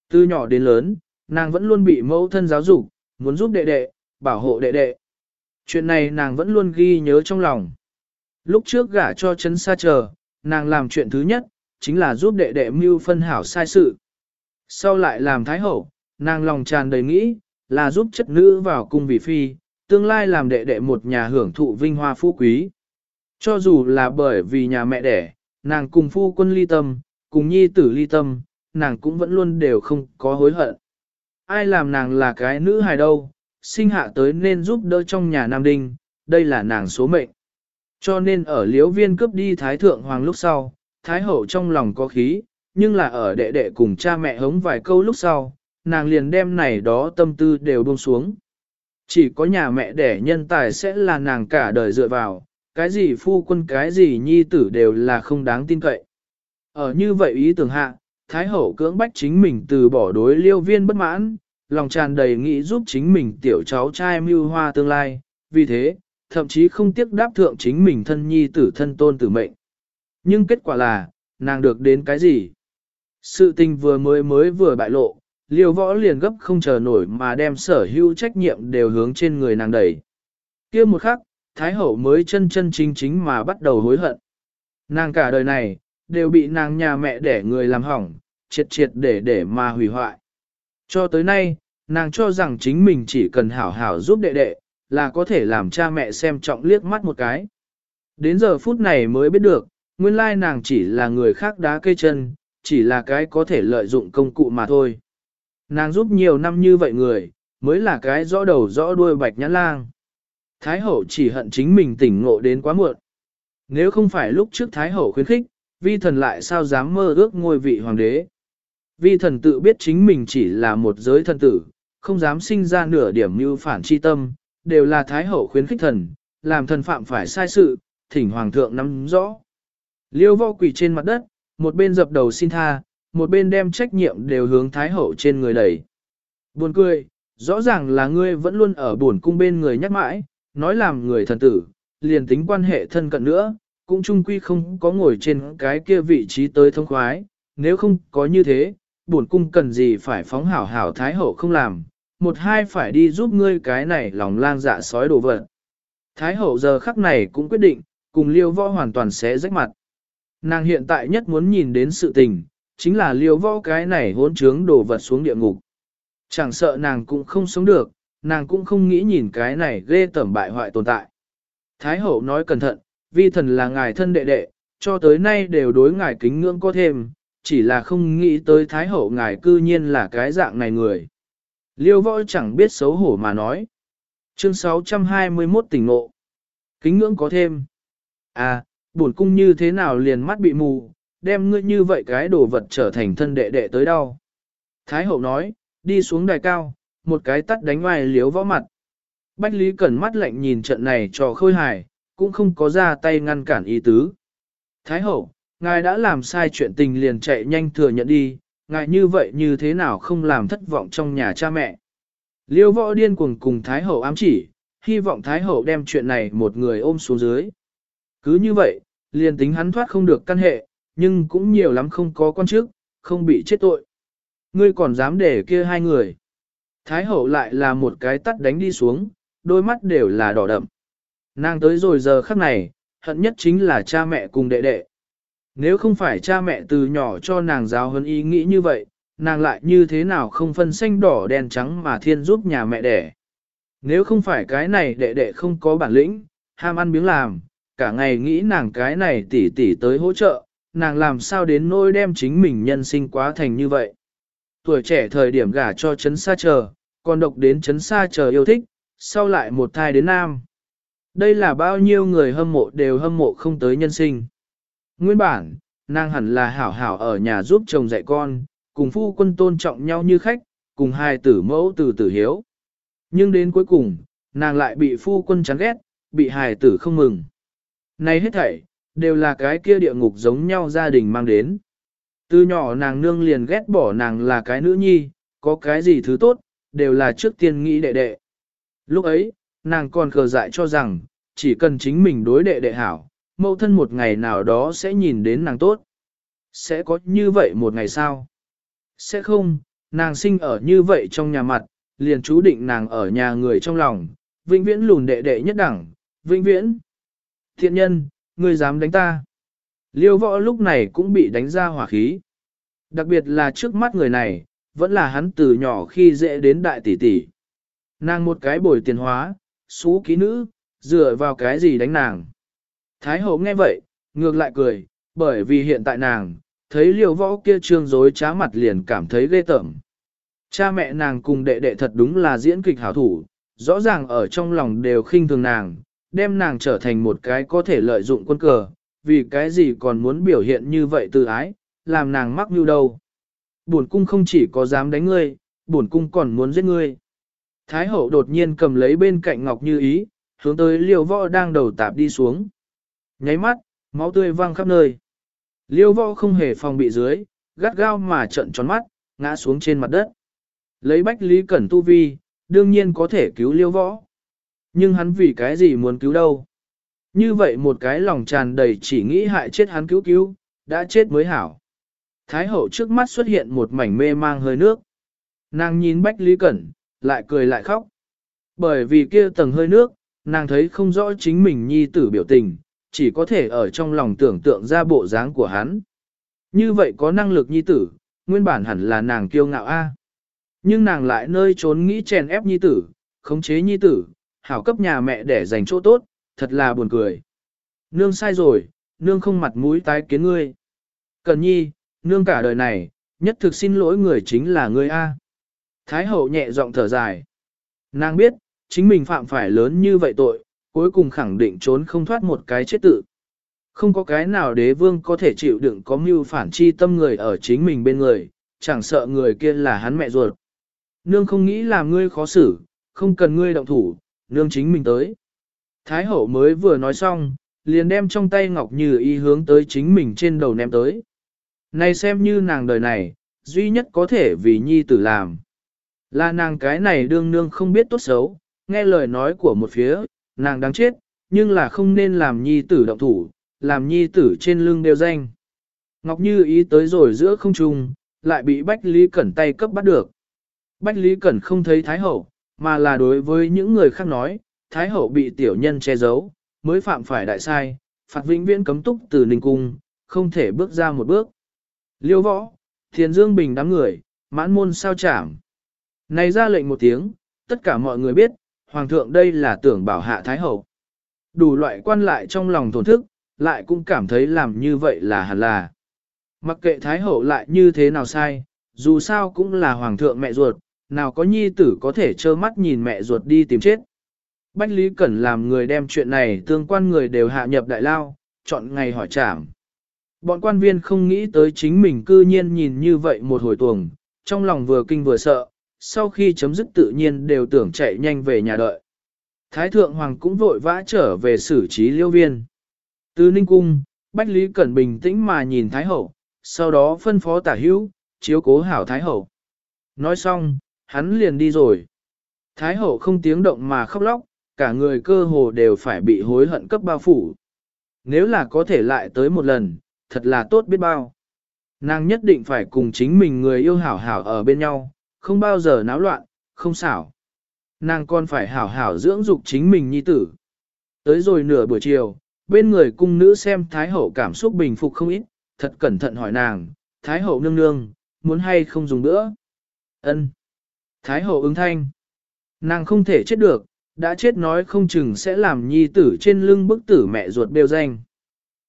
Từ nhỏ đến lớn, nàng vẫn luôn bị mẫu thân giáo dục, muốn giúp đệ đệ, bảo hộ đệ đệ. Chuyện này nàng vẫn luôn ghi nhớ trong lòng. Lúc trước gả cho chấn xa chờ, nàng làm chuyện thứ nhất, chính là giúp đệ đệ mưu phân hảo sai sự. Sau lại làm thái hậu, nàng lòng tràn đầy nghĩ, là giúp chất nữ vào cung vị phi, tương lai làm đệ đệ một nhà hưởng thụ vinh hoa phú quý. Cho dù là bởi vì nhà mẹ đẻ, nàng cùng phu quân ly tâm, cùng nhi tử ly tâm, nàng cũng vẫn luôn đều không có hối hận. Ai làm nàng là cái nữ hài đâu, sinh hạ tới nên giúp đỡ trong nhà Nam Đinh, đây là nàng số mệnh. Cho nên ở liễu viên cướp đi Thái Thượng Hoàng lúc sau, Thái Hậu trong lòng có khí, nhưng là ở đệ đệ cùng cha mẹ hống vài câu lúc sau, nàng liền đem này đó tâm tư đều buông xuống. Chỉ có nhà mẹ đẻ nhân tài sẽ là nàng cả đời dựa vào, cái gì phu quân cái gì nhi tử đều là không đáng tin cậy. Ở như vậy ý tưởng hạ, Thái Hậu cưỡng bách chính mình từ bỏ đối liêu viên bất mãn, lòng tràn đầy nghĩ giúp chính mình tiểu cháu trai mưu hoa tương lai, vì thế, thậm chí không tiếc đáp thượng chính mình thân nhi tử thân tôn tử mệnh. Nhưng kết quả là, nàng được đến cái gì? Sự tình vừa mới mới vừa bại lộ, liêu võ liền gấp không chờ nổi mà đem sở hữu trách nhiệm đều hướng trên người nàng đẩy. kia một khắc, Thái Hậu mới chân chân chính chính mà bắt đầu hối hận. Nàng cả đời này, đều bị nàng nhà mẹ để người làm hỏng, triệt triệt để để mà hủy hoại. Cho tới nay, nàng cho rằng chính mình chỉ cần hảo hảo giúp đệ đệ, là có thể làm cha mẹ xem trọng liếc mắt một cái. Đến giờ phút này mới biết được, nguyên lai nàng chỉ là người khác đá cây chân, chỉ là cái có thể lợi dụng công cụ mà thôi. Nàng giúp nhiều năm như vậy người, mới là cái rõ đầu rõ đuôi bạch nhãn lang. Thái hậu chỉ hận chính mình tỉnh ngộ đến quá muộn. Nếu không phải lúc trước Thái hậu khuyến khích, vi thần lại sao dám mơ ước ngôi vị hoàng đế. Vi thần tự biết chính mình chỉ là một giới thần tử, không dám sinh ra nửa điểm như phản chi tâm, đều là Thái hậu khuyến khích thần, làm thần phạm phải sai sự, thỉnh hoàng thượng nắm rõ. Liêu vô quỷ trên mặt đất, một bên dập đầu xin tha, một bên đem trách nhiệm đều hướng Thái hậu trên người đẩy. Buồn cười, rõ ràng là ngươi vẫn luôn ở buồn cung bên người nhắc mãi, nói làm người thần tử, liền tính quan hệ thân cận nữa, cũng chung quy không có ngồi trên cái kia vị trí tới thông khoái, nếu không có như thế, buồn cung cần gì phải phóng hảo hảo thái hậu không làm, một hai phải đi giúp ngươi cái này lòng lang dạ sói đồ vật. Thái hậu giờ khắc này cũng quyết định, cùng liêu võ hoàn toàn sẽ rách mặt. Nàng hiện tại nhất muốn nhìn đến sự tình, chính là liêu võ cái này hỗn trướng đồ vật xuống địa ngục. Chẳng sợ nàng cũng không sống được, nàng cũng không nghĩ nhìn cái này ghê tẩm bại hoại tồn tại. Thái hậu nói cẩn thận, vi thần là ngài thân đệ đệ, cho tới nay đều đối ngài kính ngưỡng có thêm, chỉ là không nghĩ tới thái hậu ngài cư nhiên là cái dạng này người. Liêu võ chẳng biết xấu hổ mà nói. Chương 621 tỉnh ngộ. Kính ngưỡng có thêm. À, bổn cung như thế nào liền mắt bị mù, đem ngươi như vậy cái đồ vật trở thành thân đệ đệ tới đâu. Thái hậu nói, đi xuống đài cao, một cái tắt đánh ngoài liếu võ mặt. Bách Lý Cẩn mắt lạnh nhìn trận này cho khôi hài, cũng không có ra tay ngăn cản ý tứ. Thái hậu, ngài đã làm sai chuyện tình liền chạy nhanh thừa nhận đi, ngài như vậy như thế nào không làm thất vọng trong nhà cha mẹ. Liêu võ điên cuồng cùng Thái hậu ám chỉ, hy vọng Thái hậu đem chuyện này một người ôm xuống dưới. Cứ như vậy, liền tính hắn thoát không được căn hệ, nhưng cũng nhiều lắm không có quan chức, không bị chết tội. Ngươi còn dám để kia hai người. Thái hậu lại là một cái tắt đánh đi xuống, đôi mắt đều là đỏ đậm. Nàng tới rồi giờ khắc này, hận nhất chính là cha mẹ cùng đệ đệ. Nếu không phải cha mẹ từ nhỏ cho nàng giáo hơn ý nghĩ như vậy, nàng lại như thế nào không phân xanh đỏ đen trắng mà thiên giúp nhà mẹ đẻ. Nếu không phải cái này đệ đệ không có bản lĩnh, ham ăn miếng làm, cả ngày nghĩ nàng cái này tỉ tỉ tới hỗ trợ, nàng làm sao đến nỗi đem chính mình nhân sinh quá thành như vậy. Tuổi trẻ thời điểm gả cho chấn xa chờ, còn độc đến chấn xa chờ yêu thích, sau lại một thai đến nam. Đây là bao nhiêu người hâm mộ đều hâm mộ không tới nhân sinh. Nguyên bản, nàng hẳn là hảo hảo ở nhà giúp chồng dạy con, cùng phu quân tôn trọng nhau như khách, cùng hai tử mẫu từ tử hiếu. Nhưng đến cuối cùng, nàng lại bị phu quân chán ghét, bị hài tử không mừng. Này hết thảy, đều là cái kia địa ngục giống nhau gia đình mang đến. Từ nhỏ nàng nương liền ghét bỏ nàng là cái nữ nhi, có cái gì thứ tốt, đều là trước tiên nghĩ đệ đệ. Lúc ấy, nàng còn cờ dại cho rằng, chỉ cần chính mình đối đệ đệ hảo, mẫu thân một ngày nào đó sẽ nhìn đến nàng tốt. Sẽ có như vậy một ngày sao? Sẽ không, nàng sinh ở như vậy trong nhà mặt, liền chú định nàng ở nhà người trong lòng, vĩnh viễn lùn đệ đệ nhất đẳng, vĩnh viễn. Thiện nhân, ngươi dám đánh ta. Liêu võ lúc này cũng bị đánh ra hỏa khí. Đặc biệt là trước mắt người này, vẫn là hắn từ nhỏ khi dễ đến đại tỷ tỷ. Nàng một cái bồi tiền hóa, xú ký nữ, dựa vào cái gì đánh nàng. Thái hậu nghe vậy, ngược lại cười, bởi vì hiện tại nàng, thấy liều võ kia trương dối trá mặt liền cảm thấy ghê tởm. Cha mẹ nàng cùng đệ đệ thật đúng là diễn kịch hảo thủ, rõ ràng ở trong lòng đều khinh thường nàng, đem nàng trở thành một cái có thể lợi dụng quân cờ, vì cái gì còn muốn biểu hiện như vậy từ ái, làm nàng mắc như đâu. Bổn cung không chỉ có dám đánh ngươi, bổn cung còn muốn giết ngươi. Thái hậu đột nhiên cầm lấy bên cạnh Ngọc Như Ý, hướng tới liêu võ đang đầu tạp đi xuống. Nháy mắt, máu tươi văng khắp nơi. Liêu võ không hề phòng bị dưới, gắt gao mà trận tròn mắt, ngã xuống trên mặt đất. Lấy bách lý cẩn tu vi, đương nhiên có thể cứu liêu võ. Nhưng hắn vì cái gì muốn cứu đâu? Như vậy một cái lòng tràn đầy chỉ nghĩ hại chết hắn cứu cứu, đã chết mới hảo. Thái hậu trước mắt xuất hiện một mảnh mê mang hơi nước. Nàng nhìn Bách Lý Cẩn, lại cười lại khóc. Bởi vì kia tầng hơi nước, nàng thấy không rõ chính mình nhi tử biểu tình, chỉ có thể ở trong lòng tưởng tượng ra bộ dáng của hắn. Như vậy có năng lực nhi tử, nguyên bản hẳn là nàng kiêu ngạo a. Nhưng nàng lại nơi trốn nghĩ chèn ép nhi tử, khống chế nhi tử, hảo cấp nhà mẹ để dành chỗ tốt, thật là buồn cười. Nương sai rồi, nương không mặt mũi tái kiến ngươi. Cần nhi, nương cả đời này, nhất thực xin lỗi người chính là ngươi A. Thái hậu nhẹ giọng thở dài. Nàng biết, chính mình phạm phải lớn như vậy tội, cuối cùng khẳng định trốn không thoát một cái chết tự. Không có cái nào đế vương có thể chịu đựng có mưu phản chi tâm người ở chính mình bên người, chẳng sợ người kia là hắn mẹ ruột. Nương không nghĩ làm ngươi khó xử, không cần ngươi động thủ, nương chính mình tới. Thái hậu mới vừa nói xong, liền đem trong tay ngọc như y hướng tới chính mình trên đầu ném tới. Này xem như nàng đời này, duy nhất có thể vì nhi tử làm. Là nàng cái này đương nương không biết tốt xấu, nghe lời nói của một phía, nàng đáng chết, nhưng là không nên làm nhi tử động thủ, làm nhi tử trên lưng đều danh. Ngọc Như ý tới rồi giữa không trung, lại bị Bách Lý Cẩn tay cấp bắt được. Bách Lý Cẩn không thấy Thái Hậu, mà là đối với những người khác nói, Thái Hậu bị tiểu nhân che giấu, mới phạm phải đại sai, phạt vĩnh viễn cấm túc từ Ninh Cung, không thể bước ra một bước. Liêu võ, Thiền Dương Bình đám người, mãn môn sao chảm. Này ra lệnh một tiếng, tất cả mọi người biết, Hoàng thượng đây là tưởng bảo hạ Thái Hậu. Đủ loại quan lại trong lòng tổn thức, lại cũng cảm thấy làm như vậy là hẳn là. Mặc kệ Thái Hậu lại như thế nào sai, dù sao cũng là Hoàng thượng mẹ ruột, nào có nhi tử có thể trơ mắt nhìn mẹ ruột đi tìm chết. Bách Lý Cẩn làm người đem chuyện này tương quan người đều hạ nhập đại lao, chọn ngày hỏi trảm. Bọn quan viên không nghĩ tới chính mình cư nhiên nhìn như vậy một hồi tuồng, trong lòng vừa kinh vừa sợ, sau khi chấm dứt tự nhiên đều tưởng chạy nhanh về nhà đợi. Thái thượng hoàng cũng vội vã trở về xử trí liêu viên. Từ Ninh Cung, Bách Lý Cẩn bình tĩnh mà nhìn Thái Hậu, sau đó phân phó tả hữu, chiếu cố hảo Thái Hậu. Nói xong, hắn liền đi rồi. Thái Hậu không tiếng động mà khóc lóc, cả người cơ hồ đều phải bị hối hận cấp bao phủ. Nếu là có thể lại tới một lần, thật là tốt biết bao. Nàng nhất định phải cùng chính mình người yêu hảo hảo ở bên nhau, không bao giờ náo loạn, không xảo. Nàng còn phải hảo hảo dưỡng dục chính mình nhi tử. Tới rồi nửa buổi chiều, bên người cung nữ xem Thái Hậu cảm xúc bình phục không ít, thật cẩn thận hỏi nàng, Thái Hậu nương nương, muốn hay không dùng nữa? Ân. Thái Hậu ứng thanh. Nàng không thể chết được, đã chết nói không chừng sẽ làm nhi tử trên lưng bức tử mẹ ruột đều danh.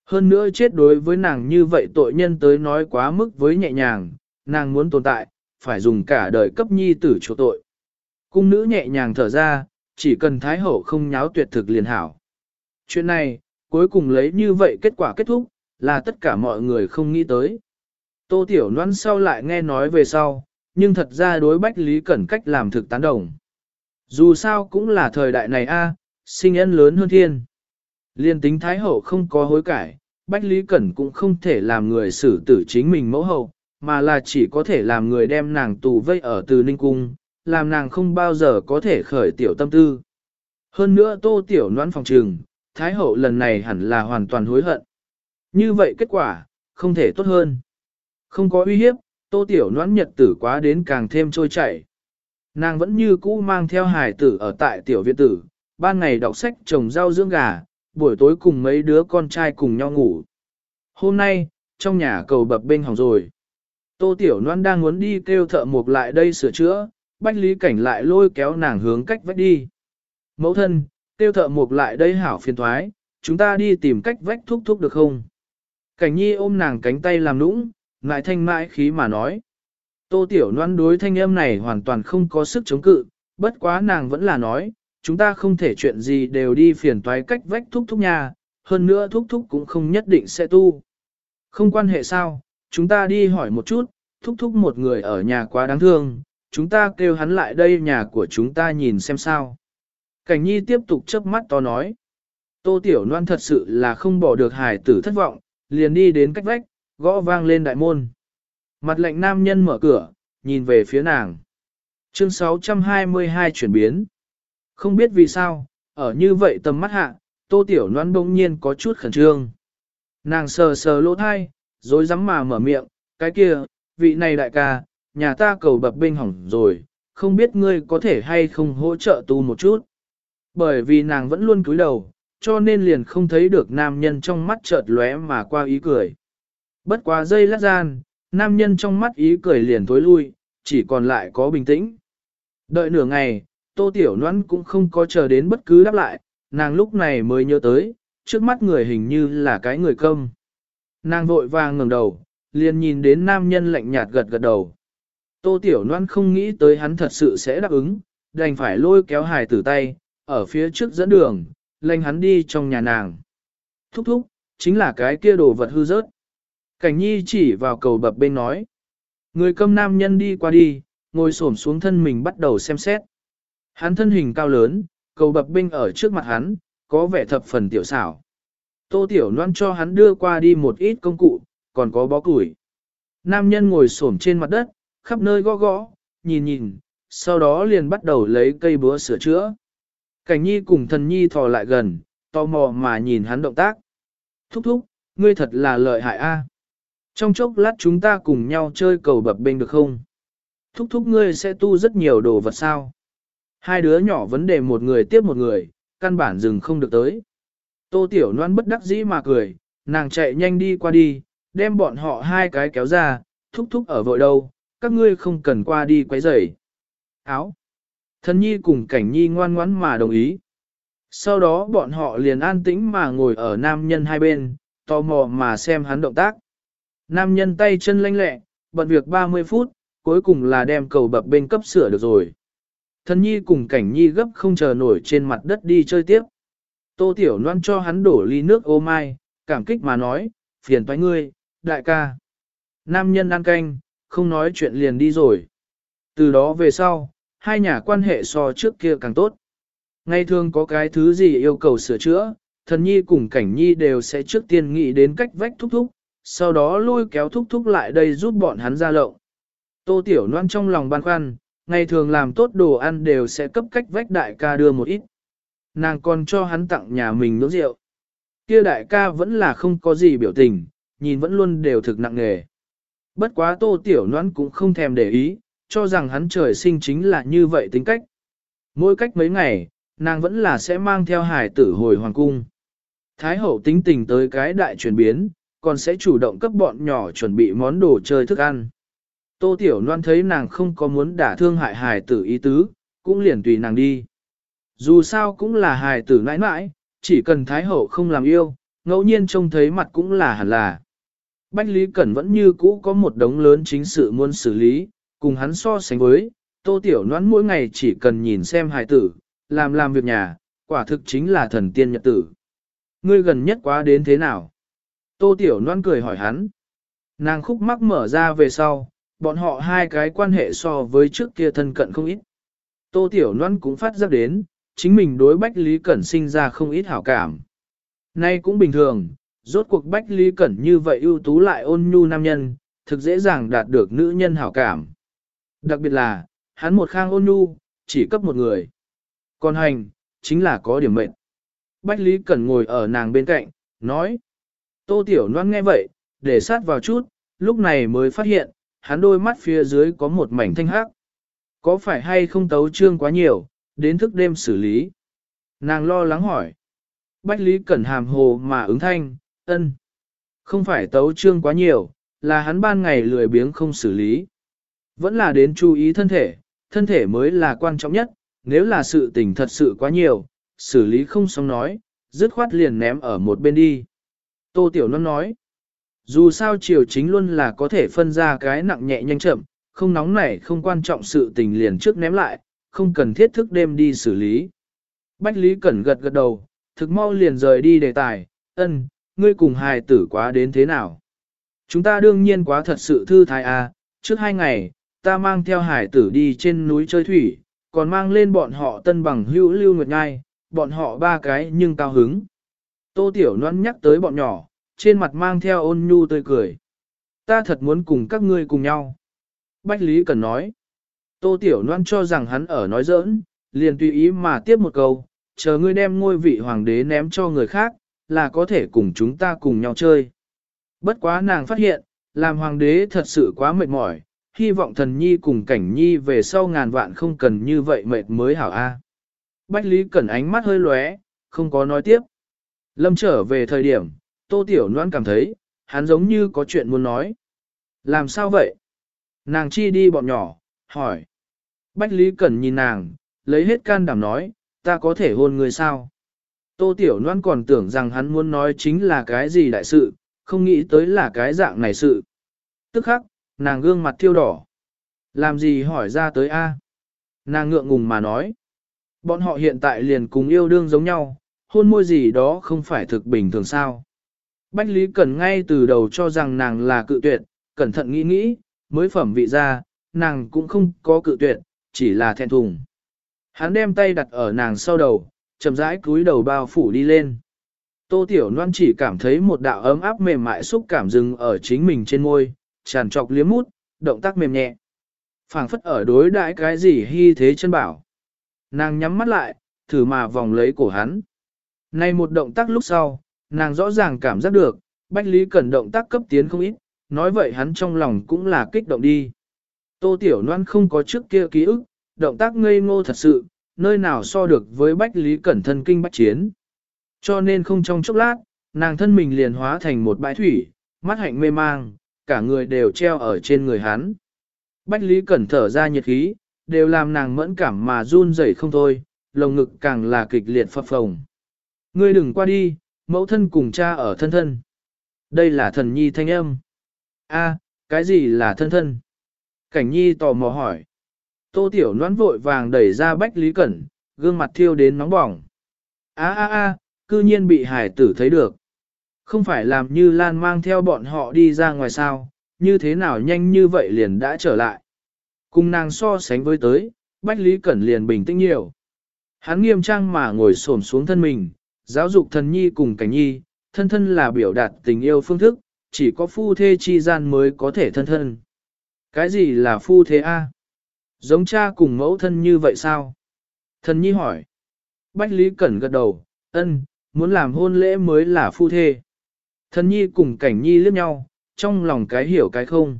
Hơn nữa chết đối với nàng như vậy tội nhân tới nói quá mức với nhẹ nhàng, nàng muốn tồn tại, phải dùng cả đời cấp nhi tử chỗ tội. Cung nữ nhẹ nhàng thở ra, chỉ cần thái hậu không nháo tuyệt thực liền hảo. Chuyện này, cuối cùng lấy như vậy kết quả kết thúc, là tất cả mọi người không nghĩ tới. Tô Tiểu Loan sau lại nghe nói về sau, nhưng thật ra đối Bách Lý Cẩn cách làm thực tán đồng. Dù sao cũng là thời đại này a, sinh ân lớn hơn thiên. Liên tính Thái Hậu không có hối cải, Bách Lý Cẩn cũng không thể làm người xử tử chính mình mẫu hậu, mà là chỉ có thể làm người đem nàng tù vây ở từ Ninh Cung, làm nàng không bao giờ có thể khởi tiểu tâm tư. Hơn nữa tô tiểu noãn phòng trường Thái Hậu lần này hẳn là hoàn toàn hối hận. Như vậy kết quả, không thể tốt hơn. Không có uy hiếp, tô tiểu noãn nhật tử quá đến càng thêm trôi chảy. Nàng vẫn như cũ mang theo hài tử ở tại tiểu viện tử, ban ngày đọc sách trồng rau dưỡng gà, buổi tối cùng mấy đứa con trai cùng nhau ngủ. Hôm nay, trong nhà cầu bập bên hỏng rồi. Tô Tiểu Loan đang muốn đi kêu thợ mộc lại đây sửa chữa, Bách Lý Cảnh lại lôi kéo nàng hướng cách vách đi. Mẫu thân, kêu thợ mộc lại đây hảo phiền thoái, chúng ta đi tìm cách vách thúc thúc được không? Cảnh nhi ôm nàng cánh tay làm nũng, ngại thanh mãi khí mà nói. Tô Tiểu Loan đối thanh âm này hoàn toàn không có sức chống cự, bất quá nàng vẫn là nói, chúng ta không thể chuyện gì đều đi phiền toái cách vách thúc thúc nhà, hơn nữa thúc thúc cũng không nhất định sẽ tu. Không quan hệ sao, chúng ta đi hỏi một chút, thúc thúc một người ở nhà quá đáng thương, chúng ta kêu hắn lại đây nhà của chúng ta nhìn xem sao. Cảnh nhi tiếp tục chớp mắt to nói. Tô Tiểu Loan thật sự là không bỏ được hài tử thất vọng, liền đi đến cách vách, gõ vang lên đại môn. Mặt lệnh nam nhân mở cửa, nhìn về phía nàng. Chương 622 chuyển biến. Không biết vì sao, ở như vậy tầm mắt hạ, tô tiểu noan đông nhiên có chút khẩn trương. Nàng sờ sờ lỗ thai, rồi dám mà mở miệng, cái kia, vị này đại ca, nhà ta cầu bập bênh hỏng rồi, không biết ngươi có thể hay không hỗ trợ tu một chút. Bởi vì nàng vẫn luôn cúi đầu, cho nên liền không thấy được nam nhân trong mắt chợt lóe mà qua ý cười. Bất quá dây lát gian, nam nhân trong mắt ý cười liền tối lui, chỉ còn lại có bình tĩnh. Đợi nửa ngày, tô tiểu noãn cũng không có chờ đến bất cứ đáp lại, nàng lúc này mới nhớ tới, trước mắt người hình như là cái người công. Nàng vội vàng ngẩng đầu, liền nhìn đến nam nhân lạnh nhạt gật gật đầu. Tô tiểu noãn không nghĩ tới hắn thật sự sẽ đáp ứng, đành phải lôi kéo hài tử tay, ở phía trước dẫn đường, lệnh hắn đi trong nhà nàng. Thúc thúc, chính là cái kia đồ vật hư rớt. Cảnh nhi chỉ vào cầu bập bên nói. Người câm nam nhân đi qua đi, ngồi xổm xuống thân mình bắt đầu xem xét. Hắn thân hình cao lớn, cầu bập binh ở trước mặt hắn, có vẻ thập phần tiểu xảo. Tô Tiểu Loan cho hắn đưa qua đi một ít công cụ, còn có bó củi. Nam nhân ngồi xổm trên mặt đất, khắp nơi gõ gõ, nhìn nhìn, sau đó liền bắt đầu lấy cây búa sửa chữa. Cảnh nhi cùng thần nhi thò lại gần, tò mò mà nhìn hắn động tác. Thúc thúc, ngươi thật là lợi hại a. Trong chốc lát chúng ta cùng nhau chơi cầu bập bênh được không? Thúc thúc ngươi sẽ tu rất nhiều đồ vật sao? Hai đứa nhỏ vấn đề một người tiếp một người, căn bản dừng không được tới. Tô Tiểu Loan bất đắc dĩ mà cười, nàng chạy nhanh đi qua đi, đem bọn họ hai cái kéo ra, thúc thúc ở vội đâu, các ngươi không cần qua đi quấy rầy. Áo. Thân nhi cùng cảnh nhi ngoan ngoãn mà đồng ý. Sau đó bọn họ liền an tĩnh mà ngồi ở nam nhân hai bên, tò mò mà xem hắn động tác. Nam nhân tay chân lanh lẹ, bận việc 30 phút, cuối cùng là đem cầu bập bên cấp sửa được rồi. Thần nhi cùng cảnh nhi gấp không chờ nổi trên mặt đất đi chơi tiếp. Tô Tiểu Loan cho hắn đổ ly nước ô mai, cảm kích mà nói, phiền toái ngươi, đại ca. Nam nhân ăn canh, không nói chuyện liền đi rồi. Từ đó về sau, hai nhà quan hệ so trước kia càng tốt. Ngay thường có cái thứ gì yêu cầu sửa chữa, thần nhi cùng cảnh nhi đều sẽ trước tiên nghĩ đến cách vách thúc thúc, sau đó lôi kéo thúc thúc lại đây giúp bọn hắn ra lộng. Tô Tiểu Loan trong lòng băn khoăn, ngày thường làm tốt đồ ăn đều sẽ cấp cách vách đại ca đưa một ít. Nàng còn cho hắn tặng nhà mình nước rượu. Kia đại ca vẫn là không có gì biểu tình, nhìn vẫn luôn đều thực nặng nghề. Bất quá tô tiểu Loan cũng không thèm để ý, cho rằng hắn trời sinh chính là như vậy tính cách. Mỗi cách mấy ngày, nàng vẫn là sẽ mang theo hải tử hồi hoàng cung. Thái hậu tính tình tới cái đại chuyển biến, còn sẽ chủ động cấp bọn nhỏ chuẩn bị món đồ chơi thức ăn. Tô Tiểu Loan thấy nàng không có muốn đả thương hại hài tử ý tứ, cũng liền tùy nàng đi. Dù sao cũng là hài tử nãi nãi, chỉ cần Thái Hậu không làm yêu, ngẫu nhiên trông thấy mặt cũng là hẳn là. Bách Lý Cẩn vẫn như cũ có một đống lớn chính sự muốn xử lý, cùng hắn so sánh với, Tô Tiểu Loan mỗi ngày chỉ cần nhìn xem hài tử, làm làm việc nhà, quả thực chính là thần tiên nhật tử. Ngươi gần nhất quá đến thế nào? Tô Tiểu Loan cười hỏi hắn. Nàng khúc mắc mở ra về sau, bọn họ hai cái quan hệ so với trước kia thân cận không ít. Tô Tiểu Loan cũng phát giác đến, chính mình đối Bách Lý Cẩn sinh ra không ít hảo cảm. Nay cũng bình thường, rốt cuộc Bách Lý Cẩn như vậy ưu tú lại ôn nhu nam nhân, thực dễ dàng đạt được nữ nhân hảo cảm. Đặc biệt là, hắn một khang ôn nhu, chỉ cấp một người. Còn hành, chính là có điểm mệnh. Bách Lý Cẩn ngồi ở nàng bên cạnh, nói. Tô Tiểu Loan nghe vậy, để sát vào chút, lúc này mới phát hiện, hắn đôi mắt phía dưới có một mảnh thanh hắc. Có phải hay không tấu trương quá nhiều, đến thức đêm xử lý? Nàng lo lắng hỏi. Bách Lý Cẩn hàm hồ mà ứng thanh, ân. Không phải tấu trương quá nhiều, là hắn ban ngày lười biếng không xử lý. Vẫn là đến chú ý thân thể, thân thể mới là quan trọng nhất, nếu là sự tình thật sự quá nhiều, xử lý không xong nói, dứt khoát liền ném ở một bên đi. Tô Tiểu Loan nói, dù sao chiều chính luôn là có thể phân ra cái nặng nhẹ nhanh chậm, không nóng nảy không quan trọng sự tình liền trước ném lại, không cần thiết thức đêm đi xử lý. Bách Lý Cẩn gật gật đầu, thực mau liền rời đi đề tài, ân, ngươi cùng hài tử quá đến thế nào? Chúng ta đương nhiên quá thật sự thư thái à, trước hai ngày, ta mang theo hải tử đi trên núi chơi thủy, còn mang lên bọn họ tân bằng hữu lưu nguyệt ngai, bọn họ ba cái nhưng cao hứng. Tô Tiểu Loan nhắc tới bọn nhỏ, trên mặt mang theo ôn nhu tươi cười. Ta thật muốn cùng các ngươi cùng nhau. Bách Lý Cần nói. Tô Tiểu Loan cho rằng hắn ở nói giỡn, liền tùy ý mà tiếp một câu, chờ ngươi đem ngôi vị hoàng đế ném cho người khác, là có thể cùng chúng ta cùng nhau chơi. Bất quá nàng phát hiện, làm hoàng đế thật sự quá mệt mỏi, hy vọng thần nhi cùng cảnh nhi về sau ngàn vạn không cần như vậy mệt mới hảo a. Bách Lý Cẩn ánh mắt hơi lóe, không có nói tiếp. Lâm trở về thời điểm, Tô Tiểu Loan cảm thấy, hắn giống như có chuyện muốn nói. Làm sao vậy? Nàng chi đi bọn nhỏ, hỏi. Bách Lý Cẩn nhìn nàng, lấy hết can đảm nói, ta có thể hôn người sao? Tô Tiểu Loan còn tưởng rằng hắn muốn nói chính là cái gì đại sự, không nghĩ tới là cái dạng này sự. Tức khắc, nàng gương mặt thiêu đỏ. Làm gì hỏi ra tới A? Nàng ngượng ngùng mà nói. Bọn họ hiện tại liền cùng yêu đương giống nhau, hôn môi gì đó không phải thực bình thường sao. Bách Lý Cẩn ngay từ đầu cho rằng nàng là cự tuyệt, cẩn thận nghĩ nghĩ, mới phẩm vị ra, nàng cũng không có cự tuyệt, chỉ là thẹn thùng. Hắn đem tay đặt ở nàng sau đầu, chậm rãi cúi đầu bao phủ đi lên. Tô Tiểu Loan chỉ cảm thấy một đạo ấm áp mềm mại xúc cảm dừng ở chính mình trên môi, tràn trọc liếm mút, động tác mềm nhẹ. phảng phất ở đối đãi cái gì hy thế chân bảo. Nàng nhắm mắt lại, thử mà vòng lấy cổ hắn. Này một động tác lúc sau, nàng rõ ràng cảm giác được, Bách Lý Cẩn động tác cấp tiến không ít, nói vậy hắn trong lòng cũng là kích động đi. Tô Tiểu Loan không có trước kia ký ức, động tác ngây ngô thật sự, nơi nào so được với Bách Lý Cẩn thân kinh bách chiến. Cho nên không trong chốc lát, nàng thân mình liền hóa thành một bãi thủy, mắt hạnh mê mang, cả người đều treo ở trên người hắn. Bách Lý Cẩn thở ra nhiệt khí, đều làm nàng mẫn cảm mà run rẩy không thôi, lồng ngực càng là kịch liệt phập phồng. Ngươi đừng qua đi, mẫu thân cùng cha ở thân thân. Đây là thần nhi thanh âm. A, cái gì là thân thân? Cảnh nhi tò mò hỏi. Tô Tiểu noãn vội vàng đẩy ra Bách Lý Cẩn, gương mặt thiêu đến nóng bỏng. A a a, cư nhiên bị hải tử thấy được. Không phải làm như Lan mang theo bọn họ đi ra ngoài sao, như thế nào nhanh như vậy liền đã trở lại. Cùng nàng so sánh với tới, Bách Lý Cẩn liền bình tĩnh nhiều. Hắn nghiêm trang mà ngồi xổm xuống thân mình, giáo dục thần nhi cùng cảnh nhi, thân thân là biểu đạt tình yêu phương thức, chỉ có phu thê chi gian mới có thể thân thân. Cái gì là phu thê a? Giống cha cùng mẫu thân như vậy sao? Thần nhi hỏi. Bách Lý Cẩn gật đầu, ân, muốn làm hôn lễ mới là phu thê. Thần nhi cùng cảnh nhi liếc nhau, trong lòng cái hiểu cái không.